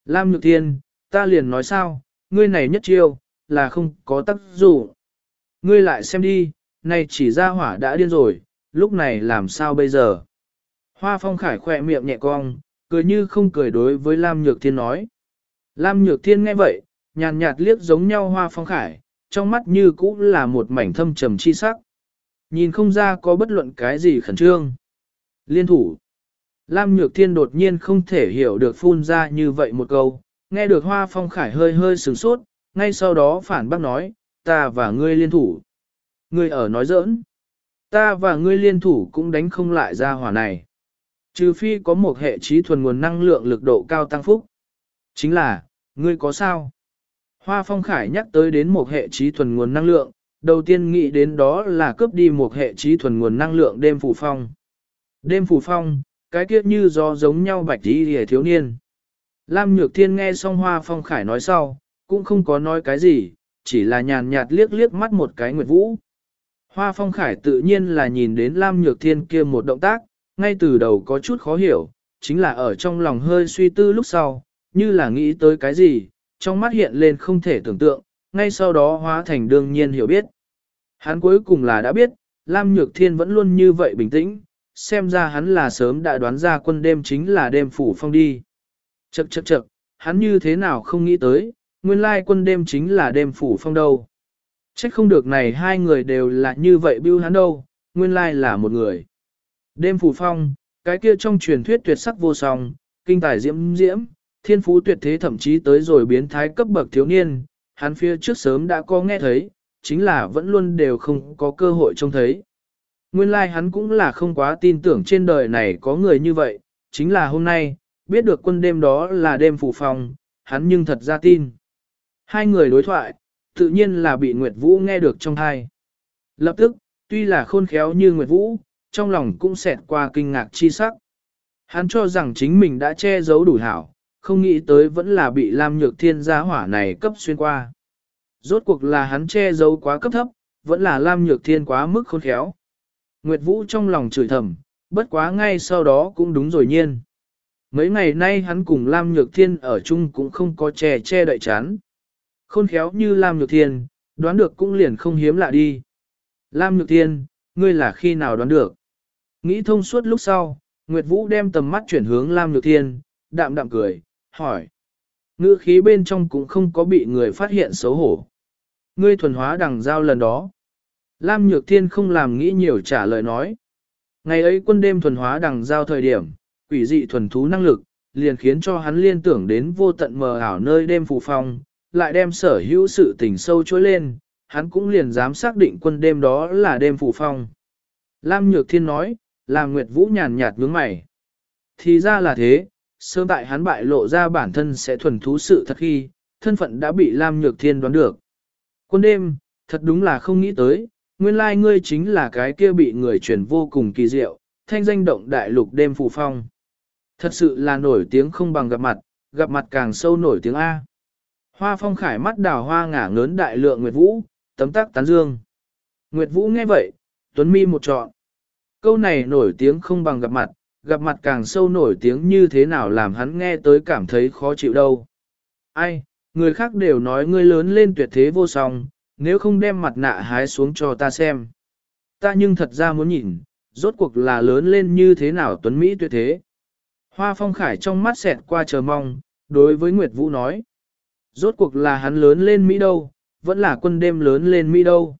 Lam Nhược Thiên, ta liền nói sao, ngươi này nhất chiêu, là không có tác dụng. Ngươi lại xem đi, này chỉ ra hỏa đã điên rồi, lúc này làm sao bây giờ? Hoa phong khải khỏe miệng nhẹ cong, cười như không cười đối với Lam Nhược Thiên nói. Lam Nhược Thiên nghe vậy, nhàn nhạt liếc giống nhau hoa phong khải, trong mắt như cũ là một mảnh thâm trầm chi sắc. Nhìn không ra có bất luận cái gì khẩn trương. Liên thủ. Lam Nhược Thiên đột nhiên không thể hiểu được phun ra như vậy một câu, nghe được hoa phong khải hơi hơi sửng sốt, ngay sau đó phản bác nói, ta và ngươi liên thủ. Ngươi ở nói giỡn. Ta và ngươi liên thủ cũng đánh không lại ra hỏa này. Trừ phi có một hệ trí thuần nguồn năng lượng lực độ cao tăng phúc. Chính là, ngươi có sao? Hoa Phong Khải nhắc tới đến một hệ trí thuần nguồn năng lượng, đầu tiên nghĩ đến đó là cướp đi một hệ trí thuần nguồn năng lượng đêm phủ phong. Đêm phủ phong, cái kia như do giống nhau bạch đi hề thiếu niên. Lam Nhược Thiên nghe xong Hoa Phong Khải nói sau, cũng không có nói cái gì, chỉ là nhàn nhạt liếc liếc mắt một cái Nguyệt Vũ. Hoa Phong Khải tự nhiên là nhìn đến Lam Nhược Thiên kia một động tác, ngay từ đầu có chút khó hiểu, chính là ở trong lòng hơi suy tư lúc sau, như là nghĩ tới cái gì, trong mắt hiện lên không thể tưởng tượng, ngay sau đó hóa thành đương nhiên hiểu biết. Hắn cuối cùng là đã biết, Lam Nhược Thiên vẫn luôn như vậy bình tĩnh, xem ra hắn là sớm đã đoán ra quân đêm chính là đêm phủ phong đi. Chậc chậc chậc, hắn như thế nào không nghĩ tới, nguyên lai quân đêm chính là đêm phủ phong đâu. Trách không được này hai người đều là như vậy bưu hắn đâu, nguyên lai là một người. Đêm phủ phong, cái kia trong truyền thuyết tuyệt sắc vô song, kinh tài diễm diễm, thiên phú tuyệt thế thậm chí tới rồi biến thái cấp bậc thiếu niên, hắn phía trước sớm đã có nghe thấy, chính là vẫn luôn đều không có cơ hội trông thấy. Nguyên lai like hắn cũng là không quá tin tưởng trên đời này có người như vậy, chính là hôm nay, biết được quân đêm đó là đêm phủ phòng hắn nhưng thật ra tin. Hai người đối thoại, tự nhiên là bị Nguyệt Vũ nghe được trong hai. Lập tức, tuy là khôn khéo như Nguyệt Vũ, trong lòng cũng xẹt qua kinh ngạc chi sắc. Hắn cho rằng chính mình đã che giấu đủ hảo, không nghĩ tới vẫn là bị Lam Nhược Thiên gia hỏa này cấp xuyên qua. Rốt cuộc là hắn che giấu quá cấp thấp, vẫn là Lam Nhược Thiên quá mức khôn khéo. Nguyệt Vũ trong lòng chửi thầm, bất quá ngay sau đó cũng đúng rồi nhiên. Mấy ngày nay hắn cùng Lam Nhược Thiên ở chung cũng không có che che đậy chán. Khôn khéo như Lam Nhược Thiên, đoán được cũng liền không hiếm lạ đi. Lam Nhược Thiên, ngươi là khi nào đoán được? Nghĩ thông suốt lúc sau, Nguyệt Vũ đem tầm mắt chuyển hướng Lam Nhược Thiên, đạm đạm cười, hỏi. Ngữ khí bên trong cũng không có bị người phát hiện xấu hổ. Ngươi thuần hóa đằng giao lần đó. Lam Nhược Thiên không làm nghĩ nhiều trả lời nói. Ngày ấy quân đêm thuần hóa đằng giao thời điểm, quỷ dị thuần thú năng lực, liền khiến cho hắn liên tưởng đến vô tận mờ ảo nơi đêm phù phong, lại đem sở hữu sự tình sâu trối lên, hắn cũng liền dám xác định quân đêm đó là đêm phù phong. Lam Nhược Thiên nói, làm Nguyệt Vũ nhàn nhạt nhướng mày. Thì ra là thế, sớm tại hắn bại lộ ra bản thân sẽ thuần thú sự thật khi, thân phận đã bị Lam Nhược Thiên đoán được. Quân đêm, thật đúng là không nghĩ tới, nguyên lai ngươi chính là cái kia bị người truyền vô cùng kỳ diệu, thanh danh động đại lục đêm phù phong. Thật sự là nổi tiếng không bằng gặp mặt, gặp mặt càng sâu nổi tiếng A. Hoa phong khải mắt đào hoa ngả ngớn đại lượng Nguyệt Vũ, tấm tắc tán dương. Nguyệt Vũ nghe vậy, Tuấn Mi một trọn. Câu này nổi tiếng không bằng gặp mặt, gặp mặt càng sâu nổi tiếng như thế nào làm hắn nghe tới cảm thấy khó chịu đâu. Ai, người khác đều nói ngươi lớn lên tuyệt thế vô song, nếu không đem mặt nạ hái xuống cho ta xem. Ta nhưng thật ra muốn nhìn, rốt cuộc là lớn lên như thế nào tuấn Mỹ tuyệt thế. Hoa phong khải trong mắt xẹt qua chờ mong, đối với Nguyệt Vũ nói. Rốt cuộc là hắn lớn lên Mỹ đâu, vẫn là quân đêm lớn lên Mỹ đâu.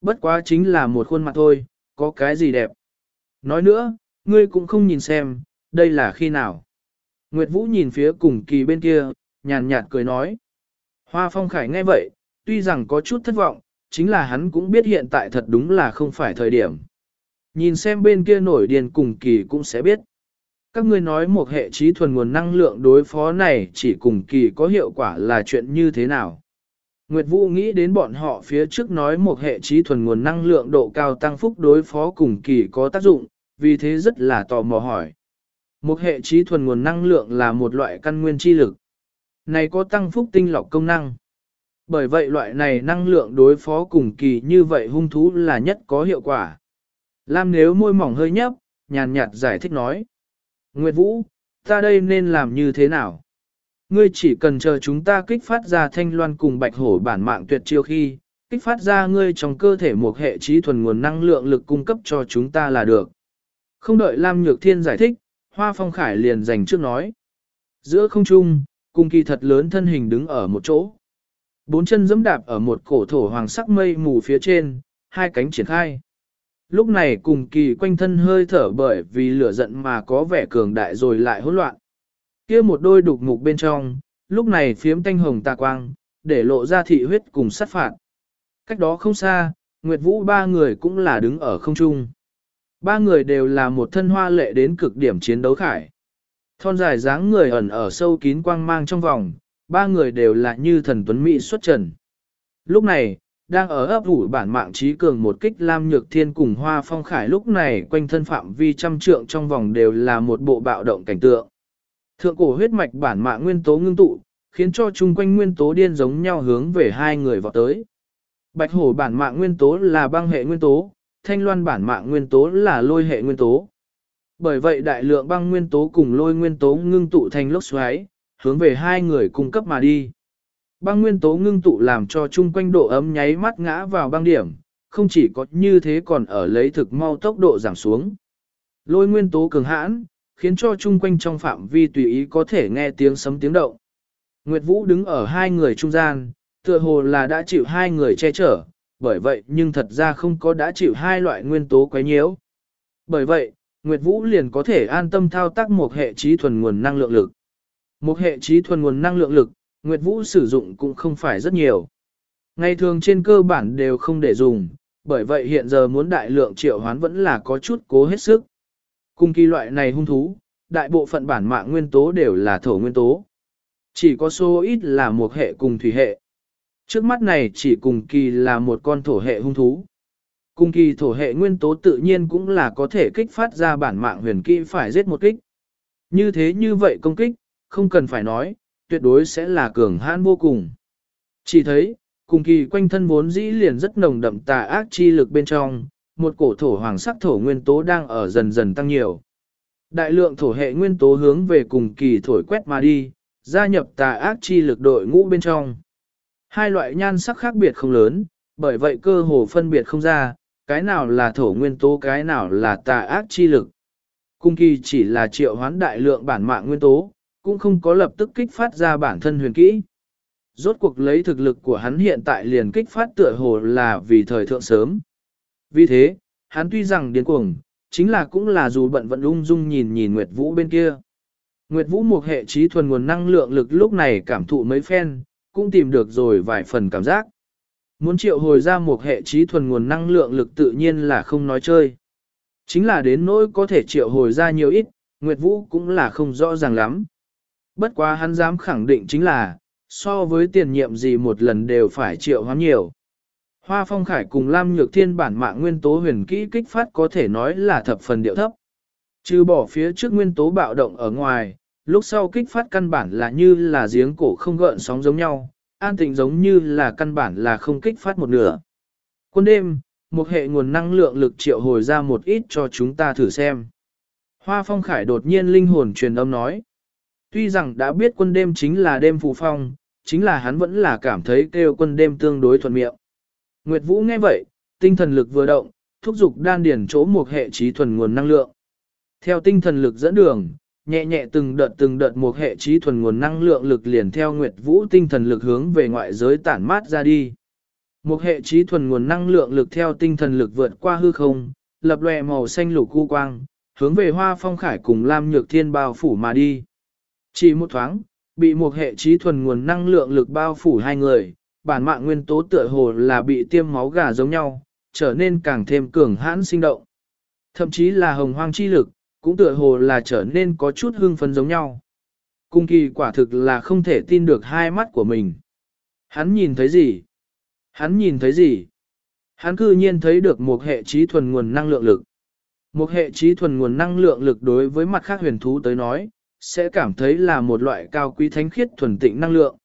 Bất quá chính là một khuôn mặt thôi, có cái gì đẹp. Nói nữa, ngươi cũng không nhìn xem, đây là khi nào. Nguyệt Vũ nhìn phía cùng kỳ bên kia, nhàn nhạt cười nói. Hoa phong khải nghe vậy, tuy rằng có chút thất vọng, chính là hắn cũng biết hiện tại thật đúng là không phải thời điểm. Nhìn xem bên kia nổi điền cùng kỳ cũng sẽ biết. Các ngươi nói một hệ trí thuần nguồn năng lượng đối phó này chỉ cùng kỳ có hiệu quả là chuyện như thế nào. Nguyệt Vũ nghĩ đến bọn họ phía trước nói một hệ trí thuần nguồn năng lượng độ cao tăng phúc đối phó cùng kỳ có tác dụng, vì thế rất là tò mò hỏi. Một hệ trí thuần nguồn năng lượng là một loại căn nguyên chi lực. Này có tăng phúc tinh lọc công năng. Bởi vậy loại này năng lượng đối phó cùng kỳ như vậy hung thú là nhất có hiệu quả. Lam nếu môi mỏng hơi nhấp, nhàn nhạt giải thích nói. Nguyệt Vũ, ta đây nên làm như thế nào? Ngươi chỉ cần chờ chúng ta kích phát ra thanh loan cùng bạch hổ bản mạng tuyệt chiêu khi, kích phát ra ngươi trong cơ thể một hệ trí thuần nguồn năng lượng lực cung cấp cho chúng ta là được. Không đợi Lam Nhược Thiên giải thích, Hoa Phong Khải liền dành trước nói. Giữa không trung, cung kỳ thật lớn thân hình đứng ở một chỗ. Bốn chân dẫm đạp ở một cổ thổ hoàng sắc mây mù phía trên, hai cánh triển khai. Lúc này cùng kỳ quanh thân hơi thở bởi vì lửa giận mà có vẻ cường đại rồi lại hỗn loạn. kia một đôi đục mục bên trong, lúc này phiếm tanh hồng tà quang, để lộ ra thị huyết cùng sát phạt. Cách đó không xa, Nguyệt Vũ ba người cũng là đứng ở không trung. Ba người đều là một thân hoa lệ đến cực điểm chiến đấu khải. Thon dài dáng người ẩn ở sâu kín quang mang trong vòng, ba người đều là như thần tuấn mỹ xuất trần. Lúc này, đang ở ấp ủ bản mạng trí cường một kích Lam Nhược Thiên cùng Hoa Phong Khải lúc này quanh thân phạm vi trăm trượng trong vòng đều là một bộ bạo động cảnh tượng. Thượng cổ huyết mạch bản mạng nguyên tố ngưng tụ, khiến cho chung quanh nguyên tố điên giống nhau hướng về hai người vào tới. Bạch hổ bản mạng nguyên tố là băng hệ nguyên tố, thanh loan bản mạng nguyên tố là lôi hệ nguyên tố. Bởi vậy đại lượng băng nguyên tố cùng lôi nguyên tố ngưng tụ thành lốc xoáy, hướng về hai người cung cấp mà đi. Băng nguyên tố ngưng tụ làm cho chung quanh độ ấm nháy mắt ngã vào băng điểm, không chỉ có như thế còn ở lấy thực mau tốc độ giảm xuống. Lôi nguyên tố cường hãn, khiến cho chung quanh trong phạm vi tùy ý có thể nghe tiếng sấm tiếng động. Nguyệt Vũ đứng ở hai người trung gian, tựa hồ là đã chịu hai người che chở, bởi vậy nhưng thật ra không có đã chịu hai loại nguyên tố quấy nhiễu. Bởi vậy, Nguyệt Vũ liền có thể an tâm thao tác một hệ trí thuần nguồn năng lượng lực. Một hệ trí thuần nguồn năng lượng lực, Nguyệt Vũ sử dụng cũng không phải rất nhiều. Ngày thường trên cơ bản đều không để dùng, bởi vậy hiện giờ muốn đại lượng triệu hoán vẫn là có chút cố hết sức. Cùng kỳ loại này hung thú, đại bộ phận bản mạng nguyên tố đều là thổ nguyên tố. Chỉ có số ít là một hệ cùng thủy hệ. Trước mắt này chỉ cùng kỳ là một con thổ hệ hung thú. Cùng kỳ thổ hệ nguyên tố tự nhiên cũng là có thể kích phát ra bản mạng huyền kỹ phải giết một kích. Như thế như vậy công kích, không cần phải nói, tuyệt đối sẽ là cường hãn vô cùng. Chỉ thấy, cùng kỳ quanh thân vốn dĩ liền rất nồng đậm tà ác chi lực bên trong, một cổ thổ hoàng sắc thổ nguyên tố đang ở dần dần tăng nhiều. Đại lượng thổ hệ nguyên tố hướng về cùng kỳ thổi quét mà đi, gia nhập tà ác chi lực đội ngũ bên trong. Hai loại nhan sắc khác biệt không lớn, bởi vậy cơ hồ phân biệt không ra, cái nào là thổ nguyên tố cái nào là tà ác chi lực. Cung kỳ chỉ là triệu hoán đại lượng bản mạng nguyên tố, cũng không có lập tức kích phát ra bản thân huyền kỹ. Rốt cuộc lấy thực lực của hắn hiện tại liền kích phát tựa hồ là vì thời thượng sớm. Vì thế, hắn tuy rằng điên cuồng, chính là cũng là dù bận vẫn ung dung nhìn nhìn Nguyệt Vũ bên kia. Nguyệt Vũ một hệ trí thuần nguồn năng lượng lực lúc này cảm thụ mấy phen, cũng tìm được rồi vài phần cảm giác. Muốn triệu hồi ra một hệ trí thuần nguồn năng lượng lực tự nhiên là không nói chơi. Chính là đến nỗi có thể triệu hồi ra nhiều ít, Nguyệt Vũ cũng là không rõ ràng lắm. Bất quá hắn dám khẳng định chính là, so với tiền nhiệm gì một lần đều phải triệu hoán nhiều. Hoa Phong Khải cùng Lam Nhược Thiên bản mạng nguyên tố huyền kỹ kích phát có thể nói là thập phần điệu thấp. Trừ bỏ phía trước nguyên tố bạo động ở ngoài, lúc sau kích phát căn bản là như là giếng cổ không gợn sóng giống nhau, an tịnh giống như là căn bản là không kích phát một nửa. Quân đêm, một hệ nguồn năng lượng lực triệu hồi ra một ít cho chúng ta thử xem. Hoa phong khải đột nhiên linh hồn truyền âm nói. Tuy rằng đã biết quân đêm chính là đêm phù phong, chính là hắn vẫn là cảm thấy kêu quân đêm tương đối thuận miệng. Nguyệt Vũ nghe vậy, tinh thần lực vừa động, thúc giục đan điển chỗ một hệ trí thuần nguồn năng lượng. Theo tinh thần lực dẫn đường, nhẹ nhẹ từng đợt từng đợt một hệ trí thuần nguồn năng lượng lực liền theo Nguyệt Vũ tinh thần lực hướng về ngoại giới tản mát ra đi. Một hệ trí thuần nguồn năng lượng lực theo tinh thần lực vượt qua hư không, lập lòe màu xanh lục cu quang, hướng về hoa phong khải cùng Lam Nhược Thiên bao phủ mà đi. Chỉ một thoáng, bị một hệ trí thuần nguồn năng lượng lực bao phủ hai người, bản mạng nguyên tố tựa hồ là bị tiêm máu gà giống nhau, trở nên càng thêm cường hãn sinh động. Thậm chí là hồng hoang chi lực, cũng tựa hồ là trở nên có chút hưng phấn giống nhau. Cung kỳ quả thực là không thể tin được hai mắt của mình. Hắn nhìn thấy gì? Hắn nhìn thấy gì? Hắn cư nhiên thấy được một hệ trí thuần nguồn năng lượng lực. Một hệ trí thuần nguồn năng lượng lực đối với mặt khác huyền thú tới nói, sẽ cảm thấy là một loại cao quý thánh khiết thuần tịnh năng lượng.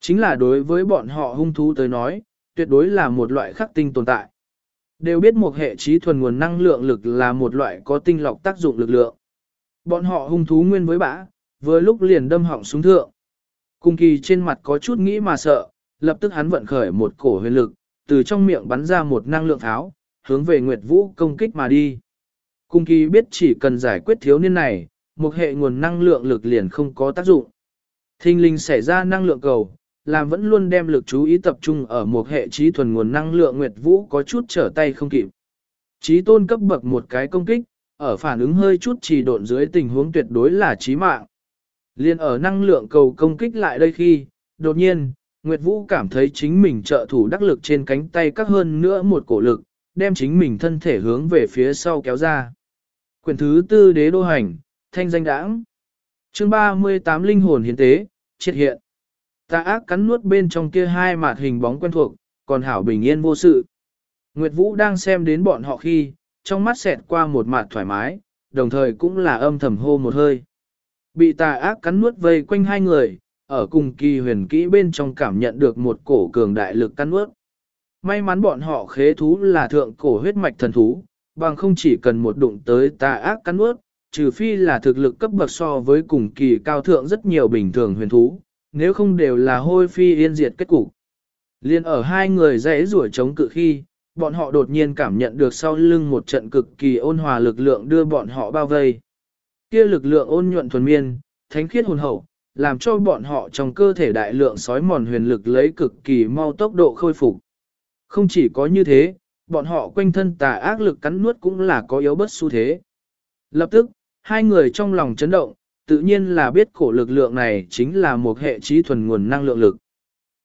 Chính là đối với bọn họ hung thú tới nói, tuyệt đối là một loại khắc tinh tồn tại. Đều biết một hệ trí thuần nguồn năng lượng lực là một loại có tinh lọc tác dụng lực lượng. Bọn họ hung thú nguyên với bã, vừa lúc liền đâm họng xuống thượng. Cung kỳ trên mặt có chút nghĩ mà sợ, lập tức hắn vận khởi một cổ huyền lực, từ trong miệng bắn ra một năng lượng tháo, hướng về Nguyệt Vũ công kích mà đi. Cung kỳ biết chỉ cần giải quyết thiếu niên này, một hệ nguồn năng lượng lực liền không có tác dụng. Thinh linh xảy ra năng lượng cầu, làm vẫn luôn đem lực chú ý tập trung ở một hệ trí thuần nguồn năng lượng Nguyệt Vũ có chút trở tay không kịp. Trí tôn cấp bậc một cái công kích, ở phản ứng hơi chút trì độn dưới tình huống tuyệt đối là trí mạng. Liên ở năng lượng cầu công kích lại đây khi, đột nhiên, Nguyệt Vũ cảm thấy chính mình trợ thủ đắc lực trên cánh tay các hơn nữa một cổ lực, đem chính mình thân thể hướng về phía sau kéo ra. Quyển thứ tư đế đô hành, thanh danh đãng. chương 38 linh hồn hiến tế, triệt hiện. Ta ác cắn nuốt bên trong kia hai mạt hình bóng quen thuộc, còn hảo bình yên vô sự. Nguyệt Vũ đang xem đến bọn họ khi, trong mắt xẹt qua một mạt thoải mái, đồng thời cũng là âm thầm hô một hơi. Bị tà ác cắn nuốt vây quanh hai người, ở cùng kỳ huyền kỹ bên trong cảm nhận được một cổ cường đại lực cắn nuốt. May mắn bọn họ khế thú là thượng cổ huyết mạch thần thú, bằng không chỉ cần một đụng tới tà ác cắn nuốt, trừ phi là thực lực cấp bậc so với cùng kỳ cao thượng rất nhiều bình thường huyền thú, nếu không đều là hôi phi yên diệt kết cục. Liên ở hai người dãy rủa chống cự khi, bọn họ đột nhiên cảm nhận được sau lưng một trận cực kỳ ôn hòa lực lượng đưa bọn họ bao vây. Kia lực lượng ôn nhuận thuần miên, thánh khiết hồn hậu, làm cho bọn họ trong cơ thể đại lượng sói mòn huyền lực lấy cực kỳ mau tốc độ khôi phục. Không chỉ có như thế, bọn họ quanh thân tà ác lực cắn nuốt cũng là có yếu bất xu thế. Lập tức, hai người trong lòng chấn động, tự nhiên là biết cổ lực lượng này chính là một hệ trí thuần nguồn năng lượng lực.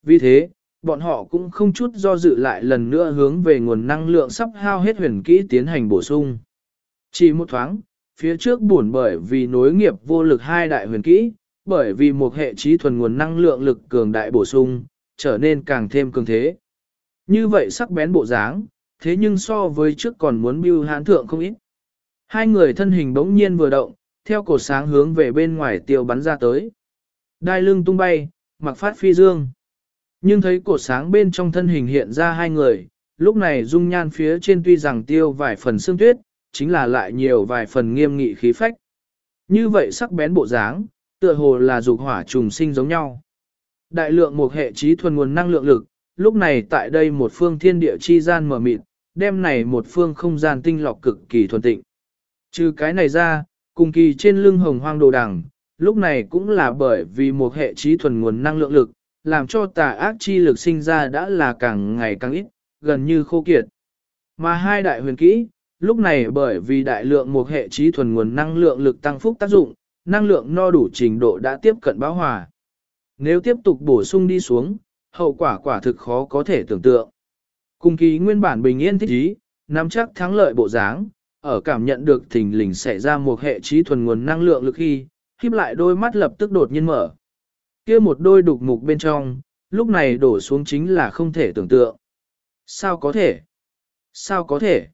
Vì thế, bọn họ cũng không chút do dự lại lần nữa hướng về nguồn năng lượng sắp hao hết huyền kỹ tiến hành bổ sung. Chỉ một thoáng, phía trước buồn bởi vì nối nghiệp vô lực hai đại huyền kỹ, bởi vì một hệ trí thuần nguồn năng lượng lực cường đại bổ sung, trở nên càng thêm cường thế. Như vậy sắc bén bộ dáng, thế nhưng so với trước còn muốn bưu hãn thượng không ít. Hai người thân hình bỗng nhiên vừa động, theo cột sáng hướng về bên ngoài tiêu bắn ra tới. Đai lưng tung bay, mặc phát phi dương. Nhưng thấy cột sáng bên trong thân hình hiện ra hai người, lúc này dung nhan phía trên tuy rằng tiêu vài phần xương tuyết, chính là lại nhiều vài phần nghiêm nghị khí phách. Như vậy sắc bén bộ dáng, tựa hồ là dục hỏa trùng sinh giống nhau. Đại lượng một hệ trí thuần nguồn năng lượng lực, lúc này tại đây một phương thiên địa chi gian mở mịt, đem này một phương không gian tinh lọc cực kỳ thuần tịnh. Trừ cái này ra, cùng kỳ trên lưng hồng hoang đồ đằng, lúc này cũng là bởi vì một hệ trí thuần nguồn năng lượng lực, làm cho tà ác chi lực sinh ra đã là càng ngày càng ít, gần như khô kiệt. Mà hai đại huyền kỹ, lúc này bởi vì đại lượng một hệ trí thuần nguồn năng lượng lực tăng phúc tác dụng, năng lượng no đủ trình độ đã tiếp cận bão hòa. Nếu tiếp tục bổ sung đi xuống, hậu quả quả thực khó có thể tưởng tượng. Cùng kỳ nguyên bản bình yên thích ý, nắm chắc thắng lợi bộ dáng, ở cảm nhận được thình lình xảy ra một hệ trí thuần nguồn năng lượng lực khi, khiếp lại đôi mắt lập tức đột nhiên mở. kia một đôi đục mục bên trong, lúc này đổ xuống chính là không thể tưởng tượng. Sao có thể? Sao có thể?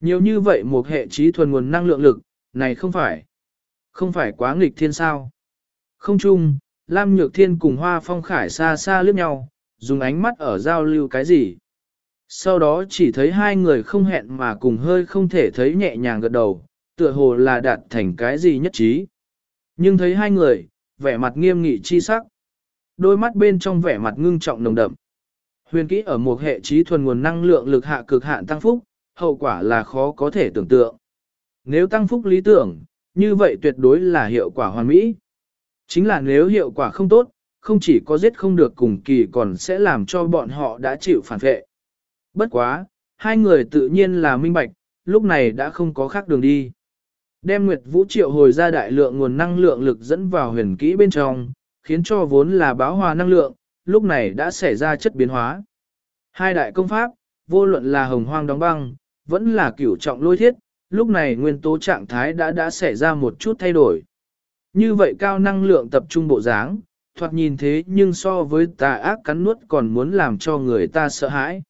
Nhiều như vậy một hệ trí thuần nguồn năng lượng lực, này không phải, không phải quá nghịch thiên sao. Không chung, Lam Nhược Thiên cùng Hoa Phong Khải xa xa liếc nhau, dùng ánh mắt ở giao lưu cái gì. Sau đó chỉ thấy hai người không hẹn mà cùng hơi không thể thấy nhẹ nhàng gật đầu, tựa hồ là đạt thành cái gì nhất trí. Nhưng thấy hai người, vẻ mặt nghiêm nghị chi sắc. Đôi mắt bên trong vẻ mặt ngưng trọng nồng đậm. Huyền kỹ ở một hệ trí thuần nguồn năng lượng lực hạ cực hạn tăng phúc, hậu quả là khó có thể tưởng tượng. Nếu tăng phúc lý tưởng, như vậy tuyệt đối là hiệu quả hoàn mỹ. Chính là nếu hiệu quả không tốt, không chỉ có giết không được cùng kỳ còn sẽ làm cho bọn họ đã chịu phản vệ. Bất quá, hai người tự nhiên là minh bạch, lúc này đã không có khác đường đi. Đem Nguyệt Vũ triệu hồi ra đại lượng nguồn năng lượng lực dẫn vào huyền kỹ bên trong, khiến cho vốn là báo hòa năng lượng, lúc này đã xảy ra chất biến hóa. Hai đại công pháp, vô luận là hồng hoang đóng băng, vẫn là cửu trọng lôi thiết, lúc này nguyên tố trạng thái đã đã xảy ra một chút thay đổi. Như vậy cao năng lượng tập trung bộ dáng, thoạt nhìn thế nhưng so với tà ác cắn nuốt còn muốn làm cho người ta sợ hãi.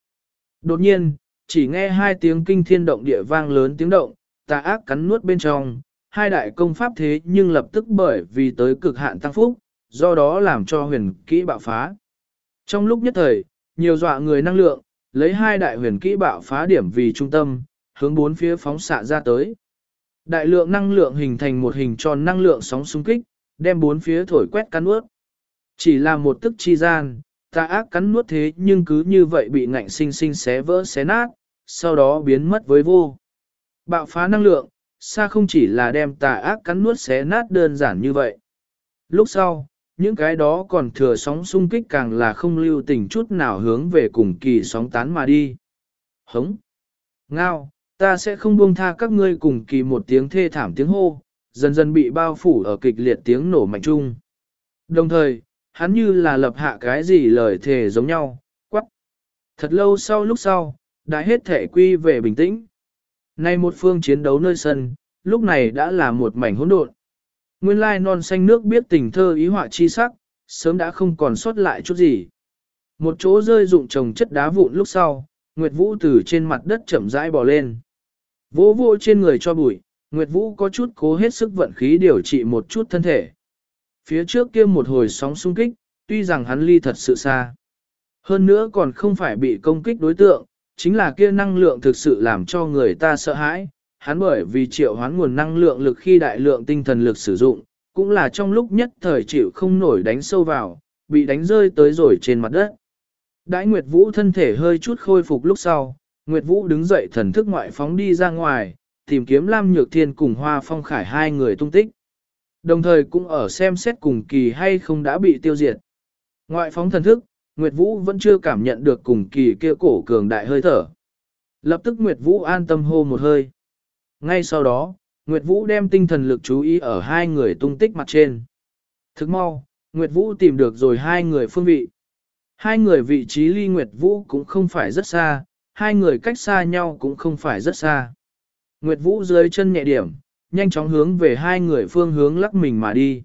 Đột nhiên, chỉ nghe hai tiếng kinh thiên động địa vang lớn tiếng động, tà ác cắn nuốt bên trong, hai đại công pháp thế nhưng lập tức bởi vì tới cực hạn tăng phúc, do đó làm cho huyền kỹ bạo phá. Trong lúc nhất thời, nhiều dọa người năng lượng, lấy hai đại huyền kỹ bạo phá điểm vì trung tâm, hướng bốn phía phóng xạ ra tới. Đại lượng năng lượng hình thành một hình tròn năng lượng sóng xung kích, đem bốn phía thổi quét cắn nuốt. Chỉ là một tức chi gian, tà ác cắn nuốt thế nhưng cứ như vậy bị ngạnh sinh sinh xé vỡ xé nát, sau đó biến mất với vô. Bạo phá năng lượng, xa không chỉ là đem tà ác cắn nuốt xé nát đơn giản như vậy. Lúc sau, những cái đó còn thừa sóng xung kích càng là không lưu tình chút nào hướng về cùng kỳ sóng tán mà đi. Hống! Ngao! Ta sẽ không buông tha các ngươi cùng kỳ một tiếng thê thảm tiếng hô, dần dần bị bao phủ ở kịch liệt tiếng nổ mạnh chung. Đồng thời, hắn như là lập hạ cái gì lời thề giống nhau, quắc. Thật lâu sau lúc sau, đã hết thể quy về bình tĩnh. Nay một phương chiến đấu nơi sân, lúc này đã là một mảnh hỗn độn. Nguyên lai non xanh nước biết tình thơ ý họa chi sắc, sớm đã không còn sót lại chút gì. Một chỗ rơi dụng trồng chất đá vụn lúc sau, Nguyệt Vũ từ trên mặt đất chậm rãi bò lên. Vỗ vô trên người cho bụi, Nguyệt Vũ có chút cố hết sức vận khí điều trị một chút thân thể. Phía trước kia một hồi sóng xung kích, tuy rằng hắn ly thật sự xa. Hơn nữa còn không phải bị công kích đối tượng, chính là kia năng lượng thực sự làm cho người ta sợ hãi. Hắn bởi vì triệu hoán nguồn năng lượng lực khi đại lượng tinh thần lực sử dụng, cũng là trong lúc nhất thời chịu không nổi đánh sâu vào, bị đánh rơi tới rồi trên mặt đất. Đãi Nguyệt Vũ thân thể hơi chút khôi phục lúc sau, Nguyệt Vũ đứng dậy thần thức ngoại phóng đi ra ngoài, tìm kiếm Lam Nhược Thiên cùng Hoa Phong Khải hai người tung tích. Đồng thời cũng ở xem xét cùng kỳ hay không đã bị tiêu diệt. Ngoại phóng thần thức, Nguyệt Vũ vẫn chưa cảm nhận được cùng kỳ kia cổ cường đại hơi thở. Lập tức Nguyệt Vũ an tâm hô một hơi. Ngay sau đó, Nguyệt Vũ đem tinh thần lực chú ý ở hai người tung tích mặt trên. Thức mau, Nguyệt Vũ tìm được rồi hai người phương vị. Hai người vị trí ly Nguyệt Vũ cũng không phải rất xa, hai người cách xa nhau cũng không phải rất xa. Nguyệt Vũ dưới chân nhẹ điểm, nhanh chóng hướng về hai người phương hướng lắc mình mà đi.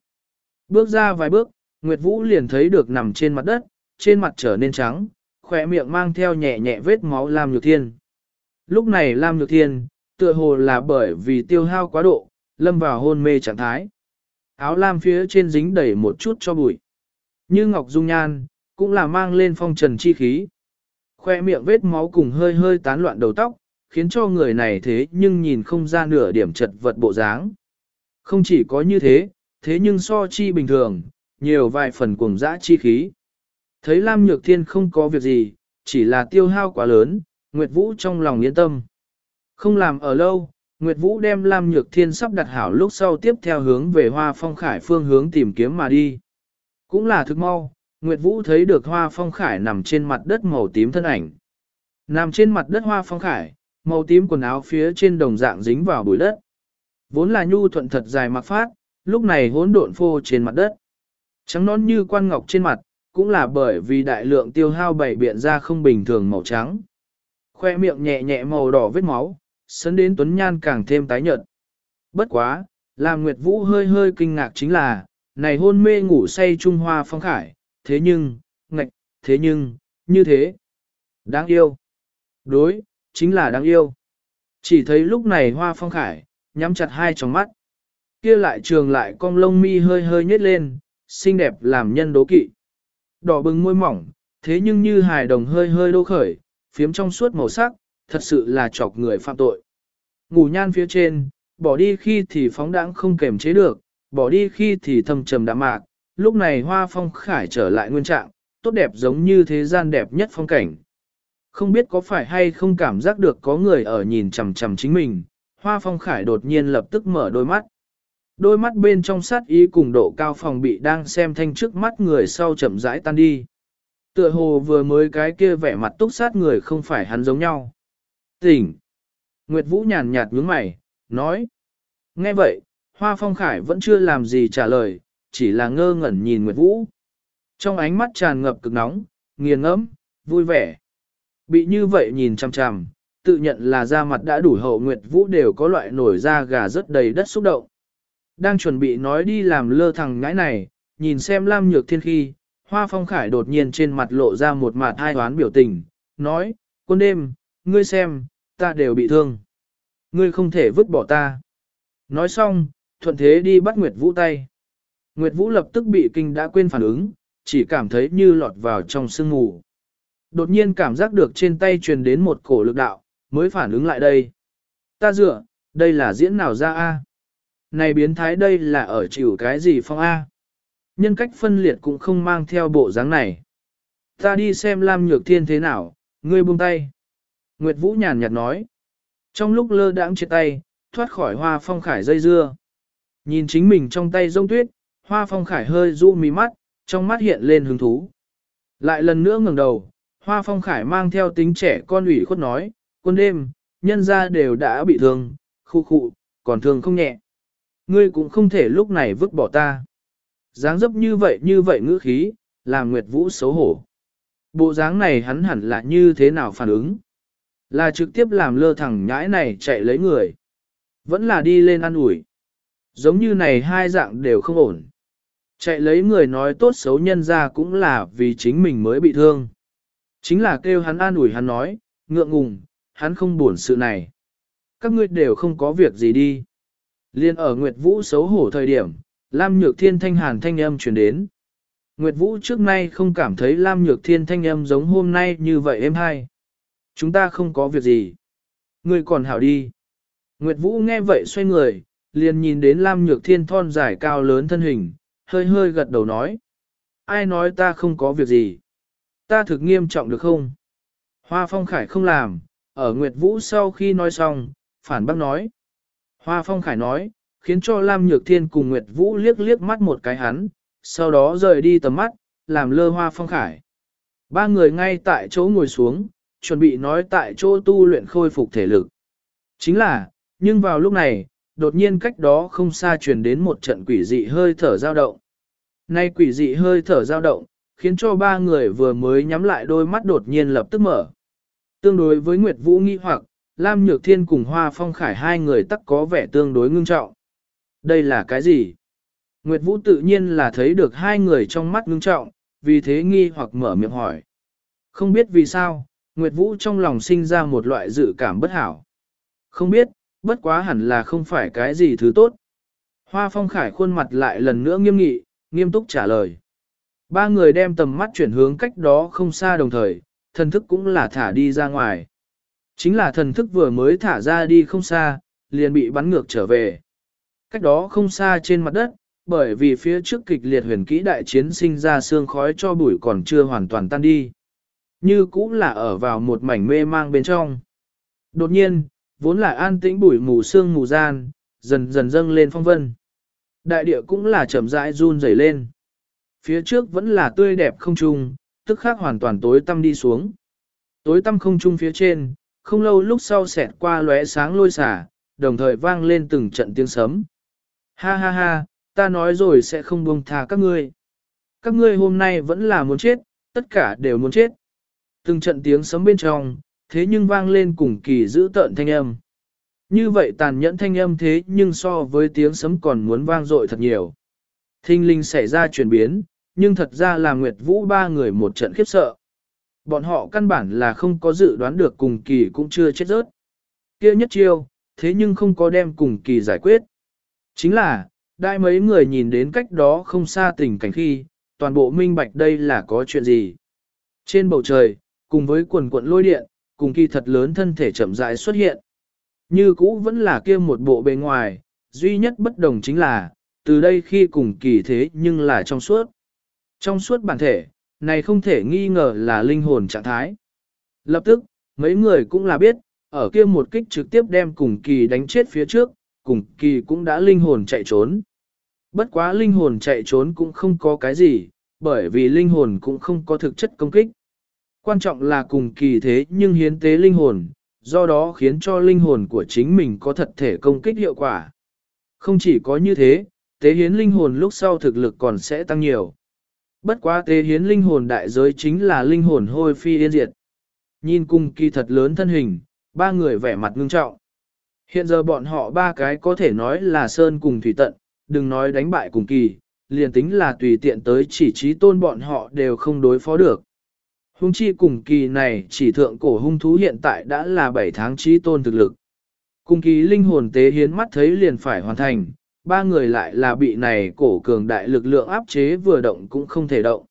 Bước ra vài bước, Nguyệt Vũ liền thấy được nằm trên mặt đất, trên mặt trở nên trắng, khỏe miệng mang theo nhẹ nhẹ vết máu Lam Nhược Thiên. Lúc này Lam Nhược Thiên, tựa hồ là bởi vì tiêu hao quá độ, lâm vào hôn mê trạng thái. Áo lam phía trên dính đầy một chút cho bụi. Như ngọc dung nhan, cũng là mang lên phong trần chi khí. Khoe miệng vết máu cùng hơi hơi tán loạn đầu tóc, khiến cho người này thế nhưng nhìn không ra nửa điểm chật vật bộ dáng. Không chỉ có như thế, thế nhưng so chi bình thường, nhiều vài phần cuồng dã chi khí. Thấy Lam Nhược Thiên không có việc gì, chỉ là tiêu hao quá lớn, Nguyệt Vũ trong lòng yên tâm. Không làm ở lâu, Nguyệt Vũ đem Lam Nhược Thiên sắp đặt hảo lúc sau tiếp theo hướng về Hoa Phong Khải phương hướng tìm kiếm mà đi. Cũng là thức mau, Nguyệt Vũ thấy được Hoa Phong Khải nằm trên mặt đất màu tím thân ảnh. Nằm trên mặt đất Hoa Phong Khải, màu tím quần áo phía trên đồng dạng dính vào bụi đất. Vốn là nhu thuận thật dài mặc phát, lúc này hỗn độn phô trên mặt đất. Trắng non như quan ngọc trên mặt, cũng là bởi vì đại lượng tiêu hao bảy biện ra không bình thường màu trắng. Khoe miệng nhẹ nhẹ màu đỏ vết máu, sấn đến tuấn nhan càng thêm tái nhợt. Bất quá, làm Nguyệt Vũ hơi hơi kinh ngạc chính là, này hôn mê ngủ say Trung Hoa phong khải, thế nhưng, ngạch, thế nhưng, như thế. Đáng yêu. Đối, chính là đáng yêu. Chỉ thấy lúc này Hoa Phong Khải, nhắm chặt hai tròng mắt. Kia lại trường lại cong lông mi hơi hơi nhếch lên, xinh đẹp làm nhân đố kỵ. Đỏ bừng môi mỏng, thế nhưng như hài đồng hơi hơi đô khởi, phiếm trong suốt màu sắc, thật sự là chọc người phạm tội. Ngủ nhan phía trên, bỏ đi khi thì phóng đãng không kềm chế được, bỏ đi khi thì thâm trầm đạm mạc, lúc này hoa phong khải trở lại nguyên trạng, tốt đẹp giống như thế gian đẹp nhất phong cảnh. Không biết có phải hay không cảm giác được có người ở nhìn chằm chằm chính mình, hoa phong khải đột nhiên lập tức mở đôi mắt. Đôi mắt bên trong sát ý cùng độ cao phòng bị đang xem thanh trước mắt người sau chậm rãi tan đi. Tựa hồ vừa mới cái kia vẻ mặt túc sát người không phải hắn giống nhau. Tỉnh! Nguyệt Vũ nhàn nhạt nhướng mày, nói. Nghe vậy, Hoa Phong Khải vẫn chưa làm gì trả lời, chỉ là ngơ ngẩn nhìn Nguyệt Vũ. Trong ánh mắt tràn ngập cực nóng, nghiền ngẫm, vui vẻ. Bị như vậy nhìn chằm chằm, tự nhận là da mặt đã đủ hậu Nguyệt Vũ đều có loại nổi da gà rất đầy đất xúc động. Đang chuẩn bị nói đi làm lơ thằng ngãi này, nhìn xem Lam Nhược Thiên khi, Hoa Phong Khải đột nhiên trên mặt lộ ra một mặt hai hoán biểu tình, nói, quân đêm, ngươi xem, ta đều bị thương. Ngươi không thể vứt bỏ ta. Nói xong, thuận thế đi bắt Nguyệt Vũ tay. Nguyệt Vũ lập tức bị kinh đã quên phản ứng, chỉ cảm thấy như lọt vào trong sương mù. Đột nhiên cảm giác được trên tay truyền đến một cổ lực đạo, mới phản ứng lại đây. Ta dựa, đây là diễn nào ra a? Này biến thái đây là ở chịu cái gì phong a? Nhân cách phân liệt cũng không mang theo bộ dáng này. Ta đi xem Lam Nhược Thiên thế nào, ngươi buông tay. Nguyệt Vũ nhàn nhạt nói. Trong lúc lơ đãng chia tay, thoát khỏi hoa phong khải dây dưa. Nhìn chính mình trong tay rông tuyết, hoa phong khải hơi du mí mắt, trong mắt hiện lên hứng thú. Lại lần nữa ngẩng đầu, hoa phong khải mang theo tính trẻ con ủy khuất nói, quân đêm, nhân ra đều đã bị thương, khu khụ, còn thương không nhẹ. Ngươi cũng không thể lúc này vứt bỏ ta. dáng dấp như vậy như vậy ngữ khí, làm Nguyệt Vũ xấu hổ. Bộ dáng này hắn hẳn là như thế nào phản ứng? Là trực tiếp làm lơ thẳng nhãi này chạy lấy người. Vẫn là đi lên ăn ủi. Giống như này hai dạng đều không ổn. Chạy lấy người nói tốt xấu nhân ra cũng là vì chính mình mới bị thương. Chính là kêu hắn an ủi hắn nói, ngượng ngùng, hắn không buồn sự này. Các ngươi đều không có việc gì đi. Liên ở Nguyệt Vũ xấu hổ thời điểm, Lam Nhược Thiên thanh hàn thanh âm truyền đến. Nguyệt Vũ trước nay không cảm thấy Lam Nhược Thiên thanh âm giống hôm nay như vậy em hay. Chúng ta không có việc gì. Ngươi còn hảo đi. Nguyệt Vũ nghe vậy xoay người, liền nhìn đến Lam Nhược Thiên thon dài cao lớn thân hình, hơi hơi gật đầu nói. Ai nói ta không có việc gì? Ta thực nghiêm trọng được không? Hoa Phong Khải không làm, ở Nguyệt Vũ sau khi nói xong, phản bác nói. Hoa Phong Khải nói, khiến cho Lam Nhược Thiên cùng Nguyệt Vũ liếc liếc mắt một cái hắn, sau đó rời đi tầm mắt, làm lơ Hoa Phong Khải. Ba người ngay tại chỗ ngồi xuống, chuẩn bị nói tại chỗ tu luyện khôi phục thể lực. Chính là, nhưng vào lúc này, đột nhiên cách đó không xa truyền đến một trận quỷ dị hơi thở dao động. Nay quỷ dị hơi thở dao động, khiến cho ba người vừa mới nhắm lại đôi mắt đột nhiên lập tức mở. Tương đối với Nguyệt Vũ nghi hoặc, Lam Nhược Thiên cùng Hoa Phong Khải hai người tắc có vẻ tương đối ngưng trọng. Đây là cái gì? Nguyệt Vũ tự nhiên là thấy được hai người trong mắt ngưng trọng, vì thế nghi hoặc mở miệng hỏi. Không biết vì sao, Nguyệt Vũ trong lòng sinh ra một loại dự cảm bất hảo. Không biết, bất quá hẳn là không phải cái gì thứ tốt. Hoa Phong Khải khuôn mặt lại lần nữa nghiêm nghị, nghiêm túc trả lời. Ba người đem tầm mắt chuyển hướng cách đó không xa đồng thời, thần thức cũng là thả đi ra ngoài. Chính là thần thức vừa mới thả ra đi không xa, liền bị bắn ngược trở về. Cách đó không xa trên mặt đất, bởi vì phía trước kịch liệt huyền kỹ đại chiến sinh ra xương khói cho bụi còn chưa hoàn toàn tan đi. Như cũng là ở vào một mảnh mê mang bên trong. Đột nhiên, vốn là an tĩnh bụi mù sương mù gian, dần dần dâng lên phong vân. Đại địa cũng là chậm rãi run rẩy lên. Phía trước vẫn là tươi đẹp không trung, tức khác hoàn toàn tối tăm đi xuống. Tối tăm không trung phía trên, không lâu lúc sau xẹt qua lóe sáng lôi xả, đồng thời vang lên từng trận tiếng sấm. Ha ha ha, ta nói rồi sẽ không buông tha các ngươi. Các ngươi hôm nay vẫn là muốn chết, tất cả đều muốn chết. Từng trận tiếng sấm bên trong, thế nhưng vang lên cùng kỳ giữ tợn thanh âm. Như vậy tàn nhẫn thanh âm thế nhưng so với tiếng sấm còn muốn vang dội thật nhiều. Thinh linh xảy ra chuyển biến, nhưng thật ra là Nguyệt Vũ ba người một trận khiếp sợ. Bọn họ căn bản là không có dự đoán được cùng kỳ cũng chưa chết rớt. kia nhất chiêu, thế nhưng không có đem cùng kỳ giải quyết. Chính là, đại mấy người nhìn đến cách đó không xa tình cảnh khi, toàn bộ minh bạch đây là có chuyện gì. Trên bầu trời, cùng với quần quận lôi điện, cùng kỳ thật lớn thân thể chậm rãi xuất hiện. Như cũ vẫn là kia một bộ bề ngoài, duy nhất bất đồng chính là, từ đây khi cùng kỳ thế nhưng là trong suốt. Trong suốt bản thể, này không thể nghi ngờ là linh hồn trạng thái. Lập tức, mấy người cũng là biết, ở kia một kích trực tiếp đem cùng kỳ đánh chết phía trước, cùng kỳ cũng đã linh hồn chạy trốn. Bất quá linh hồn chạy trốn cũng không có cái gì, bởi vì linh hồn cũng không có thực chất công kích. Quan trọng là cùng kỳ thế nhưng hiến tế linh hồn, do đó khiến cho linh hồn của chính mình có thật thể công kích hiệu quả. Không chỉ có như thế, tế hiến linh hồn lúc sau thực lực còn sẽ tăng nhiều. Bất quá tế hiến linh hồn đại giới chính là linh hồn hôi phi yên diệt. Nhìn cùng kỳ thật lớn thân hình, ba người vẻ mặt ngưng trọng. Hiện giờ bọn họ ba cái có thể nói là sơn cùng thủy tận, đừng nói đánh bại cùng kỳ, liền tính là tùy tiện tới chỉ trí tôn bọn họ đều không đối phó được. Hung chi cùng kỳ này chỉ thượng cổ hung thú hiện tại đã là 7 tháng trí tôn thực lực. Cùng kỳ linh hồn tế hiến mắt thấy liền phải hoàn thành, ba người lại là bị này cổ cường đại lực lượng áp chế vừa động cũng không thể động.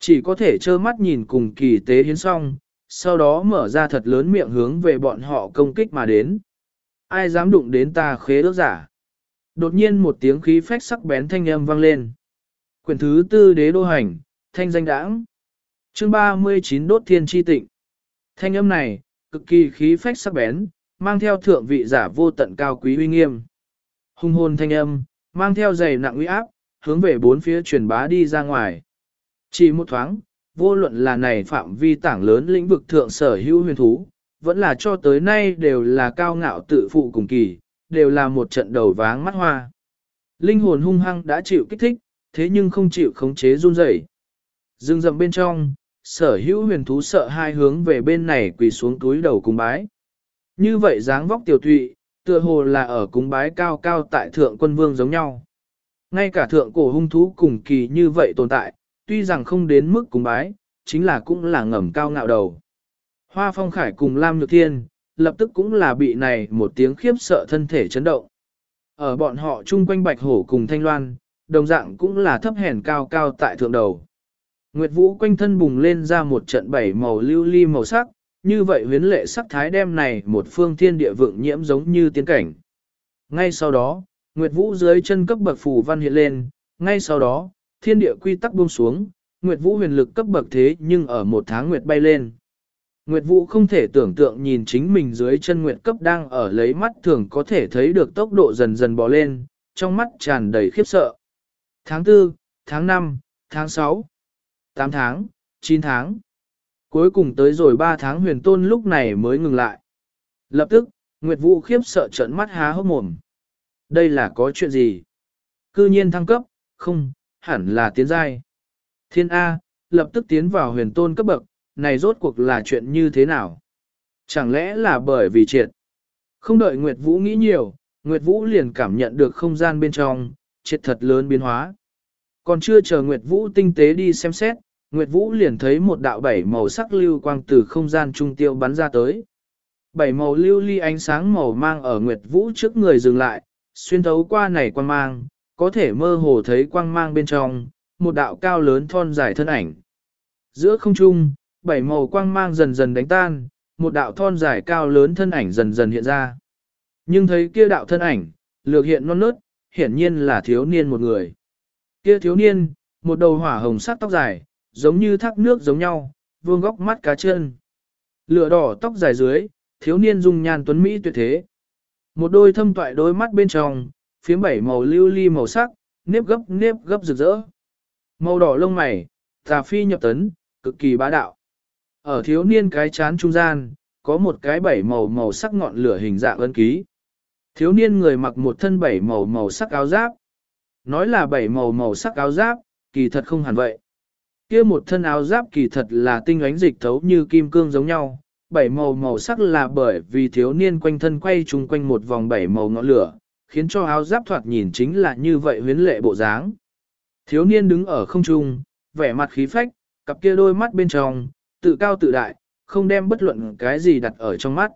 Chỉ có thể trơ mắt nhìn cùng kỳ tế hiến xong, sau đó mở ra thật lớn miệng hướng về bọn họ công kích mà đến. Ai dám đụng đến ta khế ước giả? Đột nhiên một tiếng khí phách sắc bén thanh âm vang lên. Quyển thứ tư đế đô hành, thanh danh đãng. Chương 39 đốt thiên chi tịnh. Thanh âm này, cực kỳ khí phách sắc bén, mang theo thượng vị giả vô tận cao quý uy nghiêm. Hung hồn thanh âm, mang theo dày nặng uy áp, hướng về bốn phía truyền bá đi ra ngoài. Chỉ một thoáng, vô luận là này phạm vi tảng lớn lĩnh vực thượng sở hữu huyền thú, vẫn là cho tới nay đều là cao ngạo tự phụ cùng kỳ, đều là một trận đầu váng mắt hoa. Linh hồn hung hăng đã chịu kích thích, thế nhưng không chịu khống chế run rẩy. Dương rậm bên trong, sở hữu huyền thú sợ hai hướng về bên này quỳ xuống túi đầu cung bái. Như vậy dáng vóc tiểu thụy, tựa hồ là ở cúng bái cao cao tại thượng quân vương giống nhau. Ngay cả thượng cổ hung thú cùng kỳ như vậy tồn tại, tuy rằng không đến mức cúng bái, chính là cũng là ngầm cao ngạo đầu. Hoa phong khải cùng Lam Nhược Thiên, lập tức cũng là bị này một tiếng khiếp sợ thân thể chấn động. Ở bọn họ chung quanh bạch hổ cùng thanh loan, đồng dạng cũng là thấp hèn cao cao tại thượng đầu. Nguyệt Vũ quanh thân bùng lên ra một trận bảy màu lưu ly màu sắc, như vậy huyến lệ sắc thái đem này một phương thiên địa vượng nhiễm giống như tiên cảnh. Ngay sau đó, Nguyệt Vũ dưới chân cấp bậc phù văn hiện lên, ngay sau đó, thiên địa quy tắc buông xuống, Nguyệt Vũ huyền lực cấp bậc thế nhưng ở một tháng Nguyệt bay lên. Nguyệt Vũ không thể tưởng tượng nhìn chính mình dưới chân Nguyệt cấp đang ở lấy mắt thường có thể thấy được tốc độ dần dần bò lên, trong mắt tràn đầy khiếp sợ. Tháng 4, tháng 5, tháng 6, 8 tháng, 9 tháng. Cuối cùng tới rồi 3 tháng huyền tôn lúc này mới ngừng lại. Lập tức, Nguyệt Vũ khiếp sợ trợn mắt há hốc mồm. Đây là có chuyện gì? Cư nhiên thăng cấp, không, hẳn là tiến giai. Thiên A, lập tức tiến vào huyền tôn cấp bậc, này rốt cuộc là chuyện như thế nào? Chẳng lẽ là bởi vì triệt? Không đợi Nguyệt Vũ nghĩ nhiều, Nguyệt Vũ liền cảm nhận được không gian bên trong, triệt thật lớn biến hóa. Còn chưa chờ Nguyệt Vũ tinh tế đi xem xét, Nguyệt Vũ liền thấy một đạo bảy màu sắc lưu quang từ không gian trung tiêu bắn ra tới. Bảy màu lưu ly ánh sáng màu mang ở Nguyệt Vũ trước người dừng lại, xuyên thấu qua này quang mang, có thể mơ hồ thấy quang mang bên trong, một đạo cao lớn thon dài thân ảnh. Giữa không trung, bảy màu quang mang dần dần đánh tan, một đạo thon dài cao lớn thân ảnh dần dần hiện ra. Nhưng thấy kia đạo thân ảnh, lược hiện non nớt, hiển nhiên là thiếu niên một người. Kia thiếu niên, một đầu hỏa hồng sắc tóc dài, giống như thác nước giống nhau, vương góc mắt cá chân. Lửa đỏ tóc dài dưới, thiếu niên dung nhan tuấn Mỹ tuyệt thế. Một đôi thâm toại đôi mắt bên trong, phía bảy màu lưu ly màu sắc, nếp gấp nếp gấp rực rỡ. Màu đỏ lông mày, tà phi nhập tấn, cực kỳ bá đạo. Ở thiếu niên cái chán trung gian, có một cái bảy màu màu sắc ngọn lửa hình dạng ân ký. Thiếu niên người mặc một thân bảy màu màu sắc áo giáp. Nói là bảy màu màu sắc áo giáp, kỳ thật không hẳn vậy. Kia một thân áo giáp kỳ thật là tinh ánh dịch thấu như kim cương giống nhau, bảy màu màu sắc là bởi vì thiếu niên quanh thân quay chung quanh một vòng bảy màu ngọn lửa, khiến cho áo giáp thoạt nhìn chính là như vậy huyến lệ bộ dáng. Thiếu niên đứng ở không trung, vẻ mặt khí phách, cặp kia đôi mắt bên trong, tự cao tự đại, không đem bất luận cái gì đặt ở trong mắt.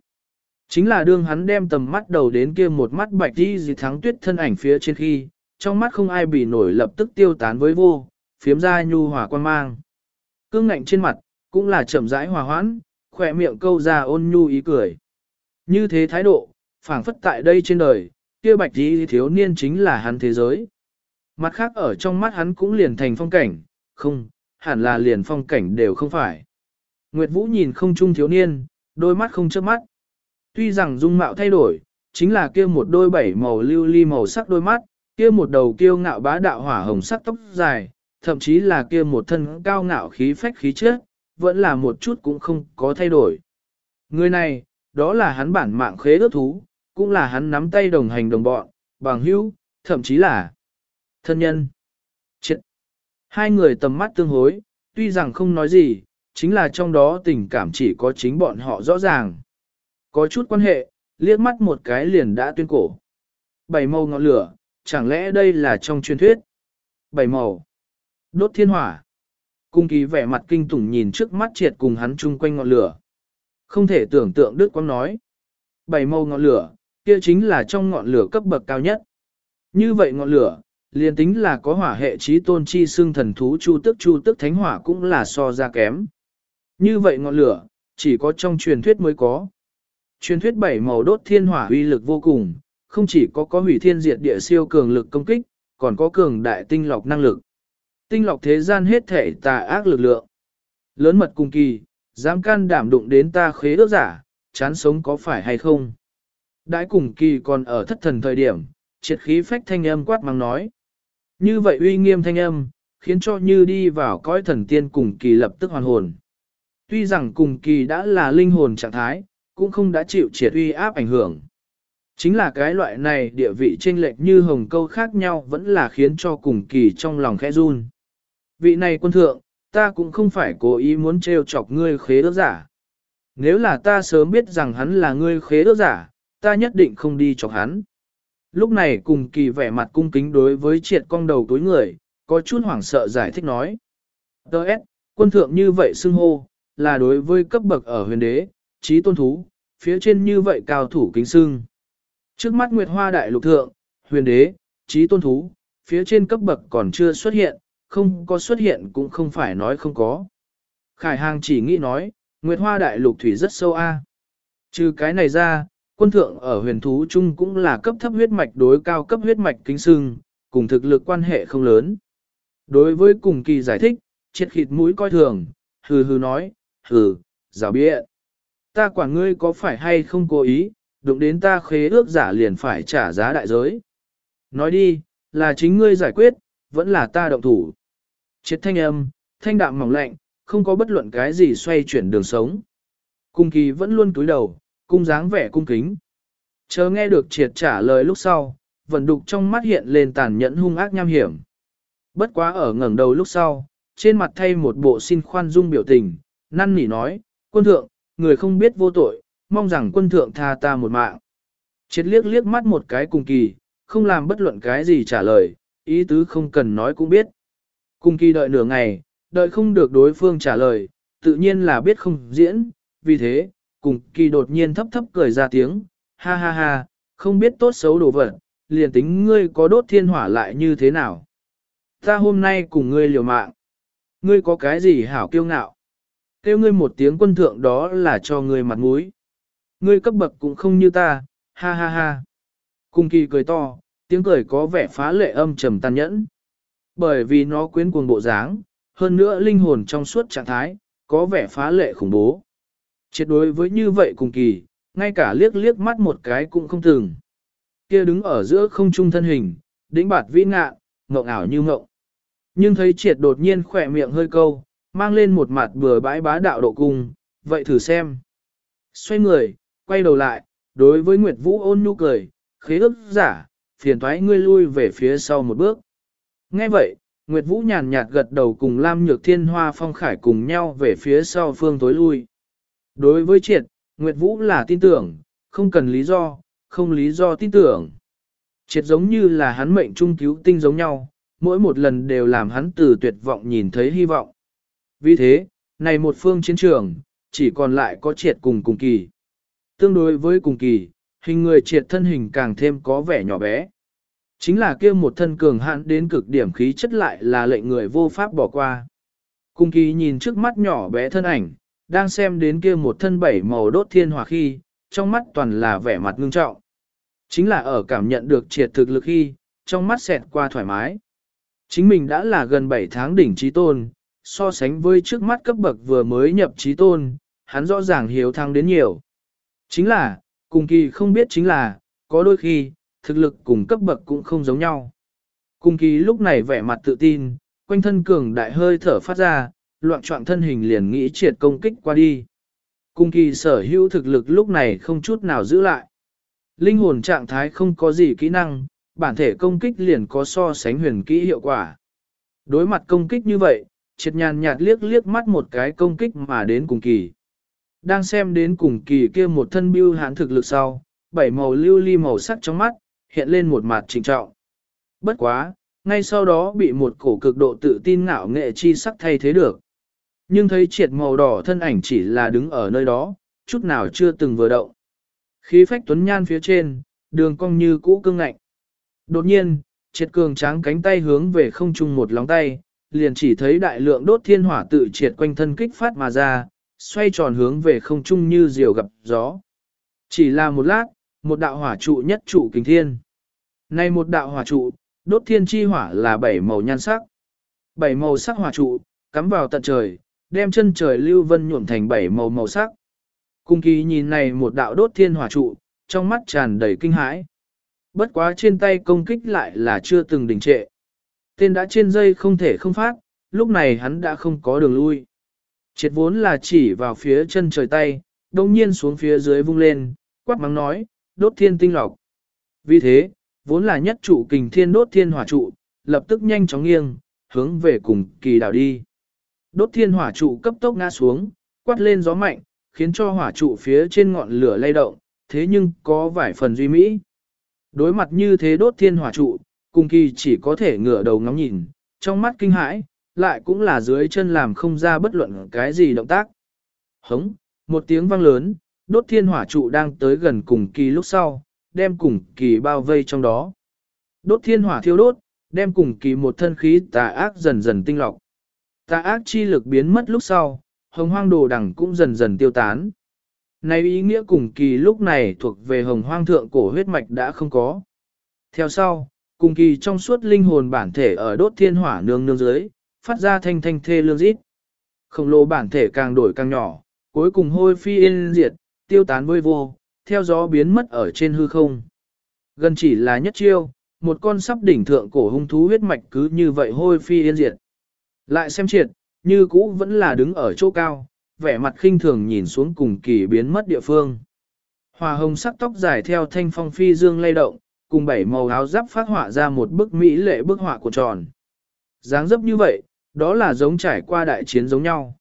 Chính là đương hắn đem tầm mắt đầu đến kia một mắt bạch đi gì thắng tuyết thân ảnh phía trên khi, trong mắt không ai bị nổi lập tức tiêu tán với vô, phiếm ra nhu hòa quan mang. Cương ngạnh trên mặt, cũng là chậm rãi hòa hoãn, khỏe miệng câu ra ôn nhu ý cười. Như thế thái độ, phảng phất tại đây trên đời, kia bạch đi thiếu niên chính là hắn thế giới. Mặt khác ở trong mắt hắn cũng liền thành phong cảnh, không, hẳn là liền phong cảnh đều không phải. Nguyệt Vũ nhìn không trung thiếu niên, đôi mắt không chớp mắt. Tuy rằng dung mạo thay đổi, chính là kia một đôi bảy màu lưu ly màu sắc đôi mắt, kia một đầu kiêu ngạo bá đạo hỏa hồng sắc tóc dài, thậm chí là kia một thân cao ngạo khí phách khí chất, vẫn là một chút cũng không có thay đổi. Người này, đó là hắn bản mạng khế ước thú, cũng là hắn nắm tay đồng hành đồng bọn, bằng hữu, thậm chí là thân nhân. Chết! Hai người tầm mắt tương hối, tuy rằng không nói gì, chính là trong đó tình cảm chỉ có chính bọn họ rõ ràng. Có chút quan hệ, liếc mắt một cái liền đã tuyên cổ. Bảy màu ngọn lửa, chẳng lẽ đây là trong truyền thuyết? Bảy màu. Đốt thiên hỏa. Cung kỳ vẻ mặt kinh tủng nhìn trước mắt triệt cùng hắn chung quanh ngọn lửa. Không thể tưởng tượng Đức Quang nói. Bảy màu ngọn lửa, kia chính là trong ngọn lửa cấp bậc cao nhất. Như vậy ngọn lửa, liền tính là có hỏa hệ trí tôn chi xương thần thú chu tức chu tức thánh hỏa cũng là so ra kém. Như vậy ngọn lửa, chỉ có trong truyền thuyết mới có. Truyền thuyết bảy màu đốt thiên hỏa uy lực vô cùng, không chỉ có có hủy thiên diệt địa siêu cường lực công kích, còn có cường đại tinh lọc năng lực. Tinh lọc thế gian hết thể tà ác lực lượng. Lớn mật cùng kỳ, dám can đảm đụng đến ta khế ước giả, chán sống có phải hay không? Đãi cùng kỳ còn ở thất thần thời điểm, triệt khí phách thanh âm quát mang nói. Như vậy uy nghiêm thanh âm, khiến cho như đi vào cõi thần tiên cùng kỳ lập tức hoàn hồn. Tuy rằng cùng kỳ đã là linh hồn trạng thái, cũng không đã chịu triệt uy áp ảnh hưởng. Chính là cái loại này địa vị chênh lệch như hồng câu khác nhau vẫn là khiến cho cùng kỳ trong lòng khẽ run. Vị này quân thượng, ta cũng không phải cố ý muốn trêu chọc ngươi khế ước giả. Nếu là ta sớm biết rằng hắn là ngươi khế ước giả, ta nhất định không đi chọc hắn. Lúc này cùng kỳ vẻ mặt cung kính đối với triệt cong đầu tối người, có chút hoảng sợ giải thích nói. Đợt, quân thượng như vậy xưng hô, là đối với cấp bậc ở huyền đế, trí tôn thú, phía trên như vậy cao thủ kính xưng. Trước mắt Nguyệt Hoa Đại Lục Thượng, huyền đế, trí tôn thú, phía trên cấp bậc còn chưa xuất hiện, không có xuất hiện cũng không phải nói không có. Khải Hàng chỉ nghĩ nói, Nguyệt Hoa Đại Lục Thủy rất sâu a. Trừ cái này ra, quân thượng ở huyền thú chung cũng là cấp thấp huyết mạch đối cao cấp huyết mạch kính sưng, cùng thực lực quan hệ không lớn. Đối với cùng kỳ giải thích, triệt khịt mũi coi thường, hừ hừ nói, hừ, rào bịa. Ta quản ngươi có phải hay không cố ý, đụng đến ta khế ước giả liền phải trả giá đại giới. Nói đi, là chính ngươi giải quyết, vẫn là ta động thủ. Triệt thanh âm, thanh đạm mỏng lạnh, không có bất luận cái gì xoay chuyển đường sống. Cung kỳ vẫn luôn cúi đầu, cung dáng vẻ cung kính. Chờ nghe được triệt trả lời lúc sau, vẫn đục trong mắt hiện lên tàn nhẫn hung ác nham hiểm. Bất quá ở ngẩng đầu lúc sau, trên mặt thay một bộ xin khoan dung biểu tình, năn nỉ nói, quân thượng, người không biết vô tội, mong rằng quân thượng tha ta một mạng. Triệt liếc liếc mắt một cái cùng kỳ, không làm bất luận cái gì trả lời, ý tứ không cần nói cũng biết. Cùng kỳ đợi nửa ngày, đợi không được đối phương trả lời, tự nhiên là biết không diễn, vì thế, cùng kỳ đột nhiên thấp thấp cười ra tiếng, ha ha ha, không biết tốt xấu đồ vật, liền tính ngươi có đốt thiên hỏa lại như thế nào. Ta hôm nay cùng ngươi liều mạng. Ngươi có cái gì hảo kiêu ngạo? Kêu ngươi một tiếng quân thượng đó là cho ngươi mặt mũi. Ngươi cấp bậc cũng không như ta, ha ha ha. Cung kỳ cười to, tiếng cười có vẻ phá lệ âm trầm tàn nhẫn. Bởi vì nó quyến cuồng bộ dáng, hơn nữa linh hồn trong suốt trạng thái, có vẻ phá lệ khủng bố. Triệt đối với như vậy cùng kỳ, ngay cả liếc liếc mắt một cái cũng không từng. Kia đứng ở giữa không trung thân hình, đĩnh bạt vĩ ngạ, ngộng ảo như ngộng. Nhưng thấy triệt đột nhiên khỏe miệng hơi câu, mang lên một mặt bừa bãi bá đạo độ cung, vậy thử xem. Xoay người, quay đầu lại, đối với Nguyệt Vũ ôn nhu cười, khế ước giả, phiền thoái ngươi lui về phía sau một bước. Nghe vậy, Nguyệt Vũ nhàn nhạt gật đầu cùng Lam Nhược Thiên Hoa Phong Khải cùng nhau về phía sau phương tối lui. Đối với triệt, Nguyệt Vũ là tin tưởng, không cần lý do, không lý do tin tưởng. Triệt giống như là hắn mệnh trung cứu tinh giống nhau, mỗi một lần đều làm hắn từ tuyệt vọng nhìn thấy hy vọng. Vì thế, này một phương chiến trường, chỉ còn lại có triệt cùng cùng kỳ. tương đối với cùng kỳ, hình người triệt thân hình càng thêm có vẻ nhỏ bé. Chính là kia một thân cường hạn đến cực điểm khí chất lại là lệnh người vô pháp bỏ qua. Cung kỳ nhìn trước mắt nhỏ bé thân ảnh, đang xem đến kia một thân bảy màu đốt thiên hỏa khi, trong mắt toàn là vẻ mặt ngưng trọng. Chính là ở cảm nhận được triệt thực lực khi, trong mắt xẹt qua thoải mái. Chính mình đã là gần 7 tháng đỉnh trí tôn, so sánh với trước mắt cấp bậc vừa mới nhập trí tôn, hắn rõ ràng hiếu thăng đến nhiều. Chính là, cùng kỳ không biết chính là, có đôi khi, thực lực cùng cấp bậc cũng không giống nhau. Cung kỳ lúc này vẻ mặt tự tin, quanh thân cường đại hơi thở phát ra, loạn trọng thân hình liền nghĩ triệt công kích qua đi. Cung kỳ sở hữu thực lực lúc này không chút nào giữ lại. Linh hồn trạng thái không có gì kỹ năng, bản thể công kích liền có so sánh huyền kỹ hiệu quả. Đối mặt công kích như vậy, triệt nhàn nhạt liếc liếc mắt một cái công kích mà đến cùng kỳ. Đang xem đến cùng kỳ kia một thân bưu hán thực lực sau, bảy màu lưu ly màu sắc trong mắt, hiện lên một mặt trình trọng. Bất quá, ngay sau đó bị một cổ cực độ tự tin ngạo nghệ chi sắc thay thế được. Nhưng thấy triệt màu đỏ thân ảnh chỉ là đứng ở nơi đó, chút nào chưa từng vừa động. Khí phách tuấn nhan phía trên, đường cong như cũ cương ngạnh. Đột nhiên, triệt cường tráng cánh tay hướng về không trung một lóng tay, liền chỉ thấy đại lượng đốt thiên hỏa tự triệt quanh thân kích phát mà ra, xoay tròn hướng về không trung như diều gặp gió. Chỉ là một lát, một đạo hỏa trụ nhất trụ kình thiên. Này một đạo hỏa trụ, đốt thiên chi hỏa là bảy màu nhan sắc. Bảy màu sắc hỏa trụ, cắm vào tận trời, đem chân trời lưu vân nhuộm thành bảy màu màu sắc. Cung kỳ nhìn này một đạo đốt thiên hỏa trụ, trong mắt tràn đầy kinh hãi. Bất quá trên tay công kích lại là chưa từng đình trệ. Tên đã trên dây không thể không phát, lúc này hắn đã không có đường lui. Triệt vốn là chỉ vào phía chân trời tay, đồng nhiên xuống phía dưới vung lên, quát mắng nói, đốt thiên tinh lọc. Vì thế, vốn là nhất trụ kình thiên đốt thiên hỏa trụ, lập tức nhanh chóng nghiêng, hướng về cùng kỳ đảo đi. Đốt thiên hỏa trụ cấp tốc ngã xuống, quát lên gió mạnh, khiến cho hỏa trụ phía trên ngọn lửa lay động, thế nhưng có vài phần duy mỹ. Đối mặt như thế đốt thiên hỏa trụ, cùng kỳ chỉ có thể ngửa đầu ngắm nhìn, trong mắt kinh hãi, lại cũng là dưới chân làm không ra bất luận cái gì động tác. Hống, một tiếng vang lớn, đốt thiên hỏa trụ đang tới gần cùng kỳ lúc sau, đem cùng kỳ bao vây trong đó. Đốt thiên hỏa thiêu đốt, đem cùng kỳ một thân khí tà ác dần dần tinh lọc. Tà ác chi lực biến mất lúc sau, hồng hoang đồ đằng cũng dần dần tiêu tán. Này ý nghĩa cùng kỳ lúc này thuộc về hồng hoang thượng cổ huyết mạch đã không có. Theo sau, cùng kỳ trong suốt linh hồn bản thể ở đốt thiên hỏa nương nương dưới, phát ra thanh thanh thê lương rít. Khổng lồ bản thể càng đổi càng nhỏ, cuối cùng hôi phi yên diệt, tiêu tán vơi vô, theo gió biến mất ở trên hư không. Gần chỉ là nhất chiêu, một con sắp đỉnh thượng cổ hung thú huyết mạch cứ như vậy hôi phi yên diệt. Lại xem triệt, như cũ vẫn là đứng ở chỗ cao, vẻ mặt khinh thường nhìn xuống cùng kỳ biến mất địa phương. Hòa hồng sắc tóc dài theo thanh phong phi dương lay động, cùng bảy màu áo giáp phát họa ra một bức mỹ lệ bức họa của tròn. dáng dấp như vậy, đó là giống trải qua đại chiến giống nhau.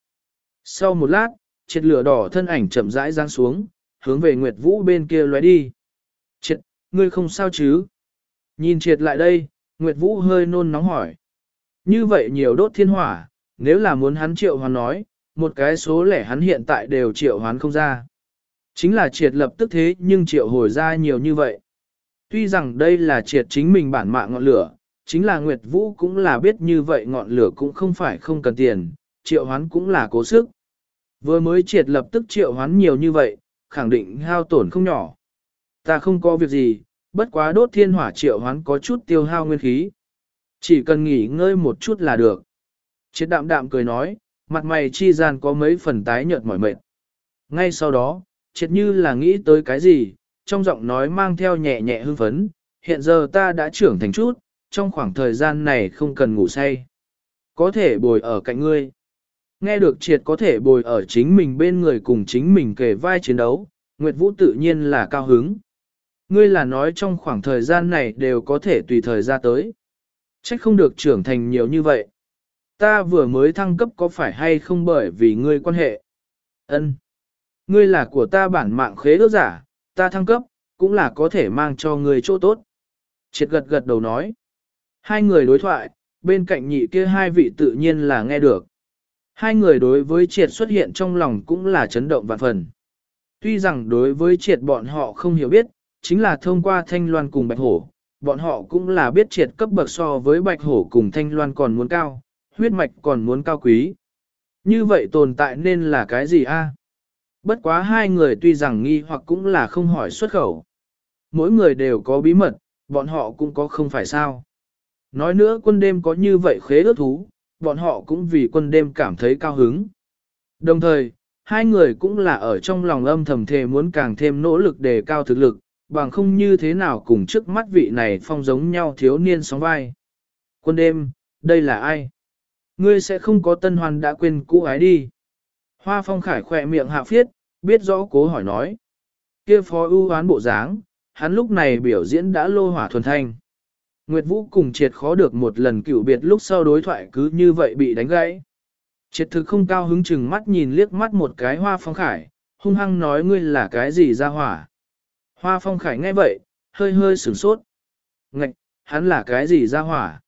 Sau một lát, triệt lửa đỏ thân ảnh chậm rãi giáng xuống, hướng về Nguyệt Vũ bên kia lóe đi. Triệt, ngươi không sao chứ? Nhìn triệt lại đây, Nguyệt Vũ hơi nôn nóng hỏi. Như vậy nhiều đốt thiên hỏa, nếu là muốn hắn triệu hoán nói, một cái số lẻ hắn hiện tại đều triệu hoán không ra. Chính là triệt lập tức thế nhưng triệu hồi ra nhiều như vậy. Tuy rằng đây là triệt chính mình bản mạng ngọn lửa, chính là Nguyệt Vũ cũng là biết như vậy ngọn lửa cũng không phải không cần tiền, triệu hoán cũng là cố sức. Vừa mới triệt lập tức triệu hoán nhiều như vậy, khẳng định hao tổn không nhỏ. Ta không có việc gì, bất quá đốt thiên hỏa triệu hoán có chút tiêu hao nguyên khí. Chỉ cần nghỉ ngơi một chút là được. Triệt đạm đạm cười nói, mặt mày chi gian có mấy phần tái nhợt mỏi mệt. Ngay sau đó, triệt như là nghĩ tới cái gì, trong giọng nói mang theo nhẹ nhẹ hưng phấn, hiện giờ ta đã trưởng thành chút, trong khoảng thời gian này không cần ngủ say. Có thể bồi ở cạnh ngươi. Nghe được triệt có thể bồi ở chính mình bên người cùng chính mình kề vai chiến đấu, Nguyệt Vũ tự nhiên là cao hứng. Ngươi là nói trong khoảng thời gian này đều có thể tùy thời ra tới. Trách không được trưởng thành nhiều như vậy. Ta vừa mới thăng cấp có phải hay không bởi vì ngươi quan hệ? Ân, Ngươi là của ta bản mạng khế ước giả, ta thăng cấp, cũng là có thể mang cho ngươi chỗ tốt. Triệt gật gật đầu nói. Hai người đối thoại, bên cạnh nhị kia hai vị tự nhiên là nghe được. Hai người đối với triệt xuất hiện trong lòng cũng là chấn động vạn phần. Tuy rằng đối với triệt bọn họ không hiểu biết, chính là thông qua thanh loan cùng bạch hổ, bọn họ cũng là biết triệt cấp bậc so với bạch hổ cùng thanh loan còn muốn cao, huyết mạch còn muốn cao quý. Như vậy tồn tại nên là cái gì a? Bất quá hai người tuy rằng nghi hoặc cũng là không hỏi xuất khẩu. Mỗi người đều có bí mật, bọn họ cũng có không phải sao. Nói nữa quân đêm có như vậy khế ước thú, bọn họ cũng vì quân đêm cảm thấy cao hứng. Đồng thời, hai người cũng là ở trong lòng âm thầm thề muốn càng thêm nỗ lực đề cao thực lực, bằng không như thế nào cùng trước mắt vị này phong giống nhau thiếu niên sóng vai. Quân đêm, đây là ai? Ngươi sẽ không có tân hoàn đã quên cũ ái đi. Hoa phong khải khỏe miệng hạ phiết, biết rõ cố hỏi nói. kia phó ưu hoán bộ dáng, hắn lúc này biểu diễn đã lô hỏa thuần thanh. Nguyệt Vũ cùng triệt khó được một lần cựu biệt lúc sau đối thoại cứ như vậy bị đánh gãy. Triệt thực không cao hứng chừng mắt nhìn liếc mắt một cái hoa phong khải, hung hăng nói ngươi là cái gì ra hỏa. Hoa phong khải nghe vậy, hơi hơi sửng sốt. Ngạch, hắn là cái gì ra hỏa?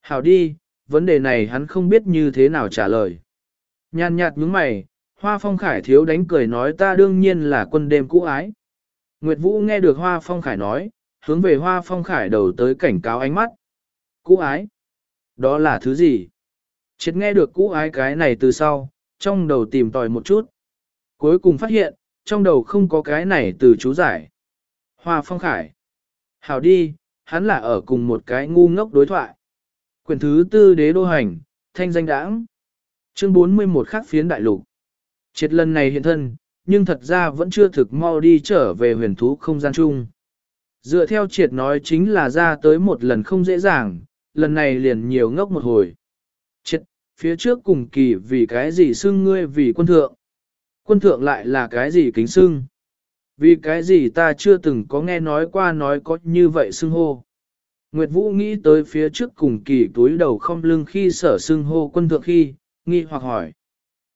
Hảo đi, vấn đề này hắn không biết như thế nào trả lời. Nhàn nhạt nhướng mày, hoa phong khải thiếu đánh cười nói ta đương nhiên là quân đêm cũ ái. Nguyệt Vũ nghe được hoa phong khải nói, hướng về hoa phong khải đầu tới cảnh cáo ánh mắt. Cũ ái? Đó là thứ gì? Triệt nghe được cũ ái cái này từ sau, trong đầu tìm tòi một chút. Cuối cùng phát hiện, trong đầu không có cái này từ chú giải. Hoa phong khải. Hảo đi, hắn là ở cùng một cái ngu ngốc đối thoại. Quyển thứ tư đế đô hành, thanh danh đãng. Chương 41 khắc phiến đại lục. Triệt lần này hiện thân, nhưng thật ra vẫn chưa thực mau đi trở về huyền thú không gian chung. Dựa theo triệt nói chính là ra tới một lần không dễ dàng, lần này liền nhiều ngốc một hồi. Triệt, phía trước cùng kỳ vì cái gì xưng ngươi vì quân thượng. Quân thượng lại là cái gì kính xưng. Vì cái gì ta chưa từng có nghe nói qua nói có như vậy xưng hô. Nguyệt Vũ nghĩ tới phía trước cùng kỳ túi đầu không lưng khi sở xưng hô quân thượng khi, nghi hoặc hỏi.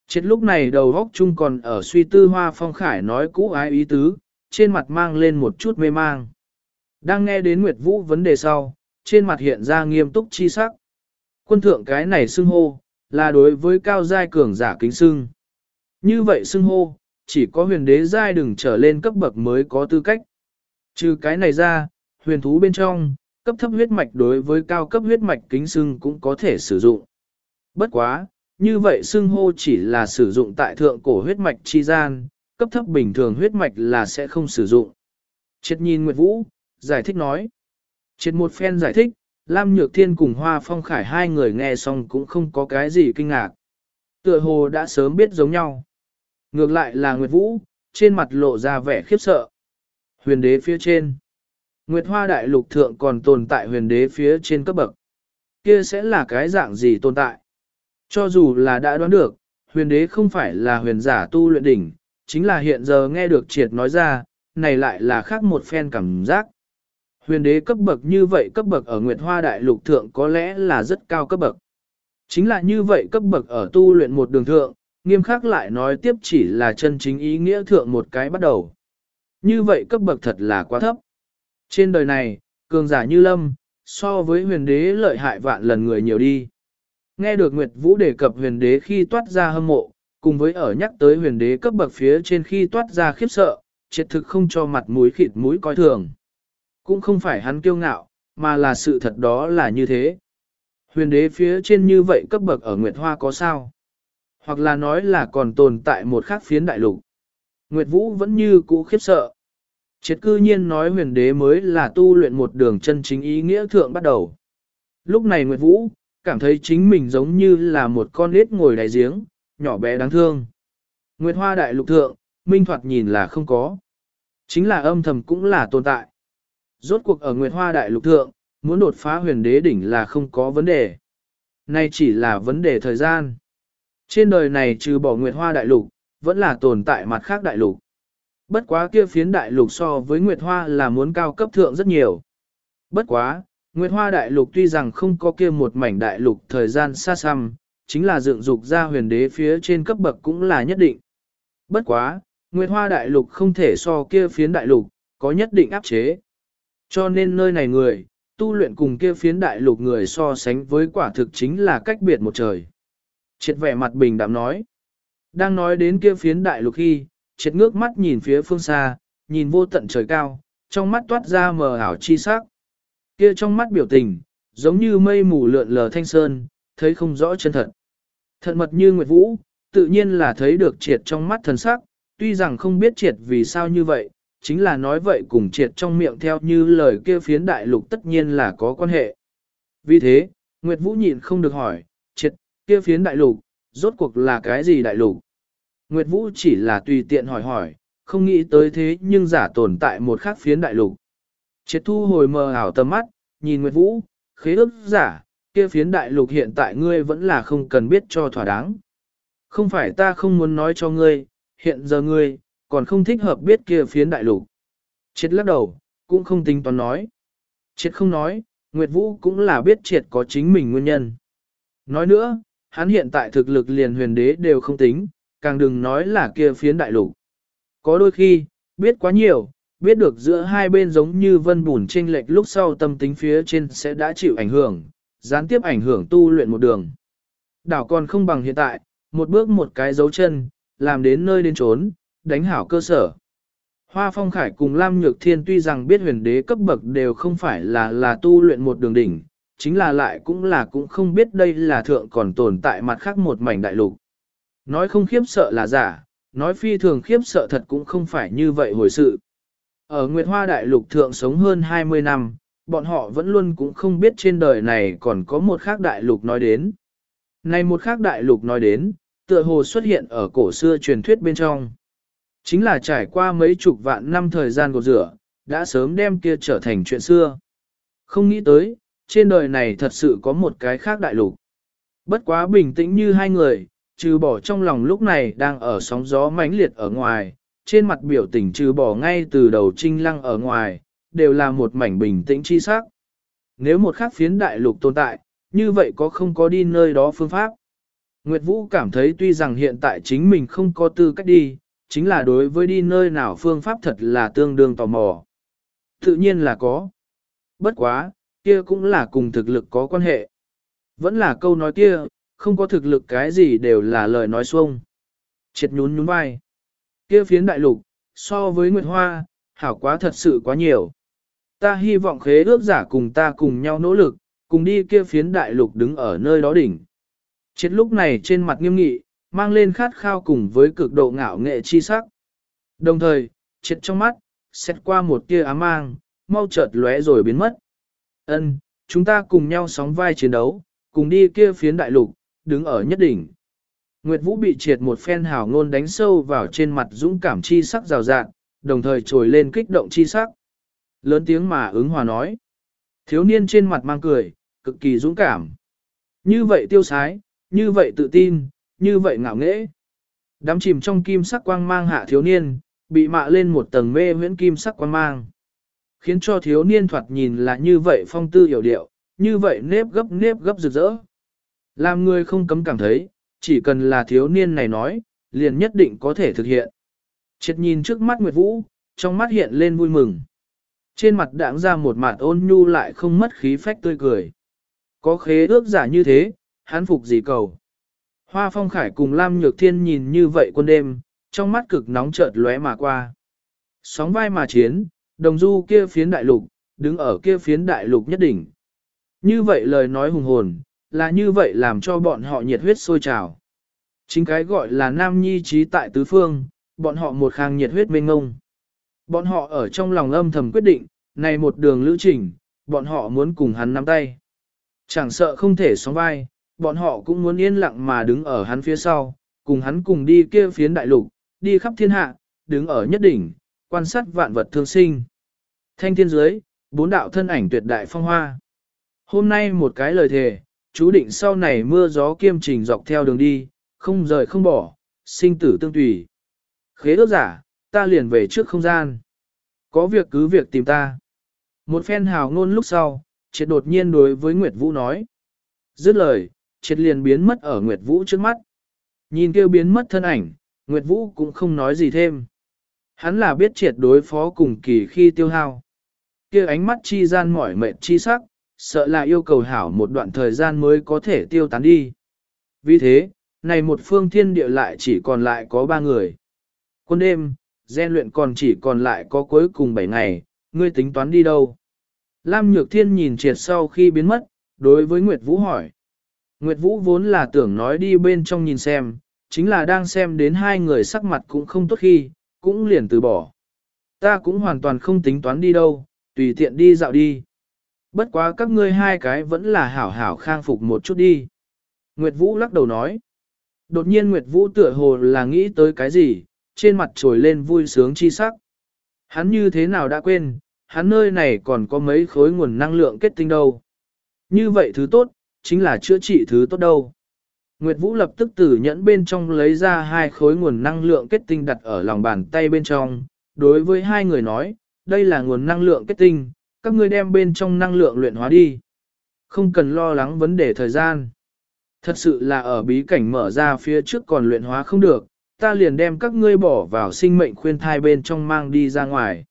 Chết lúc này đầu góc chung còn ở suy tư hoa phong khải nói cũ ái ý tứ, trên mặt mang lên một chút mê mang. Đang nghe đến Nguyệt Vũ vấn đề sau, trên mặt hiện ra nghiêm túc chi sắc. Quân thượng cái này xưng hô, là đối với cao giai cường giả kính xưng. Như vậy xưng hô, chỉ có huyền đế giai đừng trở lên cấp bậc mới có tư cách. Trừ cái này ra, huyền thú bên trong, cấp thấp huyết mạch đối với cao cấp huyết mạch kính xưng cũng có thể sử dụng. Bất quá, như vậy xưng hô chỉ là sử dụng tại thượng cổ huyết mạch chi gian, cấp thấp bình thường huyết mạch là sẽ không sử dụng. Triệt nhìn Nguyệt Vũ, giải thích nói. Triệt một phen giải thích, Lam Nhược Thiên cùng Hoa Phong Khải hai người nghe xong cũng không có cái gì kinh ngạc. Tựa hồ đã sớm biết giống nhau. Ngược lại là Nguyệt Vũ, trên mặt lộ ra vẻ khiếp sợ. Huyền đế phía trên. Nguyệt Hoa Đại Lục Thượng còn tồn tại huyền đế phía trên cấp bậc. Kia sẽ là cái dạng gì tồn tại? Cho dù là đã đoán được, huyền đế không phải là huyền giả tu luyện đỉnh, chính là hiện giờ nghe được triệt nói ra, này lại là khác một phen cảm giác. Huyền đế cấp bậc như vậy cấp bậc ở Nguyệt Hoa Đại Lục Thượng có lẽ là rất cao cấp bậc. Chính là như vậy cấp bậc ở tu luyện một đường thượng, nghiêm khắc lại nói tiếp chỉ là chân chính ý nghĩa thượng một cái bắt đầu. Như vậy cấp bậc thật là quá thấp. Trên đời này, cường giả như lâm, so với huyền đế lợi hại vạn lần người nhiều đi. Nghe được Nguyệt Vũ đề cập huyền đế khi toát ra hâm mộ, cùng với ở nhắc tới huyền đế cấp bậc phía trên khi toát ra khiếp sợ, triệt thực không cho mặt mũi khịt mũi coi thường. Cũng không phải hắn kiêu ngạo, mà là sự thật đó là như thế. Huyền đế phía trên như vậy cấp bậc ở Nguyệt Hoa có sao? Hoặc là nói là còn tồn tại một khác phiến đại lục. Nguyệt Vũ vẫn như cũ khiếp sợ. Triệt cư nhiên nói huyền đế mới là tu luyện một đường chân chính ý nghĩa thượng bắt đầu. Lúc này Nguyệt Vũ, cảm thấy chính mình giống như là một con nết ngồi đáy giếng, nhỏ bé đáng thương. Nguyệt Hoa Đại Lục Thượng, Minh Thoạt nhìn là không có. Chính là âm thầm cũng là tồn tại. Rốt cuộc ở Nguyệt Hoa Đại Lục Thượng, muốn đột phá huyền đế đỉnh là không có vấn đề. Nay chỉ là vấn đề thời gian. Trên đời này trừ bỏ Nguyệt Hoa Đại Lục, vẫn là tồn tại mặt khác đại lục. Bất quá kia phiến đại lục so với Nguyệt Hoa là muốn cao cấp thượng rất nhiều. Bất quá, Nguyệt Hoa đại lục tuy rằng không có kia một mảnh đại lục thời gian xa xăm, chính là dựng dục ra huyền đế phía trên cấp bậc cũng là nhất định. Bất quá, Nguyệt Hoa đại lục không thể so kia phiến đại lục, có nhất định áp chế. Cho nên nơi này người, tu luyện cùng kia phiến đại lục người so sánh với quả thực chính là cách biệt một trời. Triệt vẻ mặt bình đạm nói. Đang nói đến kia phiến đại lục khi, triệt ngước mắt nhìn phía phương xa, nhìn vô tận trời cao, trong mắt toát ra mờ ảo chi sắc. Kia trong mắt biểu tình, giống như mây mù lượn lờ thanh sơn, thấy không rõ chân thật. Thận mật như Nguyệt Vũ, tự nhiên là thấy được triệt trong mắt thần sắc, tuy rằng không biết triệt vì sao như vậy, chính là nói vậy cùng triệt trong miệng theo như lời kia phiến đại lục tất nhiên là có quan hệ. Vì thế, Nguyệt Vũ nhịn không được hỏi, triệt, kia phiến đại lục, rốt cuộc là cái gì đại lục? Nguyệt Vũ chỉ là tùy tiện hỏi hỏi, không nghĩ tới thế nhưng giả tồn tại một khác phiến đại lục. Triệt thu hồi mờ ảo tầm mắt, nhìn Nguyệt Vũ, khế ước giả, kia phiến đại lục hiện tại ngươi vẫn là không cần biết cho thỏa đáng. Không phải ta không muốn nói cho ngươi, hiện giờ ngươi, còn không thích hợp biết kia phiến đại lục. Triệt lắc đầu, cũng không tính toán nói. Triệt không nói, Nguyệt Vũ cũng là biết triệt có chính mình nguyên nhân. Nói nữa, hắn hiện tại thực lực liền huyền đế đều không tính, càng đừng nói là kia phiến đại lục. Có đôi khi, biết quá nhiều, biết được giữa hai bên giống như vân bùn chênh lệch lúc sau tâm tính phía trên sẽ đã chịu ảnh hưởng, gián tiếp ảnh hưởng tu luyện một đường. Đảo còn không bằng hiện tại, một bước một cái dấu chân, làm đến nơi đến trốn, đánh hảo cơ sở. Hoa Phong Khải cùng Lam Nhược Thiên tuy rằng biết huyền đế cấp bậc đều không phải là là tu luyện một đường đỉnh, chính là lại cũng là cũng không biết đây là thượng còn tồn tại mặt khác một mảnh đại lục. Nói không khiếp sợ là giả, nói phi thường khiếp sợ thật cũng không phải như vậy hồi sự. Ở Nguyệt Hoa Đại Lục thượng sống hơn 20 năm, bọn họ vẫn luôn cũng không biết trên đời này còn có một khác đại lục nói đến. Này một khác đại lục nói đến, tựa hồ xuất hiện ở cổ xưa truyền thuyết bên trong. Chính là trải qua mấy chục vạn năm thời gian gột rửa, đã sớm đem kia trở thành chuyện xưa. Không nghĩ tới, trên đời này thật sự có một cái khác đại lục. Bất quá bình tĩnh như hai người, trừ bỏ trong lòng lúc này đang ở sóng gió mãnh liệt ở ngoài, trên mặt biểu tình trừ bỏ ngay từ đầu trinh lăng ở ngoài, đều là một mảnh bình tĩnh chi sắc. Nếu một khác phiến đại lục tồn tại, như vậy có không có đi nơi đó phương pháp? Nguyệt Vũ cảm thấy tuy rằng hiện tại chính mình không có tư cách đi, chính là đối với đi nơi nào phương pháp thật là tương đương tò mò. Tự nhiên là có. Bất quá, kia cũng là cùng thực lực có quan hệ. Vẫn là câu nói kia, không có thực lực cái gì đều là lời nói xuông. Triệt nhún nhún vai. Kia phiến đại lục, so với Nguyệt Hoa, hảo quá thật sự quá nhiều. Ta hy vọng khế ước giả cùng ta cùng nhau nỗ lực, cùng đi kia phiến đại lục đứng ở nơi đó đỉnh. triệt lúc này trên mặt nghiêm nghị, mang lên khát khao cùng với cực độ ngạo nghệ chi sắc. Đồng thời, triệt trong mắt, xét qua một tia ám mang, mau chợt lóe rồi biến mất. Ân, chúng ta cùng nhau sóng vai chiến đấu, cùng đi kia phiến đại lục, đứng ở nhất đỉnh. Nguyệt Vũ bị triệt một phen hào ngôn đánh sâu vào trên mặt dũng cảm chi sắc rào rạng, đồng thời trồi lên kích động chi sắc. Lớn tiếng mà ứng hòa nói. Thiếu niên trên mặt mang cười, cực kỳ dũng cảm. Như vậy tiêu sái, như vậy tự tin, như vậy ngạo nghễ. Đám chìm trong kim sắc quang mang hạ thiếu niên, bị mạ lên một tầng mê huyễn kim sắc quang mang. Khiến cho thiếu niên thoạt nhìn là như vậy phong tư hiểu điệu, như vậy nếp gấp nếp gấp rực rỡ. Làm người không cấm cảm thấy, chỉ cần là thiếu niên này nói, liền nhất định có thể thực hiện. Triệt nhìn trước mắt Nguyệt Vũ, trong mắt hiện lên vui mừng. Trên mặt đãng ra một mặt ôn nhu lại không mất khí phách tươi cười. Có khế ước giả như thế, hán phục gì cầu. Hoa phong khải cùng Lam Nhược Thiên nhìn như vậy quân đêm, trong mắt cực nóng chợt lóe mà qua. Sóng vai mà chiến, đồng du kia phiến đại lục, đứng ở kia phiến đại lục nhất đỉnh. Như vậy lời nói hùng hồn, là như vậy làm cho bọn họ nhiệt huyết sôi trào. Chính cái gọi là nam nhi trí tại tứ phương, bọn họ một khang nhiệt huyết mênh ngông. Bọn họ ở trong lòng âm thầm quyết định, này một đường lữ trình, bọn họ muốn cùng hắn nắm tay. Chẳng sợ không thể sóng vai, bọn họ cũng muốn yên lặng mà đứng ở hắn phía sau, cùng hắn cùng đi kia phiến đại lục, đi khắp thiên hạ, đứng ở nhất đỉnh, quan sát vạn vật thương sinh. Thanh thiên dưới, bốn đạo thân ảnh tuyệt đại phong hoa. Hôm nay một cái lời thề, chú định sau này mưa gió kiêm trình dọc theo đường đi, không rời không bỏ, sinh tử tương tùy. Khế ước giả, ta liền về trước không gian. Có việc cứ việc tìm ta. Một phen hào ngôn lúc sau, triệt đột nhiên đối với Nguyệt Vũ nói. Dứt lời, triệt liền biến mất ở Nguyệt Vũ trước mắt. Nhìn kêu biến mất thân ảnh, Nguyệt Vũ cũng không nói gì thêm. Hắn là biết triệt đối phó cùng kỳ khi tiêu hao. kia ánh mắt chi gian mỏi mệt chi sắc, sợ là yêu cầu hảo một đoạn thời gian mới có thể tiêu tán đi. Vì thế, này một phương thiên địa lại chỉ còn lại có ba người. Quân đêm, gian luyện còn chỉ còn lại có cuối cùng bảy ngày, ngươi tính toán đi đâu? Lam Nhược Thiên nhìn triệt sau khi biến mất, đối với Nguyệt Vũ hỏi. Nguyệt Vũ vốn là tưởng nói đi bên trong nhìn xem, chính là đang xem đến hai người sắc mặt cũng không tốt khi, cũng liền từ bỏ. Ta cũng hoàn toàn không tính toán đi đâu, tùy tiện đi dạo đi. Bất quá các ngươi hai cái vẫn là hảo hảo khang phục một chút đi. Nguyệt Vũ lắc đầu nói. Đột nhiên Nguyệt Vũ tựa hồ là nghĩ tới cái gì, trên mặt trồi lên vui sướng chi sắc. Hắn như thế nào đã quên, hắn nơi này còn có mấy khối nguồn năng lượng kết tinh đâu. Như vậy thứ tốt, chính là chữa trị thứ tốt đâu. Nguyệt Vũ lập tức từ nhẫn bên trong lấy ra hai khối nguồn năng lượng kết tinh đặt ở lòng bàn tay bên trong, đối với hai người nói, đây là nguồn năng lượng kết tinh, các ngươi đem bên trong năng lượng luyện hóa đi. Không cần lo lắng vấn đề thời gian. Thật sự là ở bí cảnh mở ra phía trước còn luyện hóa không được, ta liền đem các ngươi bỏ vào sinh mệnh khuyên thai bên trong mang đi ra ngoài.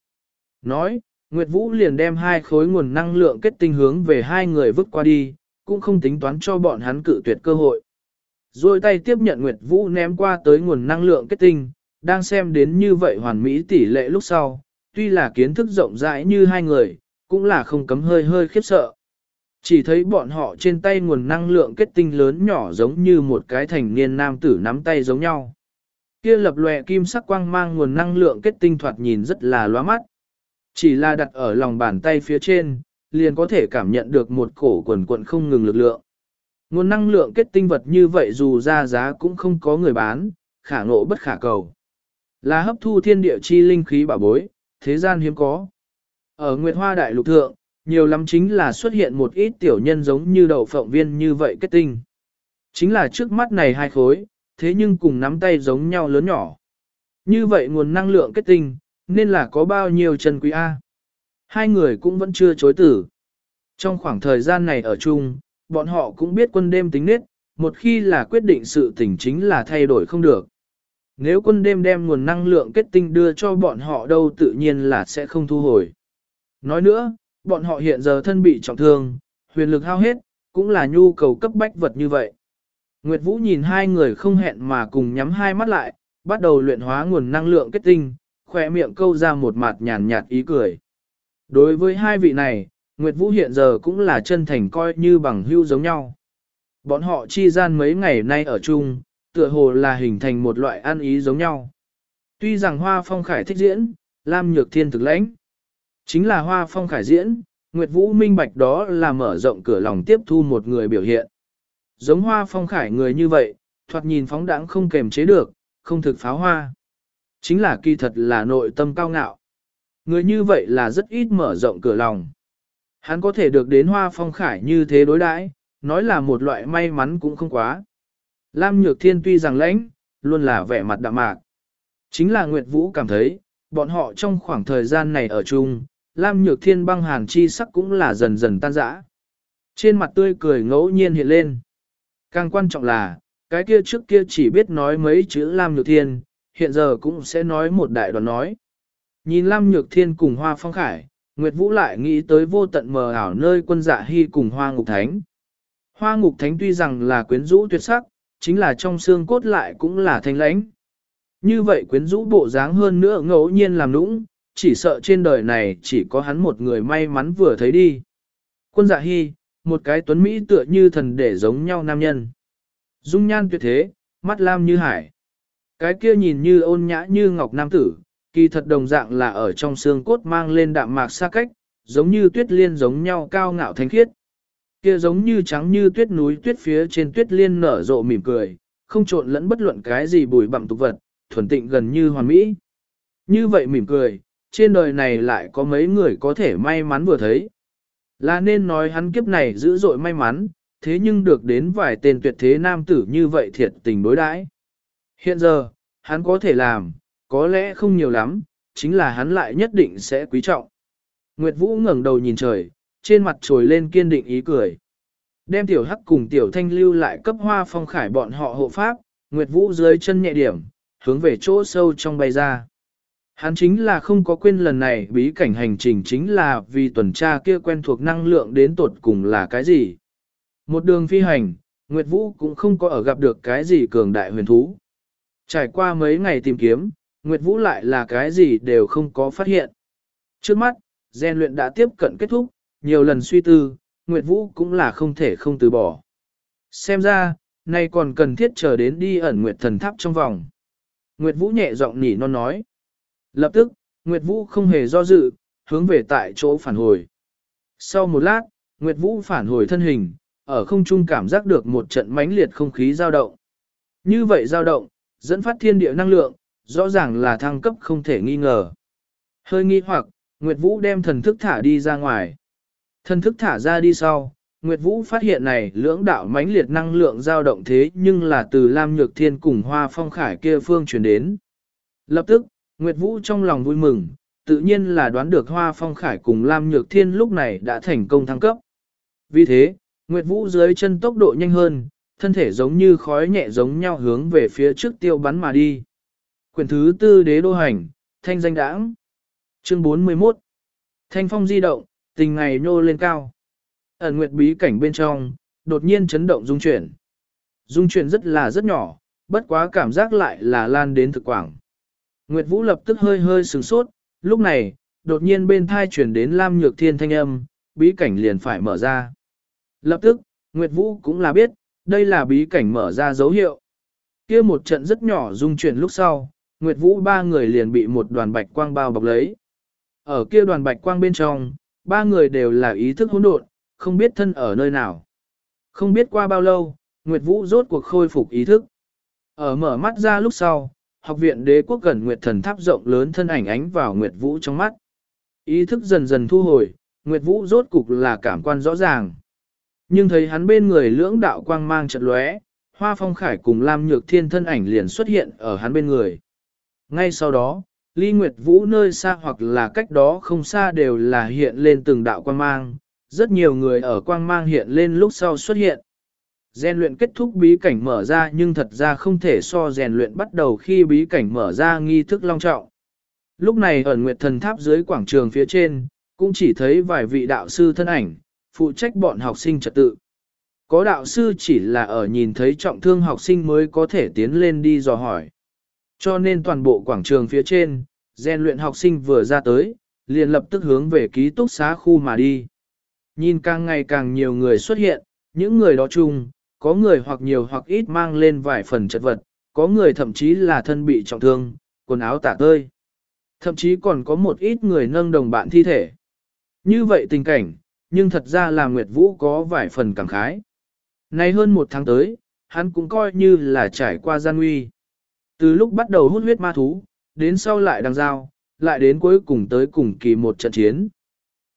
Nói, Nguyệt Vũ liền đem hai khối nguồn năng lượng kết tinh hướng về hai người vứt qua đi, cũng không tính toán cho bọn hắn cự tuyệt cơ hội. Rồi tay tiếp nhận Nguyệt Vũ ném qua tới nguồn năng lượng kết tinh, đang xem đến như vậy hoàn mỹ tỷ lệ lúc sau, tuy là kiến thức rộng rãi như hai người, cũng là không cấm hơi hơi khiếp sợ. Chỉ thấy bọn họ trên tay nguồn năng lượng kết tinh lớn nhỏ giống như một cái thành niên nam tử nắm tay giống nhau. Kia lập lòe kim sắc quang mang nguồn năng lượng kết tinh thoạt nhìn rất là loa mắt. Chỉ là đặt ở lòng bàn tay phía trên, liền có thể cảm nhận được một cổ quần quận không ngừng lực lượng. Nguồn năng lượng kết tinh vật như vậy dù ra giá cũng không có người bán, khả ngộ bất khả cầu. Là hấp thu thiên địa chi linh khí bảo bối, thế gian hiếm có. Ở Nguyệt Hoa Đại Lục Thượng, nhiều lắm chính là xuất hiện một ít tiểu nhân giống như đậu phộng viên như vậy kết tinh. Chính là trước mắt này hai khối, thế nhưng cùng nắm tay giống nhau lớn nhỏ. Như vậy nguồn năng lượng kết tinh, nên là có bao nhiêu chân quý A. Hai người cũng vẫn chưa chối tử. Trong khoảng thời gian này ở chung, bọn họ cũng biết quân đêm tính nết, một khi là quyết định sự tình chính là thay đổi không được. Nếu quân đêm đem nguồn năng lượng kết tinh đưa cho bọn họ đâu tự nhiên là sẽ không thu hồi. Nói nữa, bọn họ hiện giờ thân bị trọng thương, huyền lực hao hết, cũng là nhu cầu cấp bách vật như vậy. Nguyệt Vũ nhìn hai người không hẹn mà cùng nhắm hai mắt lại, bắt đầu luyện hóa nguồn năng lượng kết tinh, khỏe miệng câu ra một mặt nhàn nhạt ý cười. Đối với hai vị này, Nguyệt Vũ hiện giờ cũng là chân thành coi như bằng hữu giống nhau. Bọn họ chi gian mấy ngày nay ở chung, tựa hồ là hình thành một loại ăn ý giống nhau. Tuy rằng Hoa Phong Khải thích diễn, Lam Nhược Thiên thực lãnh. Chính là Hoa Phong Khải diễn, Nguyệt Vũ minh bạch đó là mở rộng cửa lòng tiếp thu một người biểu hiện. Giống Hoa Phong Khải người như vậy, thoạt nhìn phóng đãng không kềm chế được, không thực pháo hoa. Chính là kỳ thật là nội tâm cao ngạo. Người như vậy là rất ít mở rộng cửa lòng. Hắn có thể được đến Hoa Phong Khải như thế đối đãi, nói là một loại may mắn cũng không quá. Lam Nhược Thiên tuy rằng lãnh, luôn là vẻ mặt đạm mạc. Chính là Nguyệt Vũ cảm thấy, bọn họ trong khoảng thời gian này ở chung, Lam Nhược Thiên băng hàn chi sắc cũng là dần dần tan rã. Trên mặt tươi cười ngẫu nhiên hiện lên. Càng quan trọng là, cái kia trước kia chỉ biết nói mấy chữ Lam Nhược Thiên, hiện giờ cũng sẽ nói một đại đoạn nói. Nhìn Lam Nhược Thiên cùng Hoa Phong Khải, Nguyệt Vũ lại nghĩ tới vô tận mờ ảo nơi quân dạ hy cùng Hoa Ngục Thánh. Hoa Ngục Thánh tuy rằng là quyến rũ tuyệt sắc, chính là trong xương cốt lại cũng là thanh lãnh. Như vậy quyến rũ bộ dáng hơn nữa ngẫu nhiên làm nũng, chỉ sợ trên đời này chỉ có hắn một người may mắn vừa thấy đi. Quân dạ hy, một cái tuấn Mỹ tựa như thần để giống nhau nam nhân. Dung nhan tuyệt thế, mắt lam như hải. Cái kia nhìn như ôn nhã như ngọc nam tử, kỳ thật đồng dạng là ở trong xương cốt mang lên đạm mạc xa cách, giống như tuyết liên giống nhau cao ngạo thánh khiết. Kia giống như trắng như tuyết núi tuyết phía trên tuyết liên nở rộ mỉm cười, không trộn lẫn bất luận cái gì bùi bặm tục vật, thuần tịnh gần như hoàn mỹ. Như vậy mỉm cười, trên đời này lại có mấy người có thể may mắn vừa thấy. Là nên nói hắn kiếp này dữ dội may mắn, thế nhưng được đến vài tên tuyệt thế nam tử như vậy thiệt tình đối đãi. Hiện giờ, hắn có thể làm, có lẽ không nhiều lắm, chính là hắn lại nhất định sẽ quý trọng. Nguyệt Vũ ngẩng đầu nhìn trời, trên mặt trồi lên kiên định ý cười. Đem tiểu hắc cùng tiểu thanh lưu lại cấp hoa phong khải bọn họ hộ pháp, Nguyệt Vũ dưới chân nhẹ điểm, hướng về chỗ sâu trong bay ra. Hắn chính là không có quên lần này bí cảnh hành trình chính là vì tuần tra kia quen thuộc năng lượng đến tột cùng là cái gì. Một đường phi hành, Nguyệt Vũ cũng không có ở gặp được cái gì cường đại huyền thú. Trải qua mấy ngày tìm kiếm, Nguyệt Vũ lại là cái gì đều không có phát hiện. Trước mắt, gen luyện đã tiếp cận kết thúc, nhiều lần suy tư, Nguyệt Vũ cũng là không thể không từ bỏ. Xem ra, nay còn cần thiết chờ đến đi ẩn Nguyệt thần tháp trong vòng. Nguyệt Vũ nhẹ giọng nỉ non nói. Lập tức, Nguyệt Vũ không hề do dự, hướng về tại chỗ phản hồi. Sau một lát, Nguyệt Vũ phản hồi thân hình, ở không trung cảm giác được một trận mãnh liệt không khí dao động. Như vậy dao động, dẫn phát thiên địa năng lượng, rõ ràng là thăng cấp không thể nghi ngờ. Hơi nghi hoặc, Nguyệt Vũ đem thần thức thả đi ra ngoài. Thần thức thả ra đi sau, Nguyệt Vũ phát hiện này lưỡng đạo mãnh liệt năng lượng dao động thế nhưng là từ Lam Nhược Thiên cùng Hoa Phong Khải kia phương truyền đến. Lập tức, Nguyệt Vũ trong lòng vui mừng, tự nhiên là đoán được Hoa Phong Khải cùng Lam Nhược Thiên lúc này đã thành công thăng cấp. Vì thế, Nguyệt Vũ dưới chân tốc độ nhanh hơn, thân thể giống như khói nhẹ giống nhau hướng về phía trước tiêu bắn mà đi. Quyển thứ tư đế đô hành, thanh danh đãng. Chương 41 Thanh phong di động, tình ngày nhô lên cao. Ẩn nguyệt bí cảnh bên trong, đột nhiên chấn động dung chuyển. Dung chuyển rất là rất nhỏ, bất quá cảm giác lại là lan đến thực quảng. Nguyệt Vũ lập tức hơi hơi sửng sốt, lúc này, đột nhiên bên thai chuyển đến Lam Nhược Thiên thanh âm, bí cảnh liền phải mở ra. Lập tức, Nguyệt Vũ cũng là biết, đây là bí cảnh mở ra dấu hiệu. kia một trận rất nhỏ dung chuyển lúc sau, Nguyệt Vũ ba người liền bị một đoàn bạch quang bao bọc lấy. Ở kia đoàn bạch quang bên trong, ba người đều là ý thức hỗn độn, không biết thân ở nơi nào. Không biết qua bao lâu, Nguyệt Vũ rốt cuộc khôi phục ý thức. Ở mở mắt ra lúc sau, học viện đế quốc gần Nguyệt thần tháp rộng lớn thân ảnh ánh vào Nguyệt Vũ trong mắt. Ý thức dần dần thu hồi, Nguyệt Vũ rốt cục là cảm quan rõ ràng. Nhưng thấy hắn bên người lưỡng đạo quang mang trận lóe, Hoa Phong Khải cùng Lam Nhược Thiên thân ảnh liền xuất hiện ở hắn bên người. Ngay sau đó, Ly Nguyệt Vũ nơi xa hoặc là cách đó không xa đều là hiện lên từng đạo quang mang, rất nhiều người ở quang mang hiện lên lúc sau xuất hiện. Rèn luyện kết thúc bí cảnh mở ra nhưng thật ra không thể so rèn luyện bắt đầu khi bí cảnh mở ra nghi thức long trọng. Lúc này ở Nguyệt Thần Tháp dưới quảng trường phía trên, cũng chỉ thấy vài vị đạo sư thân ảnh, phụ trách bọn học sinh trật tự. Có đạo sư chỉ là ở nhìn thấy trọng thương học sinh mới có thể tiến lên đi dò hỏi. Cho nên toàn bộ quảng trường phía trên, rèn luyện học sinh vừa ra tới, liền lập tức hướng về ký túc xá khu mà đi. Nhìn càng ngày càng nhiều người xuất hiện, những người đó chung, có người hoặc nhiều hoặc ít mang lên vài phần chất vật, có người thậm chí là thân bị trọng thương, quần áo tả tơi. Thậm chí còn có một ít người nâng đồng bạn thi thể. Như vậy tình cảnh, nhưng thật ra là Nguyệt Vũ có vài phần cảm khái. Nay hơn một tháng tới, hắn cũng coi như là trải qua gian nguy. Từ lúc bắt đầu hút huyết ma thú, đến sau lại đằng giao, lại đến cuối cùng tới cùng kỳ một trận chiến.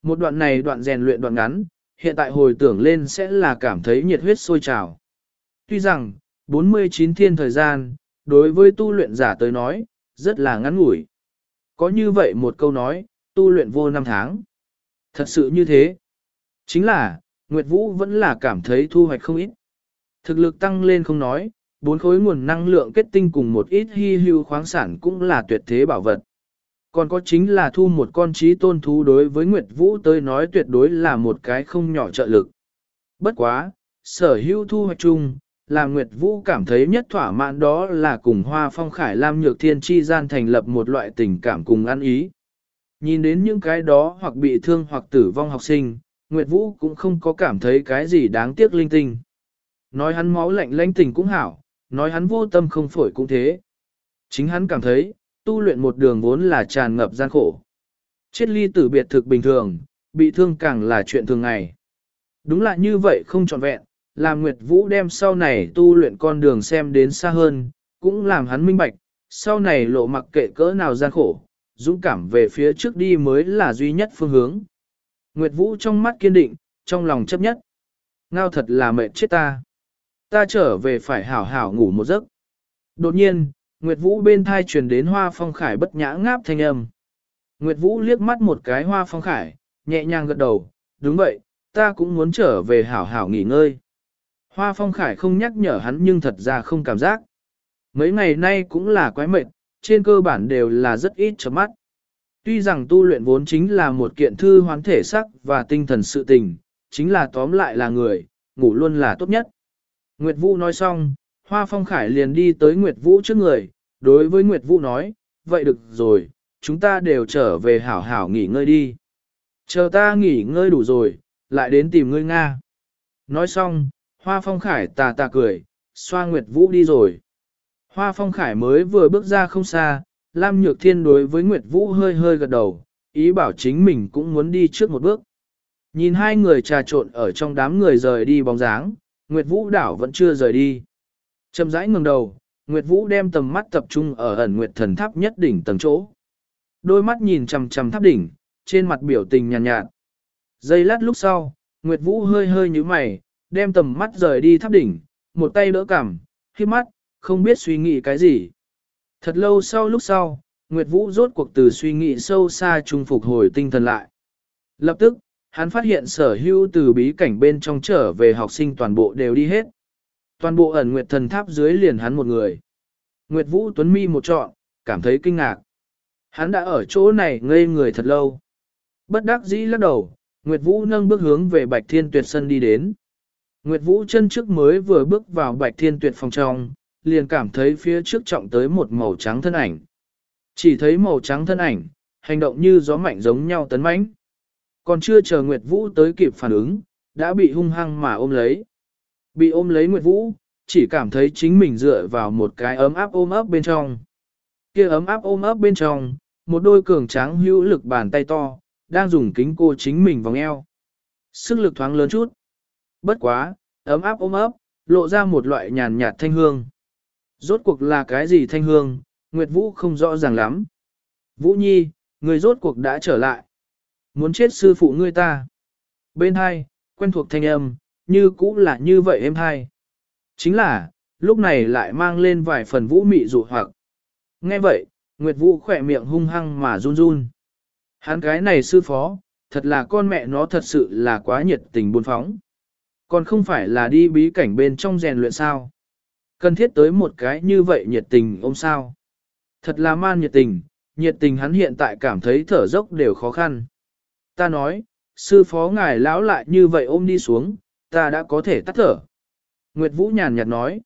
Một đoạn này đoạn rèn luyện đoạn ngắn, hiện tại hồi tưởng lên sẽ là cảm thấy nhiệt huyết sôi trào. Tuy rằng, 49 thiên thời gian, đối với tu luyện giả tới nói, rất là ngắn ngủi. Có như vậy một câu nói, tu luyện vô năm tháng. Thật sự như thế. Chính là, Nguyệt Vũ vẫn là cảm thấy thu hoạch không ít. Thực lực tăng lên không nói, bốn khối nguồn năng lượng kết tinh cùng một ít hy hữu khoáng sản cũng là tuyệt thế bảo vật. Còn có chính là thu một con trí tôn thú đối với Nguyệt Vũ tới nói tuyệt đối là một cái không nhỏ trợ lực. Bất quá, sở hữu thu hoạch chung, làm Nguyệt Vũ cảm thấy nhất thỏa mãn đó là cùng Hoa Phong Khải Lam Nhược Thiên chi gian thành lập một loại tình cảm cùng ăn ý. Nhìn đến những cái đó hoặc bị thương hoặc tử vong học sinh, Nguyệt Vũ cũng không có cảm thấy cái gì đáng tiếc linh tinh. Nói hắn máu lạnh lãnh tình cũng hảo, nói hắn vô tâm không phổi cũng thế. Chính hắn cảm thấy, tu luyện một đường vốn là tràn ngập gian khổ. Chết ly tử biệt thực bình thường, bị thương càng là chuyện thường ngày. Đúng là như vậy không trọn vẹn, làm Nguyệt Vũ đem sau này tu luyện con đường xem đến xa hơn, cũng làm hắn minh bạch, sau này lộ mặc kệ cỡ nào gian khổ, dũng cảm về phía trước đi mới là duy nhất phương hướng. Nguyệt Vũ trong mắt kiên định, trong lòng chấp nhất. Ngao thật là mệt chết ta. Ta trở về phải hảo hảo ngủ một giấc. Đột nhiên, Nguyệt Vũ bên thai truyền đến hoa phong khải bất nhã ngáp thanh âm. Nguyệt Vũ liếc mắt một cái hoa phong khải, nhẹ nhàng gật đầu, đúng vậy, ta cũng muốn trở về hảo hảo nghỉ ngơi. Hoa phong khải không nhắc nhở hắn nhưng thật ra không cảm giác. Mấy ngày nay cũng là quái mệt, trên cơ bản đều là rất ít chấm mắt. Tuy rằng tu luyện vốn chính là một kiện thư hoán thể sắc và tinh thần sự tình, chính là tóm lại là người, ngủ luôn là tốt nhất. Nguyệt Vũ nói xong, Hoa Phong Khải liền đi tới Nguyệt Vũ trước người, đối với Nguyệt Vũ nói, vậy được rồi, chúng ta đều trở về hảo hảo nghỉ ngơi đi. Chờ ta nghỉ ngơi đủ rồi, lại đến tìm ngươi Nga. Nói xong, Hoa Phong Khải tà tà cười, xoa Nguyệt Vũ đi rồi. Hoa Phong Khải mới vừa bước ra không xa, Lam Nhược Thiên đối với Nguyệt Vũ hơi hơi gật đầu, ý bảo chính mình cũng muốn đi trước một bước. Nhìn hai người trà trộn ở trong đám người rời đi bóng dáng, Nguyệt Vũ đảo vẫn chưa rời đi. Chầm rãi ngừng đầu, Nguyệt Vũ đem tầm mắt tập trung ở ẩn Nguyệt thần tháp nhất đỉnh tầng chỗ. Đôi mắt nhìn chằm chằm tháp đỉnh, trên mặt biểu tình nhàn nhạt, nhạt. Giây lát lúc sau, Nguyệt Vũ hơi hơi như mày, đem tầm mắt rời đi tháp đỉnh, một tay đỡ cằm, khi mắt, không biết suy nghĩ cái gì. Thật lâu sau lúc sau, Nguyệt Vũ rốt cuộc từ suy nghĩ sâu xa trung phục hồi tinh thần lại. Lập tức, hắn phát hiện sở hữu từ bí cảnh bên trong trở về học sinh toàn bộ đều đi hết. Toàn bộ ẩn Nguyệt thần tháp dưới liền hắn một người. Nguyệt Vũ Tuấn Mi một trọn, cảm thấy kinh ngạc. Hắn đã ở chỗ này ngây người thật lâu. Bất đắc dĩ lắc đầu, Nguyệt Vũ nâng bước hướng về Bạch Thiên Tuyệt sân đi đến. Nguyệt Vũ chân trước mới vừa bước vào Bạch Thiên Tuyệt phòng trong, liền cảm thấy phía trước trọng tới một màu trắng thân ảnh. Chỉ thấy màu trắng thân ảnh, hành động như gió mạnh giống nhau tấn mãnh. Còn chưa chờ Nguyệt Vũ tới kịp phản ứng, đã bị hung hăng mà ôm lấy. Bị ôm lấy Nguyệt Vũ, chỉ cảm thấy chính mình dựa vào một cái ấm áp ôm ấp bên trong. kia ấm áp ôm ấp bên trong, một đôi cường tráng hữu lực bàn tay to, đang dùng kính cô chính mình vòng eo. Sức lực thoáng lớn chút. Bất quá, ấm áp ôm ấp, lộ ra một loại nhàn nhạt thanh hương. Rốt cuộc là cái gì thanh hương, Nguyệt Vũ không rõ ràng lắm. Vũ Nhi, người rốt cuộc đã trở lại. Muốn chết sư phụ ngươi ta. Bên hai, quen thuộc thanh âm, như cũ là như vậy em hai. Chính là, lúc này lại mang lên vài phần vũ mị dụ hoặc. Nghe vậy, Nguyệt Vũ khỏe miệng hung hăng mà run run. Hắn cái này sư phó, thật là con mẹ nó thật sự là quá nhiệt tình buôn phóng. Còn không phải là đi bí cảnh bên trong rèn luyện sao. Cần thiết tới một cái như vậy nhiệt tình ông sao. Thật là man nhiệt tình, nhiệt tình hắn hiện tại cảm thấy thở dốc đều khó khăn. Ta nói, sư phó ngài lão lại như vậy ôm đi xuống, ta đã có thể tắt thở. Nguyệt Vũ nhàn nhạt nói,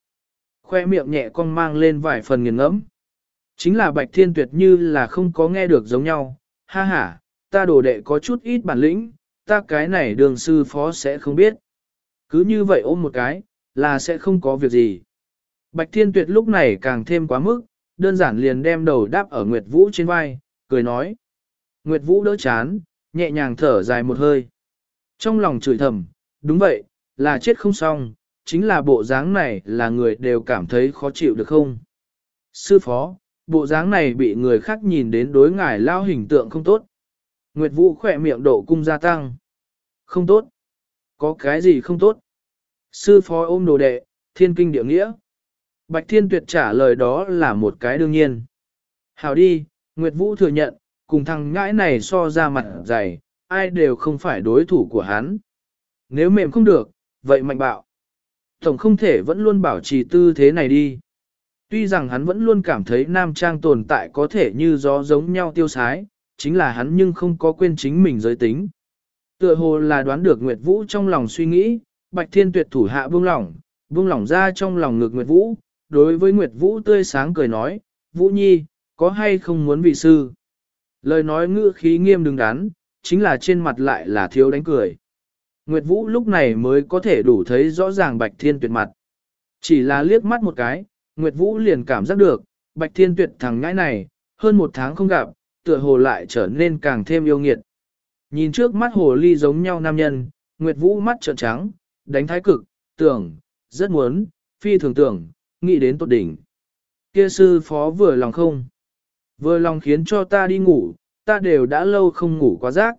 khoe miệng nhẹ cong mang lên vài phần nghiền ngẫm. Chính là Bạch Thiên Tuyệt như là không có nghe được giống nhau, ha ha, ta đồ đệ có chút ít bản lĩnh, ta cái này đường sư phó sẽ không biết. Cứ như vậy ôm một cái, là sẽ không có việc gì. Bạch Thiên Tuyệt lúc này càng thêm quá mức, đơn giản liền đem đầu đáp ở Nguyệt Vũ trên vai, cười nói. Nguyệt Vũ đỡ chán, nhẹ nhàng thở dài một hơi. Trong lòng chửi thầm, đúng vậy, là chết không xong, chính là bộ dáng này là người đều cảm thấy khó chịu được không? Sư phó, bộ dáng này bị người khác nhìn đến đối ngài lao hình tượng không tốt. Nguyệt Vũ khỏe miệng độ cung gia tăng. Không tốt. Có cái gì không tốt? Sư phó ôm đồ đệ, thiên kinh địa nghĩa. Bạch Thiên Tuyệt trả lời đó là một cái đương nhiên. hảo đi, Nguyệt Vũ thừa nhận, cùng thằng ngãi này so ra mặt dày, ai đều không phải đối thủ của hắn. Nếu mềm không được, vậy mạnh bạo. Tổng không thể vẫn luôn bảo trì tư thế này đi. Tuy rằng hắn vẫn luôn cảm thấy nam trang tồn tại có thể như gió giống nhau tiêu sái, chính là hắn nhưng không có quên chính mình giới tính. Tựa hồ là đoán được Nguyệt Vũ trong lòng suy nghĩ, Bạch Thiên Tuyệt thủ hạ buông lỏng, buông lỏng ra trong lòng ngực Nguyệt Vũ, đối với Nguyệt Vũ tươi sáng cười nói, Vũ Nhi, có hay không muốn vị sư? Lời nói ngữ khí nghiêm đứng đắn, chính là trên mặt lại là thiếu đánh cười. Nguyệt Vũ lúc này mới có thể đủ thấy rõ ràng Bạch Thiên Tuyệt mặt. Chỉ là liếc mắt một cái, Nguyệt Vũ liền cảm giác được, Bạch Thiên Tuyệt thằng ngãi này, hơn một tháng không gặp, tựa hồ lại trở nên càng thêm yêu nghiệt. Nhìn trước mắt hồ ly giống nhau nam nhân, Nguyệt Vũ mắt trợn trắng, đánh thái cực, tưởng, rất muốn, phi thường tưởng, nghĩ đến tốt đỉnh. Kia sư phó vừa lòng không? Vừa lòng khiến cho ta đi ngủ, ta đều đã lâu không ngủ quá giấc.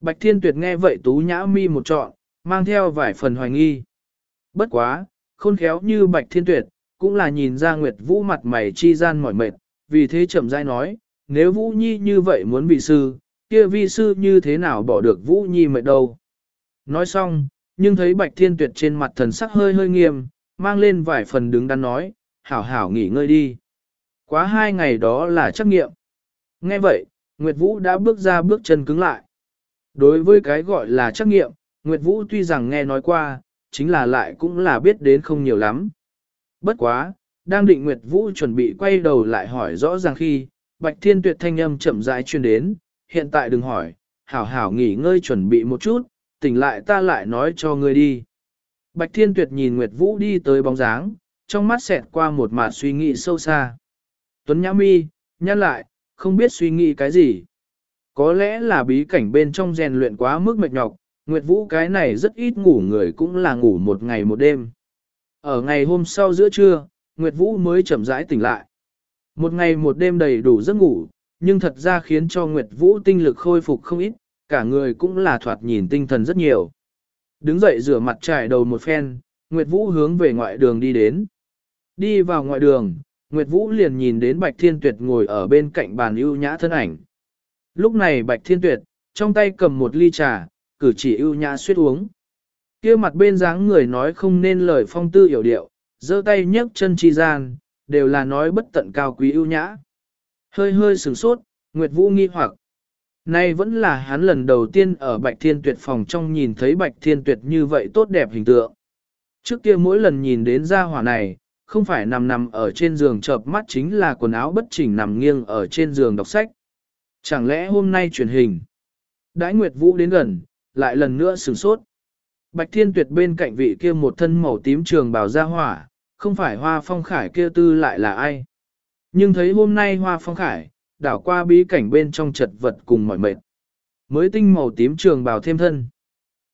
Bạch Thiên Tuyệt nghe vậy tú nhã mi một trọn, mang theo vài phần hoài nghi. Bất quá, khôn khéo như Bạch Thiên Tuyệt, cũng là nhìn ra Nguyệt Vũ mặt mày chi gian mỏi mệt, vì thế chậm rãi nói, nếu Vũ Nhi như vậy muốn vị sư, kia vi sư như thế nào bỏ được Vũ Nhi mệt đâu. Nói xong, nhưng thấy Bạch Thiên Tuyệt trên mặt thần sắc hơi hơi nghiêm, mang lên vài phần đứng đắn nói, hảo hảo nghỉ ngơi đi. Quá hai ngày đó là trắc nghiệm. Nghe vậy, Nguyệt Vũ đã bước ra bước chân cứng lại. Đối với cái gọi là trắc nghiệm, Nguyệt Vũ tuy rằng nghe nói qua, chính là lại cũng là biết đến không nhiều lắm. Bất quá, đang định Nguyệt Vũ chuẩn bị quay đầu lại hỏi rõ ràng khi, Bạch Thiên Tuyệt thanh âm chậm rãi truyền đến, hiện tại đừng hỏi, hảo hảo nghỉ ngơi chuẩn bị một chút, tỉnh lại ta lại nói cho ngươi đi. Bạch Thiên Tuyệt nhìn Nguyệt Vũ đi tới bóng dáng, trong mắt xẹt qua một mạt suy nghĩ sâu xa. Tuấn Nhã Mi, nhăn lại, không biết suy nghĩ cái gì. Có lẽ là bí cảnh bên trong rèn luyện quá mức mệt nhọc, Nguyệt Vũ cái này rất ít ngủ người cũng là ngủ một ngày một đêm. Ở ngày hôm sau giữa trưa, Nguyệt Vũ mới chậm rãi tỉnh lại. Một ngày một đêm đầy đủ giấc ngủ, nhưng thật ra khiến cho Nguyệt Vũ tinh lực khôi phục không ít, cả người cũng là thoạt nhìn tinh thần rất nhiều. Đứng dậy rửa mặt trải đầu một phen, Nguyệt Vũ hướng về ngoại đường đi đến. Đi vào ngoại đường, Nguyệt Vũ liền nhìn đến Bạch Thiên Tuyệt ngồi ở bên cạnh bàn ưu nhã thân ảnh. Lúc này Bạch Thiên Tuyệt, trong tay cầm một ly trà, cử chỉ ưu nhã suyết uống. kia mặt bên dáng người nói không nên lời phong tư hiểu điệu, giơ tay nhấc chân chi gian, đều là nói bất tận cao quý ưu nhã. Hơi hơi sửng sốt, Nguyệt Vũ nghi hoặc. Nay vẫn là hắn lần đầu tiên ở Bạch Thiên Tuyệt phòng trong nhìn thấy Bạch Thiên Tuyệt như vậy tốt đẹp hình tượng. Trước kia mỗi lần nhìn đến gia hỏa này, không phải nằm nằm ở trên giường chợp mắt chính là quần áo bất chỉnh nằm nghiêng ở trên giường đọc sách. Chẳng lẽ hôm nay truyền hình? Đãi Nguyệt Vũ đến gần, lại lần nữa sửng sốt. Bạch Thiên Tuyệt bên cạnh vị kia một thân màu tím trường bào gia hỏa, không phải hoa phong khải kia tư lại là ai. Nhưng thấy hôm nay hoa phong khải, đảo qua bí cảnh bên trong chật vật cùng mỏi mệt. Mới tinh màu tím trường bào thêm thân.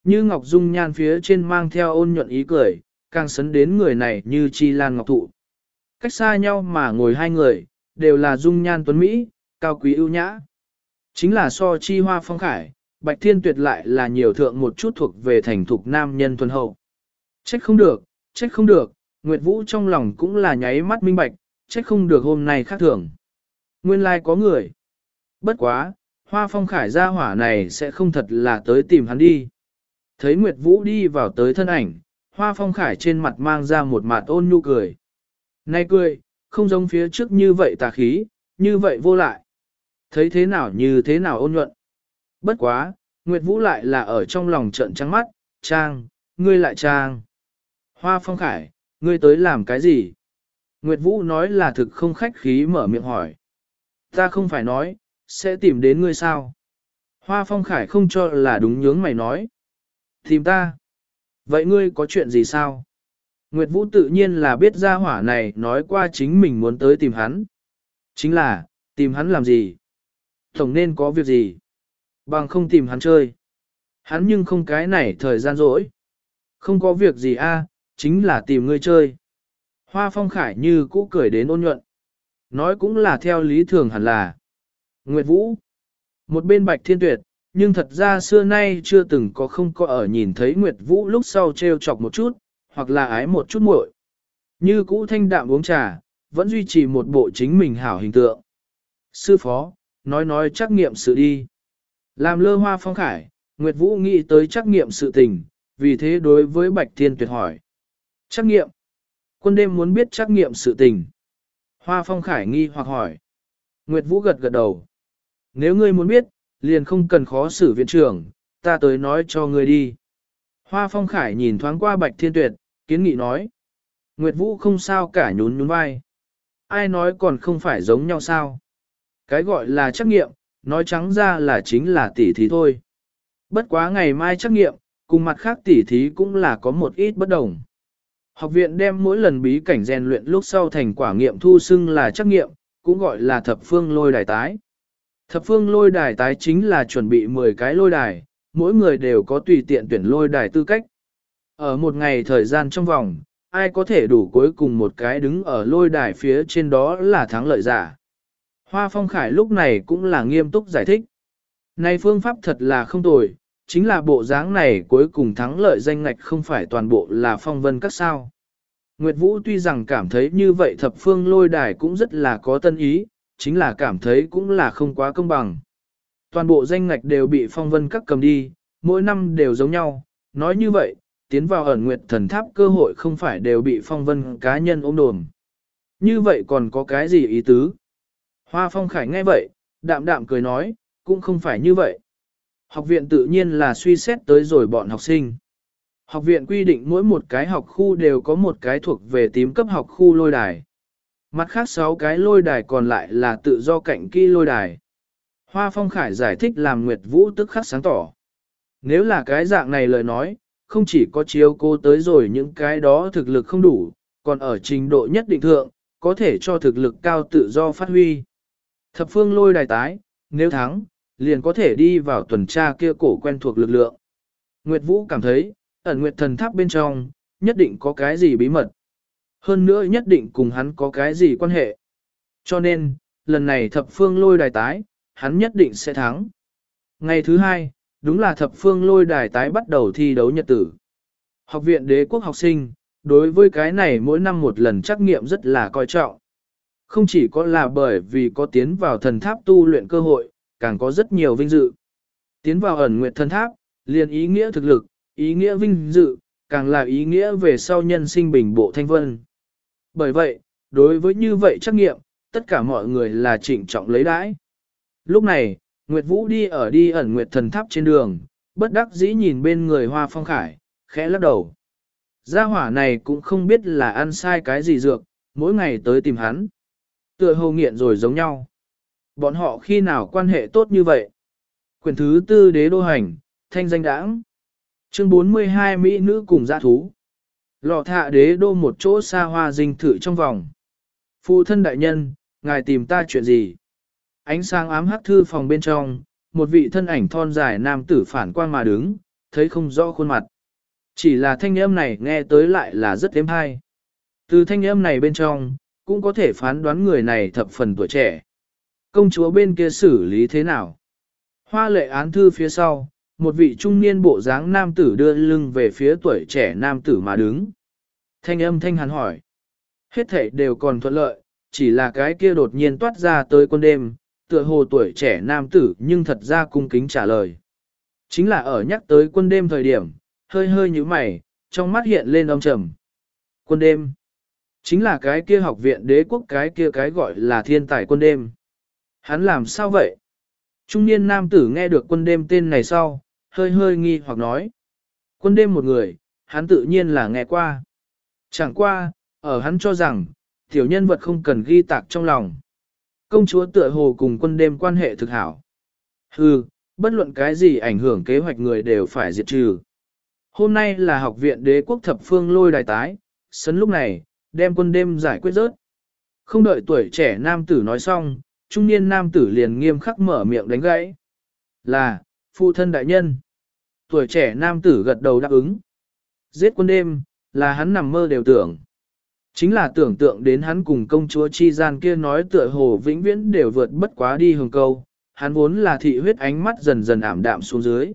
Như ngọc dung nhan phía trên mang theo ôn nhuận ý cười, càng sấn đến người này như chi lan ngọc thụ. Cách xa nhau mà ngồi hai người, đều là dung nhan tuấn Mỹ, cao quý ưu nhã. Chính là so chi hoa phong khải, bạch thiên tuyệt lại là nhiều thượng một chút thuộc về thành thục nam nhân thuần hậu. Trách không được, trách không được, Nguyệt Vũ trong lòng cũng là nháy mắt minh bạch, trách không được hôm nay khác thường. Nguyên lai like có người. Bất quá, hoa phong khải gia hỏa này sẽ không thật là tới tìm hắn đi. Thấy Nguyệt Vũ đi vào tới thân ảnh, hoa phong khải trên mặt mang ra một mặt ôn nhu cười. Này cười, không giống phía trước như vậy tà khí, như vậy vô lại. Thấy thế nào như thế nào ôn nhuận. Bất quá, Nguyệt Vũ lại là ở trong lòng trận trắng mắt, Trang, ngươi lại Trang. Hoa phong khải, ngươi tới làm cái gì? Nguyệt Vũ nói là thực không khách khí mở miệng hỏi. Ta không phải nói, sẽ tìm đến ngươi sao? Hoa phong khải không cho là đúng nhướng mày nói. Tìm ta. Vậy ngươi có chuyện gì sao? Nguyệt Vũ tự nhiên là biết ra hỏa này nói qua chính mình muốn tới tìm hắn. Chính là, tìm hắn làm gì? Tổng nên có việc gì? Bằng không tìm hắn chơi. Hắn nhưng không cái này thời gian rỗi. Không có việc gì a, chính là tìm ngươi chơi. Hoa phong khải như cũ cười đến ôn nhuận. Nói cũng là theo lý thường hẳn là. Nguyệt Vũ. Một bên bạch thiên tuyệt, nhưng thật ra xưa nay chưa từng có không có ở nhìn thấy Nguyệt Vũ lúc sau treo chọc một chút, hoặc là ái một chút muội. Như cũ thanh đạm uống trà, vẫn duy trì một bộ chính mình hảo hình tượng. Sư phó, nói nói trắc nghiệm sự đi. Làm lơ hoa phong khải, Nguyệt Vũ nghĩ tới trắc nghiệm sự tình, vì thế đối với Bạch Thiên Tuyệt hỏi. Trắc nghiệm. Quân đêm muốn biết trắc nghiệm sự tình. Hoa phong khải nghi hoặc hỏi. Nguyệt Vũ gật gật đầu. Nếu ngươi muốn biết, liền không cần khó xử viện trưởng, ta tới nói cho ngươi đi. Hoa phong khải nhìn thoáng qua Bạch Thiên Tuyệt, kiến nghị nói. Nguyệt Vũ không sao cả nhún nhún vai. Ai nói còn không phải giống nhau sao? Cái gọi là trắc nghiệm, nói trắng ra là chính là tỉ thí thôi. Bất quá ngày mai trắc nghiệm, cùng mặt khác tỉ thí cũng là có một ít bất đồng. Học viện đem mỗi lần bí cảnh rèn luyện lúc sau thành quả nghiệm thu xưng là trắc nghiệm, cũng gọi là thập phương lôi đài tái. Thập phương lôi đài tái chính là chuẩn bị 10 cái lôi đài, mỗi người đều có tùy tiện tuyển lôi đài tư cách. Ở một ngày thời gian trong vòng, ai có thể đủ cuối cùng một cái đứng ở lôi đài phía trên đó là thắng lợi giả. Hoa Phong Khải lúc này cũng là nghiêm túc giải thích. Này phương pháp thật là không tồi, chính là bộ dáng này cuối cùng thắng lợi danh ngạch không phải toàn bộ là phong vân các sao. Nguyệt Vũ tuy rằng cảm thấy như vậy thập phương lôi đài cũng rất là có tân ý, chính là cảm thấy cũng là không quá công bằng. Toàn bộ danh ngạch đều bị phong vân các cầm đi, mỗi năm đều giống nhau, nói như vậy, tiến vào ẩn nguyệt thần tháp cơ hội không phải đều bị phong vân cá nhân ôm đồm. Như vậy còn có cái gì ý tứ? Hoa phong khải nghe vậy, đạm đạm cười nói, cũng không phải như vậy. Học viện tự nhiên là suy xét tới rồi bọn học sinh. Học viện quy định mỗi một cái học khu đều có một cái thuộc về tím cấp học khu lôi đài. Mặt khác sáu cái lôi đài còn lại là tự do cạnh kỹ lôi đài. Hoa Phong Khải giải thích làm Nguyệt Vũ tức khắc sáng tỏ. Nếu là cái dạng này lời nói, không chỉ có chiếu cô tới rồi những cái đó thực lực không đủ, còn ở trình độ nhất định thượng, có thể cho thực lực cao tự do phát huy. Thập phương lôi đài tái, nếu thắng, liền có thể đi vào tuần tra kia cổ quen thuộc lực lượng. Nguyệt Vũ cảm thấy, ẩn Nguyệt thần tháp bên trong, nhất định có cái gì bí mật. Hơn nữa nhất định cùng hắn có cái gì quan hệ. Cho nên, lần này thập phương lôi đài tái, hắn nhất định sẽ thắng. Ngày thứ hai, đúng là thập phương lôi đài tái bắt đầu thi đấu nhật tử. Học viện đế quốc học sinh, đối với cái này mỗi năm một lần trắc nghiệm rất là coi trọng. Không chỉ có là bởi vì có tiến vào thần tháp tu luyện cơ hội, càng có rất nhiều vinh dự. Tiến vào ẩn nguyệt thần tháp, liền ý nghĩa thực lực, ý nghĩa vinh dự, càng là ý nghĩa về sau nhân sinh bình bộ thanh vân. Bởi vậy, đối với như vậy trắc nghiệm, tất cả mọi người là trịnh trọng lấy đãi. Lúc này, Nguyệt Vũ đi ở đi ẩn Nguyệt thần tháp trên đường, bất đắc dĩ nhìn bên người hoa phong khải, khẽ lắc đầu. Gia hỏa này cũng không biết là ăn sai cái gì dược, mỗi ngày tới tìm hắn. Tựa hồ nghiện rồi giống nhau. Bọn họ khi nào quan hệ tốt như vậy? Quyển thứ tư đế đô hành, thanh danh đãng. Chương 42 Mỹ nữ cùng gia thú. Lọ thạ đế đô một chỗ xa hoa dinh thự trong vòng. Phụ thân đại nhân, ngài tìm ta chuyện gì? Ánh sáng ám hắc thư phòng bên trong, một vị thân ảnh thon dài nam tử phản quang mà đứng, thấy không rõ khuôn mặt. Chỉ là thanh âm này nghe tới lại là rất êm hay. Từ thanh âm này bên trong, cũng có thể phán đoán người này thập phần tuổi trẻ. Công chúa bên kia xử lý thế nào? Hoa lệ án thư phía sau, một vị trung niên bộ dáng nam tử đưa lưng về phía tuổi trẻ nam tử mà đứng. Thanh âm thanh hắn hỏi. Hết thảy đều còn thuận lợi, chỉ là cái kia đột nhiên toát ra tới quân đêm, tựa hồ tuổi trẻ nam tử nhưng thật ra cung kính trả lời. Chính là ở nhắc tới quân đêm thời điểm, hơi hơi như mày, trong mắt hiện lên âm trầm. Quân đêm. Chính là cái kia học viện đế quốc cái kia cái gọi là thiên tài quân đêm. Hắn làm sao vậy? Trung niên nam tử nghe được quân đêm tên này sau, hơi hơi nghi hoặc nói. Quân đêm một người, hắn tự nhiên là nghe qua. Chẳng qua, ở hắn cho rằng, tiểu nhân vật không cần ghi tạc trong lòng. Công chúa tựa hồ cùng quân đêm quan hệ thực hảo. Hừ, bất luận cái gì ảnh hưởng kế hoạch người đều phải diệt trừ. Hôm nay là học viện đế quốc thập phương lôi đài tái, sấn lúc này, đem quân đêm giải quyết rớt. Không đợi tuổi trẻ nam tử nói xong, trung niên nam tử liền nghiêm khắc mở miệng đánh gãy. Là, phụ thân đại nhân. Tuổi trẻ nam tử gật đầu đáp ứng. Giết quân đêm, là hắn nằm mơ đều tưởng. Chính là tưởng tượng đến hắn cùng công chúa chi gian kia nói tựa hồ vĩnh viễn đều vượt bất quá đi hồng câu, hắn vốn là thị huyết ánh mắt dần dần ảm đạm xuống dưới.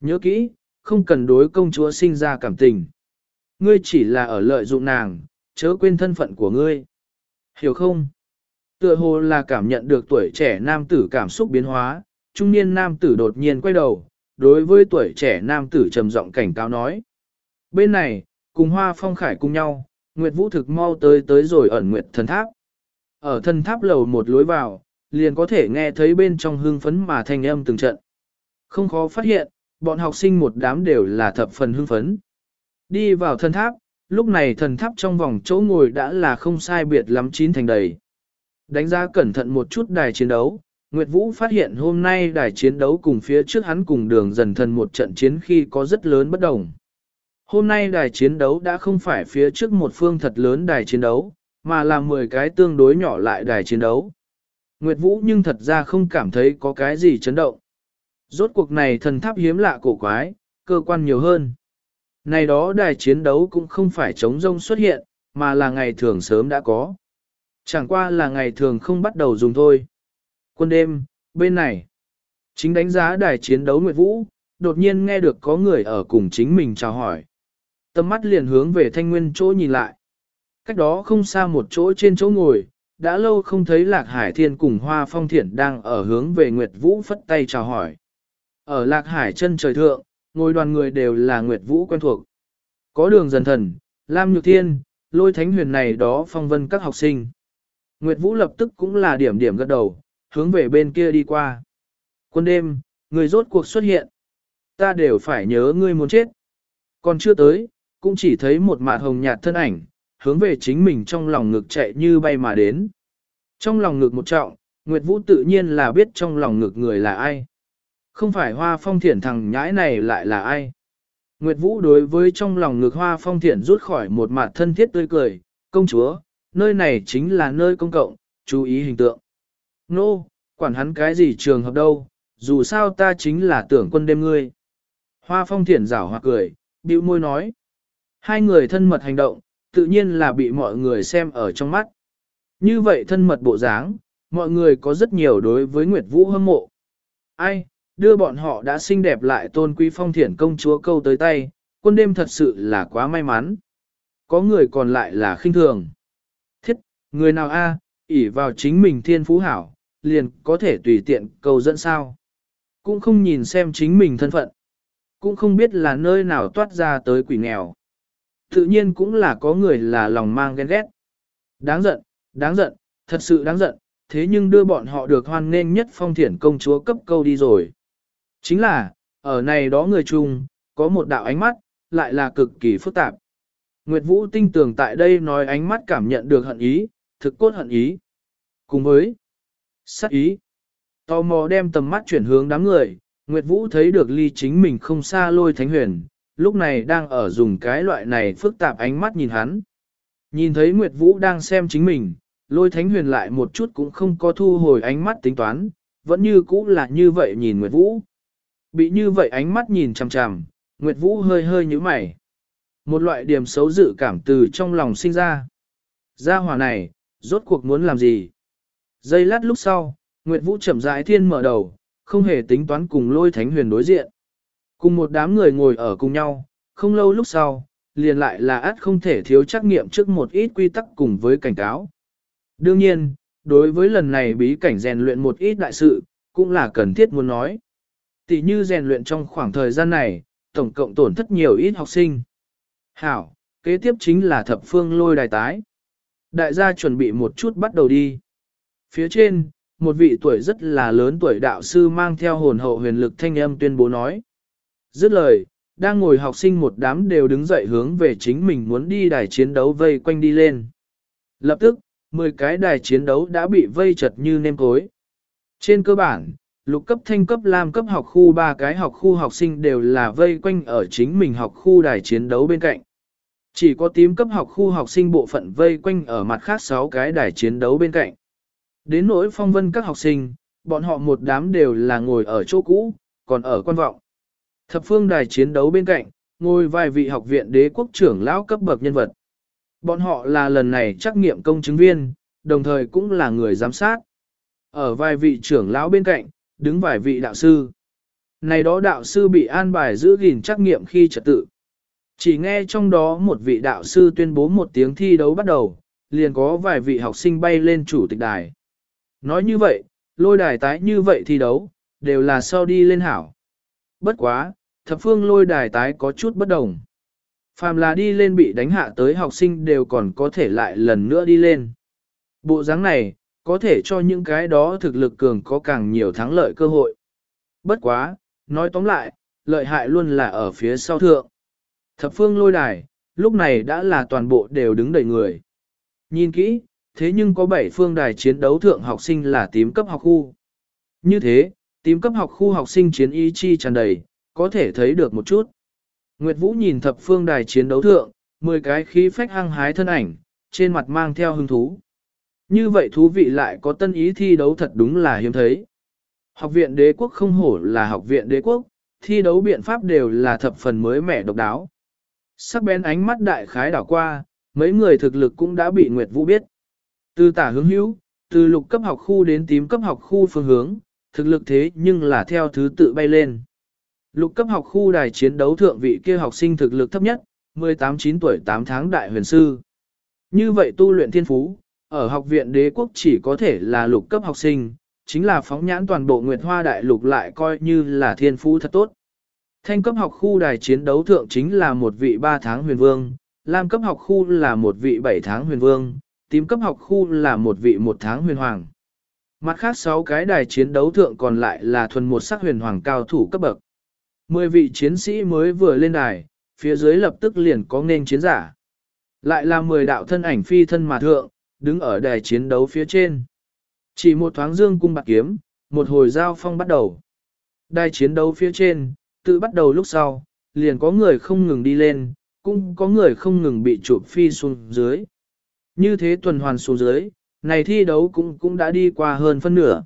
Nhớ kỹ, không cần đối công chúa sinh ra cảm tình. Ngươi chỉ là ở lợi dụng nàng, chớ quên thân phận của ngươi. Hiểu không? Tựa hồ là cảm nhận được tuổi trẻ nam tử cảm xúc biến hóa, trung niên nam tử đột nhiên quay đầu, đối với tuổi trẻ nam tử trầm giọng cảnh cáo nói. Bên này, cùng hoa phong khải cùng nhau, Nguyệt Vũ thực mau tới tới rồi ẩn Nguyệt thần tháp. Ở thần tháp lầu một lối vào, liền có thể nghe thấy bên trong hương phấn mà thanh âm từng trận. Không khó phát hiện, bọn học sinh một đám đều là thập phần hưng phấn. Đi vào thần tháp, lúc này thần tháp trong vòng chỗ ngồi đã là không sai biệt lắm chín thành đầy. Đánh giá cẩn thận một chút đài chiến đấu, Nguyệt Vũ phát hiện hôm nay đài chiến đấu cùng phía trước hắn cùng đường dần thần một trận chiến khi có rất lớn bất đồng. Hôm nay đài chiến đấu đã không phải phía trước một phương thật lớn đài chiến đấu, mà là 10 cái tương đối nhỏ lại đài chiến đấu. Nguyệt Vũ nhưng thật ra không cảm thấy có cái gì chấn động. Rốt cuộc này thần tháp hiếm lạ cổ quái, cơ quan nhiều hơn. Này đó đài chiến đấu cũng không phải chống rông xuất hiện, mà là ngày thường sớm đã có. Chẳng qua là ngày thường không bắt đầu dùng thôi. Quân đêm, bên này. Chính đánh giá đài chiến đấu Nguyệt Vũ, đột nhiên nghe được có người ở cùng chính mình chào hỏi. Tâm mắt liền hướng về thanh nguyên chỗ nhìn lại. Cách đó không xa một chỗ trên chỗ ngồi, đã lâu không thấy Lạc Hải Thiên cùng Hoa Phong Thiển đang ở hướng về Nguyệt Vũ phất tay chào hỏi. Ở Lạc Hải chân trời thượng, ngồi đoàn người đều là Nguyệt Vũ quen thuộc. Có đường dần thần, Lam Nhược Thiên, lôi thánh huyền này đó phong vân các học sinh. Nguyệt Vũ lập tức cũng là điểm điểm gật đầu, hướng về bên kia đi qua. Quân đêm, người rốt cuộc xuất hiện. Ta đều phải nhớ ngươi muốn chết. Còn chưa tới, cũng chỉ thấy một mạt hồng nhạt thân ảnh, hướng về chính mình trong lòng ngực chạy như bay mà đến. Trong lòng ngực một trọng, Nguyệt Vũ tự nhiên là biết trong lòng ngực người là ai. Không phải hoa phong thiển thằng nhãi này lại là ai. Nguyệt Vũ đối với trong lòng ngực hoa phong thiển rút khỏi một mặt thân thiết tươi cười, công chúa, nơi này chính là nơi công cộng, chú ý hình tượng. Nô, no, quản hắn cái gì trường hợp đâu, dù sao ta chính là tưởng quân đêm ngươi. Hoa phong thiển rảo hoặc cười, bĩu môi nói. Hai người thân mật hành động, tự nhiên là bị mọi người xem ở trong mắt. Như vậy thân mật bộ dáng, mọi người có rất nhiều đối với Nguyệt Vũ hâm mộ. Ai, đưa bọn họ đã xinh đẹp lại tôn quý phong thiển công chúa câu tới tay, quân đêm thật sự là quá may mắn. Có người còn lại là khinh thường. Thiết, người nào a, ỷ vào chính mình thiên phú hảo, liền có thể tùy tiện cầu dẫn sao. Cũng không nhìn xem chính mình thân phận. Cũng không biết là nơi nào toát ra tới quỷ nghèo. Tự nhiên cũng là có người là lòng mang ghen ghét. Đáng giận, đáng giận, thật sự đáng giận, thế nhưng đưa bọn họ được hoan nghênh nhất phong thiển công chúa cấp câu đi rồi. Chính là, ở này đó người chung, có một đạo ánh mắt, lại là cực kỳ phức tạp. Nguyệt Vũ tinh tường tại đây nói ánh mắt cảm nhận được hận ý, thực cốt hận ý. Cùng với sát ý, tò mò đem tầm mắt chuyển hướng đám người, Nguyệt Vũ thấy được ly chính mình không xa lôi thánh huyền, lúc này đang ở dùng cái loại này phức tạp ánh mắt nhìn hắn. Nhìn thấy Nguyệt Vũ đang xem chính mình, lôi thánh huyền lại một chút cũng không có thu hồi ánh mắt tính toán, vẫn như cũ là như vậy nhìn Nguyệt Vũ. Bị như vậy ánh mắt nhìn chằm chằm, Nguyệt Vũ hơi hơi như mày. Một loại điểm xấu dự cảm từ trong lòng sinh ra. Gia hỏa này, rốt cuộc muốn làm gì? Giây lát lúc sau, Nguyệt Vũ chậm rãi thiên mở đầu, không hề tính toán cùng lôi thánh huyền đối diện. Cùng một đám người ngồi ở cùng nhau, không lâu lúc sau, liền lại là át không thể thiếu trắc nghiệm trước một ít quy tắc cùng với cảnh cáo. Đương nhiên, đối với lần này bí cảnh rèn luyện một ít đại sự, cũng là cần thiết muốn nói. Tỷ như rèn luyện trong khoảng thời gian này, tổng cộng tổn thất nhiều ít học sinh. Hảo, kế tiếp chính là thập phương lôi đài tái. Đại gia chuẩn bị một chút bắt đầu đi. Phía trên, một vị tuổi rất là lớn tuổi đạo sư mang theo hồn hậu huyền lực thanh âm tuyên bố nói. Dứt lời, đang ngồi học sinh một đám đều đứng dậy hướng về chính mình muốn đi đài chiến đấu vây quanh đi lên. Lập tức, 10 cái đài chiến đấu đã bị vây chật như nêm cối. Trên cơ bản, lục cấp thanh cấp lam cấp học khu ba cái học khu học sinh đều là vây quanh ở chính mình học khu đài chiến đấu bên cạnh. Chỉ có tím cấp học khu học sinh bộ phận vây quanh ở mặt khác 6 cái đài chiến đấu bên cạnh. Đến nỗi phong vân các học sinh, bọn họ một đám đều là ngồi ở chỗ cũ, còn ở quan vọng. Thập phương đài chiến đấu bên cạnh, ngồi vài vị học viện đế quốc trưởng lão cấp bậc nhân vật. Bọn họ là lần này trắc nghiệm công chứng viên, đồng thời cũng là người giám sát. Ở vài vị trưởng lão bên cạnh, đứng vài vị đạo sư. Này đó đạo sư bị an bài giữ gìn trắc nghiệm khi trật tự. Chỉ nghe trong đó một vị đạo sư tuyên bố một tiếng thi đấu bắt đầu, liền có vài vị học sinh bay lên chủ tịch đài. Nói như vậy, lôi đài tái như vậy thi đấu, đều là sau đi lên hảo. Bất quá, thập phương lôi đài tái có chút bất đồng. Phàm là đi lên bị đánh hạ tới học sinh đều còn có thể lại lần nữa đi lên. Bộ dáng này, có thể cho những cái đó thực lực cường có càng nhiều thắng lợi cơ hội. Bất quá, nói tóm lại, lợi hại luôn là ở phía sau thượng. Thập phương lôi đài, lúc này đã là toàn bộ đều đứng đầy người. Nhìn kỹ, thế nhưng có 7 phương đài chiến đấu thượng học sinh là tím cấp học khu. Như thế, tím cấp học khu học sinh chiến ý chi tràn đầy, có thể thấy được một chút. Nguyệt Vũ nhìn thập phương đài chiến đấu thượng, 10 cái khí phách hăng hái thân ảnh, trên mặt mang theo hứng thú. Như vậy thú vị lại có tân ý thi đấu thật đúng là hiếm thấy. Học viện đế quốc không hổ là học viện đế quốc, thi đấu biện pháp đều là thập phần mới mẻ độc đáo. Sắc bén ánh mắt đại khái đảo qua, mấy người thực lực cũng đã bị Nguyệt Vũ biết. Từ tả hướng hữu, từ lục cấp học khu đến tím cấp học khu phương hướng, thực lực thế nhưng là theo thứ tự bay lên. Lục cấp học khu đài chiến đấu thượng vị kia học sinh thực lực thấp nhất, 18-9 tuổi 8 tháng đại huyền sư. Như vậy tu luyện thiên phú, ở học viện đế quốc chỉ có thể là lục cấp học sinh, chính là phóng nhãn toàn bộ Nguyệt Hoa Đại Lục lại coi như là thiên phú thật tốt. Thanh cấp học khu đài chiến đấu thượng chính là một vị 3 tháng huyền vương, lam cấp học khu là một vị 7 tháng huyền vương, tím cấp học khu là một vị một tháng huyền hoàng. Mặt khác 6 cái đài chiến đấu thượng còn lại là thuần một sắc huyền hoàng cao thủ cấp bậc. 10 vị chiến sĩ mới vừa lên đài, phía dưới lập tức liền có nên chiến giả. Lại là 10 đạo thân ảnh phi thân mà thượng, đứng ở đài chiến đấu phía trên. Chỉ một thoáng dương cung bạc kiếm, một hồi giao phong bắt đầu. Đài chiến đấu phía trên, tự bắt đầu lúc sau, liền có người không ngừng đi lên, cũng có người không ngừng bị chụp phi xuống dưới. Như thế tuần hoàn xuống dưới, này thi đấu cũng cũng đã đi qua hơn phân nửa.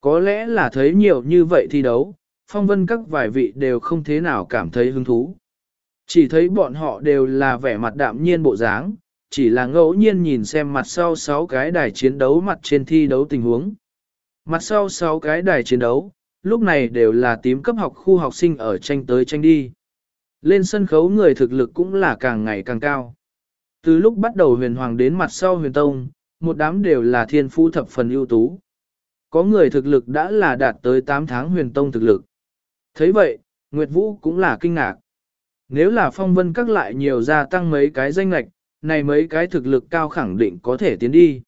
Có lẽ là thấy nhiều như vậy thi đấu, phong vân các vài vị đều không thế nào cảm thấy hứng thú. Chỉ thấy bọn họ đều là vẻ mặt đạm nhiên bộ dáng, chỉ là ngẫu nhiên nhìn xem mặt sau 6 cái đài chiến đấu mặt trên thi đấu tình huống. Mặt sau 6 cái đài chiến đấu, lúc này đều là tím cấp học khu học sinh ở tranh tới tranh đi. Lên sân khấu người thực lực cũng là càng ngày càng cao. Từ lúc bắt đầu huyền hoàng đến mặt sau huyền tông, một đám đều là thiên phu thập phần ưu tú. Có người thực lực đã là đạt tới 8 tháng huyền tông thực lực. thấy vậy, Nguyệt Vũ cũng là kinh ngạc. Nếu là phong vân các lại nhiều gia tăng mấy cái danh lạch, này mấy cái thực lực cao khẳng định có thể tiến đi.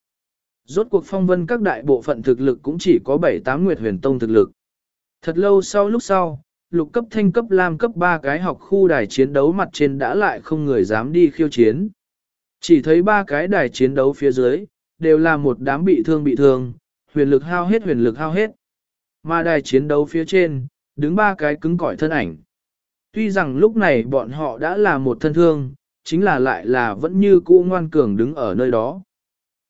Rốt cuộc phong vân các đại bộ phận thực lực cũng chỉ có 7-8 Nguyệt huyền tông thực lực. Thật lâu sau lúc sau, lục cấp thanh cấp lam cấp 3 cái học khu đài chiến đấu mặt trên đã lại không người dám đi khiêu chiến. Chỉ thấy ba cái đài chiến đấu phía dưới, đều là một đám bị thương bị thương, huyền lực hao hết huyền lực hao hết. Mà đài chiến đấu phía trên, đứng ba cái cứng cỏi thân ảnh. Tuy rằng lúc này bọn họ đã là một thân thương, chính là lại là vẫn như cũ ngoan cường đứng ở nơi đó.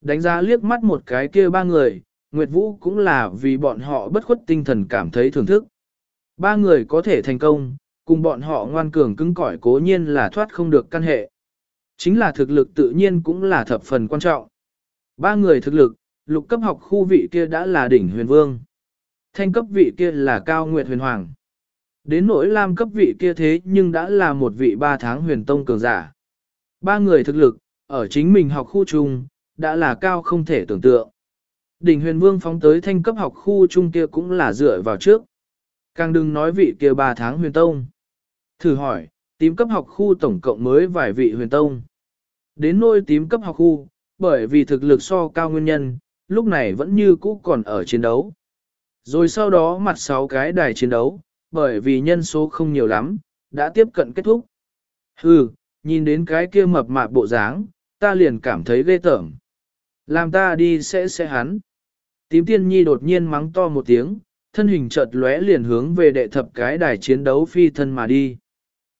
Đánh giá liếc mắt một cái kia ba người, Nguyệt Vũ cũng là vì bọn họ bất khuất tinh thần cảm thấy thưởng thức. Ba người có thể thành công, cùng bọn họ ngoan cường cứng cỏi cố nhiên là thoát không được căn hệ. Chính là thực lực tự nhiên cũng là thập phần quan trọng. Ba người thực lực, lục cấp học khu vị kia đã là đỉnh huyền vương. Thanh cấp vị kia là cao nguyệt huyền hoàng. Đến nỗi lam cấp vị kia thế nhưng đã là một vị ba tháng huyền tông cường giả. Ba người thực lực, ở chính mình học khu chung, đã là cao không thể tưởng tượng. Đỉnh huyền vương phóng tới thanh cấp học khu chung kia cũng là dựa vào trước. Càng đừng nói vị kia ba tháng huyền tông. Thử hỏi, tím cấp học khu tổng cộng mới vài vị huyền tông. Đến nôi tím cấp học khu, bởi vì thực lực so cao nguyên nhân, lúc này vẫn như cũ còn ở chiến đấu. Rồi sau đó mặt sáu cái đài chiến đấu, bởi vì nhân số không nhiều lắm, đã tiếp cận kết thúc. Hừ, nhìn đến cái kia mập mạp bộ dáng, ta liền cảm thấy ghê tởm. Làm ta đi sẽ sẽ hắn. Tím tiên nhi đột nhiên mắng to một tiếng, thân hình chợt lóe liền hướng về đệ thập cái đài chiến đấu phi thân mà đi.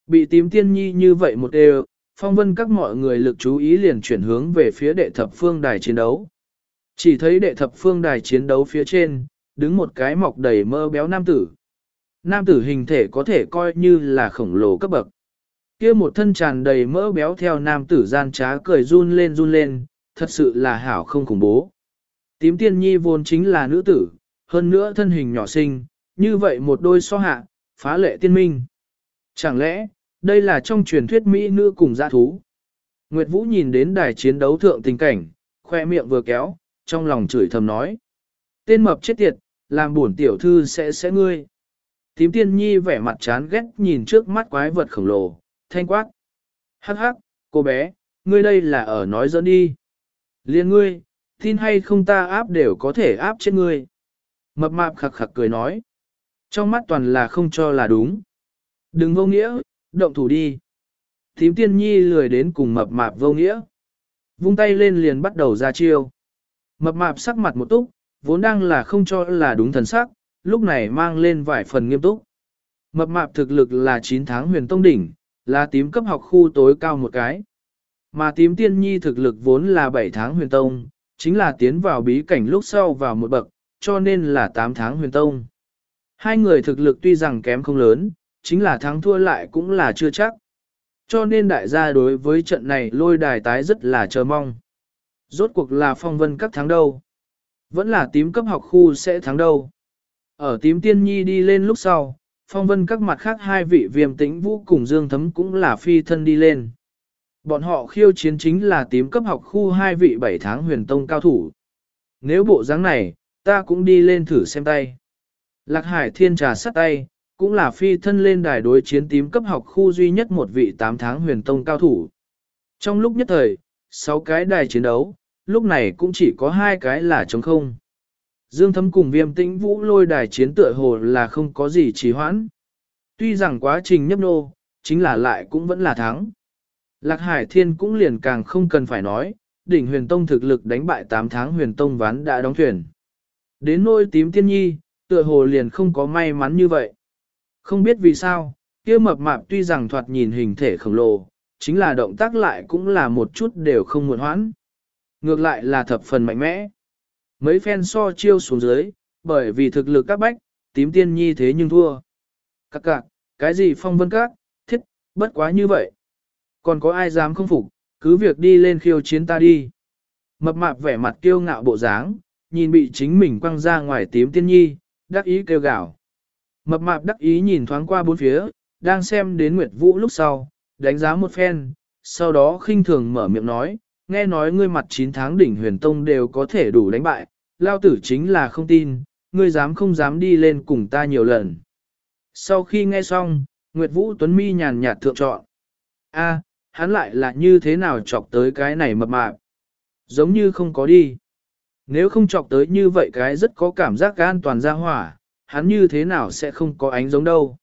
Bị tím tiên nhi như vậy một đều, phong vân các mọi người lực chú ý liền chuyển hướng về phía đệ thập phương đài chiến đấu. Chỉ thấy đệ thập phương đài chiến đấu phía trên, đứng một cái mọc đầy mơ béo nam tử. Nam tử hình thể có thể coi như là khổng lồ cấp bậc. kia một thân tràn đầy mỡ béo theo nam tử gian trá cười run lên run lên, thật sự là hảo không khủng bố. Tím tiên nhi vốn chính là nữ tử, hơn nữa thân hình nhỏ xinh, như vậy một đôi so hạ, phá lệ tiên minh. Chẳng lẽ, đây là trong truyền thuyết Mỹ nữ cùng giã thú? Nguyệt Vũ nhìn đến đài chiến đấu thượng tình cảnh, khoe miệng vừa kéo, trong lòng chửi thầm nói. Tên mập chết tiệt, làm buồn tiểu thư sẽ sẽ ngươi. Tím tiên nhi vẻ mặt chán ghét nhìn trước mắt quái vật khổng lồ, thanh quát. Hắc hắc, cô bé, ngươi đây là ở nói dẫn đi. Liên ngươi, tin hay không ta áp đều có thể áp chết ngươi. Mập mạp khặc khặc cười nói. Trong mắt toàn là không cho là đúng. Đừng vô nghĩa, động thủ đi. Tím tiên nhi lười đến cùng mập mạp vô nghĩa. Vung tay lên liền bắt đầu ra chiêu. Mập mạp sắc mặt một túc, vốn đang là không cho là đúng thần sắc, lúc này mang lên vài phần nghiêm túc. Mập mạp thực lực là 9 tháng huyền tông đỉnh, là tím cấp học khu tối cao một cái. Mà tím tiên nhi thực lực vốn là 7 tháng huyền tông, chính là tiến vào bí cảnh lúc sau vào một bậc, cho nên là 8 tháng huyền tông. Hai người thực lực tuy rằng kém không lớn, chính là thắng thua lại cũng là chưa chắc. Cho nên đại gia đối với trận này lôi đài tái rất là chờ mong. Rốt cuộc là phong vân các thắng đâu. Vẫn là tím cấp học khu sẽ thắng đâu. Ở tím tiên nhi đi lên lúc sau, phong vân các mặt khác hai vị viêm tĩnh vũ cùng dương thấm cũng là phi thân đi lên. Bọn họ khiêu chiến chính là tím cấp học khu hai vị bảy tháng huyền tông cao thủ. Nếu bộ dáng này, ta cũng đi lên thử xem tay. Lạc hải thiên trà sắt tay, cũng là phi thân lên đài đối chiến tím cấp học khu duy nhất một vị 8 tháng huyền tông cao thủ. Trong lúc nhất thời, 6 cái đài chiến đấu, lúc này cũng chỉ có hai cái là trống không. Dương thấm cùng viêm tĩnh vũ lôi đài chiến tựa hồ là không có gì trì hoãn. Tuy rằng quá trình nhấp nô, chính là lại cũng vẫn là thắng. Lạc Hải Thiên cũng liền càng không cần phải nói, đỉnh huyền tông thực lực đánh bại 8 tháng huyền tông ván đã đóng thuyền. Đến nôi tím tiên nhi, tựa hồ liền không có may mắn như vậy. Không biết vì sao, kia mập mạp tuy rằng thoạt nhìn hình thể khổng lồ, chính là động tác lại cũng là một chút đều không muộn hoãn. Ngược lại là thập phần mạnh mẽ. Mấy phen so chiêu xuống dưới, bởi vì thực lực các bách, tím tiên nhi thế nhưng thua. Các cạc, cái gì phong vân các, thiết, bất quá như vậy. Còn có ai dám không phục, cứ việc đi lên khiêu chiến ta đi. Mập mạp vẻ mặt kiêu ngạo bộ dáng, nhìn bị chính mình quăng ra ngoài tím tiên nhi, đắc ý kêu gào. Mập mạp đắc ý nhìn thoáng qua bốn phía, đang xem đến Nguyệt Vũ lúc sau, đánh giá một phen, sau đó khinh thường mở miệng nói, nghe nói ngươi mặt 9 tháng đỉnh huyền tông đều có thể đủ đánh bại, lao tử chính là không tin, ngươi dám không dám đi lên cùng ta nhiều lần. Sau khi nghe xong, Nguyệt Vũ Tuấn Mi nhàn nhạt thượng chọn. A, hắn lại là như thế nào chọc tới cái này mập mạp? Giống như không có đi. Nếu không chọc tới như vậy cái rất có cảm giác an toàn ra hỏa, hắn như thế nào sẽ không có ánh giống đâu.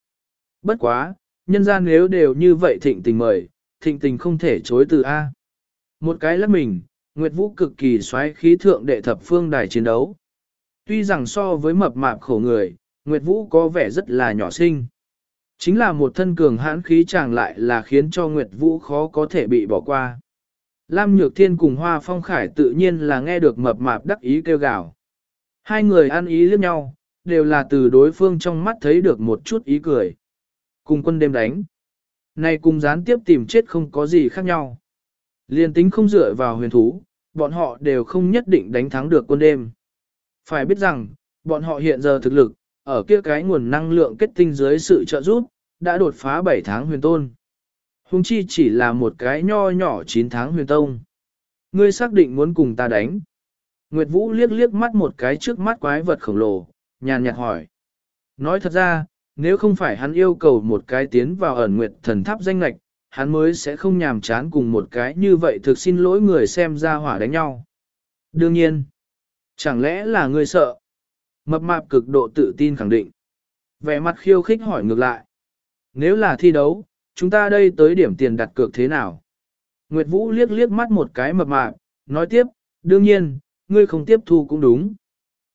Bất quá, nhân gian nếu đều như vậy thịnh tình mời, thịnh tình không thể chối từ A. Một cái lắc mình, Nguyệt Vũ cực kỳ xoáy khí thượng đệ thập phương đài chiến đấu. Tuy rằng so với mập mạp khổ người, Nguyệt Vũ có vẻ rất là nhỏ xinh. Chính là một thân cường hãn khí chàng lại là khiến cho Nguyệt Vũ khó có thể bị bỏ qua. Lam Nhược Thiên cùng Hoa Phong Khải tự nhiên là nghe được mập mạp đắc ý kêu gào. Hai người ăn ý liếc nhau, đều là từ đối phương trong mắt thấy được một chút ý cười. Cùng quân đêm đánh. Này cùng gián tiếp tìm chết không có gì khác nhau. Liên tính không dựa vào huyền thú, bọn họ đều không nhất định đánh thắng được quân đêm. Phải biết rằng, bọn họ hiện giờ thực lực, ở kia cái nguồn năng lượng kết tinh dưới sự trợ giúp, đã đột phá 7 tháng huyền tôn. Hùng chi chỉ là một cái nho nhỏ 9 tháng huyền tông. Ngươi xác định muốn cùng ta đánh. Nguyệt Vũ liếc liếc mắt một cái trước mắt quái vật khổng lồ, nhàn nhạt hỏi. Nói thật ra, nếu không phải hắn yêu cầu một cái tiến vào ẩn nguyệt thần tháp danh lạch, hắn mới sẽ không nhàm chán cùng một cái như vậy thực xin lỗi người xem ra hỏa đánh nhau. Đương nhiên, chẳng lẽ là người sợ? Mập mạp cực độ tự tin khẳng định. Vẻ mặt khiêu khích hỏi ngược lại. Nếu là thi đấu, chúng ta đây tới điểm tiền đặt cược thế nào? Nguyệt Vũ liếc liếc mắt một cái mập mạp, nói tiếp, đương nhiên, ngươi không tiếp thu cũng đúng.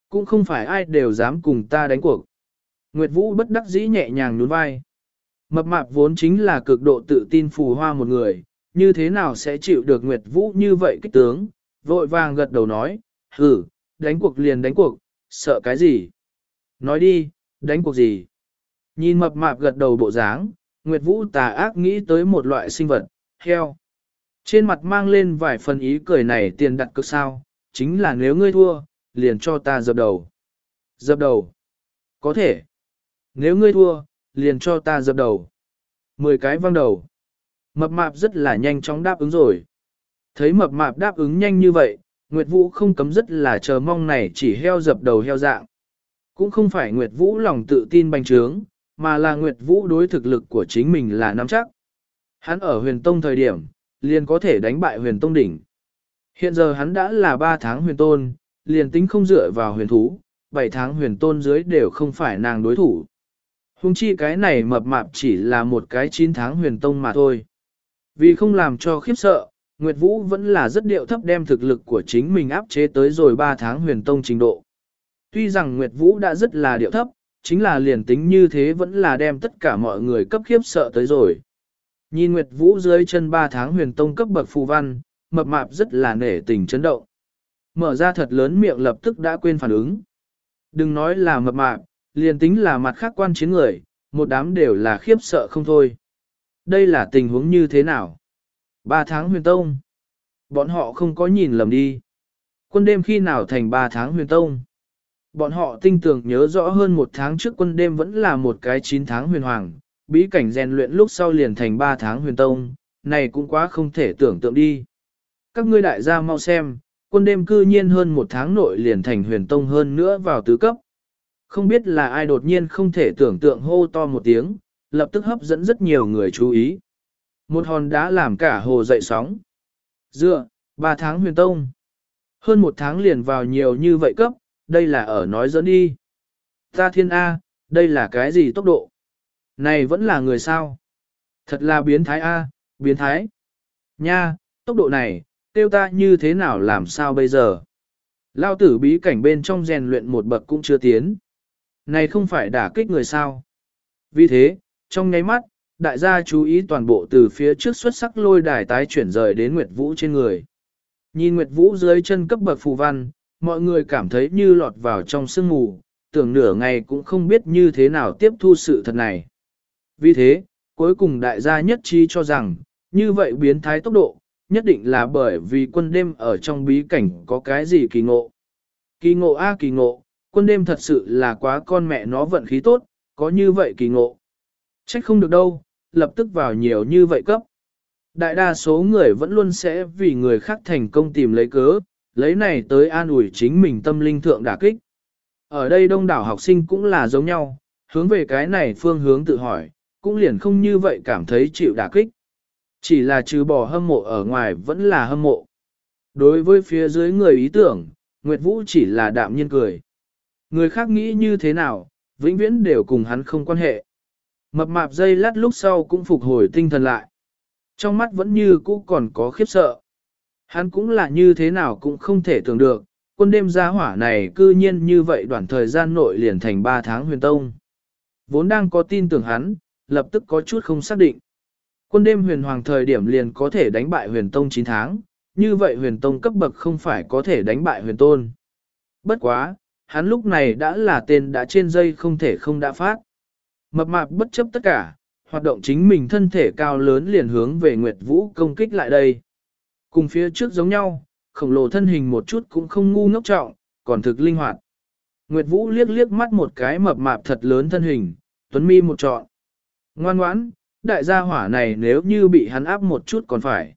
Cũng không phải ai đều dám cùng ta đánh cuộc. Nguyệt Vũ bất đắc dĩ nhẹ nhàng nhún vai. Mập mạp vốn chính là cực độ tự tin phù hoa một người, như thế nào sẽ chịu được Nguyệt Vũ như vậy kích tướng, vội vàng gật đầu nói, hử, đánh cuộc liền đánh cuộc, sợ cái gì? Nói đi, đánh cuộc gì? Nhìn mập mạp gật đầu bộ dáng, Nguyệt Vũ tà ác nghĩ tới một loại sinh vật, heo. Trên mặt mang lên vài phần ý cười này tiền đặt cực sao, chính là nếu ngươi thua, liền cho ta dập đầu. Dập đầu. Có thể. Nếu ngươi thua, liền cho ta dập đầu. Mười cái văng đầu. Mập mạp rất là nhanh chóng đáp ứng rồi. Thấy mập mạp đáp ứng nhanh như vậy, Nguyệt Vũ không cấm rất là chờ mong này chỉ heo dập đầu heo dạng. Cũng không phải Nguyệt Vũ lòng tự tin bành trướng, mà là Nguyệt Vũ đối thực lực của chính mình là nắm chắc. Hắn ở huyền tông thời điểm, liền có thể đánh bại huyền tông đỉnh. Hiện giờ hắn đã là 3 tháng huyền tôn, liền tính không dựa vào huyền thú, 7 tháng huyền tôn dưới đều không phải nàng đối thủ. Hùng chi cái này mập mạp chỉ là một cái 9 tháng huyền tông mà thôi. Vì không làm cho khiếp sợ, Nguyệt Vũ vẫn là rất điệu thấp đem thực lực của chính mình áp chế tới rồi 3 tháng huyền tông trình độ. Tuy rằng Nguyệt Vũ đã rất là điệu thấp, chính là liền tính như thế vẫn là đem tất cả mọi người cấp khiếp sợ tới rồi. Nhìn Nguyệt Vũ dưới chân 3 tháng huyền tông cấp bậc phù văn, mập mạp rất là nể tình chấn động. Mở ra thật lớn miệng lập tức đã quên phản ứng. Đừng nói là mập mạp, liền tính là mặt khác quan chiến người, một đám đều là khiếp sợ không thôi. Đây là tình huống như thế nào? Ba tháng huyền tông. Bọn họ không có nhìn lầm đi. Quân đêm khi nào thành ba tháng huyền tông? Bọn họ tinh tường nhớ rõ hơn một tháng trước quân đêm vẫn là một cái chín tháng huyền hoàng, bí cảnh rèn luyện lúc sau liền thành ba tháng huyền tông, này cũng quá không thể tưởng tượng đi. Các ngươi đại gia mau xem, quân đêm cư nhiên hơn một tháng nội liền thành huyền tông hơn nữa vào tứ cấp. Không biết là ai đột nhiên không thể tưởng tượng hô to một tiếng, lập tức hấp dẫn rất nhiều người chú ý. Một hòn đá làm cả hồ dậy sóng. Dựa, ba tháng huyền tông. Hơn một tháng liền vào nhiều như vậy cấp, đây là ở nói dẫn đi. Ta thiên A, đây là cái gì tốc độ? Này vẫn là người sao? Thật là biến thái A, biến thái. Nha, tốc độ này, tiêu ta như thế nào làm sao bây giờ? Lao tử bí cảnh bên trong rèn luyện một bậc cũng chưa tiến. Này không phải đả kích người sao? Vì thế, trong nháy mắt, đại gia chú ý toàn bộ từ phía trước xuất sắc lôi đài tái chuyển rời đến Nguyệt Vũ trên người. Nhìn Nguyệt Vũ dưới chân cấp bậc phù văn, mọi người cảm thấy như lọt vào trong sương mù, tưởng nửa ngày cũng không biết như thế nào tiếp thu sự thật này. Vì thế, cuối cùng đại gia nhất trí cho rằng, như vậy biến thái tốc độ, nhất định là bởi vì quân đêm ở trong bí cảnh có cái gì kỳ ngộ. Kỳ ngộ a kỳ ngộ, quân đêm thật sự là quá con mẹ nó vận khí tốt, có như vậy kỳ ngộ. Trách không được đâu, lập tức vào nhiều như vậy cấp. Đại đa số người vẫn luôn sẽ vì người khác thành công tìm lấy cớ, lấy này tới an ủi chính mình tâm linh thượng đả kích. Ở đây đông đảo học sinh cũng là giống nhau, hướng về cái này phương hướng tự hỏi, cũng liền không như vậy cảm thấy chịu đả kích. Chỉ là trừ bỏ hâm mộ ở ngoài vẫn là hâm mộ. Đối với phía dưới người ý tưởng, Nguyệt Vũ chỉ là đạm nhiên cười. Người khác nghĩ như thế nào, vĩnh viễn đều cùng hắn không quan hệ. Mập mạp dây lát lúc sau cũng phục hồi tinh thần lại. Trong mắt vẫn như cũ còn có khiếp sợ. Hắn cũng là như thế nào cũng không thể tưởng được, quân đêm gia hỏa này cư nhiên như vậy đoạn thời gian nội liền thành 3 tháng huyền tông. Vốn đang có tin tưởng hắn, lập tức có chút không xác định. Quân đêm huyền hoàng thời điểm liền có thể đánh bại huyền tông 9 tháng, như vậy huyền tông cấp bậc không phải có thể đánh bại huyền tôn. Bất quá, hắn lúc này đã là tên đã trên dây không thể không đã phát. Mập mạp bất chấp tất cả, hoạt động chính mình thân thể cao lớn liền hướng về Nguyệt Vũ công kích lại đây. Cùng phía trước giống nhau, khổng lồ thân hình một chút cũng không ngu ngốc trọng, còn thực linh hoạt. Nguyệt Vũ liếc liếc mắt một cái mập mạp thật lớn thân hình, tuấn mi một trọn. Ngoan ngoãn, đại gia hỏa này nếu như bị hắn áp một chút còn phải.